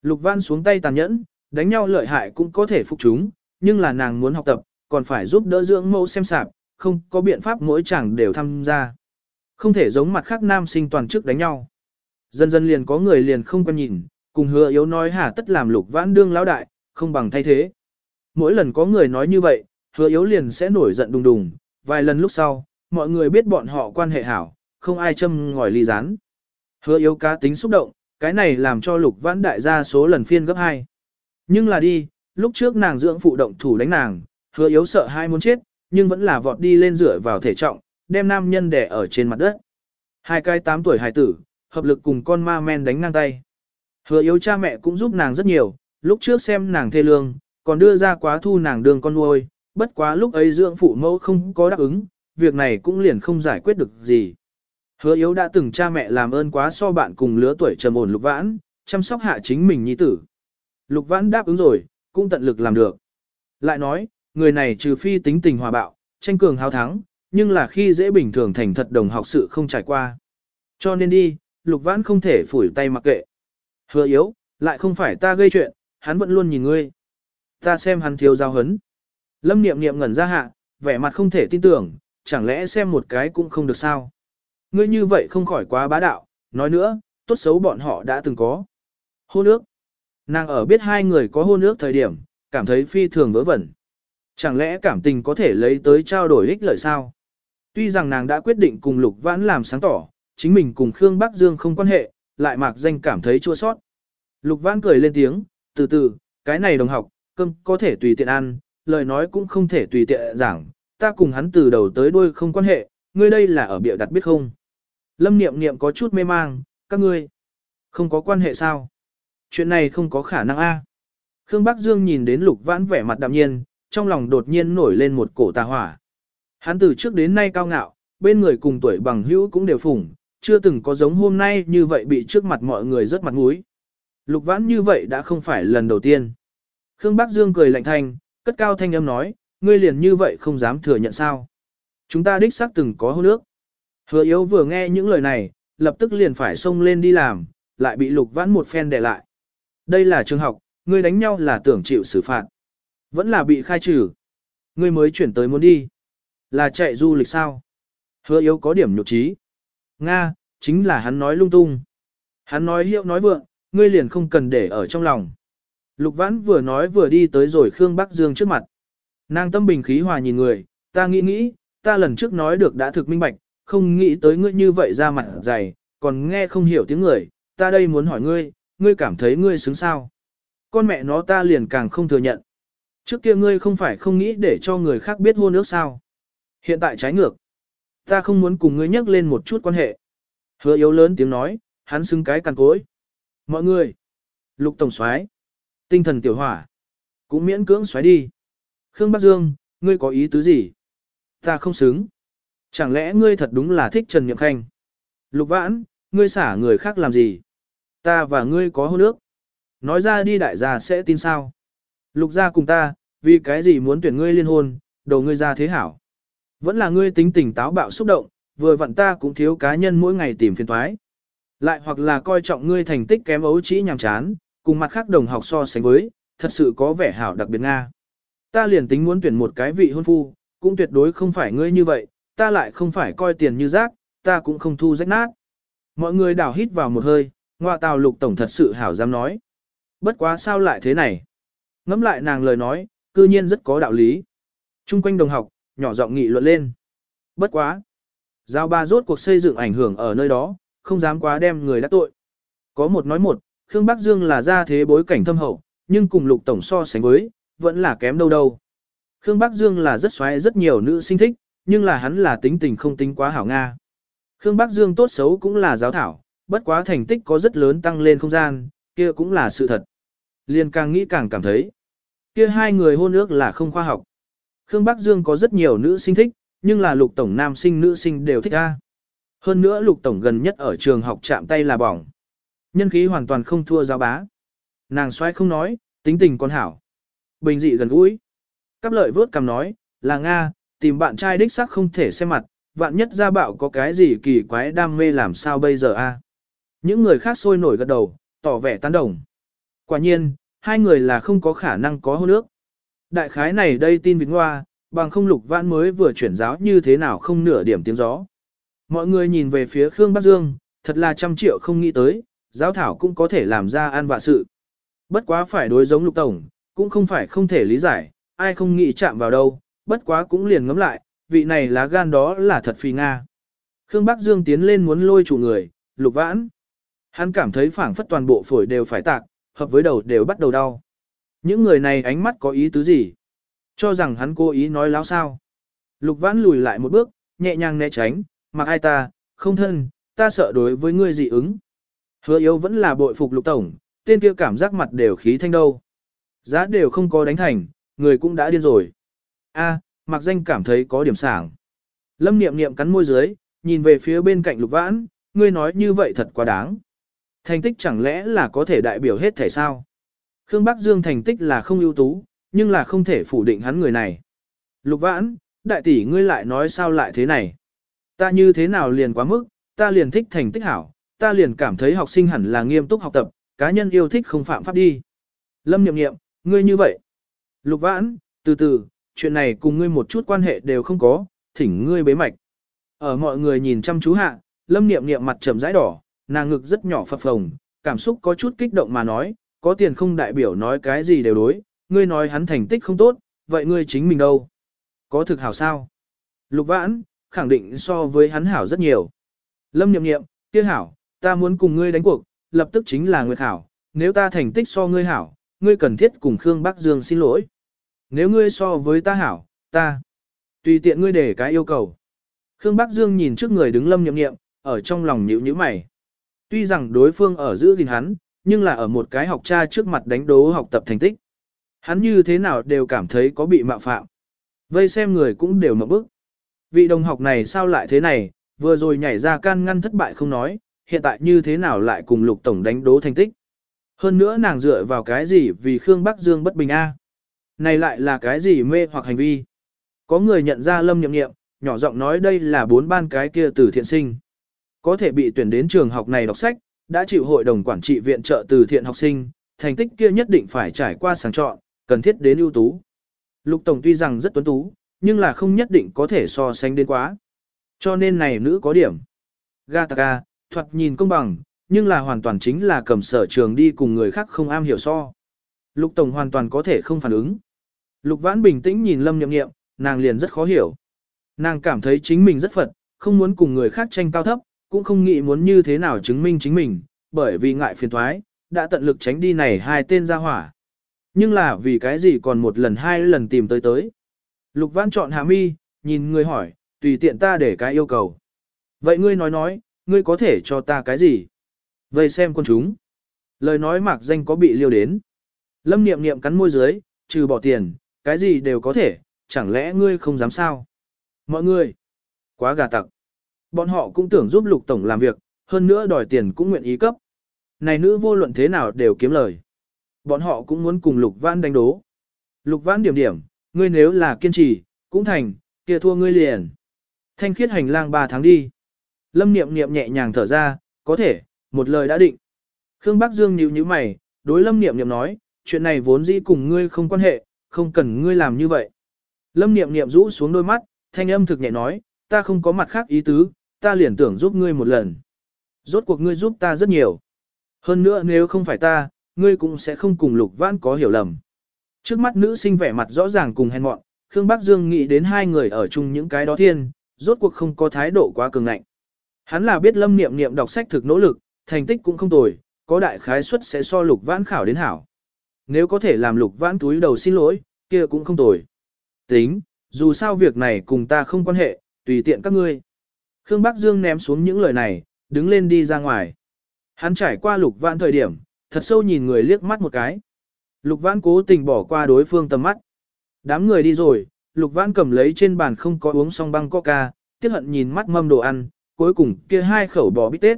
Lục vãn xuống tay tàn nhẫn, đánh nhau lợi hại cũng có thể phục chúng, nhưng là nàng muốn học tập, còn phải giúp đỡ dưỡng mẫu xem sạp, không có biện pháp mỗi chàng đều tham gia. Không thể giống mặt khác nam sinh toàn chức đánh nhau. Dần dần liền có người liền không quan nhìn, cùng hứa yếu nói hà tất làm lục vãn đương lão đại, không bằng thay thế. mỗi lần có người nói như vậy, hứa yếu liền sẽ nổi giận đùng đùng, vài lần lúc sau, mọi người biết bọn họ quan hệ hảo, không ai châm ngòi ly rán. Hứa yếu cá tính xúc động, cái này làm cho lục vãn đại gia số lần phiên gấp 2. Nhưng là đi, lúc trước nàng dưỡng phụ động thủ đánh nàng, hứa yếu sợ hai muốn chết, nhưng vẫn là vọt đi lên rửa vào thể trọng, đem nam nhân đè ở trên mặt đất. Hai cái 8 tuổi hài tử, hợp lực cùng con ma men đánh ngang tay. Hứa yếu cha mẹ cũng giúp nàng rất nhiều, lúc trước xem nàng thê lương, còn đưa ra quá thu nàng đường con nuôi, bất quá lúc ấy dưỡng phụ mẫu không có đáp ứng, việc này cũng liền không giải quyết được gì. Hứa yếu đã từng cha mẹ làm ơn quá so bạn cùng lứa tuổi trầm ổn lục vãn, chăm sóc hạ chính mình nhi tử. Lục vãn đáp ứng rồi, cũng tận lực làm được. Lại nói, người này trừ phi tính tình hòa bạo, tranh cường hào thắng, nhưng là khi dễ bình thường thành thật đồng học sự không trải qua. Cho nên đi, lục vãn không thể phủi tay mặc kệ. Hứa yếu, lại không phải ta gây chuyện, hắn vẫn luôn nhìn ngươi. Ta xem hắn thiếu giao hấn. Lâm niệm niệm ngẩn ra hạ, vẻ mặt không thể tin tưởng, chẳng lẽ xem một cái cũng không được sao. Ngươi như vậy không khỏi quá bá đạo, nói nữa, tốt xấu bọn họ đã từng có. Hô nước. Nàng ở biết hai người có hôn ước thời điểm, cảm thấy phi thường vớ vẩn. Chẳng lẽ cảm tình có thể lấy tới trao đổi ích lợi sao? Tuy rằng nàng đã quyết định cùng Lục Vãn làm sáng tỏ, chính mình cùng Khương Bắc Dương không quan hệ, lại mạc danh cảm thấy chua sót. Lục Vãn cười lên tiếng, từ từ, cái này đồng học, cơm có thể tùy tiện ăn, lời nói cũng không thể tùy tiện giảng, ta cùng hắn từ đầu tới đuôi không quan hệ, ngươi đây là ở bịa đặt biết không? Lâm Niệm Niệm có chút mê mang, các ngươi không có quan hệ sao? Chuyện này không có khả năng a. Khương Bắc Dương nhìn đến Lục Vãn vẻ mặt đạm nhiên, trong lòng đột nhiên nổi lên một cổ tà hỏa. Hắn từ trước đến nay cao ngạo, bên người cùng tuổi bằng hữu cũng đều phủng, chưa từng có giống hôm nay như vậy bị trước mặt mọi người rất mặt mũi. Lục Vãn như vậy đã không phải lần đầu tiên. Khương Bắc Dương cười lạnh thanh, cất cao thanh âm nói, ngươi liền như vậy không dám thừa nhận sao. Chúng ta đích xác từng có hôn nước. Hứa yếu vừa nghe những lời này, lập tức liền phải xông lên đi làm, lại bị lục vãn một phen để lại. Đây là trường học, ngươi đánh nhau là tưởng chịu xử phạt. Vẫn là bị khai trừ. Ngươi mới chuyển tới muốn đi. Là chạy du lịch sao? Hứa yếu có điểm nhục trí. Nga, chính là hắn nói lung tung. Hắn nói hiệu nói vượng, ngươi liền không cần để ở trong lòng. Lục vãn vừa nói vừa đi tới rồi Khương Bắc Dương trước mặt. Nàng tâm bình khí hòa nhìn người, ta nghĩ nghĩ, ta lần trước nói được đã thực minh bạch, không nghĩ tới ngươi như vậy ra mặt dày, còn nghe không hiểu tiếng người, ta đây muốn hỏi ngươi, ngươi cảm thấy ngươi xứng sao. Con mẹ nó ta liền càng không thừa nhận. Trước kia ngươi không phải không nghĩ để cho người khác biết hôn ước sao. Hiện tại trái ngược. Ta không muốn cùng ngươi nhắc lên một chút quan hệ. Hứa yếu lớn tiếng nói, hắn xứng cái cằn cối. Mọi người. Lục tổng soái Tinh thần tiểu hỏa. Cũng miễn cưỡng xoáy đi. Khương Bắc Dương, ngươi có ý tứ gì? Ta không xứng. Chẳng lẽ ngươi thật đúng là thích Trần Nhậm Khanh? Lục Vãn, ngươi xả người khác làm gì? Ta và ngươi có hôn ước. Nói ra đi đại gia sẽ tin sao? Lục gia cùng ta, vì cái gì muốn tuyển ngươi liên hôn, đầu ngươi ra thế hảo. Vẫn là ngươi tính tình táo bạo xúc động, vừa vặn ta cũng thiếu cá nhân mỗi ngày tìm phiền toái. Lại hoặc là coi trọng ngươi thành tích kém ấu trĩ nhàm chán, cùng mặt khác đồng học so sánh với, thật sự có vẻ hảo đặc biệt Nga. Ta liền tính muốn tuyển một cái vị hôn phu, cũng tuyệt đối không phải ngươi như vậy, ta lại không phải coi tiền như rác, ta cũng không thu rách nát. Mọi người đảo hít vào một hơi, ngoại tào lục tổng thật sự hảo dám nói. Bất quá sao lại thế này? Ngắm lại nàng lời nói, cư nhiên rất có đạo lý. Trung quanh đồng học, nhỏ giọng nghị luận lên. Bất quá. Giao ba rốt cuộc xây dựng ảnh hưởng ở nơi đó, không dám quá đem người đắc tội. Có một nói một, Khương Bắc Dương là ra thế bối cảnh thâm hậu, nhưng cùng lục tổng so sánh với, vẫn là kém đâu đâu. Khương Bắc Dương là rất xoáy rất nhiều nữ sinh thích, nhưng là hắn là tính tình không tính quá hảo Nga. Khương Bắc Dương tốt xấu cũng là giáo thảo, bất quá thành tích có rất lớn tăng lên không gian, kia cũng là sự thật. Liên càng nghĩ càng cảm thấy, kia hai người hôn ước là không khoa học. Khương Bắc Dương có rất nhiều nữ sinh thích, nhưng là lục tổng nam sinh nữ sinh đều thích A. Hơn nữa lục tổng gần nhất ở trường học chạm tay là bỏng. Nhân khí hoàn toàn không thua giáo bá. Nàng xoay không nói, tính tình còn hảo. Bình dị gần gũi. Cắp lợi vớt cầm nói, là Nga, tìm bạn trai đích xác không thể xem mặt, vạn nhất gia bạo có cái gì kỳ quái đam mê làm sao bây giờ a? Những người khác sôi nổi gật đầu, tỏ vẻ tán đồng. Quả nhiên, hai người là không có khả năng có hôn ước. Đại khái này đây tin vịt ngoa, bằng không lục vãn mới vừa chuyển giáo như thế nào không nửa điểm tiếng gió. Mọi người nhìn về phía Khương Bắc Dương, thật là trăm triệu không nghĩ tới, giáo thảo cũng có thể làm ra an vạ sự. Bất quá phải đối giống lục tổng, cũng không phải không thể lý giải, ai không nghĩ chạm vào đâu, bất quá cũng liền ngấm lại, vị này lá gan đó là thật phi Nga. Khương Bắc Dương tiến lên muốn lôi chủ người, lục vãn. Hắn cảm thấy phảng phất toàn bộ phổi đều phải tạc, hợp với đầu đều bắt đầu đau. Những người này ánh mắt có ý tứ gì? Cho rằng hắn cố ý nói láo sao. Lục vãn lùi lại một bước, nhẹ nhàng né tránh, mặc ai ta, không thân, ta sợ đối với ngươi dị ứng. Hứa yếu vẫn là bội phục lục tổng, tên kia cảm giác mặt đều khí thanh đâu. Giá đều không có đánh thành, người cũng đã điên rồi. A, mặc danh cảm thấy có điểm sảng. Lâm niệm niệm cắn môi dưới, nhìn về phía bên cạnh lục vãn, ngươi nói như vậy thật quá đáng. Thành tích chẳng lẽ là có thể đại biểu hết thể sao? Khương Bắc Dương thành tích là không ưu tú, nhưng là không thể phủ định hắn người này. Lục vãn, đại tỷ ngươi lại nói sao lại thế này? Ta như thế nào liền quá mức, ta liền thích thành tích hảo, ta liền cảm thấy học sinh hẳn là nghiêm túc học tập, cá nhân yêu thích không phạm pháp đi. Lâm nhậm nghiệm, ngươi như vậy. Lục vãn, từ từ, chuyện này cùng ngươi một chút quan hệ đều không có, thỉnh ngươi bế mạch. Ở mọi người nhìn chăm chú hạ, lâm niệm niệm mặt trầm rãi đỏ, nàng ngực rất nhỏ phập phồng, cảm xúc có chút kích động mà nói, có tiền không đại biểu nói cái gì đều đối, ngươi nói hắn thành tích không tốt, vậy ngươi chính mình đâu? Có thực hảo sao? Lục vãn, khẳng định so với hắn hảo rất nhiều. Lâm nhậm nhậm, kia hảo, ta muốn cùng ngươi đánh cuộc, lập tức chính là nguyệt hảo, nếu ta thành tích so ngươi hảo, ngươi cần thiết cùng Khương Bắc Dương xin lỗi. Nếu ngươi so với ta hảo, ta, tùy tiện ngươi để cái yêu cầu. Khương Bắc Dương nhìn trước người đứng lâm nhậm nhậm, ở trong lòng nhíu nhíu mày. Tuy rằng đối phương ở giữ gìn hắn, nhưng là ở một cái học cha trước mặt đánh đố học tập thành tích. Hắn như thế nào đều cảm thấy có bị mạo phạm. Vây xem người cũng đều mở bức. Vị đồng học này sao lại thế này, vừa rồi nhảy ra can ngăn thất bại không nói, hiện tại như thế nào lại cùng lục tổng đánh đố thành tích. Hơn nữa nàng dựa vào cái gì vì Khương Bắc Dương bất bình a? Này lại là cái gì mê hoặc hành vi? Có người nhận ra lâm nhậm nghiệm, nhỏ giọng nói đây là bốn ban cái kia từ thiện sinh. Có thể bị tuyển đến trường học này đọc sách, đã chịu hội đồng quản trị viện trợ từ thiện học sinh, thành tích kia nhất định phải trải qua sàng chọn, cần thiết đến ưu tú. Lục Tổng tuy rằng rất tuấn tú, nhưng là không nhất định có thể so sánh đến quá. Cho nên này nữ có điểm. Gataka, thuật nhìn công bằng, nhưng là hoàn toàn chính là cầm sở trường đi cùng người khác không am hiểu so. Lục Tổng hoàn toàn có thể không phản ứng. Lục Vãn bình tĩnh nhìn Lâm niệm niệm nàng liền rất khó hiểu. Nàng cảm thấy chính mình rất phật, không muốn cùng người khác tranh cao thấp, cũng không nghĩ muốn như thế nào chứng minh chính mình, bởi vì ngại phiền thoái, đã tận lực tránh đi này hai tên ra hỏa. Nhưng là vì cái gì còn một lần hai lần tìm tới tới. Lục Văn chọn hạ mi, nhìn người hỏi, tùy tiện ta để cái yêu cầu. Vậy ngươi nói nói, ngươi có thể cho ta cái gì? Vậy xem con chúng. Lời nói mạc danh có bị liêu đến. Lâm niệm niệm cắn môi dưới, trừ bỏ tiền, cái gì đều có thể, chẳng lẽ ngươi không dám sao? Mọi người, quá gà tặc. Bọn họ cũng tưởng giúp lục tổng làm việc, hơn nữa đòi tiền cũng nguyện ý cấp. Này nữ vô luận thế nào đều kiếm lời. Bọn họ cũng muốn cùng lục vãn đánh đố. Lục vãn điểm điểm, ngươi nếu là kiên trì, cũng thành, kia thua ngươi liền. Thanh khiết hành lang 3 tháng đi. Lâm niệm niệm nhẹ nhàng thở ra, có thể, một lời đã định. Khương Bắc Dương nhíu nhíu mày, đối Lâm niệm niệm nói, chuyện này vốn dĩ cùng ngươi không quan hệ, không cần ngươi làm như vậy. Lâm niệm niệm rũ xuống đôi mắt, thanh âm thực nhẹ nói, ta không có mặt khác ý tứ, ta liền tưởng giúp ngươi một lần. Rốt cuộc ngươi giúp ta rất nhiều. Hơn nữa nếu không phải ta, ngươi cũng sẽ không cùng Lục Vãn có hiểu lầm. Trước mắt nữ sinh vẻ mặt rõ ràng cùng hèn mọn, Khương Bắc Dương nghĩ đến hai người ở chung những cái đó thiên, rốt cuộc không có thái độ quá cường ngạnh. Hắn là biết Lâm Niệm Niệm đọc sách thực nỗ lực, thành tích cũng không tồi, có đại khái suất sẽ so Lục Vãn khảo đến hảo. Nếu có thể làm Lục Vãn túi đầu xin lỗi, kia cũng không tồi. Tính, dù sao việc này cùng ta không quan hệ, tùy tiện các ngươi. Khương Bắc Dương ném xuống những lời này, đứng lên đi ra ngoài. Hắn trải qua lục vãn thời điểm, thật sâu nhìn người liếc mắt một cái. Lục vãn cố tình bỏ qua đối phương tầm mắt. Đám người đi rồi, lục vãn cầm lấy trên bàn không có uống xong băng coca, tiếc hận nhìn mắt mâm đồ ăn, cuối cùng kia hai khẩu bò bít tết.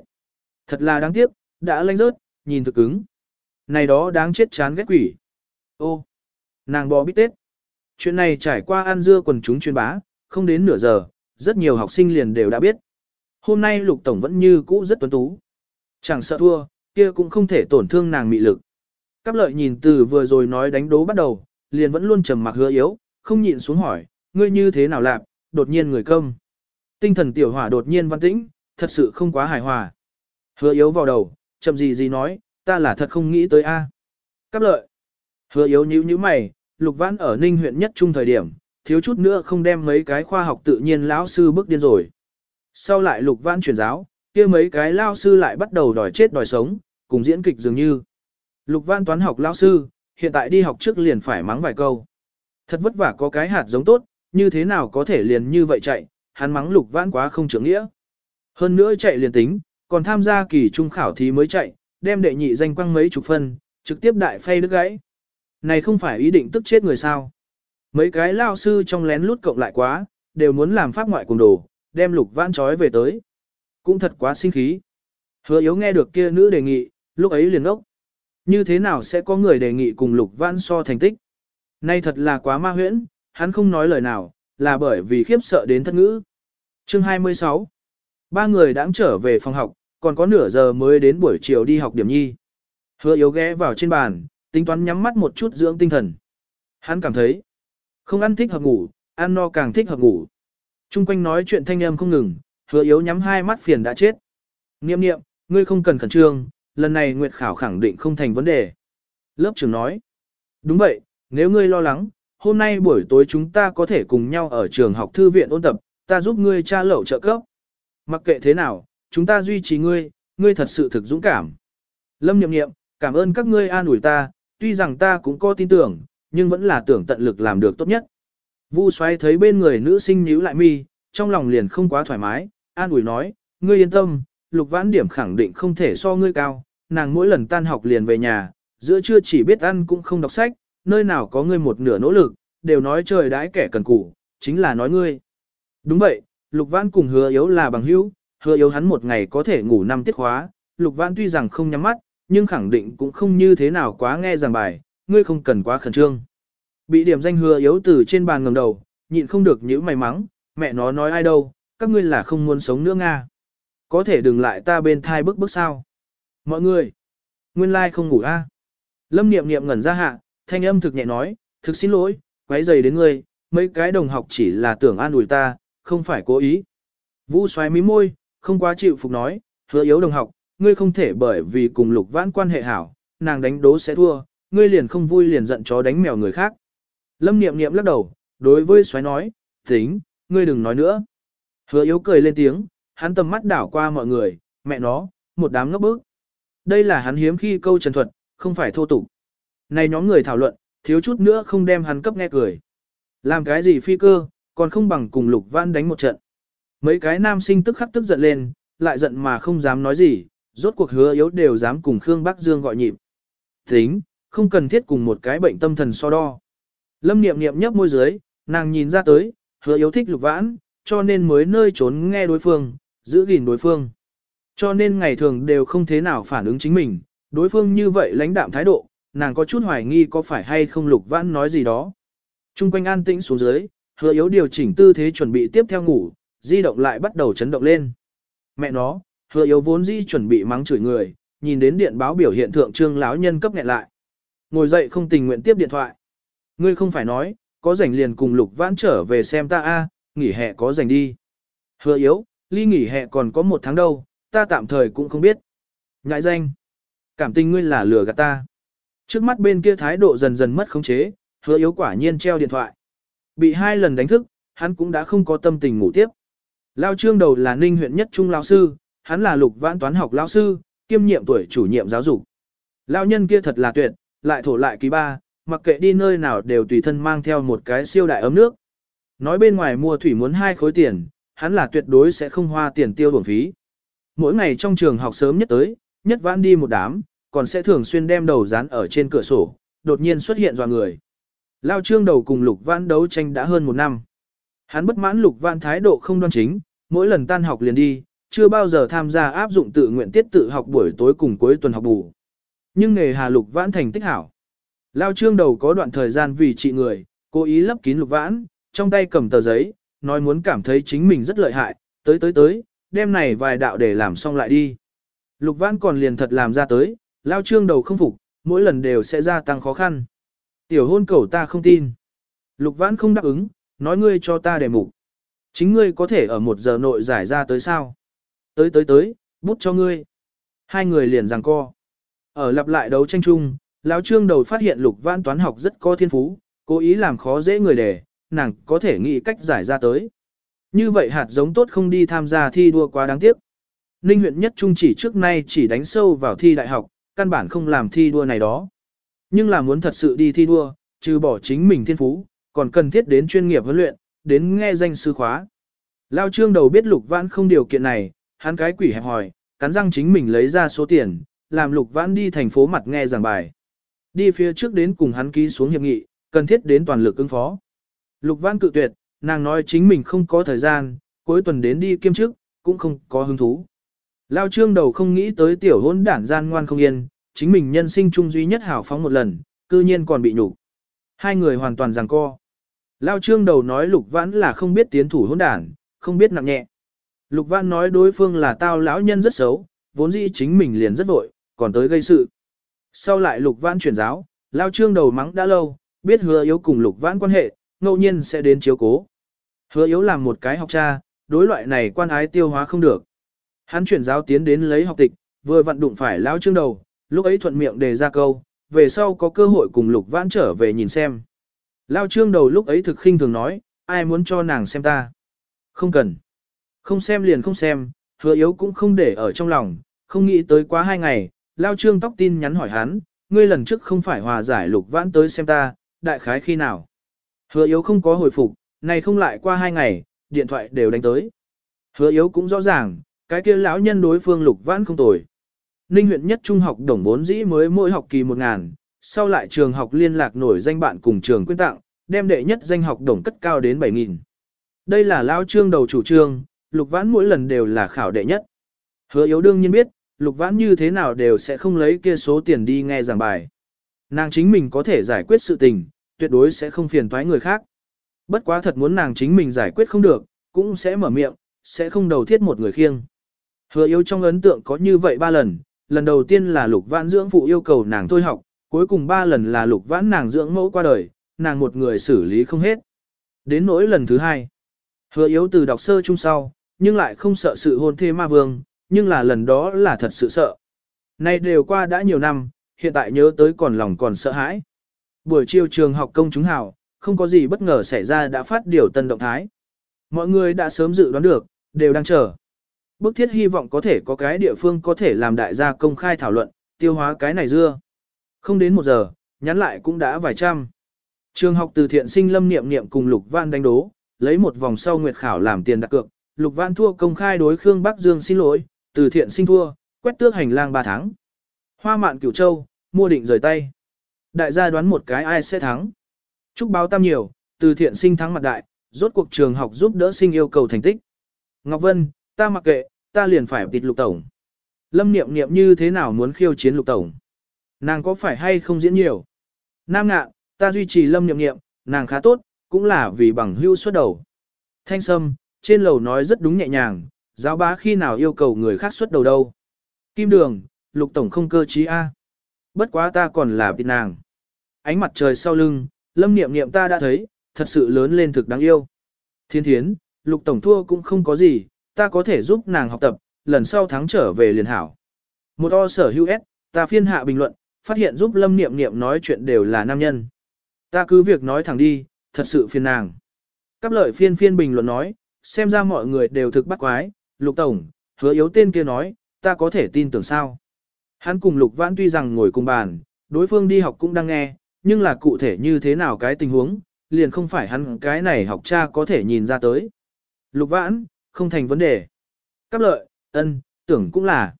Thật là đáng tiếc, đã lanh rớt, nhìn thực cứng. Này đó đáng chết chán ghét quỷ. Ô, nàng bò bít tết. Chuyện này trải qua ăn dưa quần chúng truyền bá, không đến nửa giờ, rất nhiều học sinh liền đều đã biết. Hôm nay Lục Tổng vẫn như cũ rất tuấn tú. Chẳng sợ thua, kia cũng không thể tổn thương nàng mị lực. Cáp lợi nhìn từ vừa rồi nói đánh đố bắt đầu, liền vẫn luôn trầm mặc hứa yếu, không nhịn xuống hỏi, ngươi như thế nào lạp, đột nhiên người công. Tinh thần tiểu hỏa đột nhiên văn tĩnh, thật sự không quá hài hòa. Hứa yếu vào đầu, chậm gì gì nói, ta là thật không nghĩ tới a. Cáp lợi. Hứa yếu nhíu nhíu mày, Lục Vãn ở Ninh huyện nhất trung thời điểm, thiếu chút nữa không đem mấy cái khoa học tự nhiên lão sư bước điên rồi. Sau lại Lục Vãn chuyển giáo, kia mấy cái lão sư lại bắt đầu đòi chết đòi sống, cùng diễn kịch dường như. Lục Vãn toán học lão sư, hiện tại đi học trước liền phải mắng vài câu. Thật vất vả có cái hạt giống tốt, như thế nào có thể liền như vậy chạy, hắn mắng Lục Vãn quá không trưởng nghĩa. Hơn nữa chạy liền tính, còn tham gia kỳ trung khảo thì mới chạy, đem đệ nhị danh quăng mấy chục phân, trực tiếp đại phay đứt gãy. Này không phải ý định tức chết người sao. Mấy cái lao sư trong lén lút cộng lại quá, đều muốn làm pháp ngoại cùng đồ, đem lục vãn trói về tới. Cũng thật quá sinh khí. Hứa yếu nghe được kia nữ đề nghị, lúc ấy liền ốc. Như thế nào sẽ có người đề nghị cùng lục vãn so thành tích? Nay thật là quá ma huyễn, hắn không nói lời nào, là bởi vì khiếp sợ đến thất ngữ. Chương 26 Ba người đã trở về phòng học, còn có nửa giờ mới đến buổi chiều đi học điểm nhi. Hứa yếu ghé vào trên bàn, tính toán nhắm mắt một chút dưỡng tinh thần. Hắn cảm thấy, không ăn thích hợp ngủ, ăn no càng thích hợp ngủ. Trung quanh nói chuyện thanh âm không ngừng, hứa yếu nhắm hai mắt phiền đã chết. Niệm niệm, ngươi không cần khẩn trương, lần này Nguyệt Khảo khẳng định không thành vấn đề. Lớp trưởng nói, đúng vậy, nếu ngươi lo lắng, hôm nay buổi tối chúng ta có thể cùng nhau ở trường học thư viện ôn tập, ta giúp ngươi tra lẩu trợ cấp. Mặc kệ thế nào, chúng ta duy trì ngươi, ngươi thật sự thực dũng cảm. Lâm Niệm niệm, cảm ơn các ngươi an ủi ta, tuy rằng ta cũng có tin tưởng, nhưng vẫn là tưởng tận lực làm được tốt nhất. Vu xoay thấy bên người nữ sinh nhíu lại mi, trong lòng liền không quá thoải mái, an ủi nói, ngươi yên tâm, lục vãn điểm khẳng định không thể so ngươi cao, nàng mỗi lần tan học liền về nhà, giữa trưa chỉ biết ăn cũng không đọc sách, nơi nào có ngươi một nửa nỗ lực, đều nói trời đãi kẻ cần cù, chính là nói ngươi. Đúng vậy, lục vãn cùng hứa yếu là bằng hữu, hứa yếu hắn một ngày có thể ngủ năm tiết khóa, lục vãn tuy rằng không nhắm mắt, nhưng khẳng định cũng không như thế nào quá nghe giảng bài, ngươi không cần quá khẩn trương. Bị điểm danh hứa yếu từ trên bàn ngầm đầu, nhịn không được những mày mắng, mẹ nó nói ai đâu, các ngươi là không muốn sống nữa Nga. Có thể đừng lại ta bên thai bức bức sao. Mọi người, nguyên lai like không ngủ a à? Lâm niệm niệm ngẩn ra hạ, thanh âm thực nhẹ nói, thực xin lỗi, quấy giày đến ngươi, mấy cái đồng học chỉ là tưởng an ủi ta, không phải cố ý. Vũ xoáy mí môi, không quá chịu phục nói, hứa yếu đồng học, ngươi không thể bởi vì cùng lục vãn quan hệ hảo, nàng đánh đố sẽ thua, ngươi liền không vui liền giận chó đánh mèo người khác. Lâm niệm niệm lắc đầu, đối với xoáy nói, tính, ngươi đừng nói nữa. Hứa yếu cười lên tiếng, hắn tầm mắt đảo qua mọi người, mẹ nó, một đám ngốc bức. Đây là hắn hiếm khi câu trần thuật, không phải thô tục. Này nhóm người thảo luận, thiếu chút nữa không đem hắn cấp nghe cười. Làm cái gì phi cơ, còn không bằng cùng lục Văn đánh một trận. Mấy cái nam sinh tức khắc tức giận lên, lại giận mà không dám nói gì, rốt cuộc hứa yếu đều dám cùng Khương Bắc Dương gọi nhịp. Tính, không cần thiết cùng một cái bệnh tâm thần so đo. Lâm niệm niệm nhấp môi dưới, nàng nhìn ra tới, hứa yếu thích lục vãn, cho nên mới nơi trốn nghe đối phương, giữ gìn đối phương. Cho nên ngày thường đều không thế nào phản ứng chính mình, đối phương như vậy lãnh đạm thái độ, nàng có chút hoài nghi có phải hay không lục vãn nói gì đó. Trung quanh an tĩnh xuống dưới, hứa yếu điều chỉnh tư thế chuẩn bị tiếp theo ngủ, di động lại bắt đầu chấn động lên. Mẹ nó, hứa yếu vốn di chuẩn bị mắng chửi người, nhìn đến điện báo biểu hiện thượng trương lão nhân cấp nghẹn lại. Ngồi dậy không tình nguyện tiếp điện thoại. Ngươi không phải nói, có rảnh liền cùng lục vãn trở về xem ta a, nghỉ hè có rảnh đi. Hứa yếu, ly nghỉ hè còn có một tháng đâu, ta tạm thời cũng không biết. Ngại danh. Cảm tình ngươi là lừa gạt ta. Trước mắt bên kia thái độ dần dần mất khống chế, hứa yếu quả nhiên treo điện thoại. Bị hai lần đánh thức, hắn cũng đã không có tâm tình ngủ tiếp. Lao trương đầu là ninh huyện nhất trung lao sư, hắn là lục vãn toán học lao sư, kiêm nhiệm tuổi chủ nhiệm giáo dục. Lao nhân kia thật là tuyệt, lại thổ lại ký ba, mặc kệ đi nơi nào đều tùy thân mang theo một cái siêu đại ấm nước. Nói bên ngoài mua thủy muốn hai khối tiền, hắn là tuyệt đối sẽ không hoa tiền tiêu bổng phí. Mỗi ngày trong trường học sớm nhất tới, nhất vãn đi một đám, còn sẽ thường xuyên đem đầu dán ở trên cửa sổ, đột nhiên xuất hiện dò người. Lao trương đầu cùng lục vãn đấu tranh đã hơn một năm. Hắn bất mãn lục vãn thái độ không đoan chính, mỗi lần tan học liền đi, chưa bao giờ tham gia áp dụng tự nguyện tiết tự học buổi tối cùng cuối tuần học bù. Nhưng nghề hà lục vãn thành tích hảo. Lao trương đầu có đoạn thời gian vì trị người, cố ý lấp kín lục vãn, trong tay cầm tờ giấy, nói muốn cảm thấy chính mình rất lợi hại, tới tới tới, đêm này vài đạo để làm xong lại đi. Lục vãn còn liền thật làm ra tới, lao trương đầu không phục, mỗi lần đều sẽ gia tăng khó khăn. Tiểu hôn cầu ta không tin. Lục vãn không đáp ứng, nói ngươi cho ta đề mục. Chính ngươi có thể ở một giờ nội giải ra tới sao? Tới tới tới, bút cho ngươi. Hai người liền giằng co. Ở lặp lại đấu tranh chung, lão trương đầu phát hiện lục vãn toán học rất có thiên phú, cố ý làm khó dễ người để, nàng có thể nghĩ cách giải ra tới. Như vậy hạt giống tốt không đi tham gia thi đua quá đáng tiếc. Ninh huyện nhất trung chỉ trước nay chỉ đánh sâu vào thi đại học, căn bản không làm thi đua này đó. Nhưng là muốn thật sự đi thi đua, trừ bỏ chính mình thiên phú, còn cần thiết đến chuyên nghiệp huấn luyện, đến nghe danh sư khóa. Lao trương đầu biết lục vãn không điều kiện này, hắn cái quỷ hẹp hỏi, cắn răng chính mình lấy ra số tiền, làm lục vãn đi thành phố mặt nghe giảng bài. Đi phía trước đến cùng hắn ký xuống hiệp nghị, cần thiết đến toàn lực ứng phó. Lục vãn cự tuyệt, nàng nói chính mình không có thời gian, cuối tuần đến đi kiêm chức, cũng không có hứng thú. Lao trương đầu không nghĩ tới tiểu hôn đản gian ngoan không yên, chính mình nhân sinh chung duy nhất hảo phóng một lần, cư nhiên còn bị nhục. Hai người hoàn toàn giằng co. Lao trương đầu nói lục vãn là không biết tiến thủ hôn đản, không biết nặng nhẹ. Lục vãn nói đối phương là tao lão nhân rất xấu, vốn dĩ chính mình liền rất vội, còn tới gây sự. Sau lại lục vãn chuyển giáo, Lao trương đầu mắng đã lâu, biết hứa yếu cùng lục vãn quan hệ, ngẫu nhiên sẽ đến chiếu cố. Hứa yếu làm một cái học cha, đối loại này quan ái tiêu hóa không được. Hắn chuyển giáo tiến đến lấy học tịch, vừa vận đụng phải lao trương đầu, lúc ấy thuận miệng đề ra câu, về sau có cơ hội cùng lục vãn trở về nhìn xem. Lao trương đầu lúc ấy thực khinh thường nói, ai muốn cho nàng xem ta. Không cần. Không xem liền không xem, hứa yếu cũng không để ở trong lòng, không nghĩ tới quá hai ngày, Lao trương tóc tin nhắn hỏi hắn, ngươi lần trước không phải hòa giải lục vãn tới xem ta, đại khái khi nào. Hứa yếu không có hồi phục, này không lại qua hai ngày, điện thoại đều đánh tới. Hứa yếu cũng rõ ràng, cái kia lão nhân đối phương lục vãn không tồi. Ninh huyện nhất trung học đồng vốn dĩ mới mỗi học kỳ một ngàn, sau lại trường học liên lạc nổi danh bạn cùng trường quyên tặng, đem đệ nhất danh học đồng cất cao đến 7.000. Đây là lão trương đầu chủ trương, lục vãn mỗi lần đều là khảo đệ nhất. Hứa yếu đương nhiên biết, lục vãn như thế nào đều sẽ không lấy kia số tiền đi nghe giảng bài. Nàng chính mình có thể giải quyết sự tình, tuyệt đối sẽ không phiền toái người khác. Bất quá thật muốn nàng chính mình giải quyết không được, cũng sẽ mở miệng, sẽ không đầu thiết một người khiêng. Hứa Yêu trong ấn tượng có như vậy ba lần, lần đầu tiên là lục vãn dưỡng phụ yêu cầu nàng thôi học, cuối cùng ba lần là lục vãn nàng dưỡng mẫu qua đời, nàng một người xử lý không hết. Đến nỗi lần thứ hai, hứa yếu từ đọc sơ chung sau, nhưng lại không sợ sự hôn thê ma vương, nhưng là lần đó là thật sự sợ. Nay đều qua đã nhiều năm, hiện tại nhớ tới còn lòng còn sợ hãi. Buổi chiều trường học công chúng hào, không có gì bất ngờ xảy ra đã phát điều tân động thái. Mọi người đã sớm dự đoán được, đều đang chờ. Bức thiết hy vọng có thể có cái địa phương có thể làm đại gia công khai thảo luận, tiêu hóa cái này dưa. Không đến một giờ, nhắn lại cũng đã vài trăm. Trường học từ thiện sinh lâm niệm niệm cùng Lục Văn đánh đố, lấy một vòng sau nguyệt khảo làm tiền đặt cược. Lục Văn thua công khai đối Khương Bắc Dương xin lỗi, từ thiện sinh thua, quét tước hành lang 3 tháng. Hoa mạn cửu châu, mua định rời tay. Đại gia đoán một cái ai sẽ thắng. Chúc báo tam nhiều, từ thiện sinh thắng mặt đại, rốt cuộc trường học giúp đỡ sinh yêu cầu thành tích. Ngọc Vân, ta mặc kệ, ta liền phải tịt lục tổng. Lâm niệm niệm như thế nào muốn khiêu chiến lục tổng? Nàng có phải hay không diễn nhiều? Nam ngạ, ta duy trì lâm niệm niệm, nàng khá tốt, cũng là vì bằng hưu xuất đầu. Thanh sâm, trên lầu nói rất đúng nhẹ nhàng, giáo bá khi nào yêu cầu người khác xuất đầu đâu. Kim đường, lục tổng không cơ trí A. Bất quá ta còn là vị nàng. Ánh mặt trời sau lưng, lâm niệm niệm ta đã thấy, thật sự lớn lên thực đáng yêu. Thiên thiến, lục tổng thua cũng không có gì, ta có thể giúp nàng học tập, lần sau thắng trở về liền hảo. Một o sở hữu S, ta phiên hạ bình luận, phát hiện giúp lâm niệm niệm nói chuyện đều là nam nhân. Ta cứ việc nói thẳng đi, thật sự phiền nàng. Cáp lợi phiên phiên bình luận nói, xem ra mọi người đều thực bắt quái, lục tổng, hứa yếu tên kia nói, ta có thể tin tưởng sao. Hắn cùng lục vãn tuy rằng ngồi cùng bàn, đối phương đi học cũng đang nghe, nhưng là cụ thể như thế nào cái tình huống, liền không phải hắn cái này học cha có thể nhìn ra tới. Lục vãn, không thành vấn đề. Cáp lợi, ân, tưởng cũng là.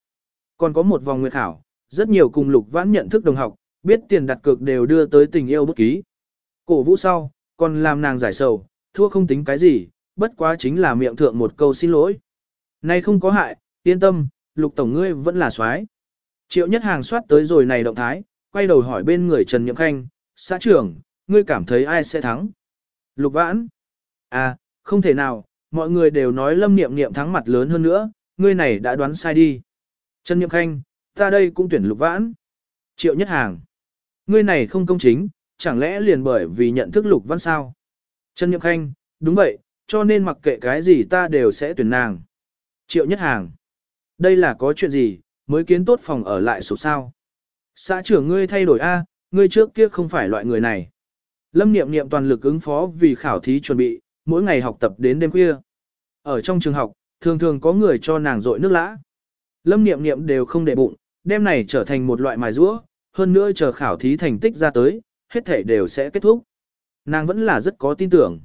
Còn có một vòng nguyệt khảo, rất nhiều cùng lục vãn nhận thức đồng học, biết tiền đặt cược đều đưa tới tình yêu bút ký. Cổ vũ sau, còn làm nàng giải sầu, thua không tính cái gì, bất quá chính là miệng thượng một câu xin lỗi nay không có hại, yên tâm, lục tổng ngươi vẫn là soái. Triệu nhất hàng soát tới rồi này động thái, quay đầu hỏi bên người Trần Nhậm Khanh, xã trưởng, ngươi cảm thấy ai sẽ thắng? Lục vãn. À, không thể nào, mọi người đều nói lâm niệm niệm thắng mặt lớn hơn nữa, ngươi này đã đoán sai đi. Trần Nhậm Khanh, ta đây cũng tuyển lục vãn. Triệu nhất hàng. Ngươi này không công chính, chẳng lẽ liền bởi vì nhận thức lục văn sao? Trần Nhậm Khanh, đúng vậy, cho nên mặc kệ cái gì ta đều sẽ tuyển nàng. Triệu nhất hàng. Đây là có chuyện gì, mới kiến tốt phòng ở lại sổ sao. Xã trưởng ngươi thay đổi A, ngươi trước kia không phải loại người này. Lâm Niệm Niệm toàn lực ứng phó vì khảo thí chuẩn bị, mỗi ngày học tập đến đêm khuya. Ở trong trường học, thường thường có người cho nàng dội nước lã. Lâm Niệm Niệm đều không để bụng, đêm này trở thành một loại mài rũa, hơn nữa chờ khảo thí thành tích ra tới, hết thể đều sẽ kết thúc. Nàng vẫn là rất có tin tưởng.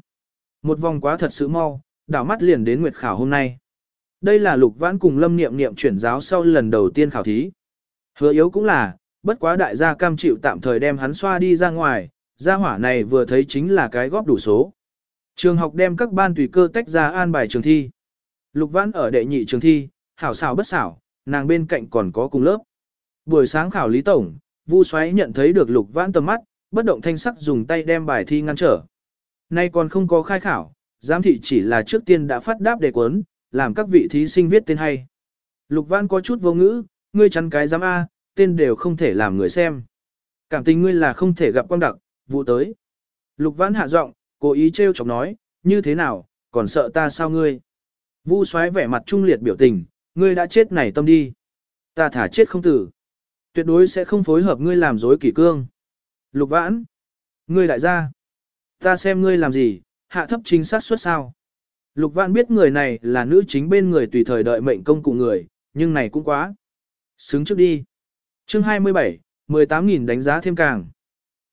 Một vòng quá thật sự mau, đảo mắt liền đến nguyệt khảo hôm nay. Đây là lục vãn cùng lâm niệm niệm chuyển giáo sau lần đầu tiên khảo thí. Hứa yếu cũng là, bất quá đại gia cam chịu tạm thời đem hắn xoa đi ra ngoài, gia hỏa này vừa thấy chính là cái góp đủ số. Trường học đem các ban tùy cơ tách ra an bài trường thi. Lục vãn ở đệ nhị trường thi, hảo xảo bất xảo, nàng bên cạnh còn có cùng lớp. Buổi sáng khảo lý tổng, Vu Xoáy nhận thấy được Lục Vãn tầm mắt, bất động thanh sắc dùng tay đem bài thi ngăn trở. Nay còn không có khai khảo, giám thị chỉ là trước tiên đã phát đáp đề cuốn, làm các vị thí sinh viết tên hay. Lục Vãn có chút vô ngữ, ngươi chắn cái giám A, tên đều không thể làm người xem. Cảm tình ngươi là không thể gặp quang đặc, vụ tới. Lục Vãn hạ giọng, cố ý trêu chọc nói, như thế nào, còn sợ ta sao ngươi? Vu Soái vẻ mặt trung liệt biểu tình, ngươi đã chết này tâm đi. Ta thả chết không tử. Tuyệt đối sẽ không phối hợp ngươi làm dối kỷ cương. Lục vãn. Ngươi đại gia. Ta xem ngươi làm gì, hạ thấp chính xác suất sao. Lục vãn biết người này là nữ chính bên người tùy thời đợi mệnh công cụ người, nhưng này cũng quá. Xứng trước đi. Chương 27, 18.000 đánh giá thêm càng.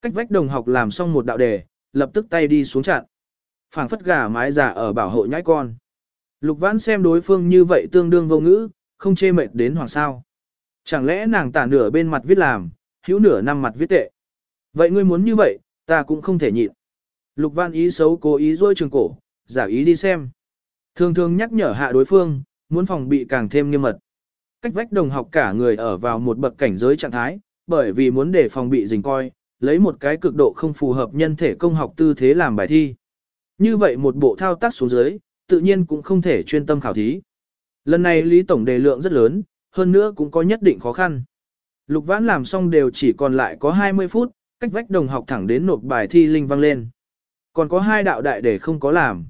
Cách vách đồng học làm xong một đạo đề, lập tức tay đi xuống chặn. phảng phất gà mái giả ở bảo hộ nhãi con. Lục vãn xem đối phương như vậy tương đương vô ngữ, không chê mệt đến hoàng sao. Chẳng lẽ nàng tả nửa bên mặt viết làm, hữu nửa năm mặt viết tệ. Vậy ngươi muốn như vậy, ta cũng không thể nhịn. Lục văn ý xấu cố ý dôi trường cổ, giả ý đi xem. Thường thường nhắc nhở hạ đối phương, muốn phòng bị càng thêm nghiêm mật. Cách vách đồng học cả người ở vào một bậc cảnh giới trạng thái, bởi vì muốn để phòng bị dình coi, lấy một cái cực độ không phù hợp nhân thể công học tư thế làm bài thi. Như vậy một bộ thao tác xuống dưới, tự nhiên cũng không thể chuyên tâm khảo thí. Lần này Lý Tổng đề lượng rất lớn, hơn nữa cũng có nhất định khó khăn. Lục vãn làm xong đều chỉ còn lại có 20 phút, cách vách đồng học thẳng đến nộp bài thi linh vang lên. Còn có hai đạo đại để không có làm.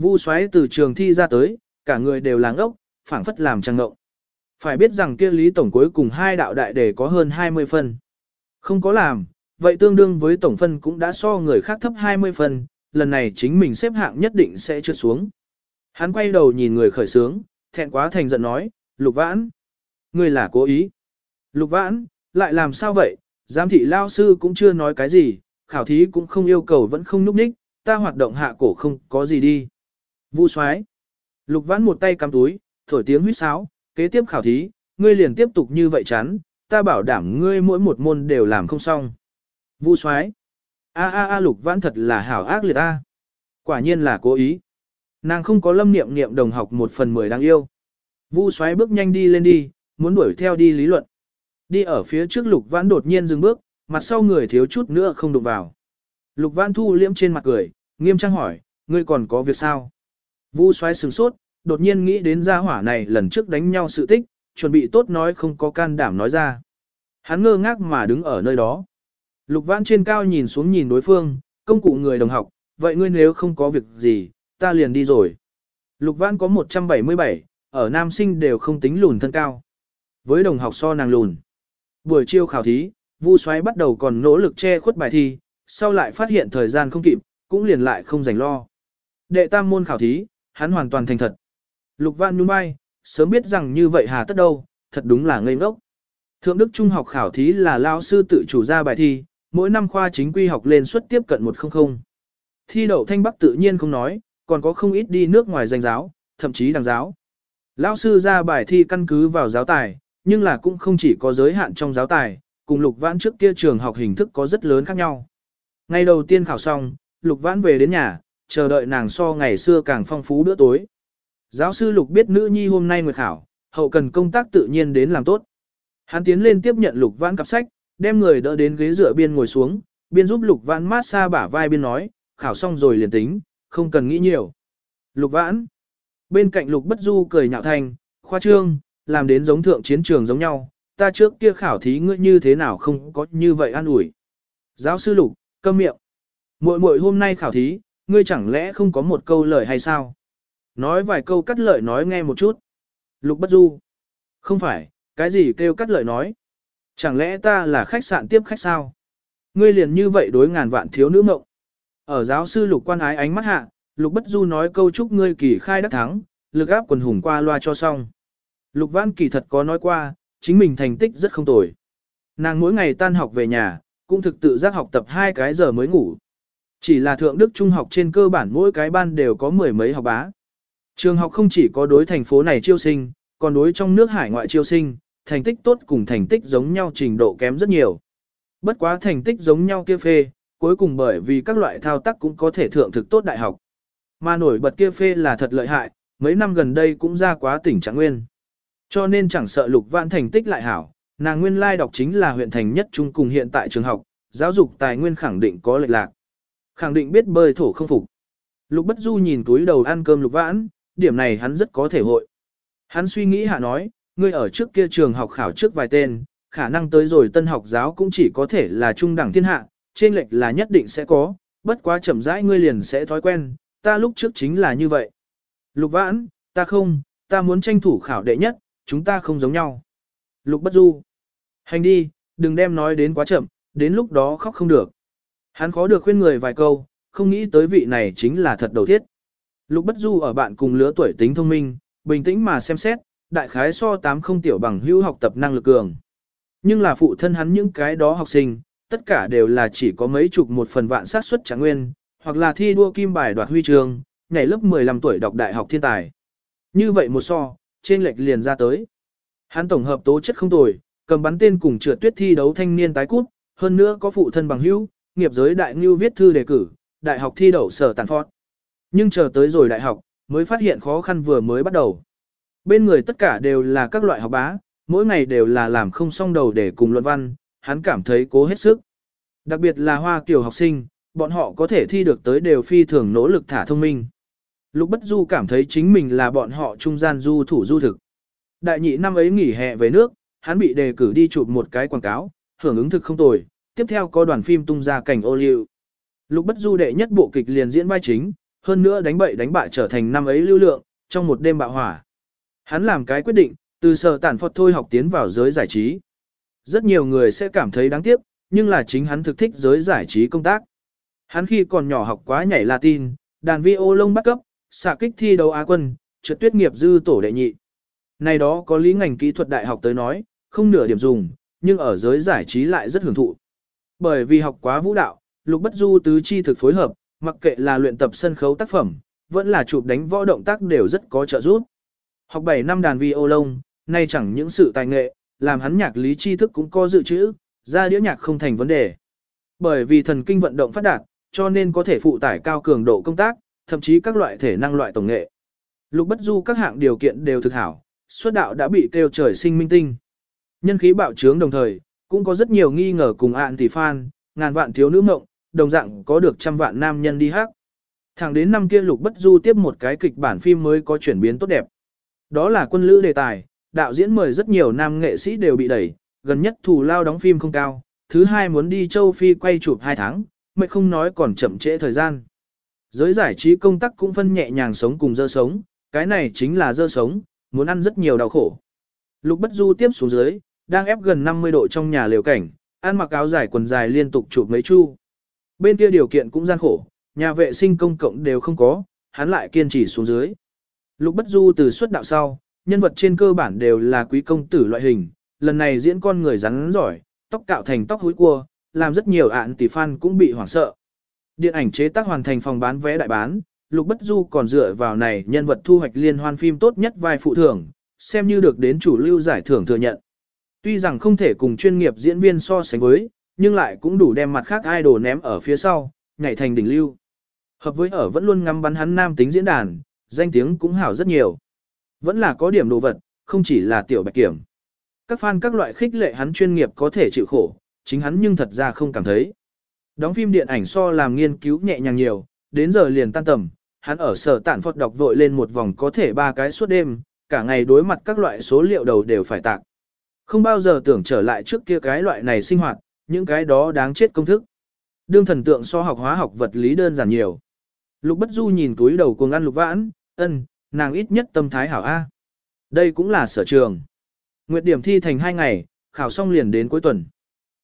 Vu xoáy từ trường thi ra tới, cả người đều láng ốc, phảng phất làm trăng ngộng. Phải biết rằng kia lý tổng cuối cùng hai đạo đại để có hơn 20 phân. Không có làm, vậy tương đương với tổng phân cũng đã so người khác thấp 20 phân, lần này chính mình xếp hạng nhất định sẽ trượt xuống. Hắn quay đầu nhìn người khởi sướng, thẹn quá thành giận nói, lục vãn. Ngươi là cố ý. Lục vãn, lại làm sao vậy, giám thị lao sư cũng chưa nói cái gì, khảo thí cũng không yêu cầu vẫn không núp ních, ta hoạt động hạ cổ không có gì đi. Vu soái Lục vãn một tay cắm túi, thổi tiếng huýt sáo, kế tiếp khảo thí, ngươi liền tiếp tục như vậy chán, ta bảo đảm ngươi mỗi một môn đều làm không xong. Vu soái A a a lục vãn thật là hảo ác liệt a. Quả nhiên là cố ý. Nàng không có lâm niệm niệm đồng học một phần mười đáng yêu. Vu soái bước nhanh đi lên đi, muốn đuổi theo đi lý luận. Đi ở phía trước lục vãn đột nhiên dừng bước, mặt sau người thiếu chút nữa không đụng vào. Lục vãn thu liễm trên mặt cười, nghiêm trang hỏi, ngươi còn có việc sao? Vu xoáy sừng sốt, đột nhiên nghĩ đến gia hỏa này lần trước đánh nhau sự tích, chuẩn bị tốt nói không có can đảm nói ra. Hắn ngơ ngác mà đứng ở nơi đó. Lục vãn trên cao nhìn xuống nhìn đối phương, công cụ người đồng học, vậy ngươi nếu không có việc gì, ta liền đi rồi. Lục vãn có 177, ở nam sinh đều không tính lùn thân cao. Với đồng học so nàng lùn. Buổi chiều khảo thí, Vu Soái bắt đầu còn nỗ lực che khuất bài thi, sau lại phát hiện thời gian không kịp, cũng liền lại không rảnh lo. Đệ tam môn khảo thí, hắn hoàn toàn thành thật. Lục Văn nhún vai, sớm biết rằng như vậy hà tất đâu, thật đúng là ngây ngốc. Thượng Đức Trung học khảo thí là lao sư tự chủ ra bài thi, mỗi năm khoa chính quy học lên suất tiếp cận 100. Thi đậu thanh bắc tự nhiên không nói, còn có không ít đi nước ngoài danh giáo, thậm chí đằng giáo. Lão sư ra bài thi căn cứ vào giáo tài, nhưng là cũng không chỉ có giới hạn trong giáo tài, cùng Lục Vãn trước kia trường học hình thức có rất lớn khác nhau. Ngày đầu tiên khảo xong, Lục Vãn về đến nhà, chờ đợi nàng so ngày xưa càng phong phú bữa tối. Giáo sư Lục biết nữ nhi hôm nay nguyệt khảo, hậu cần công tác tự nhiên đến làm tốt. Hắn tiến lên tiếp nhận Lục Vãn cặp sách, đem người đỡ đến ghế dựa biên ngồi xuống, biên giúp Lục Vãn mát xa bả vai biên nói, khảo xong rồi liền tính, không cần nghĩ nhiều. Lục Vãn Bên cạnh Lục Bất Du cười nhạo thành khoa trương, làm đến giống thượng chiến trường giống nhau, ta trước kia khảo thí ngươi như thế nào không có như vậy an ủi. Giáo sư Lục, câm miệng. Muội muội hôm nay khảo thí, ngươi chẳng lẽ không có một câu lời hay sao? Nói vài câu cắt lợi nói nghe một chút. Lục Bất Du. Không phải, cái gì kêu cắt lợi nói? Chẳng lẽ ta là khách sạn tiếp khách sao? Ngươi liền như vậy đối ngàn vạn thiếu nữ mộng. Ở giáo sư Lục Quan Ái ánh mắt hạ, Lục Bất Du nói câu chúc ngươi kỳ khai đắc thắng, lực áp quần hùng qua loa cho xong. Lục văn kỳ thật có nói qua, chính mình thành tích rất không tồi. Nàng mỗi ngày tan học về nhà, cũng thực tự giác học tập hai cái giờ mới ngủ. Chỉ là thượng đức trung học trên cơ bản mỗi cái ban đều có mười mấy học bá. Trường học không chỉ có đối thành phố này chiêu sinh, còn đối trong nước hải ngoại chiêu sinh, thành tích tốt cùng thành tích giống nhau trình độ kém rất nhiều. Bất quá thành tích giống nhau kia phê, cuối cùng bởi vì các loại thao tác cũng có thể thượng thực tốt đại học. Mà nổi bật kia phê là thật lợi hại, mấy năm gần đây cũng ra quá tỉnh trạng nguyên. Cho nên chẳng sợ lục vãn thành tích lại hảo, nàng nguyên lai đọc chính là huyện thành nhất trung cùng hiện tại trường học, giáo dục tài nguyên khẳng định có lệch lạc. Khẳng định biết bơi thổ không phục. Lục bất du nhìn túi đầu ăn cơm lục vãn, điểm này hắn rất có thể hội. Hắn suy nghĩ hạ nói, ngươi ở trước kia trường học khảo trước vài tên, khả năng tới rồi tân học giáo cũng chỉ có thể là trung đẳng thiên hạ, trên lệch là nhất định sẽ có, bất quá chậm rãi ngươi liền sẽ thói quen, ta lúc trước chính là như vậy. Lục vãn, ta không, ta muốn tranh thủ khảo đệ nhất, chúng ta không giống nhau. Lục bất du. Hành đi, đừng đem nói đến quá chậm, đến lúc đó khóc không được. Hắn khó được khuyên người vài câu, không nghĩ tới vị này chính là thật đầu thiết. Lục bất du ở bạn cùng lứa tuổi tính thông minh, bình tĩnh mà xem xét, đại khái so tám không tiểu bằng hữu học tập năng lực cường. Nhưng là phụ thân hắn những cái đó học sinh, tất cả đều là chỉ có mấy chục một phần vạn sát suất trạng nguyên, hoặc là thi đua kim bài đoạt huy chương, nhảy lớp 15 tuổi đọc đại học thiên tài. Như vậy một so, trên lệch liền ra tới. Hắn tổng hợp tố chất không tồi, cầm bắn tên cùng trượt tuyết thi đấu thanh niên tái cút, hơn nữa có phụ thân bằng hữu, nghiệp giới đại ngưu viết thư đề cử, đại học thi đậu sở tàn phót. Nhưng chờ tới rồi đại học, mới phát hiện khó khăn vừa mới bắt đầu. Bên người tất cả đều là các loại học bá, mỗi ngày đều là làm không xong đầu để cùng luận văn, hắn cảm thấy cố hết sức. Đặc biệt là hoa kiểu học sinh, bọn họ có thể thi được tới đều phi thường nỗ lực thả thông minh. Lục Bất Du cảm thấy chính mình là bọn họ trung gian du thủ du thực. Đại nhị năm ấy nghỉ hè về nước, hắn bị đề cử đi chụp một cái quảng cáo, hưởng ứng thực không tồi, tiếp theo có đoàn phim tung ra cảnh ô liu. Lục Bất Du đệ nhất bộ kịch liền diễn vai chính, hơn nữa đánh bậy đánh bại trở thành năm ấy lưu lượng, trong một đêm bạo hỏa. Hắn làm cái quyết định, từ sở tản phật thôi học tiến vào giới giải trí. Rất nhiều người sẽ cảm thấy đáng tiếc, nhưng là chính hắn thực thích giới giải trí công tác. Hắn khi còn nhỏ học quá nhảy Latin, đàn vi ô lông bắt cấp, xạ kích thi đấu Á quân, trượt tuyết nghiệp dư tổ đệ nhị. Này đó có lý ngành kỹ thuật đại học tới nói, không nửa điểm dùng, nhưng ở giới giải trí lại rất hưởng thụ. Bởi vì học quá vũ đạo, lục bất du tứ chi thực phối hợp, mặc kệ là luyện tập sân khấu tác phẩm, vẫn là chụp đánh võ động tác đều rất có trợ giúp. Học 7 năm đàn vi ô lông, nay chẳng những sự tài nghệ, làm hắn nhạc lý tri thức cũng có dự trữ, ra đĩa nhạc không thành vấn đề. Bởi vì thần kinh vận động phát đạt, cho nên có thể phụ tải cao cường độ công tác, thậm chí các loại thể năng loại tổng nghệ. Lục bất du các hạng điều kiện đều thực hảo, xuất đạo đã bị kêu trời sinh minh tinh. Nhân khí bạo trướng đồng thời, cũng có rất nhiều nghi ngờ cùng ạn tỷ fan, ngàn vạn thiếu nữ mộng, đồng dạng có được trăm vạn nam nhân đi hát. Thẳng đến năm kia Lục Bất Du tiếp một cái kịch bản phim mới có chuyển biến tốt đẹp. Đó là quân lữ đề tài, đạo diễn mời rất nhiều nam nghệ sĩ đều bị đẩy, gần nhất thủ lao đóng phim không cao, thứ hai muốn đi châu Phi quay chụp 2 tháng, mệt không nói còn chậm trễ thời gian. Giới giải trí công tác cũng phân nhẹ nhàng sống cùng dơ sống, cái này chính là dơ sống, muốn ăn rất nhiều đau khổ. Lục Bất Du tiếp xuống dưới, đang ép gần 50 độ trong nhà liều cảnh, ăn mặc áo dài quần dài liên tục chụp mấy chu. Bên kia điều kiện cũng gian khổ, nhà vệ sinh công cộng đều không có, hắn lại kiên trì xuống dưới. Lục Bất Du từ xuất đạo sau, nhân vật trên cơ bản đều là quý công tử loại hình, lần này diễn con người rắn giỏi, tóc cạo thành tóc húi cua, làm rất nhiều ạn tỷ fan cũng bị hoảng sợ. Điện ảnh chế tác hoàn thành phòng bán vé đại bán, Lục Bất Du còn dựa vào này nhân vật thu hoạch liên hoan phim tốt nhất vai phụ thưởng, xem như được đến chủ lưu giải thưởng thừa nhận. Tuy rằng không thể cùng chuyên nghiệp diễn viên so sánh với, nhưng lại cũng đủ đem mặt khác idol ném ở phía sau, nhảy thành đỉnh lưu. Hợp với ở vẫn luôn ngắm bắn hắn nam tính diễn đàn, danh tiếng cũng hảo rất nhiều. Vẫn là có điểm đồ vật, không chỉ là tiểu bạch kiểm. Các fan các loại khích lệ hắn chuyên nghiệp có thể chịu khổ, chính hắn nhưng thật ra không cảm thấy. Đóng phim điện ảnh so làm nghiên cứu nhẹ nhàng nhiều, đến giờ liền tan tầm, hắn ở sở tản phật đọc vội lên một vòng có thể ba cái suốt đêm, cả ngày đối mặt các loại số liệu đầu đều phải tạc. Không bao giờ tưởng trở lại trước kia cái loại này sinh hoạt, những cái đó đáng chết công thức. Đương thần tượng so học hóa học vật lý đơn giản nhiều. Lục Bất Du nhìn túi đầu cuồng ăn lục vãn, ân, nàng ít nhất tâm thái hảo A. Đây cũng là sở trường. Nguyệt điểm thi thành 2 ngày, khảo xong liền đến cuối tuần.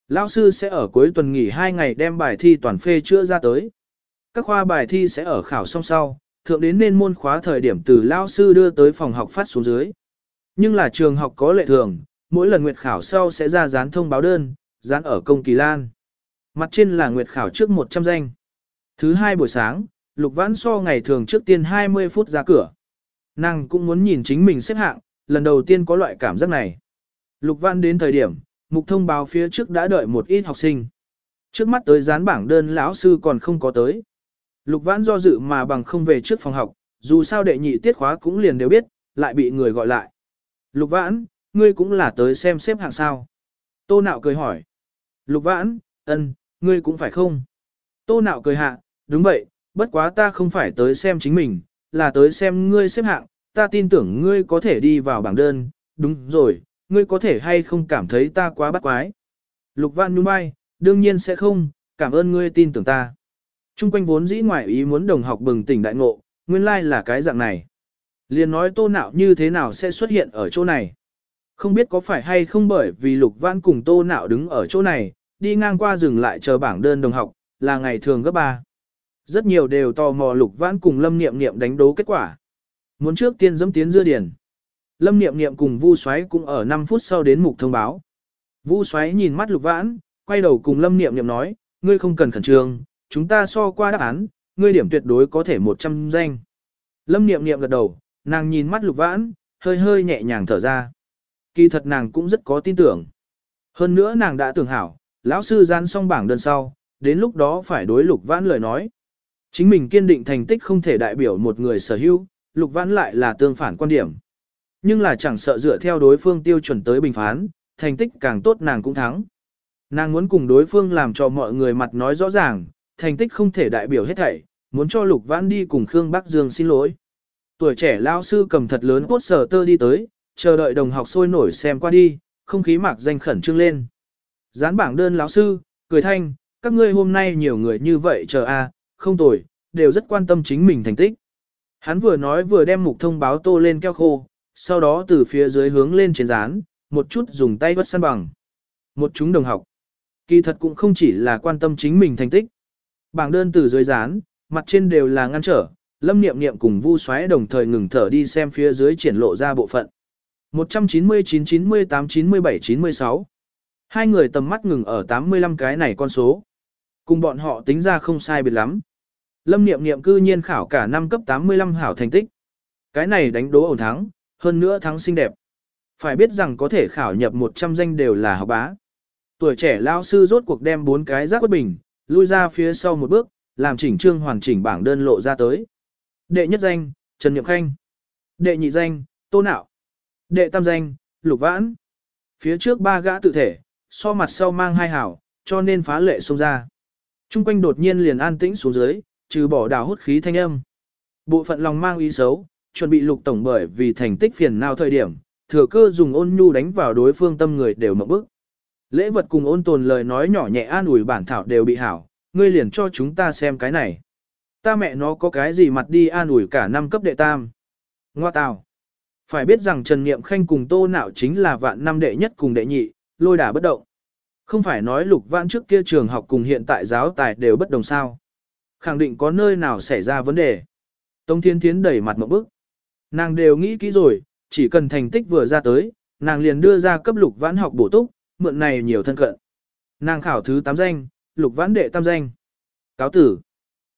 Lão sư sẽ ở cuối tuần nghỉ 2 ngày đem bài thi toàn phê chữa ra tới. Các khoa bài thi sẽ ở khảo xong sau, thượng đến nên môn khóa thời điểm từ lao sư đưa tới phòng học phát xuống dưới. Nhưng là trường học có lệ thường, mỗi lần nguyệt khảo sau sẽ ra dán thông báo đơn, dán ở công kỳ lan. Mặt trên là nguyệt khảo trước 100 danh. Thứ hai buổi sáng, Lục Vãn so ngày thường trước tiên 20 phút ra cửa. Nàng cũng muốn nhìn chính mình xếp hạng, lần đầu tiên có loại cảm giác này. Lục Vãn đến thời điểm, mục thông báo phía trước đã đợi một ít học sinh. Trước mắt tới dán bảng đơn lão sư còn không có tới. Lục Vãn do dự mà bằng không về trước phòng học, dù sao đệ nhị tiết khóa cũng liền đều biết, lại bị người gọi lại. Lục Vãn, ngươi cũng là tới xem xếp hạng sao. Tô nạo cười hỏi. Lục Vãn, ân, ngươi cũng phải không? Tô nạo cười hạ, đúng vậy, bất quá ta không phải tới xem chính mình, là tới xem ngươi xếp hạng, ta tin tưởng ngươi có thể đi vào bảng đơn, đúng rồi, ngươi có thể hay không cảm thấy ta quá bắt quái. Lục Vãn nhún vai, đương nhiên sẽ không, cảm ơn ngươi tin tưởng ta. Trung quanh vốn dĩ ngoại ý muốn đồng học bừng tỉnh đại ngộ, nguyên lai like là cái dạng này. Liền nói tô nạo như thế nào sẽ xuất hiện ở chỗ này. Không biết có phải hay không bởi vì lục văn cùng tô nạo đứng ở chỗ này, đi ngang qua dừng lại chờ bảng đơn đồng học, là ngày thường gấp ba. Rất nhiều đều tò mò lục vãn cùng lâm niệm niệm đánh đố kết quả. Muốn trước tiên dẫm tiến dưa điển. Lâm niệm niệm cùng vu xoáy cũng ở 5 phút sau đến mục thông báo. Vu xoáy nhìn mắt lục vãn, quay đầu cùng lâm niệm niệm nói, ngươi không cần khẩn trương, chúng ta so qua đáp án, ngươi điểm tuyệt đối có thể 100 danh. Lâm niệm niệm gật đầu, nàng nhìn mắt lục vãn, hơi hơi nhẹ nhàng thở ra. Kỳ thật nàng cũng rất có tin tưởng. Hơn nữa nàng đã tưởng hảo, lão sư gian xong bảng đơn sau, đến lúc đó phải đối lục vãn lời nói. Chính mình kiên định thành tích không thể đại biểu một người sở hữu, lục vãn lại là tương phản quan điểm. Nhưng là chẳng sợ dựa theo đối phương tiêu chuẩn tới bình phán, thành tích càng tốt nàng cũng thắng. Nàng muốn cùng đối phương làm cho mọi người mặt nói rõ ràng, thành tích không thể đại biểu hết thảy, muốn cho Lục Vãn đi cùng Khương Bắc Dương xin lỗi. Tuổi trẻ lao sư cầm thật lớn cốt sở tơ đi tới, chờ đợi đồng học sôi nổi xem qua đi, không khí mạc danh khẩn trương lên. Dán bảng đơn lão sư, cười thanh, các ngươi hôm nay nhiều người như vậy chờ a, không tồi, đều rất quan tâm chính mình thành tích. Hắn vừa nói vừa đem mục thông báo tô lên keo khô, sau đó từ phía dưới hướng lên trên dán, một chút dùng tay vất săn bằng. Một chúng đồng học. Kỳ thật cũng không chỉ là quan tâm chính mình thành tích. Bảng đơn từ dưới dán, mặt trên đều là ngăn trở, lâm niệm niệm cùng vu xoáy đồng thời ngừng thở đi xem phía dưới triển lộ ra bộ phận. 199, 98, 97, 96. Hai người tầm mắt ngừng ở 85 cái này con số. Cùng bọn họ tính ra không sai biệt lắm. Lâm niệm niệm cư nhiên khảo cả năm cấp 85 hảo thành tích. Cái này đánh đố ổn thắng, hơn nữa thắng xinh đẹp. Phải biết rằng có thể khảo nhập 100 danh đều là học bá. Tuổi trẻ lao sư rốt cuộc đem bốn cái giác bất bình, lui ra phía sau một bước, làm chỉnh trương hoàn chỉnh bảng đơn lộ ra tới. Đệ nhất danh, Trần Niệm Khanh. Đệ nhị danh, Tô Nạo. Đệ tam danh, Lục Vãn. Phía trước ba gã tự thể, so mặt sau mang hai hảo, cho nên phá lệ xông ra. Trung quanh đột nhiên liền an tĩnh xuống dưới, trừ bỏ đào hút khí thanh âm. Bộ phận lòng mang ý xấu, chuẩn bị lục tổng bởi vì thành tích phiền nào thời điểm, thừa cơ dùng ôn nhu đánh vào đối phương tâm người đều mộng bức. Lễ vật cùng ôn tồn lời nói nhỏ nhẹ an ủi bản thảo đều bị hảo, ngươi liền cho chúng ta xem cái này. Ta mẹ nó có cái gì mặt đi an ủi cả năm cấp đệ tam. Ngoa tào. Phải biết rằng Trần Niệm Khanh cùng Tô Nạo chính là vạn năm đệ nhất cùng đệ nhị, lôi đả bất động. Không phải nói lục vãn trước kia trường học cùng hiện tại giáo tài đều bất đồng sao. Khẳng định có nơi nào xảy ra vấn đề. Tông Thiên Thiến đẩy mặt một bức. Nàng đều nghĩ kỹ rồi, chỉ cần thành tích vừa ra tới, nàng liền đưa ra cấp lục vãn học bổ túc, mượn này nhiều thân cận. Nàng khảo thứ 8 danh, lục vãn đệ tam danh. Cáo tử.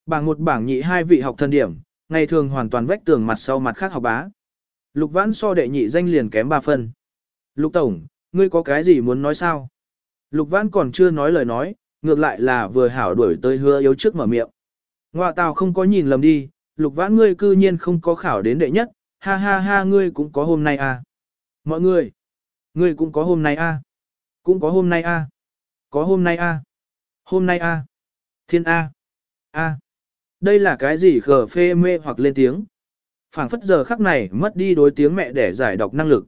Bảng một bảng nhị hai vị học thân điểm, ngày thường hoàn toàn vách tường mặt sau mặt khác học bá. Lục vãn so đệ nhị danh liền kém 3 phân. Lục tổng, ngươi có cái gì muốn nói sao? Lục vãn còn chưa nói lời nói, ngược lại là vừa hảo đuổi tới hứa yếu trước mở miệng. Ngoạ tào không có nhìn lầm đi, lục vãn ngươi cư nhiên không có khảo đến đệ nhất, ha ha ha ngươi cũng có hôm nay à. Mọi người, ngươi cũng có hôm nay à. Cũng có hôm nay à? Có hôm nay à? Hôm nay à? Thiên a a Đây là cái gì khờ phê mê hoặc lên tiếng phảng phất giờ khắc này mất đi đối tiếng mẹ để giải đọc năng lực.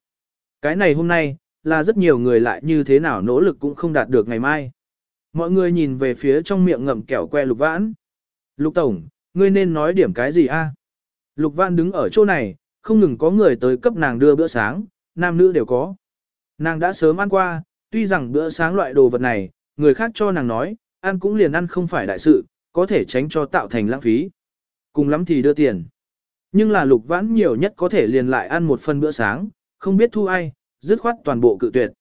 Cái này hôm nay, là rất nhiều người lại như thế nào nỗ lực cũng không đạt được ngày mai. Mọi người nhìn về phía trong miệng ngậm kẹo que lục vãn. Lục tổng, ngươi nên nói điểm cái gì a? Lục vãn đứng ở chỗ này, không ngừng có người tới cấp nàng đưa bữa sáng, nam nữ đều có. Nàng đã sớm ăn qua, tuy rằng bữa sáng loại đồ vật này, người khác cho nàng nói, ăn cũng liền ăn không phải đại sự, có thể tránh cho tạo thành lãng phí. Cùng lắm thì đưa tiền. Nhưng là lục vãn nhiều nhất có thể liền lại ăn một phần bữa sáng, không biết thu ai, dứt khoát toàn bộ cự tuyệt.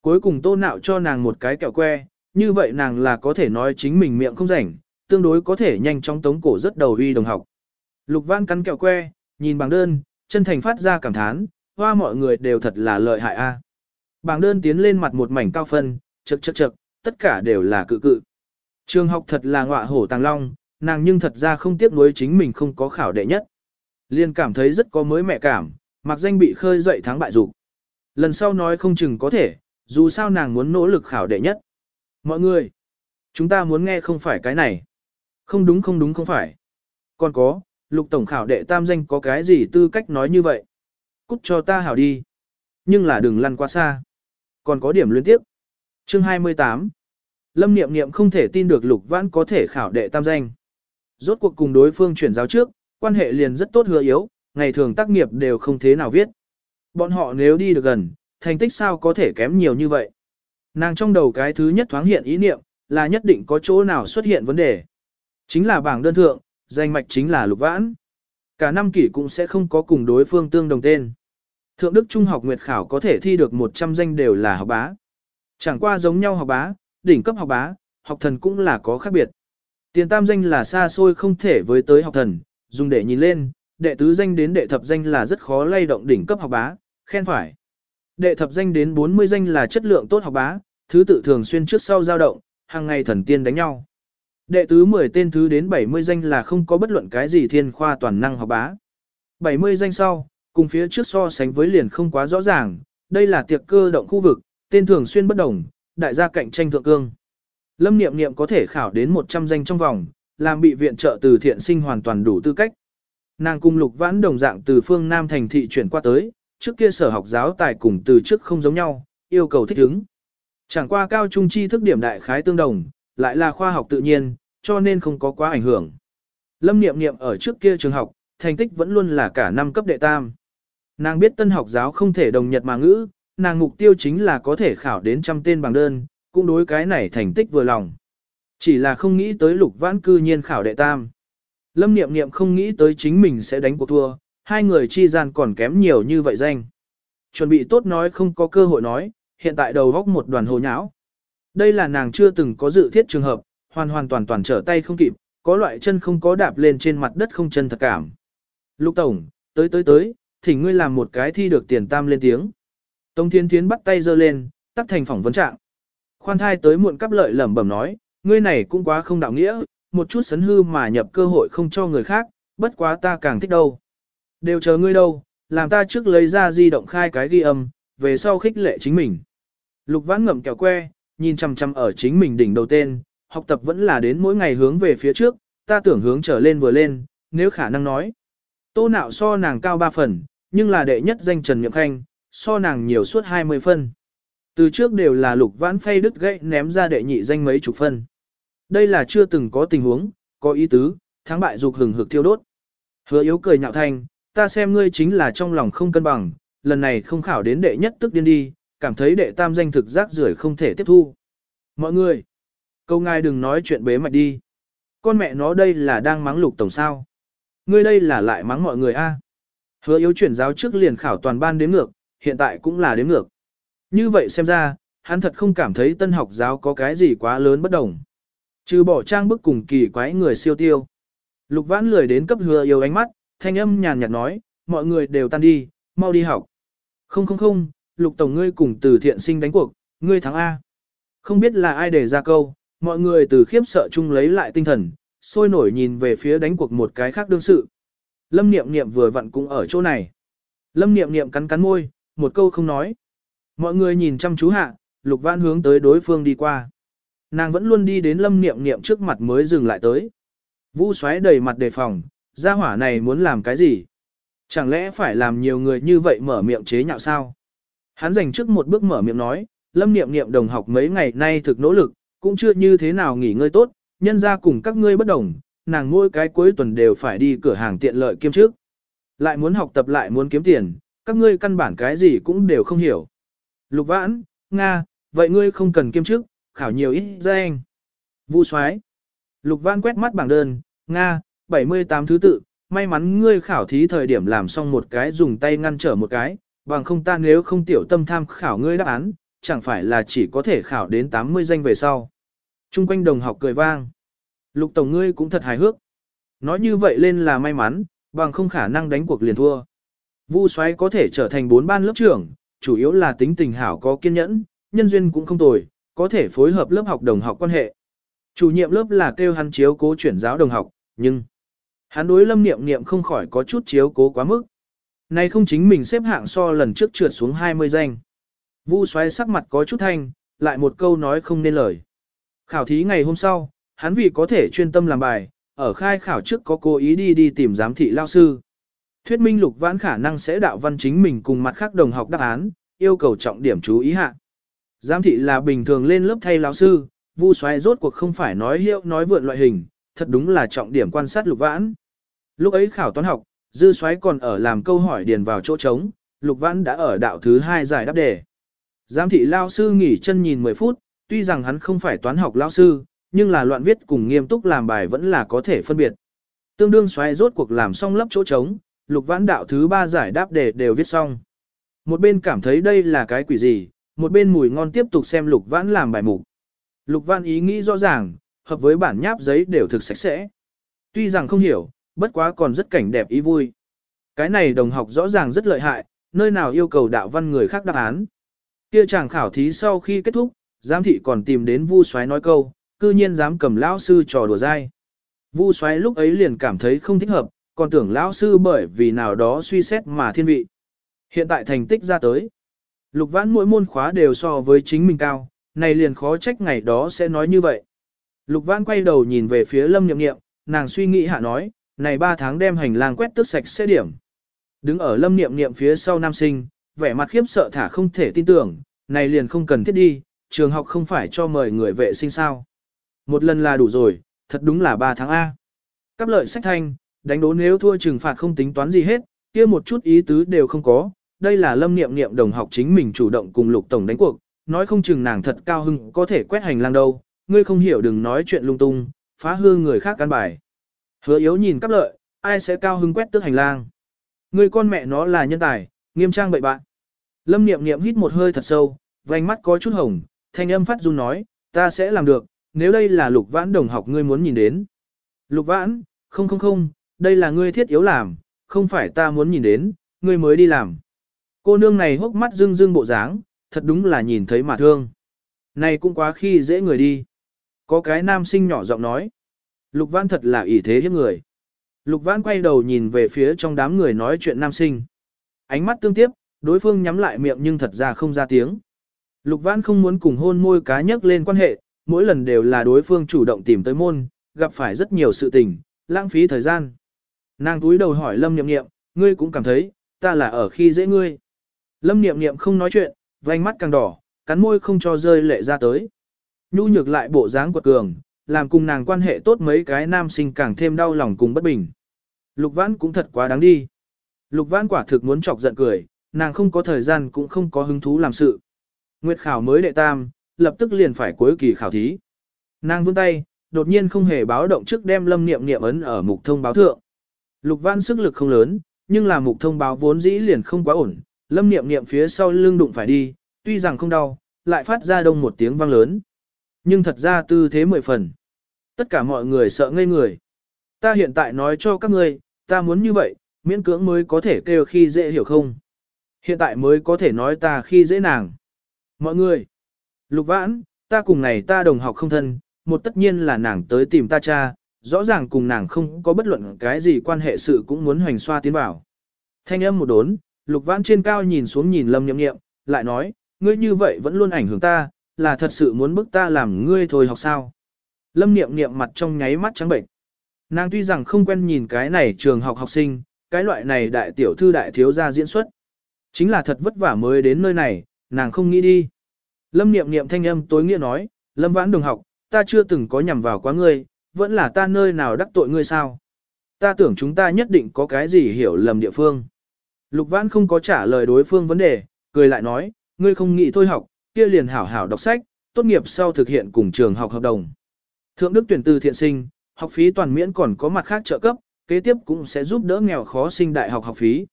Cuối cùng tô nạo cho nàng một cái kẹo que, như vậy nàng là có thể nói chính mình miệng không rảnh, tương đối có thể nhanh chóng tống cổ rất đầu uy đồng học. Lục vãn cắn kẹo que, nhìn bảng đơn, chân thành phát ra cảm thán, hoa mọi người đều thật là lợi hại a. Bảng đơn tiến lên mặt một mảnh cao phân, chật chật chật, tất cả đều là cự cự. Trường học thật là ngọa hổ tàng long, nàng nhưng thật ra không tiếc nuối chính mình không có khảo đệ nhất. Liên cảm thấy rất có mới mẹ cảm, mặc danh bị khơi dậy thắng bại dục. Lần sau nói không chừng có thể, dù sao nàng muốn nỗ lực khảo đệ nhất. Mọi người, chúng ta muốn nghe không phải cái này. Không đúng không đúng không phải. Còn có, lục tổng khảo đệ tam danh có cái gì tư cách nói như vậy. Cút cho ta hảo đi. Nhưng là đừng lăn quá xa. Còn có điểm liên tiếp. Chương 28 Lâm Niệm Niệm không thể tin được Lục Vãn có thể khảo đệ tam danh. Rốt cuộc cùng đối phương chuyển giáo trước, quan hệ liền rất tốt hứa yếu, ngày thường tác nghiệp đều không thế nào viết. Bọn họ nếu đi được gần, thành tích sao có thể kém nhiều như vậy. Nàng trong đầu cái thứ nhất thoáng hiện ý niệm, là nhất định có chỗ nào xuất hiện vấn đề. Chính là bảng đơn thượng, danh mạch chính là Lục Vãn. Cả năm kỷ cũng sẽ không có cùng đối phương tương đồng tên. Thượng Đức Trung học Nguyệt Khảo có thể thi được 100 danh đều là học bá. Chẳng qua giống nhau học bá, đỉnh cấp học bá, học thần cũng là có khác biệt. Tiền tam danh là xa xôi không thể với tới học thần, dùng để nhìn lên, đệ tứ danh đến đệ thập danh là rất khó lay động đỉnh cấp học bá, khen phải. Đệ thập danh đến 40 danh là chất lượng tốt học bá, thứ tự thường xuyên trước sau dao động, hàng ngày thần tiên đánh nhau. Đệ tứ 10 tên thứ đến 70 danh là không có bất luận cái gì thiên khoa toàn năng học bá. 70 danh sau, cùng phía trước so sánh với liền không quá rõ ràng, đây là tiệc cơ động khu vực, tên thường xuyên bất đồng, đại gia cạnh tranh thượng cương. Lâm Niệm Niệm có thể khảo đến 100 danh trong vòng, làm bị viện trợ từ thiện sinh hoàn toàn đủ tư cách. Nàng cùng Lục Vãn đồng dạng từ phương Nam thành thị chuyển qua tới, trước kia sở học giáo tài cùng từ trước không giống nhau, yêu cầu thích ứng. Chẳng qua cao trung chi thức điểm đại khái tương đồng, lại là khoa học tự nhiên, cho nên không có quá ảnh hưởng. Lâm Niệm Niệm ở trước kia trường học, thành tích vẫn luôn là cả năm cấp đệ tam. Nàng biết tân học giáo không thể đồng nhật mà ngữ, nàng mục tiêu chính là có thể khảo đến trăm tên bằng đơn, cũng đối cái này thành tích vừa lòng. Chỉ là không nghĩ tới lục vãn cư nhiên khảo đệ tam. Lâm Niệm Niệm không nghĩ tới chính mình sẽ đánh cuộc thua, hai người chi gian còn kém nhiều như vậy danh. Chuẩn bị tốt nói không có cơ hội nói, hiện tại đầu góc một đoàn hồ nháo Đây là nàng chưa từng có dự thiết trường hợp, hoàn hoàn toàn toàn trở tay không kịp, có loại chân không có đạp lên trên mặt đất không chân thật cảm. Lục Tổng, tới tới tới, thỉnh ngươi làm một cái thi được tiền tam lên tiếng. Tống Thiên Thiến bắt tay giơ lên, tắt thành phỏng vấn trạng. Khoan thai tới muộn cắp lợi lẩm bẩm nói, ngươi này cũng quá không đạo nghĩa, một chút sấn hư mà nhập cơ hội không cho người khác, bất quá ta càng thích đâu. Đều chờ ngươi đâu, làm ta trước lấy ra di động khai cái ghi âm, về sau khích lệ chính mình. Lục vãn ngậm kẹo que, nhìn chằm chằm ở chính mình đỉnh đầu tên, học tập vẫn là đến mỗi ngày hướng về phía trước, ta tưởng hướng trở lên vừa lên, nếu khả năng nói. Tô nạo so nàng cao 3 phần, nhưng là đệ nhất danh Trần Nhậm Khanh, so nàng nhiều suốt 20 phân. Từ trước đều là lục vãn phay đứt gãy ném ra đệ nhị danh mấy chục phân. Đây là chưa từng có tình huống, có ý tứ, thắng bại dục hừng hực thiêu đốt. Hứa yếu cười nhạo thanh, ta xem ngươi chính là trong lòng không cân bằng, lần này không khảo đến đệ nhất tức điên đi, cảm thấy đệ tam danh thực rác rưởi không thể tiếp thu. Mọi người, câu ngài đừng nói chuyện bế mạch đi. Con mẹ nó đây là đang mắng lục tổng sao. Ngươi đây là lại mắng mọi người a. Hứa yếu chuyển giáo trước liền khảo toàn ban đến ngược, hiện tại cũng là đến ngược. Như vậy xem ra, hắn thật không cảm thấy tân học giáo có cái gì quá lớn bất đồng. Trừ bỏ trang bức cùng kỳ quái người siêu tiêu. Lục vãn lười đến cấp hứa yêu ánh mắt, thanh âm nhàn nhạt nói, mọi người đều tan đi, mau đi học. Không không không, lục tổng ngươi cùng từ thiện sinh đánh cuộc, ngươi thắng A. Không biết là ai để ra câu, mọi người từ khiếp sợ chung lấy lại tinh thần, sôi nổi nhìn về phía đánh cuộc một cái khác đương sự. Lâm niệm niệm vừa vặn cũng ở chỗ này. Lâm niệm niệm cắn cắn môi, một câu không nói. Mọi người nhìn chăm chú hạ, lục vãn hướng tới đối phương đi qua. Nàng vẫn luôn đi đến lâm niệm niệm trước mặt mới dừng lại tới. Vu xoáy đầy mặt đề phòng, gia hỏa này muốn làm cái gì? Chẳng lẽ phải làm nhiều người như vậy mở miệng chế nhạo sao? Hắn dành trước một bước mở miệng nói, lâm niệm niệm đồng học mấy ngày nay thực nỗ lực, cũng chưa như thế nào nghỉ ngơi tốt, nhân ra cùng các ngươi bất đồng, nàng mỗi cái cuối tuần đều phải đi cửa hàng tiện lợi kiêm trước. Lại muốn học tập lại muốn kiếm tiền, các ngươi căn bản cái gì cũng đều không hiểu. Lục vãn, Nga, vậy ngươi không cần kiêm chức, khảo nhiều ít danh. Vu soái Lục Văn quét mắt bảng đơn, Nga, 78 thứ tự, may mắn ngươi khảo thí thời điểm làm xong một cái dùng tay ngăn trở một cái, bằng không ta nếu không tiểu tâm tham khảo ngươi đáp án, chẳng phải là chỉ có thể khảo đến 80 danh về sau. Trung quanh đồng học cười vang. Lục tổng ngươi cũng thật hài hước. Nói như vậy lên là may mắn, bằng không khả năng đánh cuộc liền thua. Vu xoáy có thể trở thành bốn ban lớp trưởng, chủ yếu là tính tình hảo có kiên nhẫn, nhân duyên cũng không tồi, có thể phối hợp lớp học đồng học quan hệ. Chủ nhiệm lớp là kêu hắn chiếu cố chuyển giáo đồng học, nhưng hắn đối lâm niệm niệm không khỏi có chút chiếu cố quá mức. Này không chính mình xếp hạng so lần trước trượt xuống 20 danh. Vu xoáy sắc mặt có chút thanh, lại một câu nói không nên lời. Khảo thí ngày hôm sau, hắn vì có thể chuyên tâm làm bài, ở khai khảo trước có cố ý đi đi tìm giám thị lao sư. Thuyết minh lục vãn khả năng sẽ đạo văn chính mình cùng mặt khác đồng học đáp án, yêu cầu trọng điểm chú ý hạ. Giám thị là bình thường lên lớp thay Lão sư, vu xoáy rốt cuộc không phải nói hiệu nói vượn loại hình, thật đúng là trọng điểm quan sát lục vãn. Lúc ấy khảo toán học, dư xoáy còn ở làm câu hỏi điền vào chỗ trống, lục vãn đã ở đạo thứ hai giải đáp đề. Giám thị lao sư nghỉ chân nhìn 10 phút, tuy rằng hắn không phải toán học lao sư, nhưng là loạn viết cùng nghiêm túc làm bài vẫn là có thể phân biệt. Tương đương xoáy rốt cuộc làm xong lấp chỗ trống, lục vãn đạo thứ ba giải đáp đề đều viết xong. Một bên cảm thấy đây là cái quỷ gì, một bên mùi ngon tiếp tục xem lục vãn làm bài mục. Lục vãn ý nghĩ rõ ràng, hợp với bản nháp giấy đều thực sạch sẽ. Tuy rằng không hiểu, bất quá còn rất cảnh đẹp ý vui. Cái này đồng học rõ ràng rất lợi hại, nơi nào yêu cầu đạo văn người khác đáp án. Kia chàng khảo thí sau khi kết thúc, giám thị còn tìm đến Vu Soái nói câu, cư nhiên dám cầm lão sư trò đùa dai. Vu Soái lúc ấy liền cảm thấy không thích hợp, còn tưởng lão sư bởi vì nào đó suy xét mà thiên vị. Hiện tại thành tích ra tới. Lục vãn mỗi môn khóa đều so với chính mình cao, này liền khó trách ngày đó sẽ nói như vậy. Lục vãn quay đầu nhìn về phía lâm nhậm nghiệm, nàng suy nghĩ hạ nói, này 3 tháng đem hành lang quét tước sạch sẽ điểm. Đứng ở lâm niệm niệm phía sau nam sinh, vẻ mặt khiếp sợ thả không thể tin tưởng, này liền không cần thiết đi, trường học không phải cho mời người vệ sinh sao. Một lần là đủ rồi, thật đúng là 3 tháng A. Cắp lợi sách thanh, đánh đố nếu thua trừng phạt không tính toán gì hết, kia một chút ý tứ đều không có. Đây là lâm niệm niệm đồng học chính mình chủ động cùng lục tổng đánh cuộc, nói không chừng nàng thật cao hưng có thể quét hành lang đâu, ngươi không hiểu đừng nói chuyện lung tung, phá hư người khác căn bài. Hứa yếu nhìn cắp lợi, ai sẽ cao hưng quét tước hành lang. Ngươi con mẹ nó là nhân tài, nghiêm trang bậy bạn. Lâm niệm niệm hít một hơi thật sâu, vành mắt có chút hồng, thanh âm phát run nói, ta sẽ làm được, nếu đây là lục vãn đồng học ngươi muốn nhìn đến. Lục vãn, không không không, đây là ngươi thiết yếu làm, không phải ta muốn nhìn đến, ngươi mới đi làm. Cô nương này hốc mắt rưng rưng bộ dáng, thật đúng là nhìn thấy mà thương. Này cũng quá khi dễ người đi. Có cái nam sinh nhỏ giọng nói. Lục vãn thật là ỷ thế hiếp người. Lục vãn quay đầu nhìn về phía trong đám người nói chuyện nam sinh. Ánh mắt tương tiếp, đối phương nhắm lại miệng nhưng thật ra không ra tiếng. Lục vãn không muốn cùng hôn môi cá nhắc lên quan hệ, mỗi lần đều là đối phương chủ động tìm tới môn, gặp phải rất nhiều sự tình, lãng phí thời gian. Nàng túi đầu hỏi Lâm Niệm Niệm, ngươi cũng cảm thấy, ta là ở khi dễ ngươi. Lâm Niệm Niệm không nói chuyện, vành mắt càng đỏ, cắn môi không cho rơi lệ ra tới. Nhu nhược lại bộ dáng quật cường, làm cùng nàng quan hệ tốt mấy cái nam sinh càng thêm đau lòng cùng bất bình. Lục Vãn cũng thật quá đáng đi. Lục Vãn quả thực muốn chọc giận cười, nàng không có thời gian cũng không có hứng thú làm sự. Nguyệt khảo mới đệ tam, lập tức liền phải cuối kỳ khảo thí. Nàng vươn tay, đột nhiên không hề báo động trước đem lâm niệm niệm ấn ở mục thông báo thượng. Lục Vãn sức lực không lớn, nhưng là mục thông báo vốn dĩ liền không quá ổn, lâm niệm niệm phía sau lưng đụng phải đi, tuy rằng không đau, lại phát ra đông một tiếng vang lớn. Nhưng thật ra tư thế mười phần. Tất cả mọi người sợ ngây người. Ta hiện tại nói cho các ngươi, ta muốn như vậy, miễn cưỡng mới có thể kêu khi dễ hiểu không. Hiện tại mới có thể nói ta khi dễ nàng. Mọi người, lục vãn, ta cùng này ta đồng học không thân, một tất nhiên là nàng tới tìm ta cha, rõ ràng cùng nàng không có bất luận cái gì quan hệ sự cũng muốn hoành xoa tiến vào. Thanh âm một đốn, lục vãn trên cao nhìn xuống nhìn lâm nhậm nghiệm, lại nói, ngươi như vậy vẫn luôn ảnh hưởng ta, là thật sự muốn bức ta làm ngươi thôi học sao. Lâm niệm niệm mặt trong nháy mắt trắng bệnh. Nàng tuy rằng không quen nhìn cái này trường học học sinh, cái loại này đại tiểu thư đại thiếu gia diễn xuất. Chính là thật vất vả mới đến nơi này, nàng không nghĩ đi. Lâm niệm niệm thanh âm tối nghĩa nói, Lâm vãn đồng học, ta chưa từng có nhằm vào quá ngươi, vẫn là ta nơi nào đắc tội ngươi sao. Ta tưởng chúng ta nhất định có cái gì hiểu lầm địa phương. Lục vãn không có trả lời đối phương vấn đề, cười lại nói, ngươi không nghĩ thôi học, kia liền hảo hảo đọc sách, tốt nghiệp sau thực hiện cùng trường học hợp đồng. Thượng Đức tuyển từ thiện sinh, học phí toàn miễn còn có mặt khác trợ cấp, kế tiếp cũng sẽ giúp đỡ nghèo khó sinh đại học học phí.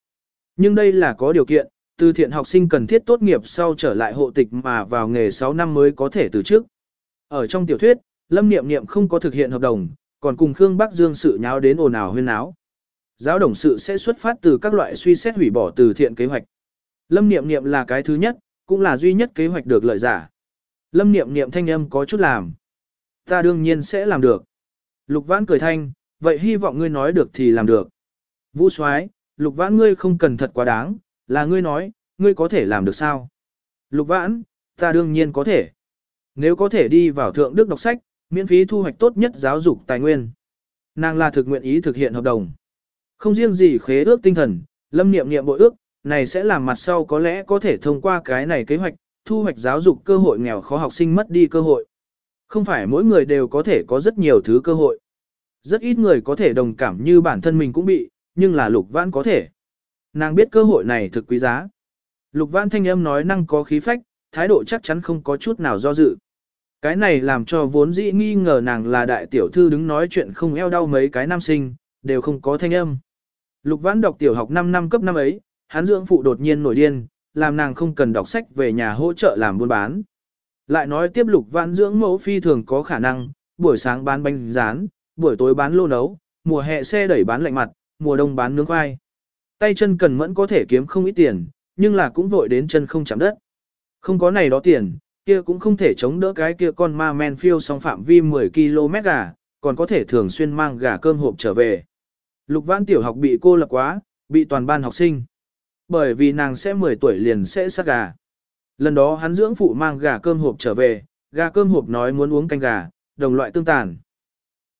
Nhưng đây là có điều kiện, từ thiện học sinh cần thiết tốt nghiệp sau trở lại hộ tịch mà vào nghề 6 năm mới có thể từ trước. Ở trong tiểu thuyết, Lâm Niệm Niệm không có thực hiện hợp đồng, còn cùng Khương Bắc Dương sự nháo đến ồn ào huyên náo. Giáo đồng sự sẽ xuất phát từ các loại suy xét hủy bỏ từ thiện kế hoạch. Lâm Niệm Niệm là cái thứ nhất, cũng là duy nhất kế hoạch được lợi giả. Lâm Niệm Niệm thanh âm có chút làm. Ta đương nhiên sẽ làm được. Lục Vãn cười thanh, vậy hy vọng ngươi nói được thì làm được. Vũ Soái, Lục Vãn ngươi không cần thật quá đáng, là ngươi nói, ngươi có thể làm được sao? Lục Vãn, ta đương nhiên có thể. Nếu có thể đi vào thượng đức đọc sách, miễn phí thu hoạch tốt nhất giáo dục tài nguyên. Nàng là thực nguyện ý thực hiện hợp đồng. Không riêng gì khế ước tinh thần, lâm niệm niệm bội ước, này sẽ làm mặt sau có lẽ có thể thông qua cái này kế hoạch, thu hoạch giáo dục cơ hội nghèo khó học sinh mất đi cơ hội. Không phải mỗi người đều có thể có rất nhiều thứ cơ hội. Rất ít người có thể đồng cảm như bản thân mình cũng bị, nhưng là lục vãn có thể. Nàng biết cơ hội này thực quý giá. Lục vãn thanh âm nói năng có khí phách, thái độ chắc chắn không có chút nào do dự. Cái này làm cho vốn dĩ nghi ngờ nàng là đại tiểu thư đứng nói chuyện không eo đau mấy cái nam sinh, đều không có thanh âm. Lục vãn đọc tiểu học 5 năm cấp năm ấy, hắn dưỡng phụ đột nhiên nổi điên, làm nàng không cần đọc sách về nhà hỗ trợ làm buôn bán. Lại nói tiếp lục vãn dưỡng mẫu phi thường có khả năng, buổi sáng bán bánh rán, buổi tối bán lô nấu, mùa hè xe đẩy bán lạnh mặt, mùa đông bán nướng khoai. Tay chân cần mẫn có thể kiếm không ít tiền, nhưng là cũng vội đến chân không chạm đất. Không có này đó tiền, kia cũng không thể chống đỡ cái kia con ma men phiêu song phạm vi 10 km gà, còn có thể thường xuyên mang gà cơm hộp trở về. Lục vãn tiểu học bị cô lập quá, bị toàn ban học sinh. Bởi vì nàng sẽ 10 tuổi liền sẽ sát gà. Lần đó hắn dưỡng phụ mang gà cơm hộp trở về, gà cơm hộp nói muốn uống canh gà, đồng loại tương tàn.